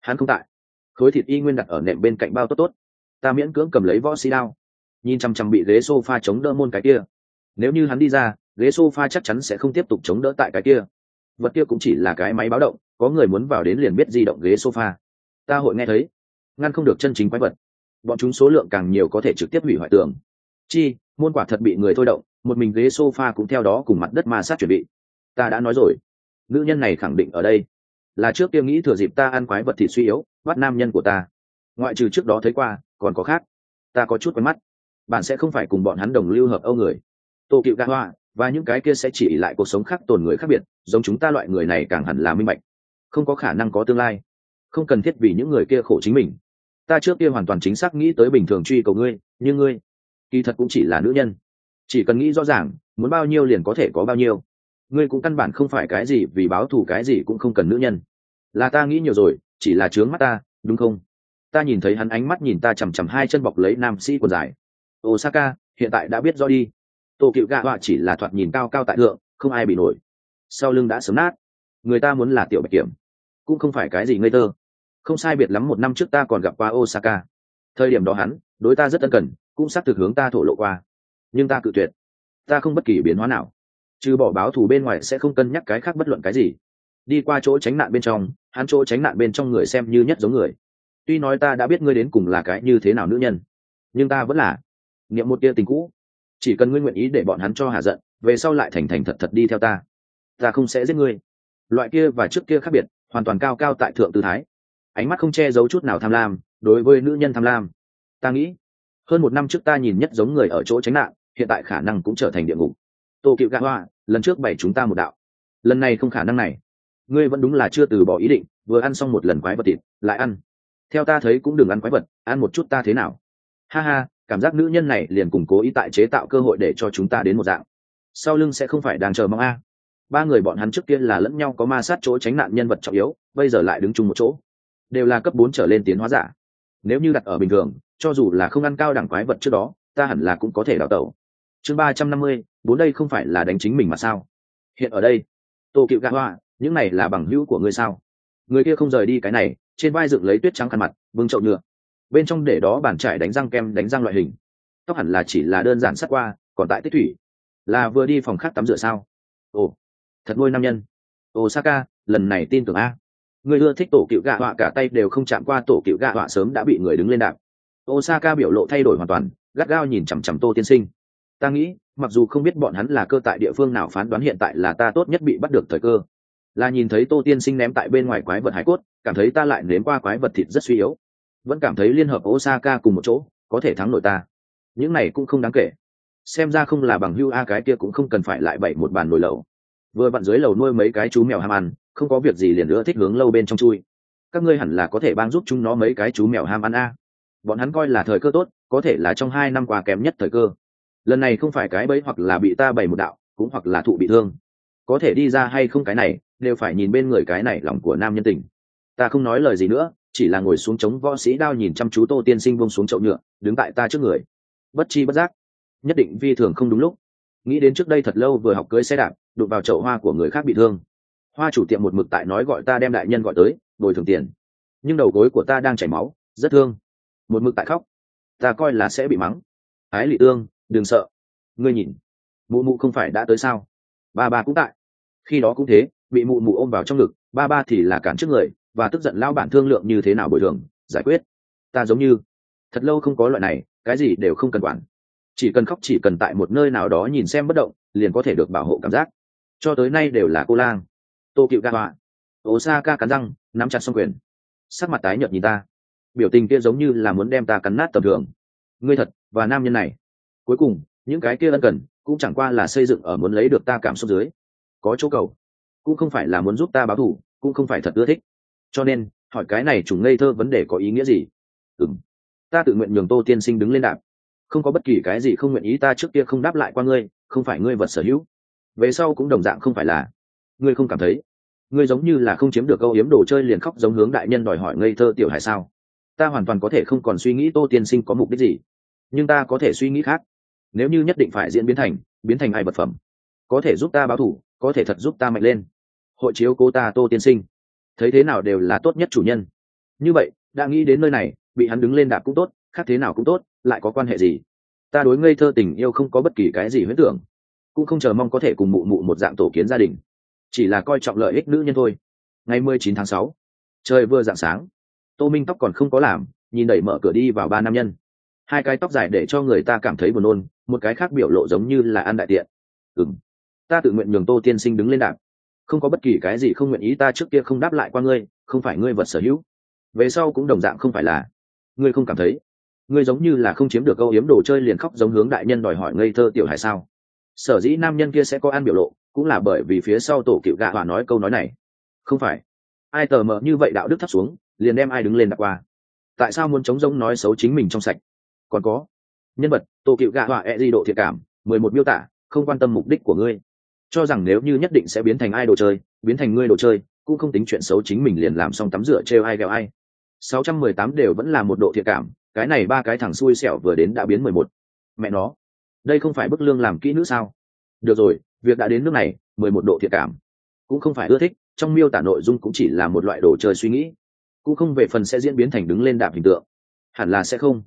Hắn không tại. Khối thịt y nguyên đặt ở nệm bên cạnh bao tốt tốt. Ta miễn cưỡng cầm lấy võ sĩ đao. Nhìn chằm chằm bị ghế s o f a chống đỡ môn cái kia. Nếu như hắn đi ra, ghế s o f a chắc chắn sẽ không tiếp tục chống đỡ tại cái kia. Vật kia cũng chỉ là cái máy báo động, có người muốn vào đến liền biết di động ghế sofa. Ta hội nghe thấy ngăn không được chân chính quái vật. Bọn chúng số lượng càng nhiều có thể trực tiếp hủy hoại tường. Chi, môn quả thật bị người thôi động, một mình ghế sofa cũng theo đó cùng mặt đất ma sát chuẩn bị. Ta đã nói rồi. Nữ nhân này khẳng định ở đây. Là trước kia nghĩ thừa dịp ta ăn quái vật thì suy yếu, bắt nam nhân của ta. Ngoại trừ trước đó thấy qua, còn có khác. Ta có chút quen mắt. Bạn sẽ không phải cùng bọn hắn đồng lưu hợp âu người. Tô cựu gã hoa, và những cái kia sẽ chỉ lại cuộc sống khác tồn người khác biệt, giống chúng ta loại người này càng hẳn là minh bạch. Không có khả năng có tương lai. Không cần thiết vì những người kia khổ chính mình ta trước kia hoàn toàn chính xác nghĩ tới bình thường truy cầu ngươi, nhưng ngươi kỳ thật cũng chỉ là nữ nhân. Chỉ cần nghĩ rõ ràng, muốn bao nhiêu liền có thể có bao nhiêu. Ngươi cũng căn bản không phải cái gì, vì báo thù cái gì cũng không cần nữ nhân. Là ta nghĩ nhiều rồi, chỉ là trướng mắt ta, đúng không? Ta nhìn thấy hắn ánh mắt nhìn ta chằm chằm hai chân bọc lấy nam sĩ quần dài. Osaka, hiện tại đã biết rõ đi. Tổ cựu gạ họa chỉ là thoạt nhìn cao cao tại thượng, không ai bị nổi. Sau lưng đã sớm nát. Người ta muốn là tiểu bạch kiểm. Cũng không phải cái gì ngây thơ không sai biệt lắm một năm trước ta còn gặp qua osaka. Thời điểm đó hắn, đối ta rất ân cần, cũng xác thực hướng ta thổ lộ qua. Nhưng ta cự tuyệt. Ta không bất kỳ biến hóa nào. Trừ bỏ báo thù bên ngoài sẽ không cân nhắc cái khác bất luận cái gì. Đi qua chỗ tránh nạn bên trong, hắn chỗ tránh nạn bên trong người xem như nhất giống người. Tuy nói ta đã biết ngươi đến cùng là cái như thế nào nữ nhân, nhưng ta vẫn là niệm một tia tình cũ. Chỉ cần ngươi nguyện ý để bọn hắn cho hạ giận, về sau lại thành thành thật thật đi theo ta. Ta không sẽ giết ngươi. Loại kia và trước kia khác biệt, hoàn toàn cao cao tại thượng tư thái ánh mắt không che giấu chút nào tham lam, đối với nữ nhân tham lam. Ta nghĩ, hơn một năm trước ta nhìn nhất giống người ở chỗ tránh nạn, hiện tại khả năng cũng trở thành địa ngục. Tô cựu gạ hoa, lần trước bảy chúng ta một đạo. Lần này không khả năng này. Ngươi vẫn đúng là chưa từ bỏ ý định, vừa ăn xong một lần quái vật thịt, lại ăn. Theo ta thấy cũng đừng ăn quái vật, ăn một chút ta thế nào? Ha ha, cảm giác nữ nhân này liền củng cố ý tại chế tạo cơ hội để cho chúng ta đến một dạng. Sau lưng sẽ không phải đang chờ mong a. Ba người bọn hắn trước kia là lẫn nhau có ma sát chỗ tránh nạn nhân vật trọng yếu, bây giờ lại đứng chung một chỗ đều là cấp bốn trở lên tiến hóa giả. Nếu như đặt ở bình thường, cho dù là không ăn cao đẳng quái vật trước đó, ta hẳn là cũng có thể đào tẩu. Chương ba trăm năm mươi, bốn đây không phải là đánh chính mình mà sao? Hiện ở đây tô cựu gạ hoa, những này là bằng hữu của ngươi sao? Người kia không rời đi cái này, trên vai dựng lấy tuyết trắng khăn mặt, vương chậu nhựa. Bên trong để đó bàn trải đánh răng kem, đánh răng loại hình. Tóc hẳn là chỉ là đơn giản sắt qua, còn tại tích thủy. Là vừa đi phòng khác tắm rửa sao? Ồ, thật nuôi nam nhân. Osaka, lần này tin tưởng a người ưa thích tổ cựu gạ họa cả tay đều không chạm qua tổ cựu gạ họa sớm đã bị người đứng lên đạp. Osaka biểu lộ thay đổi hoàn toàn, gắt gao nhìn chằm chằm tô tiên sinh. Ta nghĩ, mặc dù không biết bọn hắn là cơ tại địa phương nào phán đoán hiện tại là ta tốt nhất bị bắt được thời cơ. Là nhìn thấy tô tiên sinh ném tại bên ngoài quái vật hải cốt, cảm thấy ta lại nếm qua quái vật thịt rất suy yếu. Vẫn cảm thấy liên hợp osaka cùng một chỗ, có thể thắng nổi ta. Những này cũng không đáng kể. Xem ra không là bằng hưu a cái kia cũng không cần phải lại bậy một bàn nồi lẩu. Vừa vặn dưới lầu nuôi mấy cái chú mèo ham ăn không có việc gì liền nữa thích hướng lâu bên trong chui. Các ngươi hẳn là có thể ban giúp chúng nó mấy cái chú mèo ham ăn a. Bọn hắn coi là thời cơ tốt, có thể là trong hai năm qua kém nhất thời cơ. Lần này không phải cái bẫy hoặc là bị ta bày một đạo, cũng hoặc là thụ bị thương. Có thể đi ra hay không cái này, đều phải nhìn bên người cái này lòng của nam nhân tình. Ta không nói lời gì nữa, chỉ là ngồi xuống chống võ sĩ đao nhìn chăm chú tô tiên sinh vông xuống chậu nhựa, đứng tại ta trước người. Bất chi bất giác, nhất định vi thường không đúng lúc. Nghĩ đến trước đây thật lâu vừa học cưới xe đạp, đụng vào chậu hoa của người khác bị thương hoa chủ tiệm một mực tại nói gọi ta đem đại nhân gọi tới, bồi thường tiền. Nhưng đầu gối của ta đang chảy máu, rất thương. Một mực tại khóc. Ta coi là sẽ bị mắng. Ái lị ương, đừng sợ. Ngươi nhìn, mụ mụ không phải đã tới sao? Ba ba cũng tại. Khi đó cũng thế, bị mụ mụ ôm vào trong ngực, ba ba thì là cản trước người, và tức giận lao bản thương lượng như thế nào bồi thường, giải quyết. Ta giống như, thật lâu không có loại này, cái gì đều không cần quản. Chỉ cần khóc chỉ cần tại một nơi nào đó nhìn xem bất động, liền có thể được bảo hộ cảm giác. Cho tới nay đều là cô lang tô cựu ca họa ố sa ca cắn răng, nắm chặt xong quyền. Sắc mặt tái nhợt nhìn ta. Biểu tình kia giống như là muốn đem ta cắn nát tầm thường. Ngươi thật, và nam nhân này. Cuối cùng, những cái kia ân cần cũng chẳng qua là xây dựng ở muốn lấy được ta cảm xúc dưới. Có chỗ cầu. Cũng không phải là muốn giúp ta báo thù, cũng không phải thật ưa thích. Cho nên, hỏi cái này trùng ngây thơ vấn đề có ý nghĩa gì? Ừng ta tự nguyện nhường tô tiên sinh đứng lên đạp. Không có bất kỳ cái gì không nguyện ý ta trước kia không đáp lại qua ngươi, không phải ngươi vật sở hữu. Về sau cũng đồng dạng không phải là ngươi không cảm thấy? Ngươi giống như là không chiếm được câu hiếm đồ chơi liền khóc giống hướng đại nhân đòi hỏi ngây thơ tiểu hải sao? Ta hoàn toàn có thể không còn suy nghĩ tô tiên sinh có mục đích gì. Nhưng ta có thể suy nghĩ khác. Nếu như nhất định phải diễn biến thành biến thành ai vật phẩm, có thể giúp ta báo thủ, có thể thật giúp ta mạnh lên. Hội chiếu cô ta tô tiên sinh. Thấy thế nào đều là tốt nhất chủ nhân. Như vậy, đã nghĩ đến nơi này, bị hắn đứng lên đạp cũng tốt, khác thế nào cũng tốt, lại có quan hệ gì? Ta đối ngây thơ tình yêu không có bất kỳ cái gì huyết tưởng. Cũng không chờ mong có thể cùng mụ mụ một dạng tổ kiến gia đình chỉ là coi trọng lợi ích nữ nhân thôi. Ngày mười chín tháng sáu, trời vừa dạng sáng. Tô minh tóc còn không có làm, nhìn đẩy mở cửa đi vào ba nam nhân. Hai cái tóc dài để cho người ta cảm thấy buồn nôn, một cái khác biểu lộ giống như là ăn đại tiện. Ừng ta tự nguyện nhường tô tiên sinh đứng lên đạp. Không có bất kỳ cái gì không nguyện ý ta trước kia không đáp lại qua ngươi, không phải ngươi vật sở hữu. Về sau cũng đồng dạng không phải là. Ngươi không cảm thấy. Ngươi giống như là không chiếm được câu hiếm đồ chơi liền khóc giống hướng đại nhân đòi hỏi ngây thơ tiểu hải sao. Sở dĩ nam nhân kia sẽ có ăn biểu lộ cũng là bởi vì phía sau tổ cựu gạ hỏa nói câu nói này. Không phải. Ai tờ mờ như vậy đạo đức thấp xuống, liền đem ai đứng lên đặt qua. Tại sao muốn chống giống nói xấu chính mình trong sạch? Còn có. Nhân vật, tổ cựu gạ hỏa e di độ thiệt cảm, mười một miêu tả, không quan tâm mục đích của ngươi. Cho rằng nếu như nhất định sẽ biến thành ai đồ chơi, biến thành ngươi đồ chơi, cũng không tính chuyện xấu chính mình liền làm xong tắm rửa trêu ai ghẹo ai. sáu trăm mười tám đều vẫn là một độ thiệt cảm, cái này ba cái thằng xui xẻo vừa đến đã biến mười một. Mẹ nó. Đây không phải bức lương làm kỹ nữ sao? Được rồi việc đã đến nước này, mười một độ thiệt cảm. Cũng không phải ưa thích, trong miêu tả nội dung cũng chỉ là một loại đồ chơi suy nghĩ. Cũng không về phần sẽ diễn biến thành đứng lên đạp hình tượng. Hẳn là sẽ không.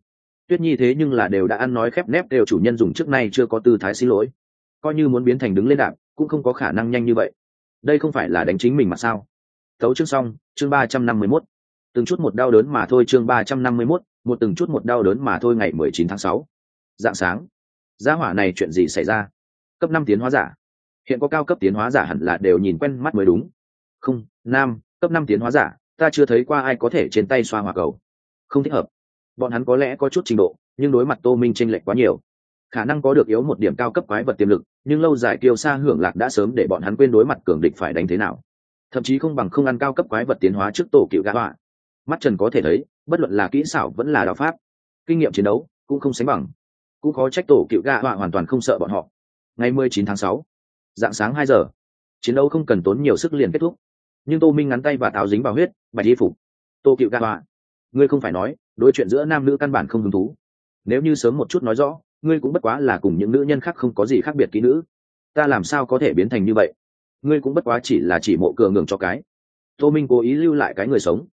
Tuyết nhi thế nhưng là đều đã ăn nói khép nép đều chủ nhân dùng trước nay chưa có tư thái xin lỗi. Coi như muốn biến thành đứng lên đạp, cũng không có khả năng nhanh như vậy. Đây không phải là đánh chính mình mà sao? Thấu chương xong, chương ba trăm năm mươi mốt. Từng chút một đau đớn mà thôi chương ba trăm năm mươi mốt, một từng chút một đau đớn mà thôi ngày mười chín tháng sáu. Dạng sáng. Gia hỏa này chuyện gì xảy ra? Cấp năm tiến hóa giả hiện có cao cấp tiến hóa giả hẳn là đều nhìn quen mắt mới đúng. Không, nam, cấp năm tiến hóa giả, ta chưa thấy qua ai có thể trên tay xoa hòa cầu. Không thích hợp. Bọn hắn có lẽ có chút trình độ, nhưng đối mặt tô minh tranh lệch quá nhiều. Khả năng có được yếu một điểm cao cấp quái vật tiềm lực, nhưng lâu dài kiêu xa hưởng lạc đã sớm để bọn hắn quên đối mặt cường địch phải đánh thế nào. Thậm chí không bằng không ăn cao cấp quái vật tiến hóa trước tổ cựu gã họa. Mắt trần có thể thấy, bất luận là kỹ xảo vẫn là đạo pháp, kinh nghiệm chiến đấu cũng không sánh bằng. Cũng khó trách tổ cựu gã họa hoàn toàn không sợ bọn họ. Ngày mười chín tháng sáu dạng sáng hai giờ. Chiến đấu không cần tốn nhiều sức liền kết thúc. Nhưng tô minh ngắn tay và táo dính vào huyết, bạch y phục. Tô cựu Gà họa ngươi không phải nói, đối chuyện giữa nam nữ căn bản không hứng thú. Nếu như sớm một chút nói rõ, ngươi cũng bất quá là cùng những nữ nhân khác không có gì khác biệt kỹ nữ. Ta làm sao có thể biến thành như vậy? Ngươi cũng bất quá chỉ là chỉ mộ cường ngưỡng cho cái. Tô minh cố ý lưu lại cái người sống.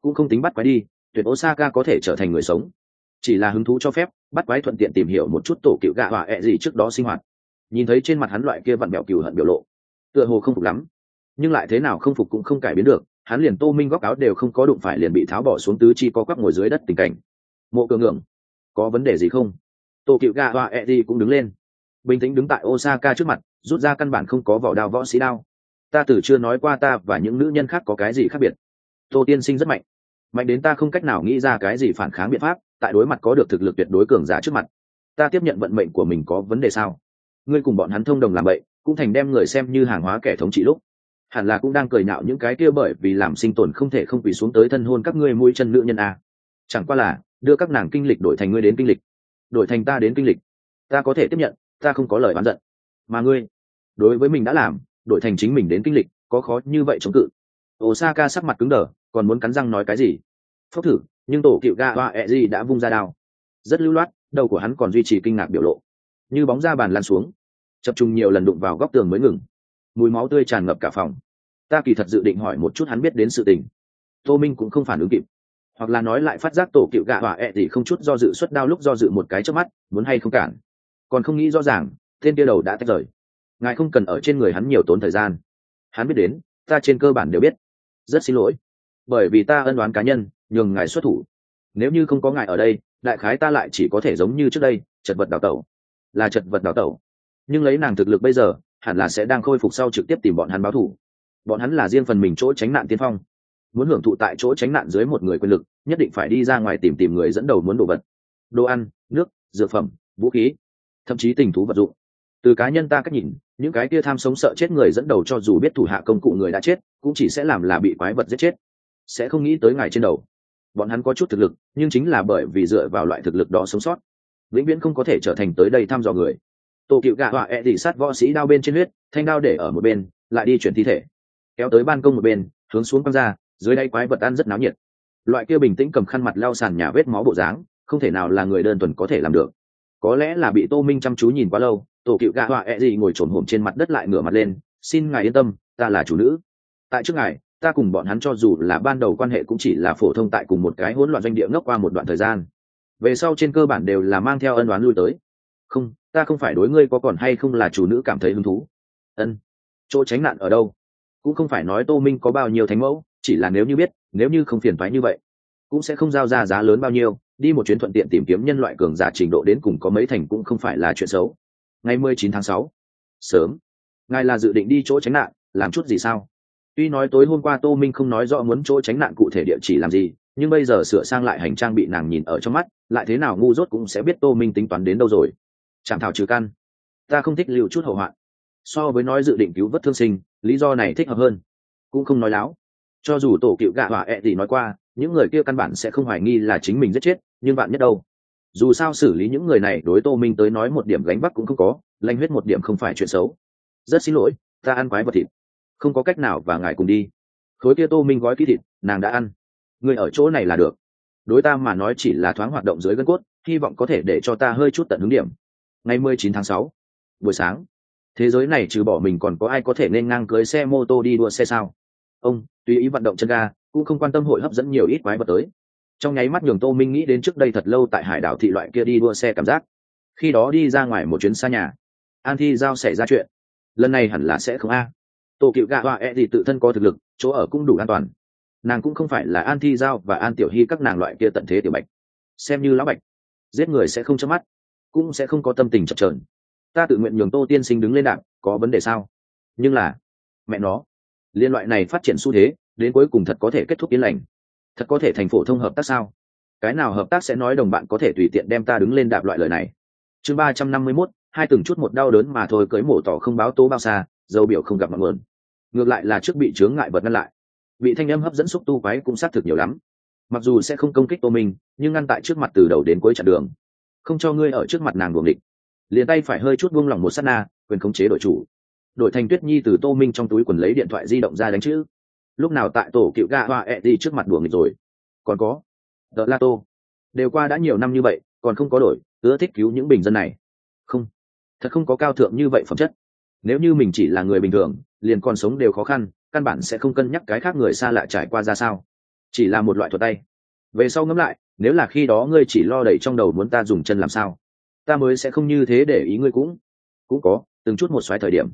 Cũng không tính bắt quái đi tuyệt osaka có thể trở thành người sống. Chỉ là hứng thú cho phép, bắt quái thuận tiện tìm hiểu một chút tổ cựu gạ họa ẹ gì trước đó sinh hoạt nhìn thấy trên mặt hắn loại kia vặn bẹo cừu hận biểu lộ, tựa hồ không phục lắm. Nhưng lại thế nào không phục cũng không cải biến được, hắn liền tô minh góc áo đều không có đụng phải liền bị tháo bỏ xuống tứ chi có quắp ngồi dưới đất tình cảnh. Mộ cường ngưỡng có vấn đề gì không? Tô cựu gạ họa e d gì cũng đứng lên, bình tĩnh đứng tại osaka trước mặt, rút ra căn bản không có vỏ đao võ sĩ đao. Ta từ chưa nói qua ta và những nữ nhân khác có cái gì khác biệt. Tô tiên sinh rất mạnh. Mạnh đến ta không cách nào nghĩ ra cái gì phản kháng biện pháp, tại đối mặt có được thực lực tuyệt đối cường giả trước mặt. Ta tiếp nhận vận mệnh của mình có vấn đề sao? Ngươi cùng bọn hắn thông đồng làm vậy, cũng thành đem người xem như hàng hóa kẻ thống trị lúc. Hẳn là cũng đang cười nhạo những cái kia bởi vì làm sinh tồn không thể không quỳ xuống tới thân hôn các ngươi mũi chân nữ nhân a. Chẳng qua là, đưa các nàng kinh lịch đổi thành ngươi đến kinh lịch. Đổi thành ta đến kinh lịch. Ta có thể tiếp nhận, ta không có lời oán giận. Mà ngươi, đối với mình đã làm, đổi thành chính mình đến kinh lịch, có khó như vậy chống cự. Osaka sắc mặt cứng đờ, còn muốn cắn răng nói cái gì? Phốc thử, nhưng tổ cựu ga hoa E di đã vung ra đao. Rất lưu loát, đầu của hắn còn duy trì kinh ngạc biểu lộ. Như bóng ra bàn lan xuống chập trùng nhiều lần đụng vào góc tường mới ngừng. Mùi máu tươi tràn ngập cả phòng. Ta kỳ thật dự định hỏi một chút hắn biết đến sự tình. Tô minh cũng không phản ứng kịp. Hoặc là nói lại phát giác tổ cựu gạ hỏa ẹ thì không chút do dự xuất đao lúc do dự một cái trước mắt, muốn hay không cản. Còn không nghĩ rõ ràng, tên kia đầu đã tách rời. Ngài không cần ở trên người hắn nhiều tốn thời gian. Hắn biết đến, ta trên cơ bản đều biết. Rất xin lỗi. Bởi vì ta ân đoán cá nhân, nhường ngài xuất thủ. Nếu như không có ngài ở đây, đại khái ta lại chỉ có thể giống như trước đây, chật vật đào tẩu. Là chật vật đào tẩu nhưng lấy nàng thực lực bây giờ, hẳn là sẽ đang khôi phục sau trực tiếp tìm bọn hắn báo thủ. Bọn hắn là riêng phần mình chỗ tránh nạn tiên phong. Muốn hưởng thụ tại chỗ tránh nạn dưới một người quyền lực, nhất định phải đi ra ngoài tìm tìm người dẫn đầu muốn đồ vật. Đồ ăn, nước, dược phẩm, vũ khí, thậm chí tình thú vật dụng. Từ cá nhân ta cách nhìn, những cái kia tham sống sợ chết người dẫn đầu cho dù biết thủ hạ công cụ người đã chết, cũng chỉ sẽ làm là bị quái vật giết chết. Sẽ không nghĩ tới ngài trên đầu. Bọn hắn có chút thực lực, nhưng chính là bởi vì dựa vào loại thực lực đó sống sót, vĩnh viễn không có thể trở thành tới đây thăm dò người tổ cựu gạ họa e dị sát võ sĩ đao bên trên huyết, thanh đao để ở một bên, lại đi chuyển thi thể. Kéo tới ban công một bên, hướng xuống quăng ra, dưới đáy quái vật ăn rất náo nhiệt. Loại kia bình tĩnh cầm khăn mặt lau sàn nhà vết máu bộ dáng, không thể nào là người đơn thuần có thể làm được. Có lẽ là bị tô minh chăm chú nhìn quá lâu tổ cựu gạ họa e gì ngồi trồn hổm trên mặt đất lại ngửa mặt lên, xin ngài yên tâm, ta là chủ nữ. Tại trước ngài, ta cùng bọn hắn cho dù là ban đầu quan hệ cũng chỉ là phổ thông tại cùng một cái hỗn loạn doanh địa ngốc qua một đoạn thời gian. Về sau trên cơ bản đều là mang theo ân đoán lui tới ta không phải đối ngươi có còn hay không là chủ nữ cảm thấy hứng thú. Ân, chỗ tránh nạn ở đâu? Cũng không phải nói tô minh có bao nhiêu thánh mẫu, chỉ là nếu như biết, nếu như không phiền phái như vậy, cũng sẽ không giao ra giá lớn bao nhiêu, đi một chuyến thuận tiện tìm kiếm nhân loại cường giả trình độ đến cùng có mấy thành cũng không phải là chuyện xấu. Ngày mười chín tháng sáu, sớm. Ngài là dự định đi chỗ tránh nạn, làm chút gì sao? Tuy nói tối hôm qua tô minh không nói rõ muốn chỗ tránh nạn cụ thể địa chỉ làm gì, nhưng bây giờ sửa sang lại hành trang bị nàng nhìn ở trong mắt, lại thế nào ngu dốt cũng sẽ biết tô minh tính toán đến đâu rồi chạm thảo trừ căn ta không thích lưu chút hậu hoạn. So với nói dự định cứu vớt thương sinh, lý do này thích hợp hơn. Cũng không nói láo. Cho dù tổ cựu gạ họa ẹ thì nói qua, những người kia căn bản sẽ không hoài nghi là chính mình giết chết, nhưng bạn nhất đâu. Dù sao xử lý những người này đối tô minh tới nói một điểm gánh bắc cũng không có, lanh huyết một điểm không phải chuyện xấu. Rất xin lỗi, ta ăn quái vật thịt. Không có cách nào và ngài cùng đi. Khối kia tô minh gói ký thịt, nàng đã ăn. Người ở chỗ này là được. Đối ta mà nói chỉ là thoáng hoạt động dưới gân cốt, hy vọng có thể để cho ta hơi chút tận hứng điểm ngày mười chín tháng sáu, buổi sáng. Thế giới này trừ bỏ mình còn có ai có thể nên ngang cưới xe mô tô đi đua xe sao? Ông, tùy ý vận động chân ga, cũng không quan tâm hội hấp dẫn nhiều ít quái vật tới. Trong nháy mắt nhường tô minh nghĩ đến trước đây thật lâu tại hải đảo thị loại kia đi đua xe cảm giác. Khi đó đi ra ngoài một chuyến xa nhà. An thi giao xảy ra chuyện. Lần này hẳn là sẽ không a. Tổ cựu gạ hoa e gì tự thân có thực lực, chỗ ở cũng đủ an toàn. Nàng cũng không phải là an thi giao và an tiểu hy các nàng loại kia tận thế tiểu bạch. Xem như lão bạch, giết người sẽ không chớp mắt cũng sẽ không có tâm tình chập trờn ta tự nguyện nhường tô tiên sinh đứng lên đạp, có vấn đề sao? Nhưng là, mẹ nó, liên loại này phát triển xu thế, đến cuối cùng thật có thể kết thúc yên lành. Thật có thể thành phổ thông hợp tác sao? Cái nào hợp tác sẽ nói đồng bạn có thể tùy tiện đem ta đứng lên đạp loại lời này? Chương ba trăm năm mươi mốt, hai từng chút một đau đớn mà thôi cưới mổ tỏ không báo tố bao xa dâu biểu không gặp mọi nguồn. Ngược lại là trước bị chướng ngại vật ngăn lại. Bị thanh âm hấp dẫn xúc tu quái cũng xác thực nhiều lắm. Mặc dù sẽ không công kích tô minh, nhưng ngăn tại trước mặt từ đầu đến cuối chặn đường không cho ngươi ở trước mặt nàng buồng địch liền tay phải hơi chút buông lỏng một s á t na, quyền khống chế đội chủ. Đội thành tuyết nhi từ tô minh trong túi quần lấy điện thoại di động ra đánh chữ. Lúc nào tại tổ cựu ga hoa ẹ đi trước mặt buồng địch rồi? Còn có. Đợt la tô. Đều qua đã nhiều năm như vậy, còn không có đổi, ưa thích cứu những bình dân này. Không. Thật không có cao thượng như vậy phẩm chất. Nếu như mình chỉ là người bình thường, liền còn sống đều khó khăn, căn bản sẽ không cân nhắc cái khác người xa lạ trải qua ra sao. Chỉ là một loại thuật tay về sau ngẫm lại, nếu là khi đó ngươi chỉ lo đầy trong đầu muốn ta dùng chân làm sao, ta mới sẽ không như thế để ý ngươi cũng. Cũng có, từng chút một xoáy thời điểm.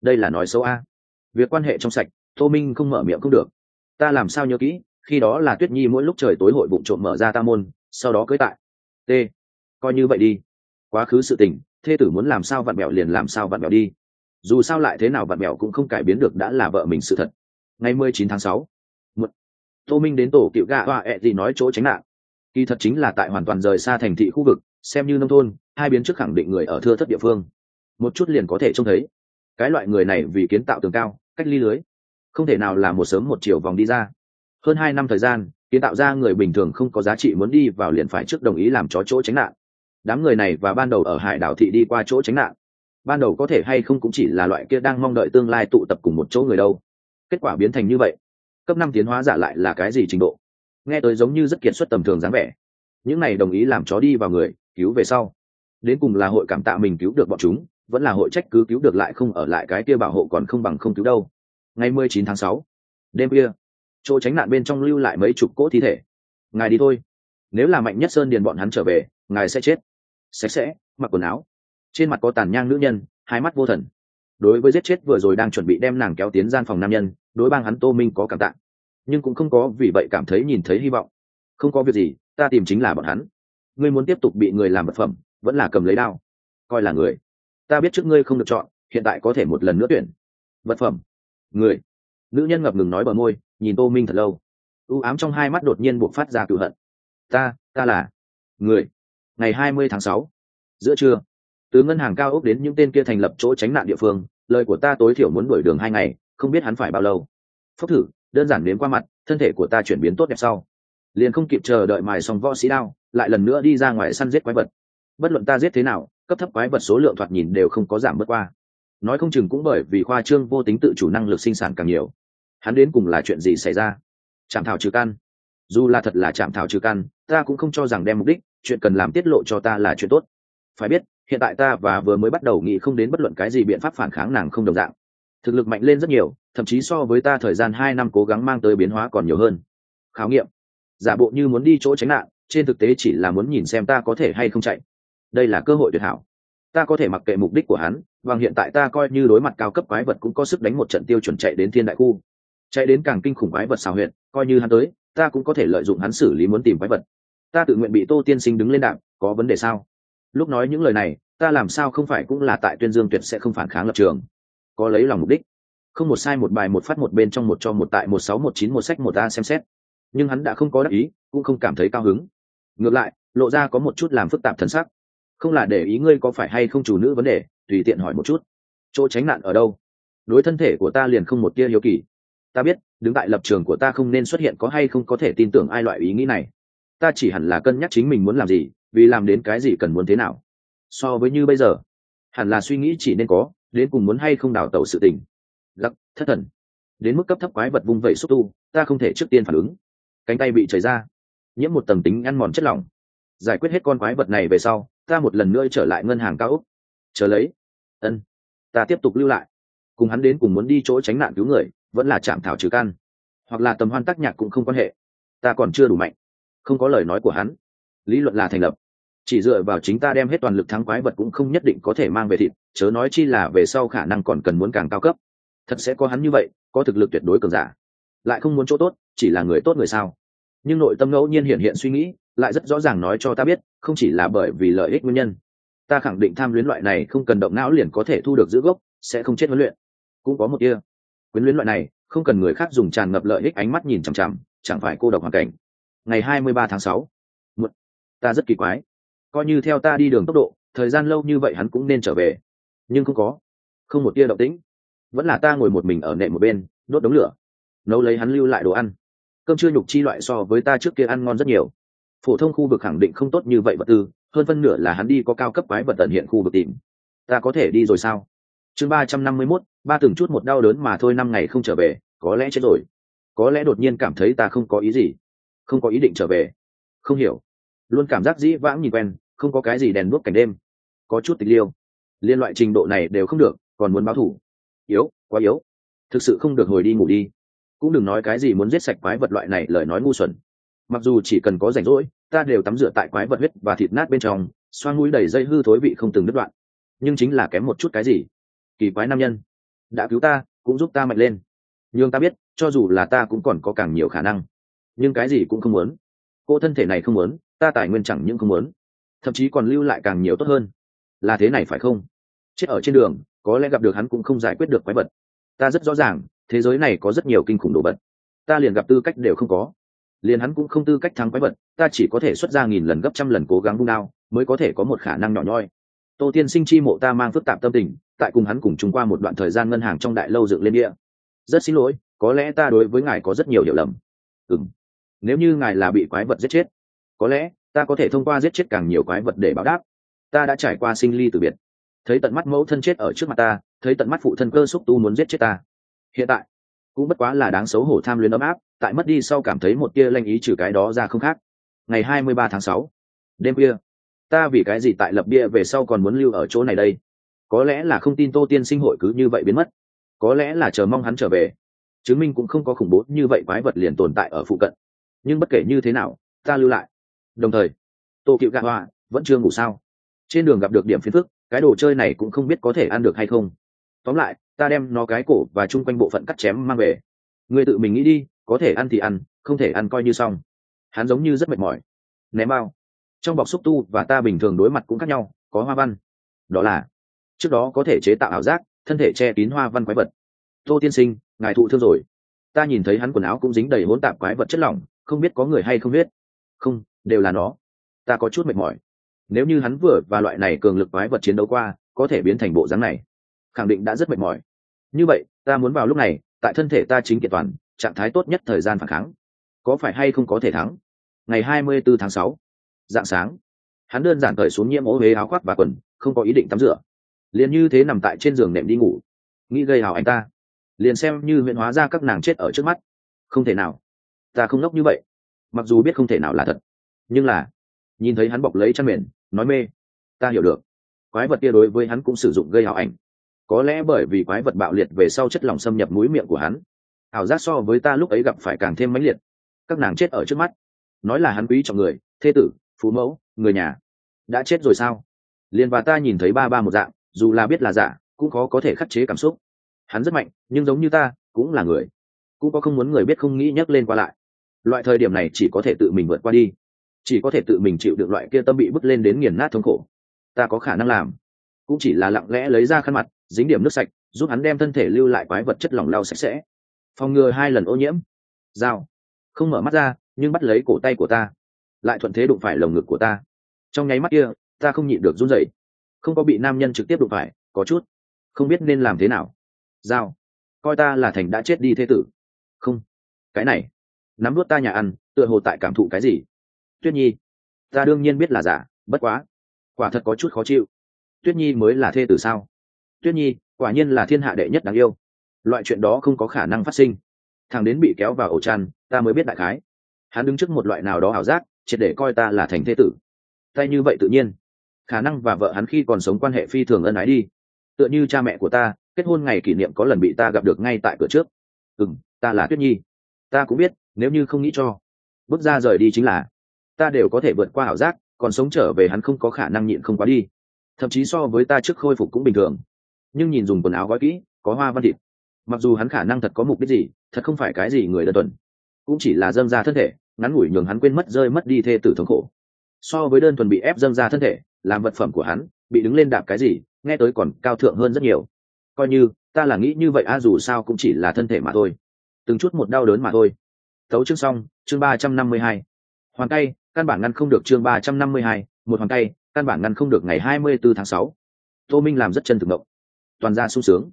Đây là nói xấu a. Việc quan hệ trong sạch, tô minh không mở miệng không được. Ta làm sao nhớ kỹ, khi đó là tuyết nhi mỗi lúc trời tối hội bụng trộm mở ra ta môn, sau đó cưới tại. T. Coi như vậy đi. Quá khứ sự tình, thê tử muốn làm sao vặn mẹo liền làm sao vặn mẹo đi. Dù sao lại thế nào vặn mẹo cũng không cải biến được đã là vợ mình sự thật. Ngày mười chín tháng sáu tô minh đến tổ cựu gà hoa ẹ gì nói chỗ tránh nạn. Kỳ thật chính là tại hoàn toàn rời xa thành thị khu vực, xem như nông thôn, hai biến trước khẳng định người ở thưa thất địa phương. Một chút liền có thể trông thấy. Cái loại người này vì kiến tạo tường cao, cách ly lưới. Không thể nào là một sớm một chiều vòng đi ra. Hơn hai năm thời gian, kiến tạo ra người bình thường không có giá trị muốn đi vào liền phải trước đồng ý làm chó chỗ tránh nạn. Đám người này và ban đầu ở hải đảo thị đi qua chỗ tránh nạn. Ban đầu có thể hay không cũng chỉ là loại kia đang mong đợi tương lai tụ tập cùng một chỗ người đâu. Kết quả biến thành như vậy cấp năm tiến hóa giả lại là cái gì trình độ? Nghe tới giống như rất kiệt xuất tầm thường dáng vẻ. Những này đồng ý làm chó đi vào người, cứu về sau. Đến cùng là hội cảm tạ mình cứu được bọn chúng, vẫn là hội trách cứ cứu được lại không ở lại cái kia bảo hộ còn không bằng không cứu đâu. Ngày mười chín tháng sáu, đêm kia chỗ tránh nạn bên trong lưu lại mấy chục cỗ thi thể. Ngài đi thôi. Nếu là mạnh nhất sơn điền bọn hắn trở về, ngài sẽ chết. Sạch sẽ, mặc quần áo. Trên mặt có tàn nhang nữ nhân, hai mắt vô thần. Đối với giết chết vừa rồi đang chuẩn bị đem nàng kéo tiến gian phòng nam nhân đối bang hắn tô minh có cảm tạ. Nhưng cũng không có vì vậy cảm thấy nhìn thấy hy vọng. Không có việc gì, ta tìm chính là bọn hắn. Ngươi muốn tiếp tục bị người làm vật phẩm, vẫn là cầm lấy đao. Coi là người. Ta biết trước ngươi không được chọn, hiện tại có thể một lần nữa tuyển. Vật phẩm. Người. Nữ nhân ngập ngừng nói bờ môi, nhìn tô minh thật lâu. U ám trong hai mắt đột nhiên buộc phát ra cựu hận. Ta ta là người. Ngày hai mươi tháng sáu, giữa trưa, từ ngân hàng cao ốc đến những tên kia thành lập chỗ tránh nạn địa phương, lời của ta tối thiểu muốn đuổi đường hai ngày không biết hắn phải bao lâu. Phốc thử, đơn giản đến qua mặt, thân thể của ta chuyển biến tốt đẹp sau. Liền không kịp chờ đợi mài xong võ sĩ đao, lại lần nữa đi ra ngoài săn giết quái vật. Bất luận ta giết thế nào, cấp thấp quái vật số lượng thoạt nhìn đều không có giảm bớt qua. Nói không chừng cũng bởi vì khoa trương vô tính tự chủ năng lực sinh sản càng nhiều. Hắn đến cùng là chuyện gì xảy ra? Chạm thảo trừ căn. Dù là thật là chạm thảo trừ căn, ta cũng không cho rằng đem mục đích, chuyện cần làm tiết lộ cho ta là chuyện tốt. Phải biết, hiện tại ta và vừa mới bắt đầu nghĩ không đến bất luận cái gì biện pháp phản kháng nàng không đồng dạng thực lực mạnh lên rất nhiều, thậm chí so với ta thời gian hai năm cố gắng mang tới biến hóa còn nhiều hơn. Khảo nghiệm. Giả bộ như muốn đi chỗ tránh nạn, trên thực tế chỉ là muốn nhìn xem ta có thể hay không chạy. Đây là cơ hội tuyệt hảo. Ta có thể mặc kệ mục đích của hắn và hiện tại ta coi như đối mặt cao cấp quái vật cũng có sức đánh một trận tiêu chuẩn chạy đến thiên đại khu. Chạy đến càng kinh khủng quái vật xào huyện coi như hắn tới, ta cũng có thể lợi dụng hắn xử lý muốn tìm quái vật. Ta tự nguyện bị tô tiên sinh đứng lên đạm có vấn đề sao? Lúc nói những lời này, ta làm sao không phải cũng là tại tuyên dương tuyệt sẽ không phản kháng lập trường có lấy lòng mục đích. Không một sai, một bài, một phát, một bên trong, một cho, một tại, một sáu, một chín, một sách, một a xem xét. Nhưng hắn đã không có đắc ý, cũng không cảm thấy cao hứng. Ngược lại, lộ ra có một chút làm phức tạp thần sắc. Không là để ý ngươi có phải hay không chủ nữ vấn đề, tùy tiện hỏi một chút. Chỗ tránh nạn ở đâu? Đối thân thể của ta liền không một tia hiếu kỳ. Ta biết, đứng tại lập trường của ta không nên xuất hiện có hay không có thể tin tưởng ai loại ý nghĩ này. Ta chỉ hẳn là cân nhắc chính mình muốn làm gì, vì làm đến cái gì cần muốn thế nào. So với như bây giờ, hẳn là suy nghĩ chỉ nên có đến cùng muốn hay không đào tẩu sự tình. Lắc thất thần. Đến mức cấp thấp quái vật vung vẩy xúc tu, ta không thể trước tiên phản ứng. Cánh tay bị chảy ra. Nhiễm một tầng tính ăn mòn chất lỏng. Giải quyết hết con quái vật này về sau, ta một lần nữa trở lại ngân hàng cao úc chờ lấy. Ân. Ta tiếp tục lưu lại. Cùng hắn đến cùng muốn đi chỗ tránh nạn cứu người, vẫn là chạm thảo trừ căn hoặc là tầm hoan tác nhạc cũng không quan hệ. Ta còn chưa đủ mạnh. Không có lời nói của hắn. Lý luận là thành lập chỉ dựa vào chính ta đem hết toàn lực thắng quái vật cũng không nhất định có thể mang về thịt, chớ nói chi là về sau khả năng còn cần muốn càng cao cấp. Thật sẽ có hắn như vậy, có thực lực tuyệt đối cường giả. Lại không muốn chỗ tốt, chỉ là người tốt người sao? Nhưng nội tâm ngẫu nhiên hiện hiện suy nghĩ, lại rất rõ ràng nói cho ta biết, không chỉ là bởi vì lợi ích nguyên nhân. Ta khẳng định tham luyến loại này không cần động não liền có thể thu được giữ gốc, sẽ không chết huấn luyện. Cũng có một kia. Quyến luyến loại này, không cần người khác dùng tràn ngập lợi ích ánh mắt nhìn chằm chằm, chẳng phải cô độc hoàn cảnh. Ngày hai mươi ba tháng sáu. Ta rất kỳ quái coi như theo ta đi đường tốc độ, thời gian lâu như vậy hắn cũng nên trở về. Nhưng không có, không một tia động tĩnh. Vẫn là ta ngồi một mình ở nệm một bên, đốt đống lửa, nấu lấy hắn lưu lại đồ ăn. Cơm chưa nhục chi loại so với ta trước kia ăn ngon rất nhiều. Phổ thông khu vực khẳng định không tốt như vậy vật tư, hơn phân nửa là hắn đi có cao cấp quái vật tận hiện khu vực tìm. Ta có thể đi rồi sao? Chương ba trăm năm mươi mốt, ba từng chút một đau đớn mà thôi năm ngày không trở về, có lẽ chết rồi. Có lẽ đột nhiên cảm thấy ta không có ý gì, không có ý định trở về. Không hiểu. Luôn cảm giác dĩ vãng nhìn quen không có cái gì đèn đuốc cảnh đêm. Có chút tịch liêu. Liên loại trình độ này đều không được, còn muốn báo thủ. Yếu, quá yếu. Thực sự không được hồi đi ngủ đi. Cũng đừng nói cái gì muốn giết sạch quái vật loại này, lời nói ngu xuẩn. Mặc dù chỉ cần có rảnh rỗi, ta đều tắm rửa tại quái vật huyết và thịt nát bên trong xoan mũi đầy dây hư thối vị không từng đứt đoạn. Nhưng chính là kém một chút cái gì? Kỳ quái nam nhân. Đã cứu ta, cũng giúp ta mạnh lên. Nhưng ta biết, cho dù là ta cũng còn có càng nhiều khả năng. Nhưng cái gì cũng không muốn. Cô thân thể này không muốn, ta tài nguyên chẳng những không muốn thậm chí còn lưu lại càng nhiều tốt hơn. Là thế này phải không? Chết ở trên đường, có lẽ gặp được hắn cũng không giải quyết được quái vật. Ta rất rõ ràng, thế giới này có rất nhiều kinh khủng đồ vật. Ta liền gặp tư cách đều không có. Liền hắn cũng không tư cách thắng quái vật, ta chỉ có thể xuất ra nghìn lần gấp trăm lần cố gắng vung đao, mới có thể có một khả năng nhỏ nhoi. Tô tiên sinh chi mộ ta mang phức tạp tâm tình, tại cùng hắn cùng chúng qua một đoạn thời gian ngân hàng trong đại lâu dựng lên địa rất xin lỗi, có lẽ ta đối với ngài có rất nhiều hiểu lầm. Ừng nếu như ngài là bị quái vật giết chết, có lẽ ta có thể thông qua giết chết càng nhiều quái vật để báo đáp. Ta đã trải qua sinh ly từ biệt. Thấy tận mắt mẫu thân chết ở trước mặt ta, thấy tận mắt phụ thân cơ xúc tu muốn giết chết ta. Hiện tại, cũng bất quá là đáng xấu hổ tham luyến ấm áp, tại mất đi sau cảm thấy một tia lanh ý trừ cái đó ra không khác. Ngày hai mươi ba tháng sáu, đêm kia ta vì cái gì tại lập bia về sau còn muốn lưu ở chỗ này đây? Có lẽ là không tin tô tiên sinh hội cứ như vậy biến mất. Có lẽ là chờ mong hắn trở về. Chứng minh cũng không có khủng bố như vậy quái vật liền tồn tại ở phụ cận. Nhưng bất kể như thế nào, ta lưu lại đồng thời, tô cựu gạ hoa vẫn chưa ngủ sao? Trên đường gặp được điểm phiền phức, cái đồ chơi này cũng không biết có thể ăn được hay không. Tóm lại, ta đem nó cái cổ và chung quanh bộ phận cắt chém mang về. Người tự mình nghĩ đi, có thể ăn thì ăn, không thể ăn coi như xong. Hắn giống như rất mệt mỏi. Ném bao. Trong bọc xúc tu và ta bình thường đối mặt cũng khác nhau, có hoa văn. Đó là, trước đó có thể chế tạo ảo giác, thân thể che kín hoa văn quái vật. Tô tiên sinh, ngài thụ thương rồi. Ta nhìn thấy hắn quần áo cũng dính đầy hỗn tạp quái vật chất lỏng, không biết có người hay không biết. Không đều là nó. Ta có chút mệt mỏi. Nếu như hắn vừa và loại này cường lực quái vật chiến đấu qua, có thể biến thành bộ dáng này, khẳng định đã rất mệt mỏi. Như vậy, ta muốn vào lúc này, tại thân thể ta chính kiện toàn, trạng thái tốt nhất thời gian phản kháng. Có phải hay không có thể thắng? Ngày hai mươi 24 tháng sáu, dạng sáng, hắn đơn giản cởi xuống nhiễm ố huế áo khoác và quần, không có ý định tắm rửa. Liền như thế nằm tại trên giường nệm đi ngủ. Nghĩ gây hào anh ta. Liền xem như huyện hóa ra các nàng chết ở trước mắt. Không thể nào. Ta không ngốc như vậy. Mặc dù biết không thể nào là thật nhưng là, nhìn thấy hắn bọc lấy chăn mền, nói mê, ta hiểu được. Quái vật kia đối với hắn cũng sử dụng gây hào ảnh. Có lẽ bởi vì quái vật bạo liệt về sau chất lỏng xâm nhập mũi miệng của hắn, ảo giác so với ta lúc ấy gặp phải càng thêm mãnh liệt. Các nàng chết ở trước mắt. Nói là hắn quý trọng người, thê tử phú mẫu, người nhà. Đã chết rồi sao? Liền và ta nhìn thấy ba ba một dạng, dù là biết là giả, cũng khó có thể khắc chế cảm xúc. Hắn rất mạnh, nhưng giống như ta, cũng là người. Cũng có không muốn người biết không nghĩ nhắc lên qua lại. Loại thời điểm này chỉ có thể tự mình vượt qua đi chỉ có thể tự mình chịu được loại kia tâm bị bứt lên đến nghiền nát thống khổ. Ta có khả năng làm. Cũng chỉ là lặng lẽ lấy ra khăn mặt, dính điểm nước sạch, giúp hắn đem thân thể lưu lại quái vật chất lỏng lau sạch sẽ. Phòng ngừa hai lần ô nhiễm. Dao không mở mắt ra, nhưng bắt lấy cổ tay của ta. Lại thuận thế đụng phải lồng ngực của ta. Trong nháy mắt kia, ta không nhịn được run rẩy. Không có bị nam nhân trực tiếp đụng phải, có chút. Không biết nên làm thế nào. Dao coi ta là thành đã chết đi thế tử. Không. Cái này. Nắm đuốt ta nhà ăn, tựa hồ tại cảm thụ cái gì? Tuyết nhi, ta đương nhiên biết là giả, bất quá, quả thật có chút khó chịu. Tuyết nhi mới là thê tử sao? Tuyết nhi, quả nhiên là thiên hạ đệ nhất đáng yêu. Loại chuyện đó không có khả năng phát sinh. Thằng đến bị kéo vào ổ chăn, ta mới biết đại khái. Hắn đứng trước một loại nào đó ảo giác, triệt để coi ta là thành thế tử. Tay như vậy tự nhiên. Khả năng và vợ hắn khi còn sống quan hệ phi thường ân ái đi. Tựa như cha mẹ của ta, kết hôn ngày kỷ niệm có lần bị ta gặp được ngay tại cửa trước. Ừ m ta là tuyết nhi. Ta cũng biết, nếu như không nghĩ cho, bước ra rời đi chính là ta đều có thể vượt qua ảo giác, còn sống trở về hắn không có khả năng nhịn không quá đi. Thậm chí so với ta trước khôi phục cũng bình thường. Nhưng nhìn dùng quần áo gói kỹ, có hoa văn thịt. Mặc dù hắn khả năng thật có mục đích gì, thật không phải cái gì người đơn thuần. Cũng chỉ là dâng ra thân thể, ngắn ngủi nhường hắn quên mất rơi mất đi thê tử thống khổ. So với đơn thuần bị ép dâng ra thân thể, làm vật phẩm của hắn, bị đứng lên đạp cái gì, nghe tới còn cao thượng hơn rất nhiều. Coi như, ta là nghĩ như vậy a dù sao cũng chỉ là thân thể mà thôi. Từng chút một đau đớn mà thôi. Tấu chương xong, chương ba trăm năm mươi hai. Hoàn tay căn bản ngăn không được chương ba trăm năm mươi hai, một hoàn tay, căn bản ngăn không được ngày hai mươi 24 tháng sáu. Tô minh làm rất chân thực động toàn ra sung sướng.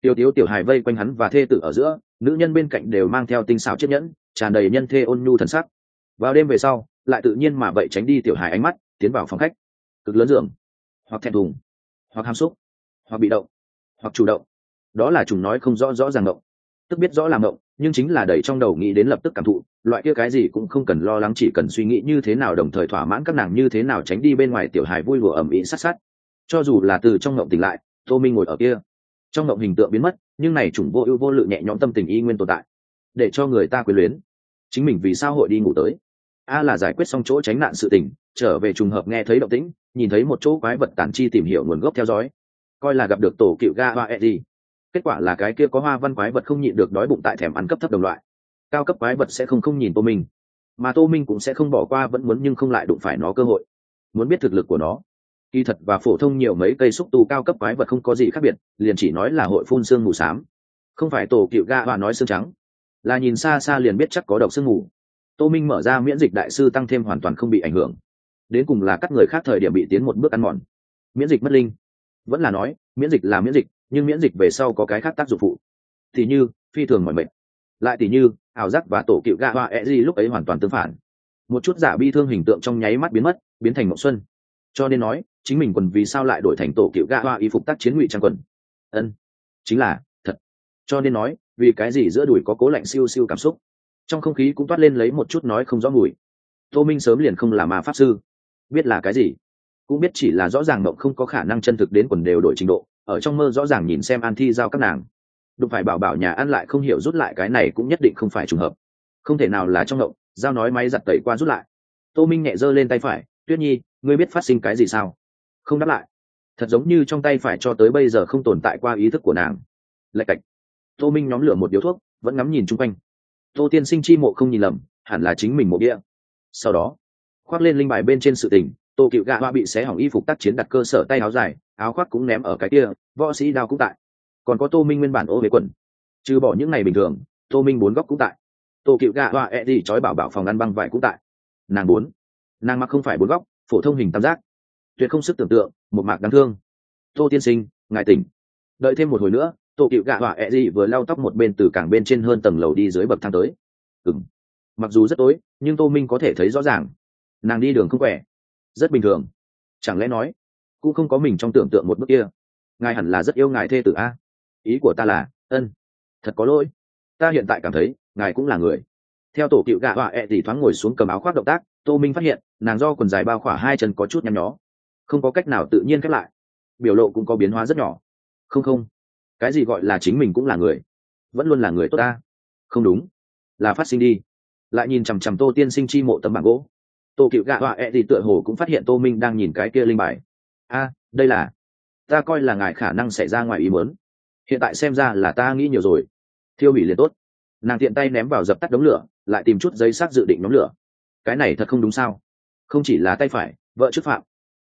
Tiêu tiếu tiểu hài vây quanh hắn và thê tử ở giữa, nữ nhân bên cạnh đều mang theo tinh xảo chiếc nhẫn, tràn đầy nhân thê ôn nhu thần sắc. Vào đêm về sau, lại tự nhiên mà vậy tránh đi tiểu hài ánh mắt, tiến vào phòng khách. Cực lớn giường. Hoặc thẹn thùng. Hoặc ham xúc. Hoặc bị động. Hoặc chủ động. Đó là chúng nói không rõ rõ ràng động tức biết rõ làm động nhưng chính là đẩy trong đầu nghĩ đến lập tức cảm thụ, loại kia cái gì cũng không cần lo lắng, chỉ cần suy nghĩ như thế nào đồng thời thỏa mãn các nàng như thế nào tránh đi bên ngoài tiểu hài vui lùa ẩm ĩ sát sát. Cho dù là từ trong ngộng tỉnh lại, tô minh ngồi ở kia. Trong ngộng hình tượng biến mất, nhưng này chủng vô ưu vô lự nhẹ nhõm tâm tình y nguyên tồn tại, để cho người ta quyền luyến. Chính mình vì sao hội đi ngủ tới? A là giải quyết xong chỗ tránh nạn sự tình, trở về trùng hợp nghe thấy động tĩnh, nhìn thấy một chỗ quái vật tản chi tìm hiểu nguồn gốc theo dõi. Coi là gặp được tổ cựu ga hoa eddie kết quả là cái kia có hoa văn quái vật không nhịn được đói bụng tại thèm ăn cấp thấp đồng loại. Cao cấp quái vật sẽ không không nhìn tô minh. Mà tô minh cũng sẽ không bỏ qua, vẫn muốn nhưng không lại đụng phải nó cơ hội. Muốn biết thực lực của nó. Kỳ thật và phổ thông nhiều mấy cây xúc tu cao cấp quái vật không có gì khác biệt, liền chỉ nói là hội phun xương mù s á m không phải tổ cựu ga và nói xương trắng. Là nhìn xa xa liền biết chắc có độc sương mù. Tô minh mở ra miễn dịch đại sư tăng thêm hoàn toàn không bị ảnh hưởng. Đến cùng là các người khác thời điểm bị tiến một bước ăn mòn. Miễn dịch mất linh. Vẫn là nói, miễn dịch là miễn dịch nhưng miễn dịch về sau có cái khác tác dụng phụ. Thì như, phi thường mọi mệnh lại thì như, ảo giác và tổ cựu gạ hoa e gì lúc ấy hoàn toàn tương phản. Một chút giả bi thương hình tượng trong nháy mắt biến mất, biến thành mộng xuân. Cho nên nói, chính mình quần vì sao lại đổi thành tổ cựu gạ hoa y phục tác chiến ngụy trang quần? Ân, chính là, thật. Cho nên nói, vì cái gì giữa đùi có cố lạnh siêu siêu cảm xúc? Trong không khí cũng toát lên lấy một chút nói không rõ mùi. Tô minh sớm liền không là ma pháp sư. Biết là cái gì? Cũng biết chỉ là rõ ràng mộng không có khả năng chân thực đến quần đều đổi trình độ ở trong mơ rõ ràng nhìn xem an thi giao các nàng. Đụng phải bảo bảo nhà ăn lại không hiểu rút lại cái này cũng nhất định không phải trùng hợp. Không thể nào là trong mộng giao nói máy giặt tẩy qua rút lại. Tô minh nhẹ giơ lên tay phải, tuyết nhi, ngươi biết phát sinh cái gì sao? Không đáp lại. Thật giống như trong tay phải cho tới bây giờ không tồn tại qua ý thức của nàng. Lạch cạch. Tô minh nhóm lửa một điếu thuốc, vẫn ngắm nhìn chung quanh. Tô tiên sinh chi mộ không nhìn lầm, hẳn là chính mình mộ địa sau đó, khoác lên linh bài bên trên sự tình, tô cựu gạ hoa bị xé hỏng y phục tác chiến đặt cơ sở tay áo dài áo khoác cũng ném ở cái kia, võ sĩ đao cũng tại. Còn có tô minh nguyên bản ô về quần. Trừ bỏ những ngày bình thường, tô minh bốn góc cũng tại. Tô cựu gạ hoa e đi trói bảo bảo phòng ăn băng vải cũng tại. Nàng bốn. Nàng mặc không phải bốn góc, phổ thông hình tam giác. Tuyệt không sức tưởng tượng, một mạc đáng thương. Tô tiên sinh, ngài tỉnh. Đợi thêm một hồi nữa, tô cựu gạ hoa e gì vừa lau tóc một bên từ cảng bên trên hơn tầng lầu đi dưới bậc thang tới. Ừng mặc dù rất tối, nhưng tô minh có thể thấy rõ ràng. Nàng đi đường không khỏe. Rất bình thường. Chẳng lẽ nói cũng không có mình trong tưởng tượng một bước kia. Ngài hẳn là rất yêu ngài thê tử a. Ý của ta là, ân, thật có lỗi. Ta hiện tại cảm thấy, ngài cũng là người. Theo tổ cựu gạ họa ẹ、e、thì thì thoáng ngồi xuống cầm áo khoác động tác, tô minh phát hiện, nàng do quần dài bao khỏa hai chân có chút nhăn nhó. Không có cách nào tự nhiên khép lại. Biểu lộ cũng có biến hóa rất nhỏ. Không không. Cái gì gọi là chính mình cũng là người. Vẫn luôn là người tốt ta. Không đúng. Là phát sinh đi. Lại nhìn chằm chằm tô tiên sinh chi mộ tấm bảng gỗ. Tô cựu gạ họa ẹ、e、thì tựa hồ cũng phát hiện tô minh đang nhìn cái kia linh bài a, đây là, ta coi là ngài khả năng xảy ra ngoài ý mớn hiện tại xem ra là ta nghĩ nhiều rồi. Thiêu hủy liền tốt. Nàng tiện tay ném vào dập tắt đống lửa, lại tìm chút giấy xác dự định nhóm lửa. Cái này thật không đúng sao? Không chỉ là tay phải, vợ trước phạm.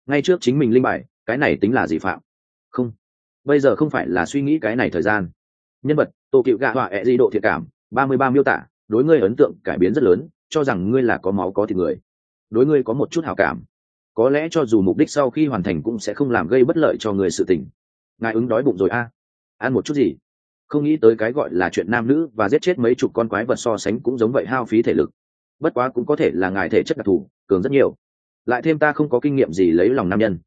Ngay trước chính mình linh bài, cái này tính là gì phạm? Không. Bây giờ không phải là suy nghĩ cái này thời gian. Nhân vật, tô cựu gạ họa ẹ di độ thiệt cảm, ba mươi ba miêu tả, đối ngươi ấn tượng cải biến rất lớn, cho rằng ngươi là có máu có thịt người. Đối ngươi có một chút hào cảm có lẽ cho dù mục đích sau khi hoàn thành cũng sẽ không làm gây bất lợi cho người sự tình. Ngài ứng đói bụng rồi a. Ăn một chút gì? Không nghĩ tới cái gọi là chuyện nam nữ và giết chết mấy chục con quái vật so sánh cũng giống vậy hao phí thể lực. Bất quá cũng có thể là ngài thể chất đặc thù, cường rất nhiều. Lại thêm ta không có kinh nghiệm gì lấy lòng nam nhân.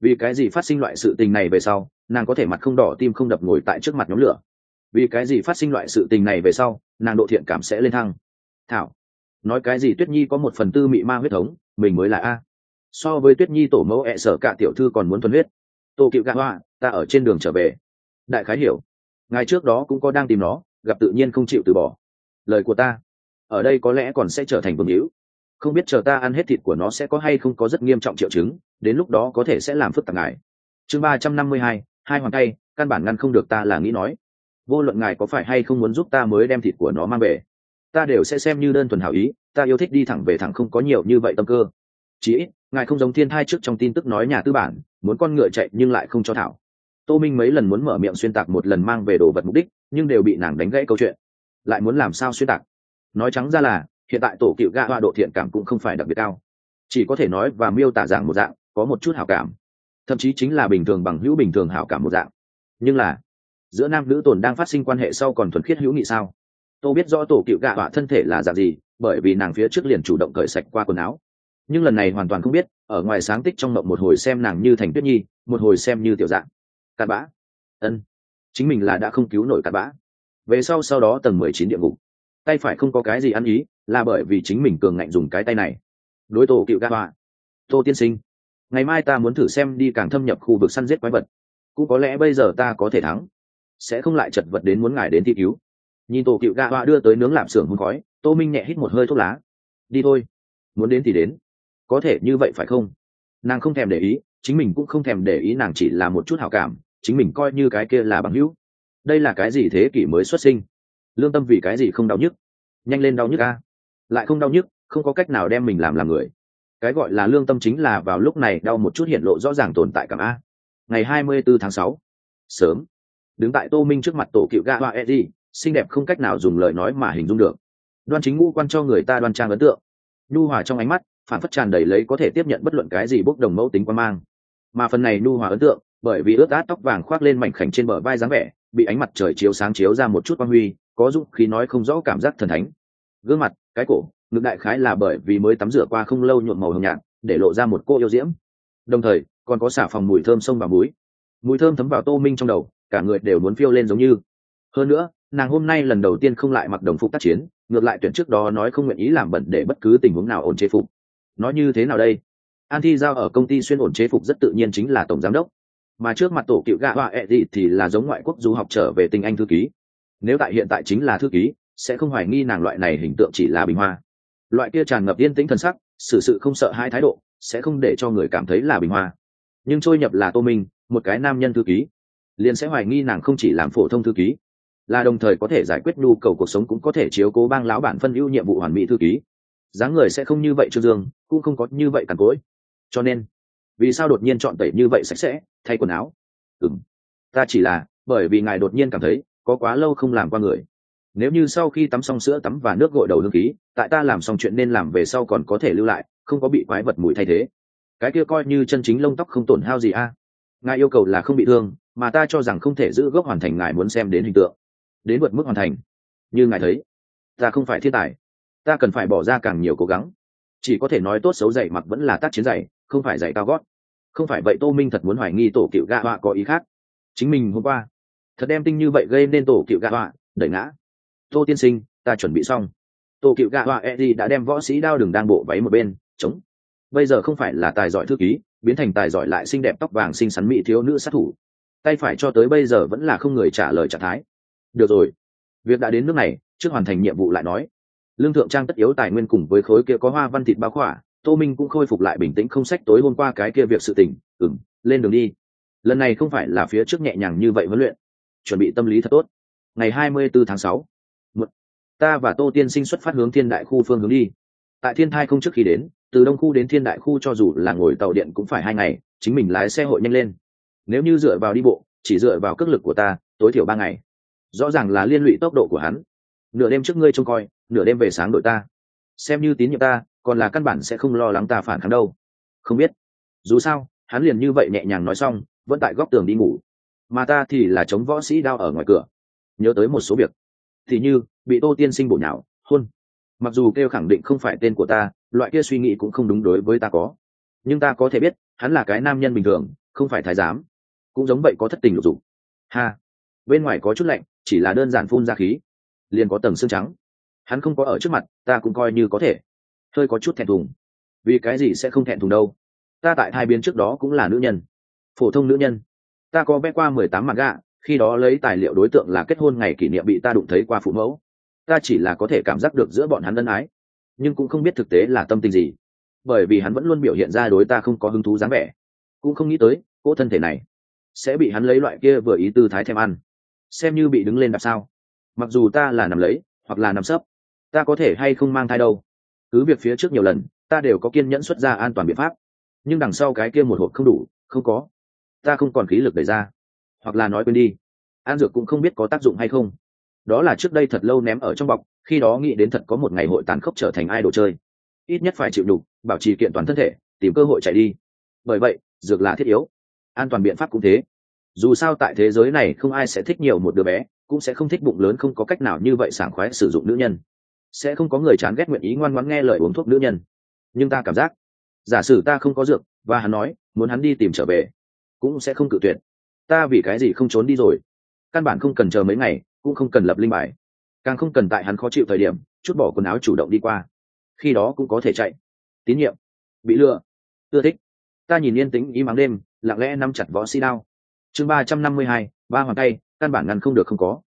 Vì cái gì phát sinh loại sự tình này về sau, nàng có thể mặt không đỏ tim không đập ngồi tại trước mặt nhóm lửa? Vì cái gì phát sinh loại sự tình này về sau, nàng độ thiện cảm sẽ lên thăng? Thảo, nói cái gì tuyết nhi có một phần tư mị ma huyết thống, mình mới là a so với tuyết nhi tổ mẫu ẹ sở cả tiểu thư còn muốn thuần huyết. Tô cựu gạ hoa, ta ở trên đường trở về. Đại khái hiểu. Ngày trước đó cũng có đang tìm nó, gặp tự nhiên không chịu từ bỏ. Lời của ta, ở đây có lẽ còn sẽ trở thành vương hữu. Không biết chờ ta ăn hết thịt của nó sẽ có hay không có rất nghiêm trọng triệu chứng, đến lúc đó có thể sẽ làm phức tạp ngài. Chương ba trăm năm mươi hai hai hoàng tay, căn bản ngăn không được ta là nghĩ nói. Vô luận ngài có phải hay không muốn giúp ta mới đem thịt của nó mang về, ta đều sẽ xem như đơn thuần hảo ý, ta yêu thích đi thẳng về thẳng không có nhiều như vậy tâm cơ chỉ ít, ngài không giống thiên thai trước trong tin tức nói nhà tư bản, muốn con ngựa chạy nhưng lại không cho thảo. Tô minh mấy lần muốn mở miệng xuyên tạc một lần mang về đồ vật mục đích, nhưng đều bị nàng đánh gãy câu chuyện. Lại muốn làm sao xuyên tạc? Nói trắng ra là, hiện tại tổ cựu gạ hoa độ thiện cảm cũng không phải đặc biệt cao. Chỉ có thể nói và miêu tả dạng một dạng, có một chút hảo cảm. Thậm chí chính là bình thường bằng hữu bình thường hảo cảm một dạng. Nhưng là, giữa nam nữ tồn đang phát sinh quan hệ sau còn thuần khiết hữu nghị sao? Tôi biết rõ tổ cựu gạ họa thân thể là dạng gì, bởi vì nàng phía trước liền chủ động cởi sạch qua quần áo nhưng lần này hoàn toàn không biết, ở ngoài sáng tích trong mộng một hồi xem nàng như thành tuyết nhi, một hồi xem như tiểu dạng. Cặn bã. Ân. Chính mình là đã không cứu nổi cặn bã. Về sau sau đó tầng mười chín địa ngục. Tay phải không có cái gì ăn ý, là bởi vì chính mình cường ngạnh dùng cái tay này. Đối tổ cựu ga họa tô tiên sinh, ngày mai ta muốn thử xem đi càng thâm nhập khu vực săn giết quái vật. Cũng có lẽ bây giờ ta có thể thắng. Sẽ không lại chật vật đến muốn ngài đến thi cứu. Nhìn tổ cựu ga họa đưa tới nướng lạp xưởng hôn khói, tô minh nhẹ hít một hơi thuốc lá. Đi thôi. Muốn đến thì đến có thể như vậy phải không? Nàng không thèm để ý, chính mình cũng không thèm để ý nàng chỉ là một chút hảo cảm, chính mình coi như cái kia là bằng hữu. Đây là cái gì thế kỷ mới xuất sinh? Lương tâm vì cái gì không đau nhức? Nhanh lên đau nhức a. Lại không đau nhức, không có cách nào đem mình làm làm người. Cái gọi là lương tâm chính là vào lúc này đau một chút hiện lộ rõ ràng tồn tại cảm a. Ngày hai mươi 24 tháng sáu, sớm. Đứng tại tô minh trước mặt tổ cựu ga hoa eddie xinh đẹp không cách nào dùng lời nói mà hình dung được. Đoan chính ngũ quan cho người ta đoan trang ấn tượng. Nhu hòa trong ánh mắt phản phất tràn đầy lấy có thể tiếp nhận bất luận cái gì bốc đồng mẫu tính quan mang. Mà phần này nu hòa ấn tượng, bởi vì ướt át tóc vàng khoác lên mảnh khảnh trên bờ vai dáng vẻ, bị ánh mặt trời chiếu sáng chiếu ra một chút quan huy, có dũng khí nói không rõ cảm giác thần thánh. Gương mặt, cái cổ, ngực đại khái là bởi vì mới tắm rửa qua không lâu nhuộm màu hồng nhạt, để lộ ra một cô yêu diễm. Đồng thời, còn có xả phòng mùi thơm sông và muối mùi thơm thấm vào tô minh trong đầu, cả người đều muốn phiêu lên giống như. Hơn nữa, nàng hôm nay lần đầu tiên không lại mặc đồng phục tác chiến, ngược lại tuyển trước đó nói không nguyện ý làm bẩn để bất cứ tình huống nào ổn chế phục nói như thế nào đây? An thi giao ở công ty xuyên ổn chế phục rất tự nhiên chính là tổng giám đốc. Mà trước mặt tổ cựu gạ họa ẹ gì thì là giống ngoại quốc du học trở về tình anh thư ký. Nếu tại hiện tại chính là thư ký, sẽ không hoài nghi nàng loại này hình tượng chỉ là bình hoa. Loại kia tràn ngập yên tĩnh thần sắc, xử sự không sợ hai thái độ, sẽ không để cho người cảm thấy là bình hoa. Nhưng trôi nhập là tô minh, một cái nam nhân thư ký, liền sẽ hoài nghi nàng không chỉ làm phổ thông thư ký, là đồng thời có thể giải quyết nhu cầu cuộc sống cũng có thể chiếu cố bang lão bản phân ưu nhiệm vụ hoàn mỹ thư ký dáng người sẽ không như vậy trương dương, cũng không có như vậy càn cối cho nên, vì sao đột nhiên chọn tẩy như vậy sạch sẽ, thay quần áo? Ừng ta chỉ là bởi vì ngài đột nhiên cảm thấy có quá lâu không làm qua người. Nếu như sau khi tắm xong sữa tắm và nước gội đầu hương khí, tại ta làm xong chuyện nên làm về sau còn có thể lưu lại, không có bị quái vật mùi thay thế. Cái kia coi như chân chính lông tóc không tổn hao gì a. Ngài yêu cầu là không bị thương, mà ta cho rằng không thể giữ gốc hoàn thành ngài muốn xem đến hình tượng. Đến vượt mức hoàn thành. Như ngài thấy, ta không phải thiên tài ta cần phải bỏ ra càng nhiều cố gắng. Chỉ có thể nói tốt xấu dày mặc vẫn là tác chiến dày, không phải dày cao gót. Không phải vậy tô minh thật muốn hoài nghi tổ cựu gạ họa có ý khác. Chính mình hôm qua thật đem tinh như vậy gây nên tổ cựu gạ họa đẩy ngã. Tô tiên sinh ta chuẩn bị xong. Tổ cựu gạ họa eddie đã đem võ sĩ đao đừng đang bộ váy một bên chống. Bây giờ không phải là tài giỏi thư ký biến thành tài giỏi lại xinh đẹp tóc vàng xinh xắn mỹ thiếu nữ sát thủ. Tay phải cho tới bây giờ vẫn là không người trả lời trạng thái. Được rồi. Việc đã đến nước này trước hoàn thành nhiệm vụ lại nói lương thượng trang tất yếu tài nguyên cùng với khối kia có hoa văn thịt báo khỏa, tô minh cũng khôi phục lại bình tĩnh không sách tối hôm qua cái kia việc sự tình ừng lên đường đi. Lần này không phải là phía trước nhẹ nhàng như vậy huấn luyện. Chuẩn bị tâm lý thật tốt. Ngày hai mươi 24 tháng sáu ta và tô tiên sinh xuất phát hướng thiên đại khu phương hướng đi. Tại thiên thai không trước khi đến, từ đông khu đến thiên đại khu cho dù là ngồi tàu điện cũng phải hai ngày, chính mình lái xe hội nhanh lên. Nếu như dựa vào đi bộ, chỉ dựa vào cước lực của ta, tối thiểu ba ngày. Rõ ràng là liên lụy tốc độ của hắn nửa đêm trước ngươi trông coi, nửa đêm về sáng đội ta. Xem như tín nhiệm ta, còn là căn bản sẽ không lo lắng ta phản kháng đâu. Không biết. Dù sao, hắn liền như vậy nhẹ nhàng nói xong, vẫn tại góc tường đi ngủ. Mà ta thì là chống võ sĩ đao ở ngoài cửa. Nhớ tới một số việc. Thì như, bị tô tiên sinh bổ nhào, hôn. Mặc dù kêu khẳng định không phải tên của ta, loại kia suy nghĩ cũng không đúng đối với ta có. Nhưng ta có thể biết, hắn là cái nam nhân bình thường, không phải thái giám. Cũng giống vậy có thất tình lục dụng ha. Bên ngoài có chút lạnh, chỉ là đơn giản phun ra khí liền có tầng xương trắng. Hắn không có ở trước mặt, ta cũng coi như có thể. Hơi có chút thẹn thùng. Vì cái gì sẽ không thẹn thùng đâu? Ta tại hai biến trước đó cũng là nữ nhân. Phổ thông nữ nhân. Ta có vẽ qua mười tám mặt gạ, khi đó lấy tài liệu đối tượng là kết hôn ngày kỷ niệm bị ta đụng thấy qua phụ mẫu. Ta chỉ là có thể cảm giác được giữa bọn hắn ân ái, nhưng cũng không biết thực tế là tâm tình gì. Bởi vì hắn vẫn luôn biểu hiện ra đối ta không có hứng thú dáng vẻ. Cũng không nghĩ tới, cỗ thân thể này sẽ bị hắn lấy loại kia vừa ý tư thái thèm ăn. Xem như bị đứng lên đạp sao mặc dù ta là nằm lấy, hoặc là nằm sấp, ta có thể hay không mang thai đâu. Cứ việc phía trước nhiều lần, ta đều có kiên nhẫn xuất ra an toàn biện pháp. Nhưng đằng sau cái kia một hộp không đủ, không có. Ta không còn khí lực đẩy ra. Hoặc là nói quên đi. An dược cũng không biết có tác dụng hay không. Đó là trước đây thật lâu ném ở trong bọc, khi đó nghĩ đến thật có một ngày hội tàn khốc trở thành ai đồ chơi. Ít nhất phải chịu đủ, bảo trì kiện toàn thân thể, tìm cơ hội chạy đi. Bởi vậy, dược là thiết yếu. An toàn biện pháp cũng thế dù sao tại thế giới này không ai sẽ thích nhiều một đứa bé, cũng sẽ không thích bụng lớn không có cách nào như vậy sảng khoái sử dụng nữ nhân. Sẽ không có người chán ghét nguyện ý ngoan ngoãn nghe lời uống thuốc nữ nhân. Nhưng ta cảm giác, giả sử ta không có dược, và hắn nói, muốn hắn đi tìm trở về, cũng sẽ không cự tuyệt. Ta vì cái gì không trốn đi rồi? Căn bản không cần chờ mấy ngày, cũng không cần lập linh bài. Càng không cần tại hắn khó chịu thời điểm, chút bỏ quần áo chủ động đi qua. Khi đó cũng có thể chạy. Tín nhiệm. Bị lừa. Ưa thích. Ta nhìn yên tĩnh im ắng đêm, lặng lẽ nắm chặt võ sĩ đao chương ba trăm năm mươi hai, ba hoàng tay, căn bản ngăn không được không có.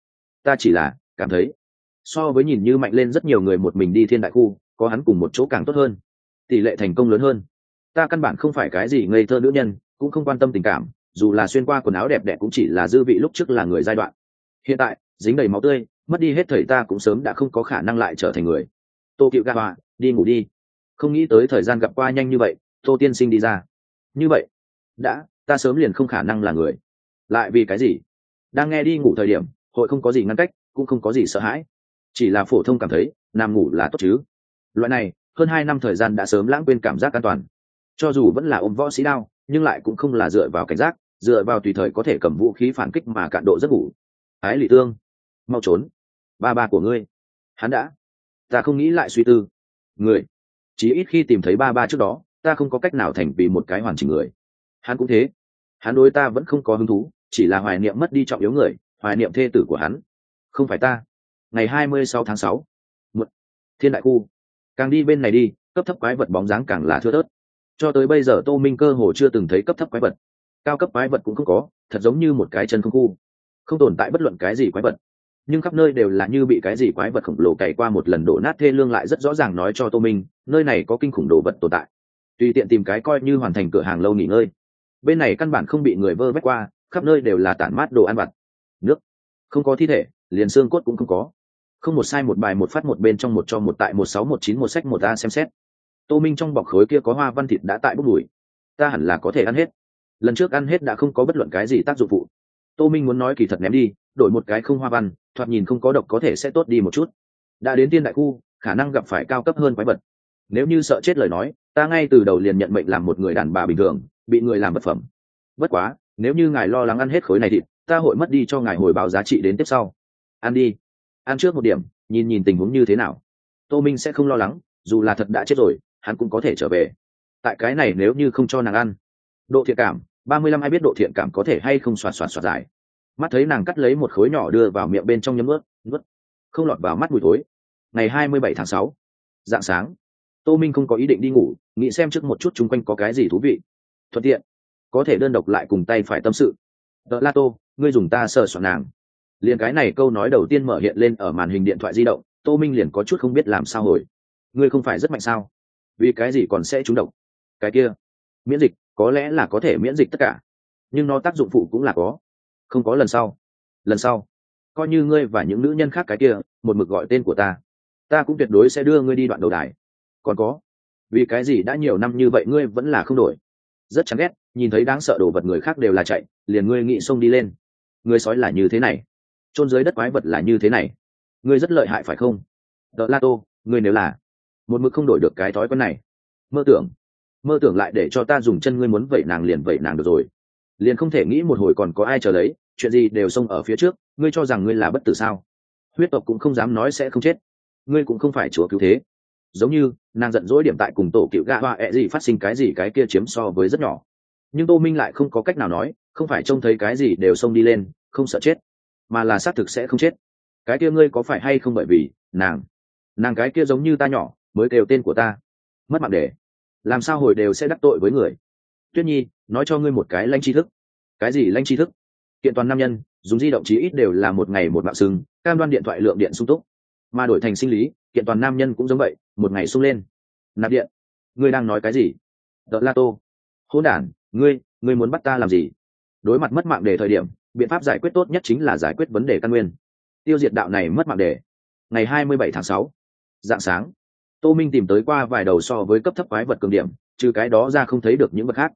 Ta chỉ là cảm thấy, so với nhìn như mạnh lên rất nhiều người một mình đi thiên đại khu, có hắn cùng một chỗ càng tốt hơn, tỷ lệ thành công lớn hơn. Ta căn bản không phải cái gì ngây thơ nữ nhân, cũng không quan tâm tình cảm, dù là xuyên qua quần áo đẹp đẽ cũng chỉ là dư vị lúc trước là người giai đoạn. Hiện tại, dính đầy máu tươi, mất đi hết thời ta cũng sớm đã không có khả năng lại trở thành người. Tô cựu ga hòa, đi ngủ đi. Không nghĩ tới thời gian gặp qua nhanh như vậy, tô tiên sinh đi ra. Như vậy, đã, ta sớm liền không khả năng là người lại vì cái gì? Đang nghe đi ngủ thời điểm, hội không có gì ngăn cách, cũng không có gì sợ hãi. Chỉ là phổ thông cảm thấy, nằm ngủ là tốt chứ. Loại này, hơn hai năm thời gian đã sớm lãng quên cảm giác an toàn. Cho dù vẫn là ôm võ sĩ đao, nhưng lại cũng không là dựa vào cảnh giác, dựa vào tùy thời có thể cầm vũ khí phản kích mà cạn độ giấc ngủ. Ái lì tương, mau trốn. Ba ba của ngươi. Hắn đã. Ta không nghĩ lại suy tư. Người. Chỉ ít khi tìm thấy ba ba trước đó, ta không có cách nào thành vì một cái hoàn chỉnh người. Hắn cũng thế. Hắn đối ta vẫn không có hứng thú chỉ là hoài niệm mất đi trọng yếu người, hoài niệm thê tử của hắn. Không phải ta. Ngày hai mươi sáu tháng sáu, một, thiên đại khu. Càng đi bên này đi, cấp thấp quái vật bóng dáng càng là thưa thớt. Cho tới bây giờ tô minh cơ hồ chưa từng thấy cấp thấp quái vật. Cao cấp quái vật cũng không có, thật giống như một cái chân không khu. Không tồn tại bất luận cái gì quái vật. Nhưng khắp nơi đều là như bị cái gì quái vật khổng lồ cày qua một lần đổ nát thê lương lại rất rõ ràng nói cho tô minh, nơi này có kinh khủng đồ vật tồn tại. Tùy tiện tìm cái coi như hoàn thành cửa hàng lâu nghỉ ngơi. Bên này căn bản không bị người vơ vét qua khắp nơi đều là tản mát đồ ăn vặt. Nước. Không có thi thể, liền xương cốt cũng không có. Không một sai một bài một phát một bên trong một cho một tại một sáu một chín một sách một a xem xét. Tô minh trong bọc khối kia có hoa văn thịt đã tại bốc mùi. Ta hẳn là có thể ăn hết. Lần trước ăn hết đã không có bất luận cái gì tác dụng phụ. Tô minh muốn nói kỳ thật ném đi, đổi một cái không hoa văn, thoạt nhìn không có độc có thể sẽ tốt đi một chút. Đã đến tiên đại khu, khả năng gặp phải cao cấp hơn quái vật. Nếu như sợ chết lời nói, ta ngay từ đầu liền nhận mệnh làm một người đàn bà bình thường, bị người làm vật phẩm. Bất quá nếu như ngài lo lắng ăn hết khối này thịt, ta hội mất đi cho ngài hồi báo giá trị đến tiếp sau. Ăn đi. Ăn trước một điểm, nhìn nhìn tình huống như thế nào. Tô minh sẽ không lo lắng, dù là thật đã chết rồi, hắn cũng có thể trở về. Tại cái này nếu như không cho nàng ăn. Độ thiện cảm, ba mươi lăm ai biết độ thiện cảm có thể hay không xoạt xoạt xoạt dài mắt thấy nàng cắt lấy một khối nhỏ đưa vào miệng bên trong nhấm ướt ướt không lọt vào mắt mùi tối ngày hai mươi bảy tháng sáu, dạng sáng. Tô minh không có ý định đi ngủ, nghĩ xem trước một chút chung quanh có cái gì thú vị. Thuận tiện có thể đơn độc lại cùng tay phải tâm sự. Đợt la tô, ngươi dùng ta sờ soạn nàng. Liền cái này câu nói đầu tiên mở hiện lên ở màn hình điện thoại di động, tô minh liền có chút không biết làm sao hồi. Ngươi không phải rất mạnh sao? Vì cái gì còn sẽ trúng độc? Cái kia, miễn dịch, có lẽ là có thể miễn dịch tất cả. Nhưng nó tác dụng phụ cũng là có. Không có lần sau. Lần sau. Coi như ngươi và những nữ nhân khác cái kia, một mực gọi tên của ta ta cũng tuyệt đối sẽ đưa ngươi đi đoạn đầu đài. Còn có, vì cái gì đã nhiều năm như vậy ngươi vẫn là không đổi? Rất chán ghét nhìn thấy đáng sợ đồ vật người khác đều là chạy, liền ngươi nghĩ xông đi lên. Ngươi sói là như thế này. Chôn dưới đất quái vật là như thế này. Ngươi rất lợi hại phải không? Đỡ la tô, ngươi nếu là một mực không đổi được cái thói quen này, mơ tưởng mơ tưởng lại để cho ta dùng chân ngươi muốn vậy nàng liền vậy nàng được rồi. Liền không thể nghĩ một hồi còn có ai chờ lấy, chuyện gì đều xông ở phía trước, ngươi cho rằng ngươi là bất tử sao? Huyết tộc cũng không dám nói sẽ không chết. Ngươi cũng không phải chúa cứu thế. Giống như, nàng giận dỗi điểm tại cùng tổ cựu gạ hoa ẹ gì phát sinh cái gì cái kia chiếm so với rất nhỏ nhưng tô minh lại không có cách nào nói, không phải trông thấy cái gì đều xông đi lên, không sợ chết, mà là xác thực sẽ không chết. Cái kia ngươi có phải hay không bởi vì nàng? Nàng cái kia giống như ta nhỏ, mới kêu tên của ta. Mất mạng để. Làm sao hồi đều sẽ đắc tội với người? Tuyết nhi, nói cho ngươi một cái lanh tri thức. Cái gì lanh tri thức? Kiện toàn nam nhân, dùng di động chí ít đều là một ngày một mạng sừng, cam đoan điện thoại lượng điện sung túc. Mà đổi thành sinh lý, kiện toàn nam nhân cũng giống vậy, một ngày sung lên. Nạp điện. Ngươi đang nói cái gì? Đợt la tô. Hôn đản ngươi ngươi muốn bắt ta làm gì? Đối mặt mất mạng đề thời điểm, biện pháp giải quyết tốt nhất chính là giải quyết vấn đề căn nguyên. Tiêu diệt đạo này mất mạng đề. Ngày hai mươi bảy tháng sáu, dạng sáng, tô minh tìm tới qua vài đầu so với cấp thấp quái vật cường điểm, trừ cái đó ra không thấy được những vật khác.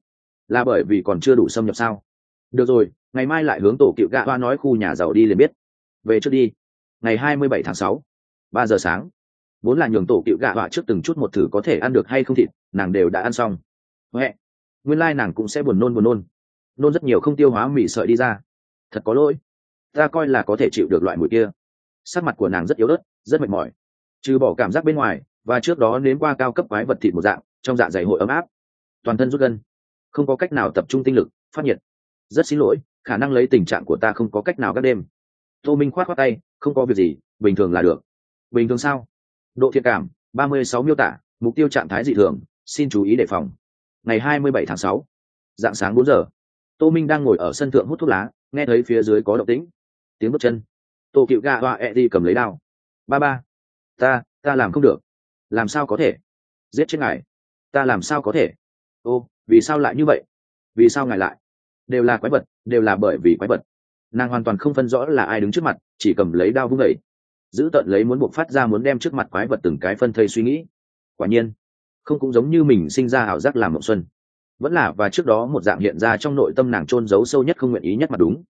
Là bởi vì còn chưa đủ xâm nhập sao? Được rồi, ngày mai lại hướng tổ cựu gạ hoa nói khu nhà giàu đi liền biết. Về trước đi. Ngày hai mươi bảy tháng sáu, ba giờ sáng, vốn là nhường tổ cựu gạ họa trước từng chút một thử có thể ăn được hay không thịt, nàng đều đã ăn xong. Huệ nguyên lai nàng cũng sẽ buồn nôn buồn nôn. Nôn rất nhiều không tiêu hóa mì sợi đi ra. Thật có lỗi. Ta coi là có thể chịu được loại mùi kia. Sắc mặt của nàng rất yếu ớt, rất mệt mỏi. Trừ bỏ cảm giác bên ngoài, và trước đó nếm qua cao cấp quái vật thịt một dạng, trong dạ dày hội ấm áp. Toàn thân rút gân. Không có cách nào tập trung tinh lực, phát nhiệt. Rất xin lỗi, khả năng lấy tình trạng của ta không có cách nào các đêm. Tô minh khoát khoát tay, không có việc gì, bình thường là được. Bình thường sao? Độ thiện cảm, ba mươi sáu miêu tả, mục tiêu trạng thái dị thường, xin chú ý đề phòng ngày hai mươi bảy tháng sáu, dạng sáng bốn giờ, tô minh đang ngồi ở sân thượng hút thuốc lá, nghe thấy phía dưới có động tĩnh. Tiếng bước chân. Tô cựu gà hoa e đi cầm lấy đao. Ba ba, ta ta làm không được. Làm sao có thể? Giết chết ngài. Ta làm sao có thể? Ô, vì sao lại như vậy? Vì sao ngài lại? Đều là quái vật, đều là bởi vì quái vật. Nàng hoàn toàn không phân rõ là ai đứng trước mặt, chỉ cầm lấy đao vung đẩy giữ tận lấy muốn buộc phát ra muốn đem trước mặt quái vật từng cái phân thây suy nghĩ. Quả nhiên không cũng giống như mình sinh ra ảo giác làm mộng xuân. Vẫn là và trước đó một dạng hiện ra trong nội tâm nàng trôn giấu sâu nhất không nguyện ý nhất mà đúng.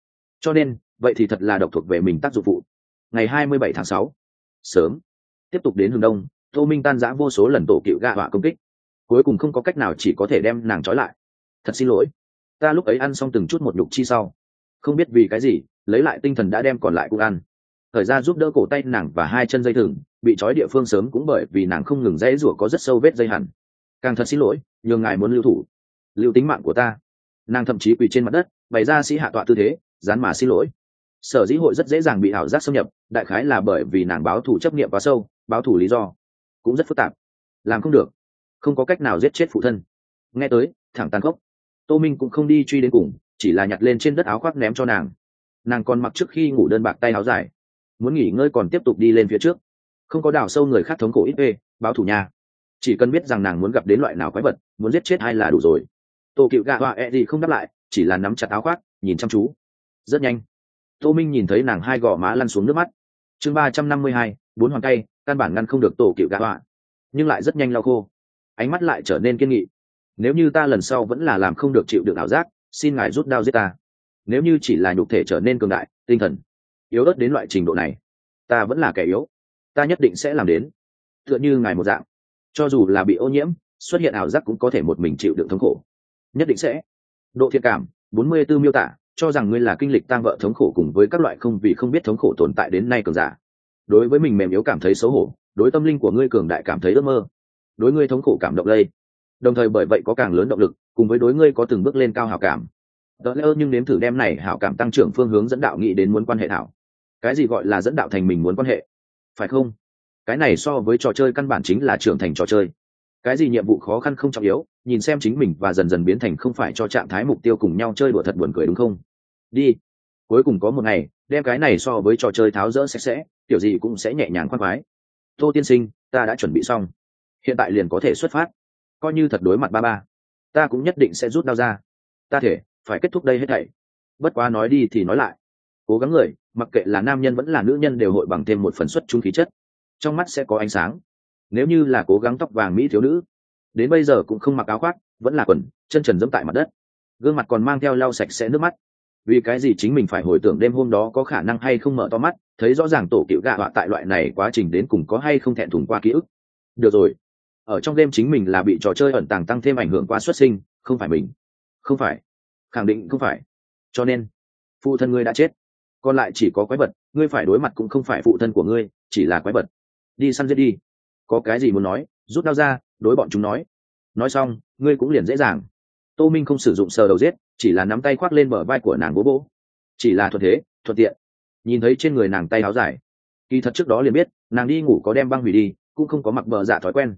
Cho nên, vậy thì thật là độc thuộc về mình tác dụng phụ. Ngày hai mươi bảy tháng sáu, sớm. Tiếp tục đến hướng đông, tô minh tan giã vô số lần tổ cựu gạ họa công kích. Cuối cùng không có cách nào chỉ có thể đem nàng trói lại. Thật xin lỗi. Ta lúc ấy ăn xong từng chút một nhục chi sau. Không biết vì cái gì, lấy lại tinh thần đã đem còn lại cũng ăn thời ra giúp đỡ cổ tay nàng và hai chân dây thừng, bị trói địa phương sớm cũng bởi vì nàng không ngừng dãy rủa có rất sâu vết dây hẳn. Càng thật xin lỗi, nhường ngài muốn lưu thủ. Lưu tính mạng của ta. Nàng thậm chí quỳ trên mặt đất, bày ra sĩ hạ tọa tư thế, dán mà xin lỗi. Sở dĩ hội rất dễ dàng bị ảo giác xâm nhập, đại khái là bởi vì nàng báo thủ chấp nghiệm quá sâu, báo thủ lý do. Cũng rất phức tạp. Làm không được. Không có cách nào giết chết phụ thân. Nghe tới, thẳng tàn khốc. Tô minh cũng không đi truy đến cùng, chỉ là nhặt lên trên đất áo khoác ném cho nàng. Nàng còn mặc trước khi ngủ đơn bạc tay áo dài muốn nghỉ ngơi còn tiếp tục đi lên phía trước. Không có đào sâu người khác thống cổ ít ê, báo thủ nhà chỉ cần biết rằng nàng muốn gặp đến loại nào quái vật, muốn giết chết hay là đủ rồi. Tô cựu gạ họa e gì không đáp lại, chỉ là nắm chặt áo khoác, nhìn chăm chú. Rất nhanh. Tô minh nhìn thấy nàng hai gò má lăn xuống nước mắt. Chương ba trăm năm mươi hai, bốn hoàng tay, căn bản ngăn không được tổ cựu gạ họa nhưng lại rất nhanh lau khô. Ánh mắt lại trở nên kiên nghị. Nếu như ta lần sau vẫn là làm không được chịu được ảo giác, xin ngài rút đao giết ta. Nếu như chỉ là nhục thể trở nên cường đại, tinh thần yếu ớt đến loại trình độ này, ta vẫn là kẻ yếu, ta nhất định sẽ làm đến. Tựa như ngài một dạng, cho dù là bị ô nhiễm, xuất hiện ảo giác cũng có thể một mình chịu đựng thống khổ. Nhất định sẽ. Độ thiện cảm, bốn mươi 44 miêu tả, cho rằng ngươi là kinh lịch tang vợ thống khổ cùng với các loại không vì không biết thống khổ tồn tại đến nay cường giả. Đối với mình mềm yếu cảm thấy xấu hổ, đối tâm linh của ngươi cường đại cảm thấy ước mơ, đối ngươi thống khổ cảm động lây. Đồng thời bởi vậy có càng lớn động lực, cùng với đối ngươi có từng bước lên cao hảo cảm. Đỡ lỡ nhưng nếm thử đem này hảo cảm tăng trưởng phương hướng dẫn đạo nghĩ đến muốn quan hệ thảo cái gì gọi là dẫn đạo thành mình muốn quan hệ? Phải không? Cái này so với trò chơi căn bản chính là trưởng thành trò chơi. Cái gì nhiệm vụ khó khăn không trọng yếu, nhìn xem chính mình và dần dần biến thành không phải cho trạng thái mục tiêu cùng nhau chơi đùa thật buồn cười đúng không? Đi. Cuối cùng có một ngày, đem cái này so với trò chơi tháo rỡ sạch sẽ, kiểu gì cũng sẽ nhẹ nhàng khoan khoái. Tô tiên sinh, ta đã chuẩn bị xong. Hiện tại liền có thể xuất phát. Coi như thật đối mặt ba ba. Ta cũng nhất định sẽ rút đau ra. Ta thể, phải kết thúc đây hết thảy. Bất quá nói đi thì nói lại cố gắng người, mặc kệ là nam nhân vẫn là nữ nhân đều hội bằng thêm một phần xuất trung khí chất. Trong mắt sẽ có ánh sáng. Nếu như là cố gắng tóc vàng mỹ thiếu nữ, đến bây giờ cũng không mặc áo khoác, vẫn là quần, chân trần dẫm tại mặt đất. Gương mặt còn mang theo lau sạch sẽ nước mắt. Vì cái gì chính mình phải hồi tưởng đêm hôm đó có khả năng hay không mở to mắt, thấy rõ ràng tổ cựu gạ họa tại loại này quá trình đến cùng có hay không thẹn thùng qua ký ức. Được rồi. Ở trong đêm chính mình là bị trò chơi ẩn tàng tăng thêm ảnh hưởng qua xuất sinh, không phải mình. Không phải. Khẳng định không phải. Cho nên, phụ thân ngươi đã chết còn lại chỉ có quái vật, ngươi phải đối mặt cũng không phải phụ thân của ngươi, chỉ là quái vật. Đi săn giết đi. Có cái gì muốn nói, rút đao ra, đối bọn chúng nói. Nói xong, ngươi cũng liền dễ dàng. Tô minh không sử dụng sờ đầu giết, chỉ là nắm tay khoác lên bờ vai của nàng bố bố. Chỉ là thuận thế, thuận tiện. Nhìn thấy trên người nàng tay áo dài. Kỳ thật trước đó liền biết, nàng đi ngủ có đem băng hủy đi, cũng không có mặc bờ dạ thói quen.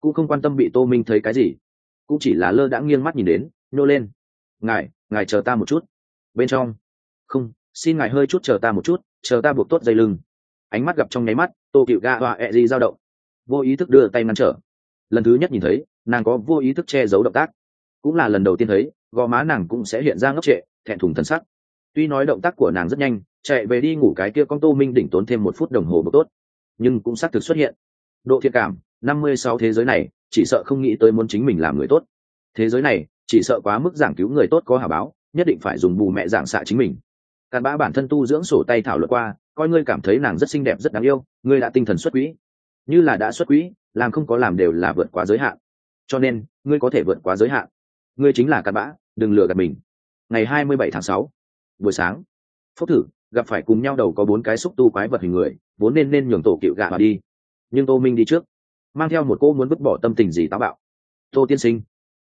Cũng không quan tâm bị tô minh thấy cái gì. Cũng chỉ là lơ đã nghiêng mắt nhìn đến, nhô lên. Ngài ngài chờ ta một chút. Bên trong. Không xin ngài hơi chút chờ ta một chút, chờ ta buộc tốt dây lưng. Ánh mắt gặp trong nháy mắt, tô cựu ga họa ẹ gì dao động. Vô ý thức đưa tay ngăn trở. Lần thứ nhất nhìn thấy, nàng có vô ý thức che giấu động tác. Cũng là lần đầu tiên thấy, gò má nàng cũng sẽ hiện ra ngốc trệ, thẹn thùng thân sắc. Tuy nói động tác của nàng rất nhanh, chạy về đi ngủ cái kia con tô minh đỉnh tốn thêm một phút đồng hồ bực tốt, nhưng cũng xác thực xuất hiện. Độ thiện cảm, năm mươi sáu thế giới này, chỉ sợ không nghĩ tới muốn chính mình làm người tốt. Thế giới này, chỉ sợ quá mức giảng cứu người tốt có hả báo, nhất định phải dùng bù mẹ giảng xạ chính mình càn bã bản thân tu dưỡng sổ tay thảo luận qua, coi ngươi cảm thấy nàng rất xinh đẹp, rất đáng yêu, ngươi đã tinh thần xuất quỹ. Như là đã xuất quỹ, làm không có làm đều là vượt quá giới hạn. Cho nên, ngươi có thể vượt quá giới hạn. Ngươi chính là cặn bã, đừng lừa gạt mình. Ngày hai mươi bảy tháng sáu, buổi sáng, phúc thử gặp phải cùng nhau đầu có bốn cái xúc tu quái vật hình người, vốn nên nên nhường tổ cựu gạ mà đi. Nhưng tô minh đi trước, mang theo một cô muốn vứt bỏ tâm tình gì táo bạo. Tô tiên sinh,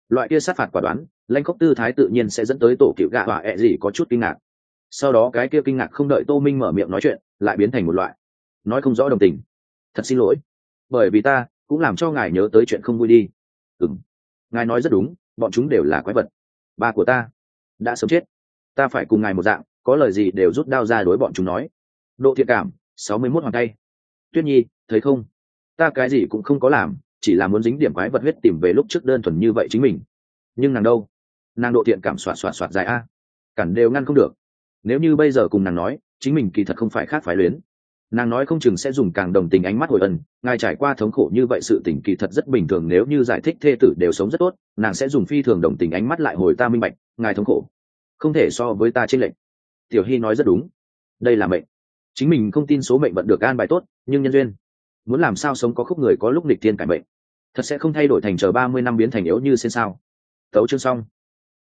loại kia sát phạt quả đoán, lãnh khốc tư thái tự nhiên sẽ dẫn tới tổ cựu gạ và ẹ gì có chút kinh ngạc sau đó cái kia kinh ngạc không đợi tô minh mở miệng nói chuyện, lại biến thành một loại. Nói không rõ đồng tình. Thật xin lỗi. Bởi vì ta cũng làm cho ngài nhớ tới chuyện không vui đi. Ừ m ngài nói rất đúng, bọn chúng đều là quái vật. Ba của ta đã sớm chết. Ta phải cùng ngài một dạng, có lời gì đều rút đao ra đối bọn chúng nói. Độ thiện cảm, sáu mươi mốt hoàng tay. Tuyết nhi, thấy không? Ta cái gì cũng không có làm, chỉ là muốn dính điểm quái vật huyết tìm về lúc trước đơn thuần như vậy chính mình. Nhưng nàng đâu? Nàng độ thiện cảm soạt soạt soạt dài a. Cản đều ngăn không được nếu như bây giờ cùng nàng nói, chính mình kỳ thật không phải khác phải luyến. Nàng nói không chừng sẽ dùng càng đồng tình ánh mắt hồi ân, ngài trải qua thống khổ như vậy sự tình kỳ thật rất bình thường, nếu như giải thích thê tử đều sống rất tốt, nàng sẽ dùng phi thường đồng tình ánh mắt lại hồi ta minh bạch, ngài thống khổ. Không thể so với ta trên lệnh. Tiểu hy nói rất đúng. Đây là mệnh. Chính mình không tin số mệnh vận được an bài tốt, nhưng nhân duyên. Muốn làm sao sống có khúc người có lúc nịch tiên cải mệnh. Thật sẽ không thay đổi thành chờ ba mươi năm biến thành yếu như xin sao. Tấu chương xong.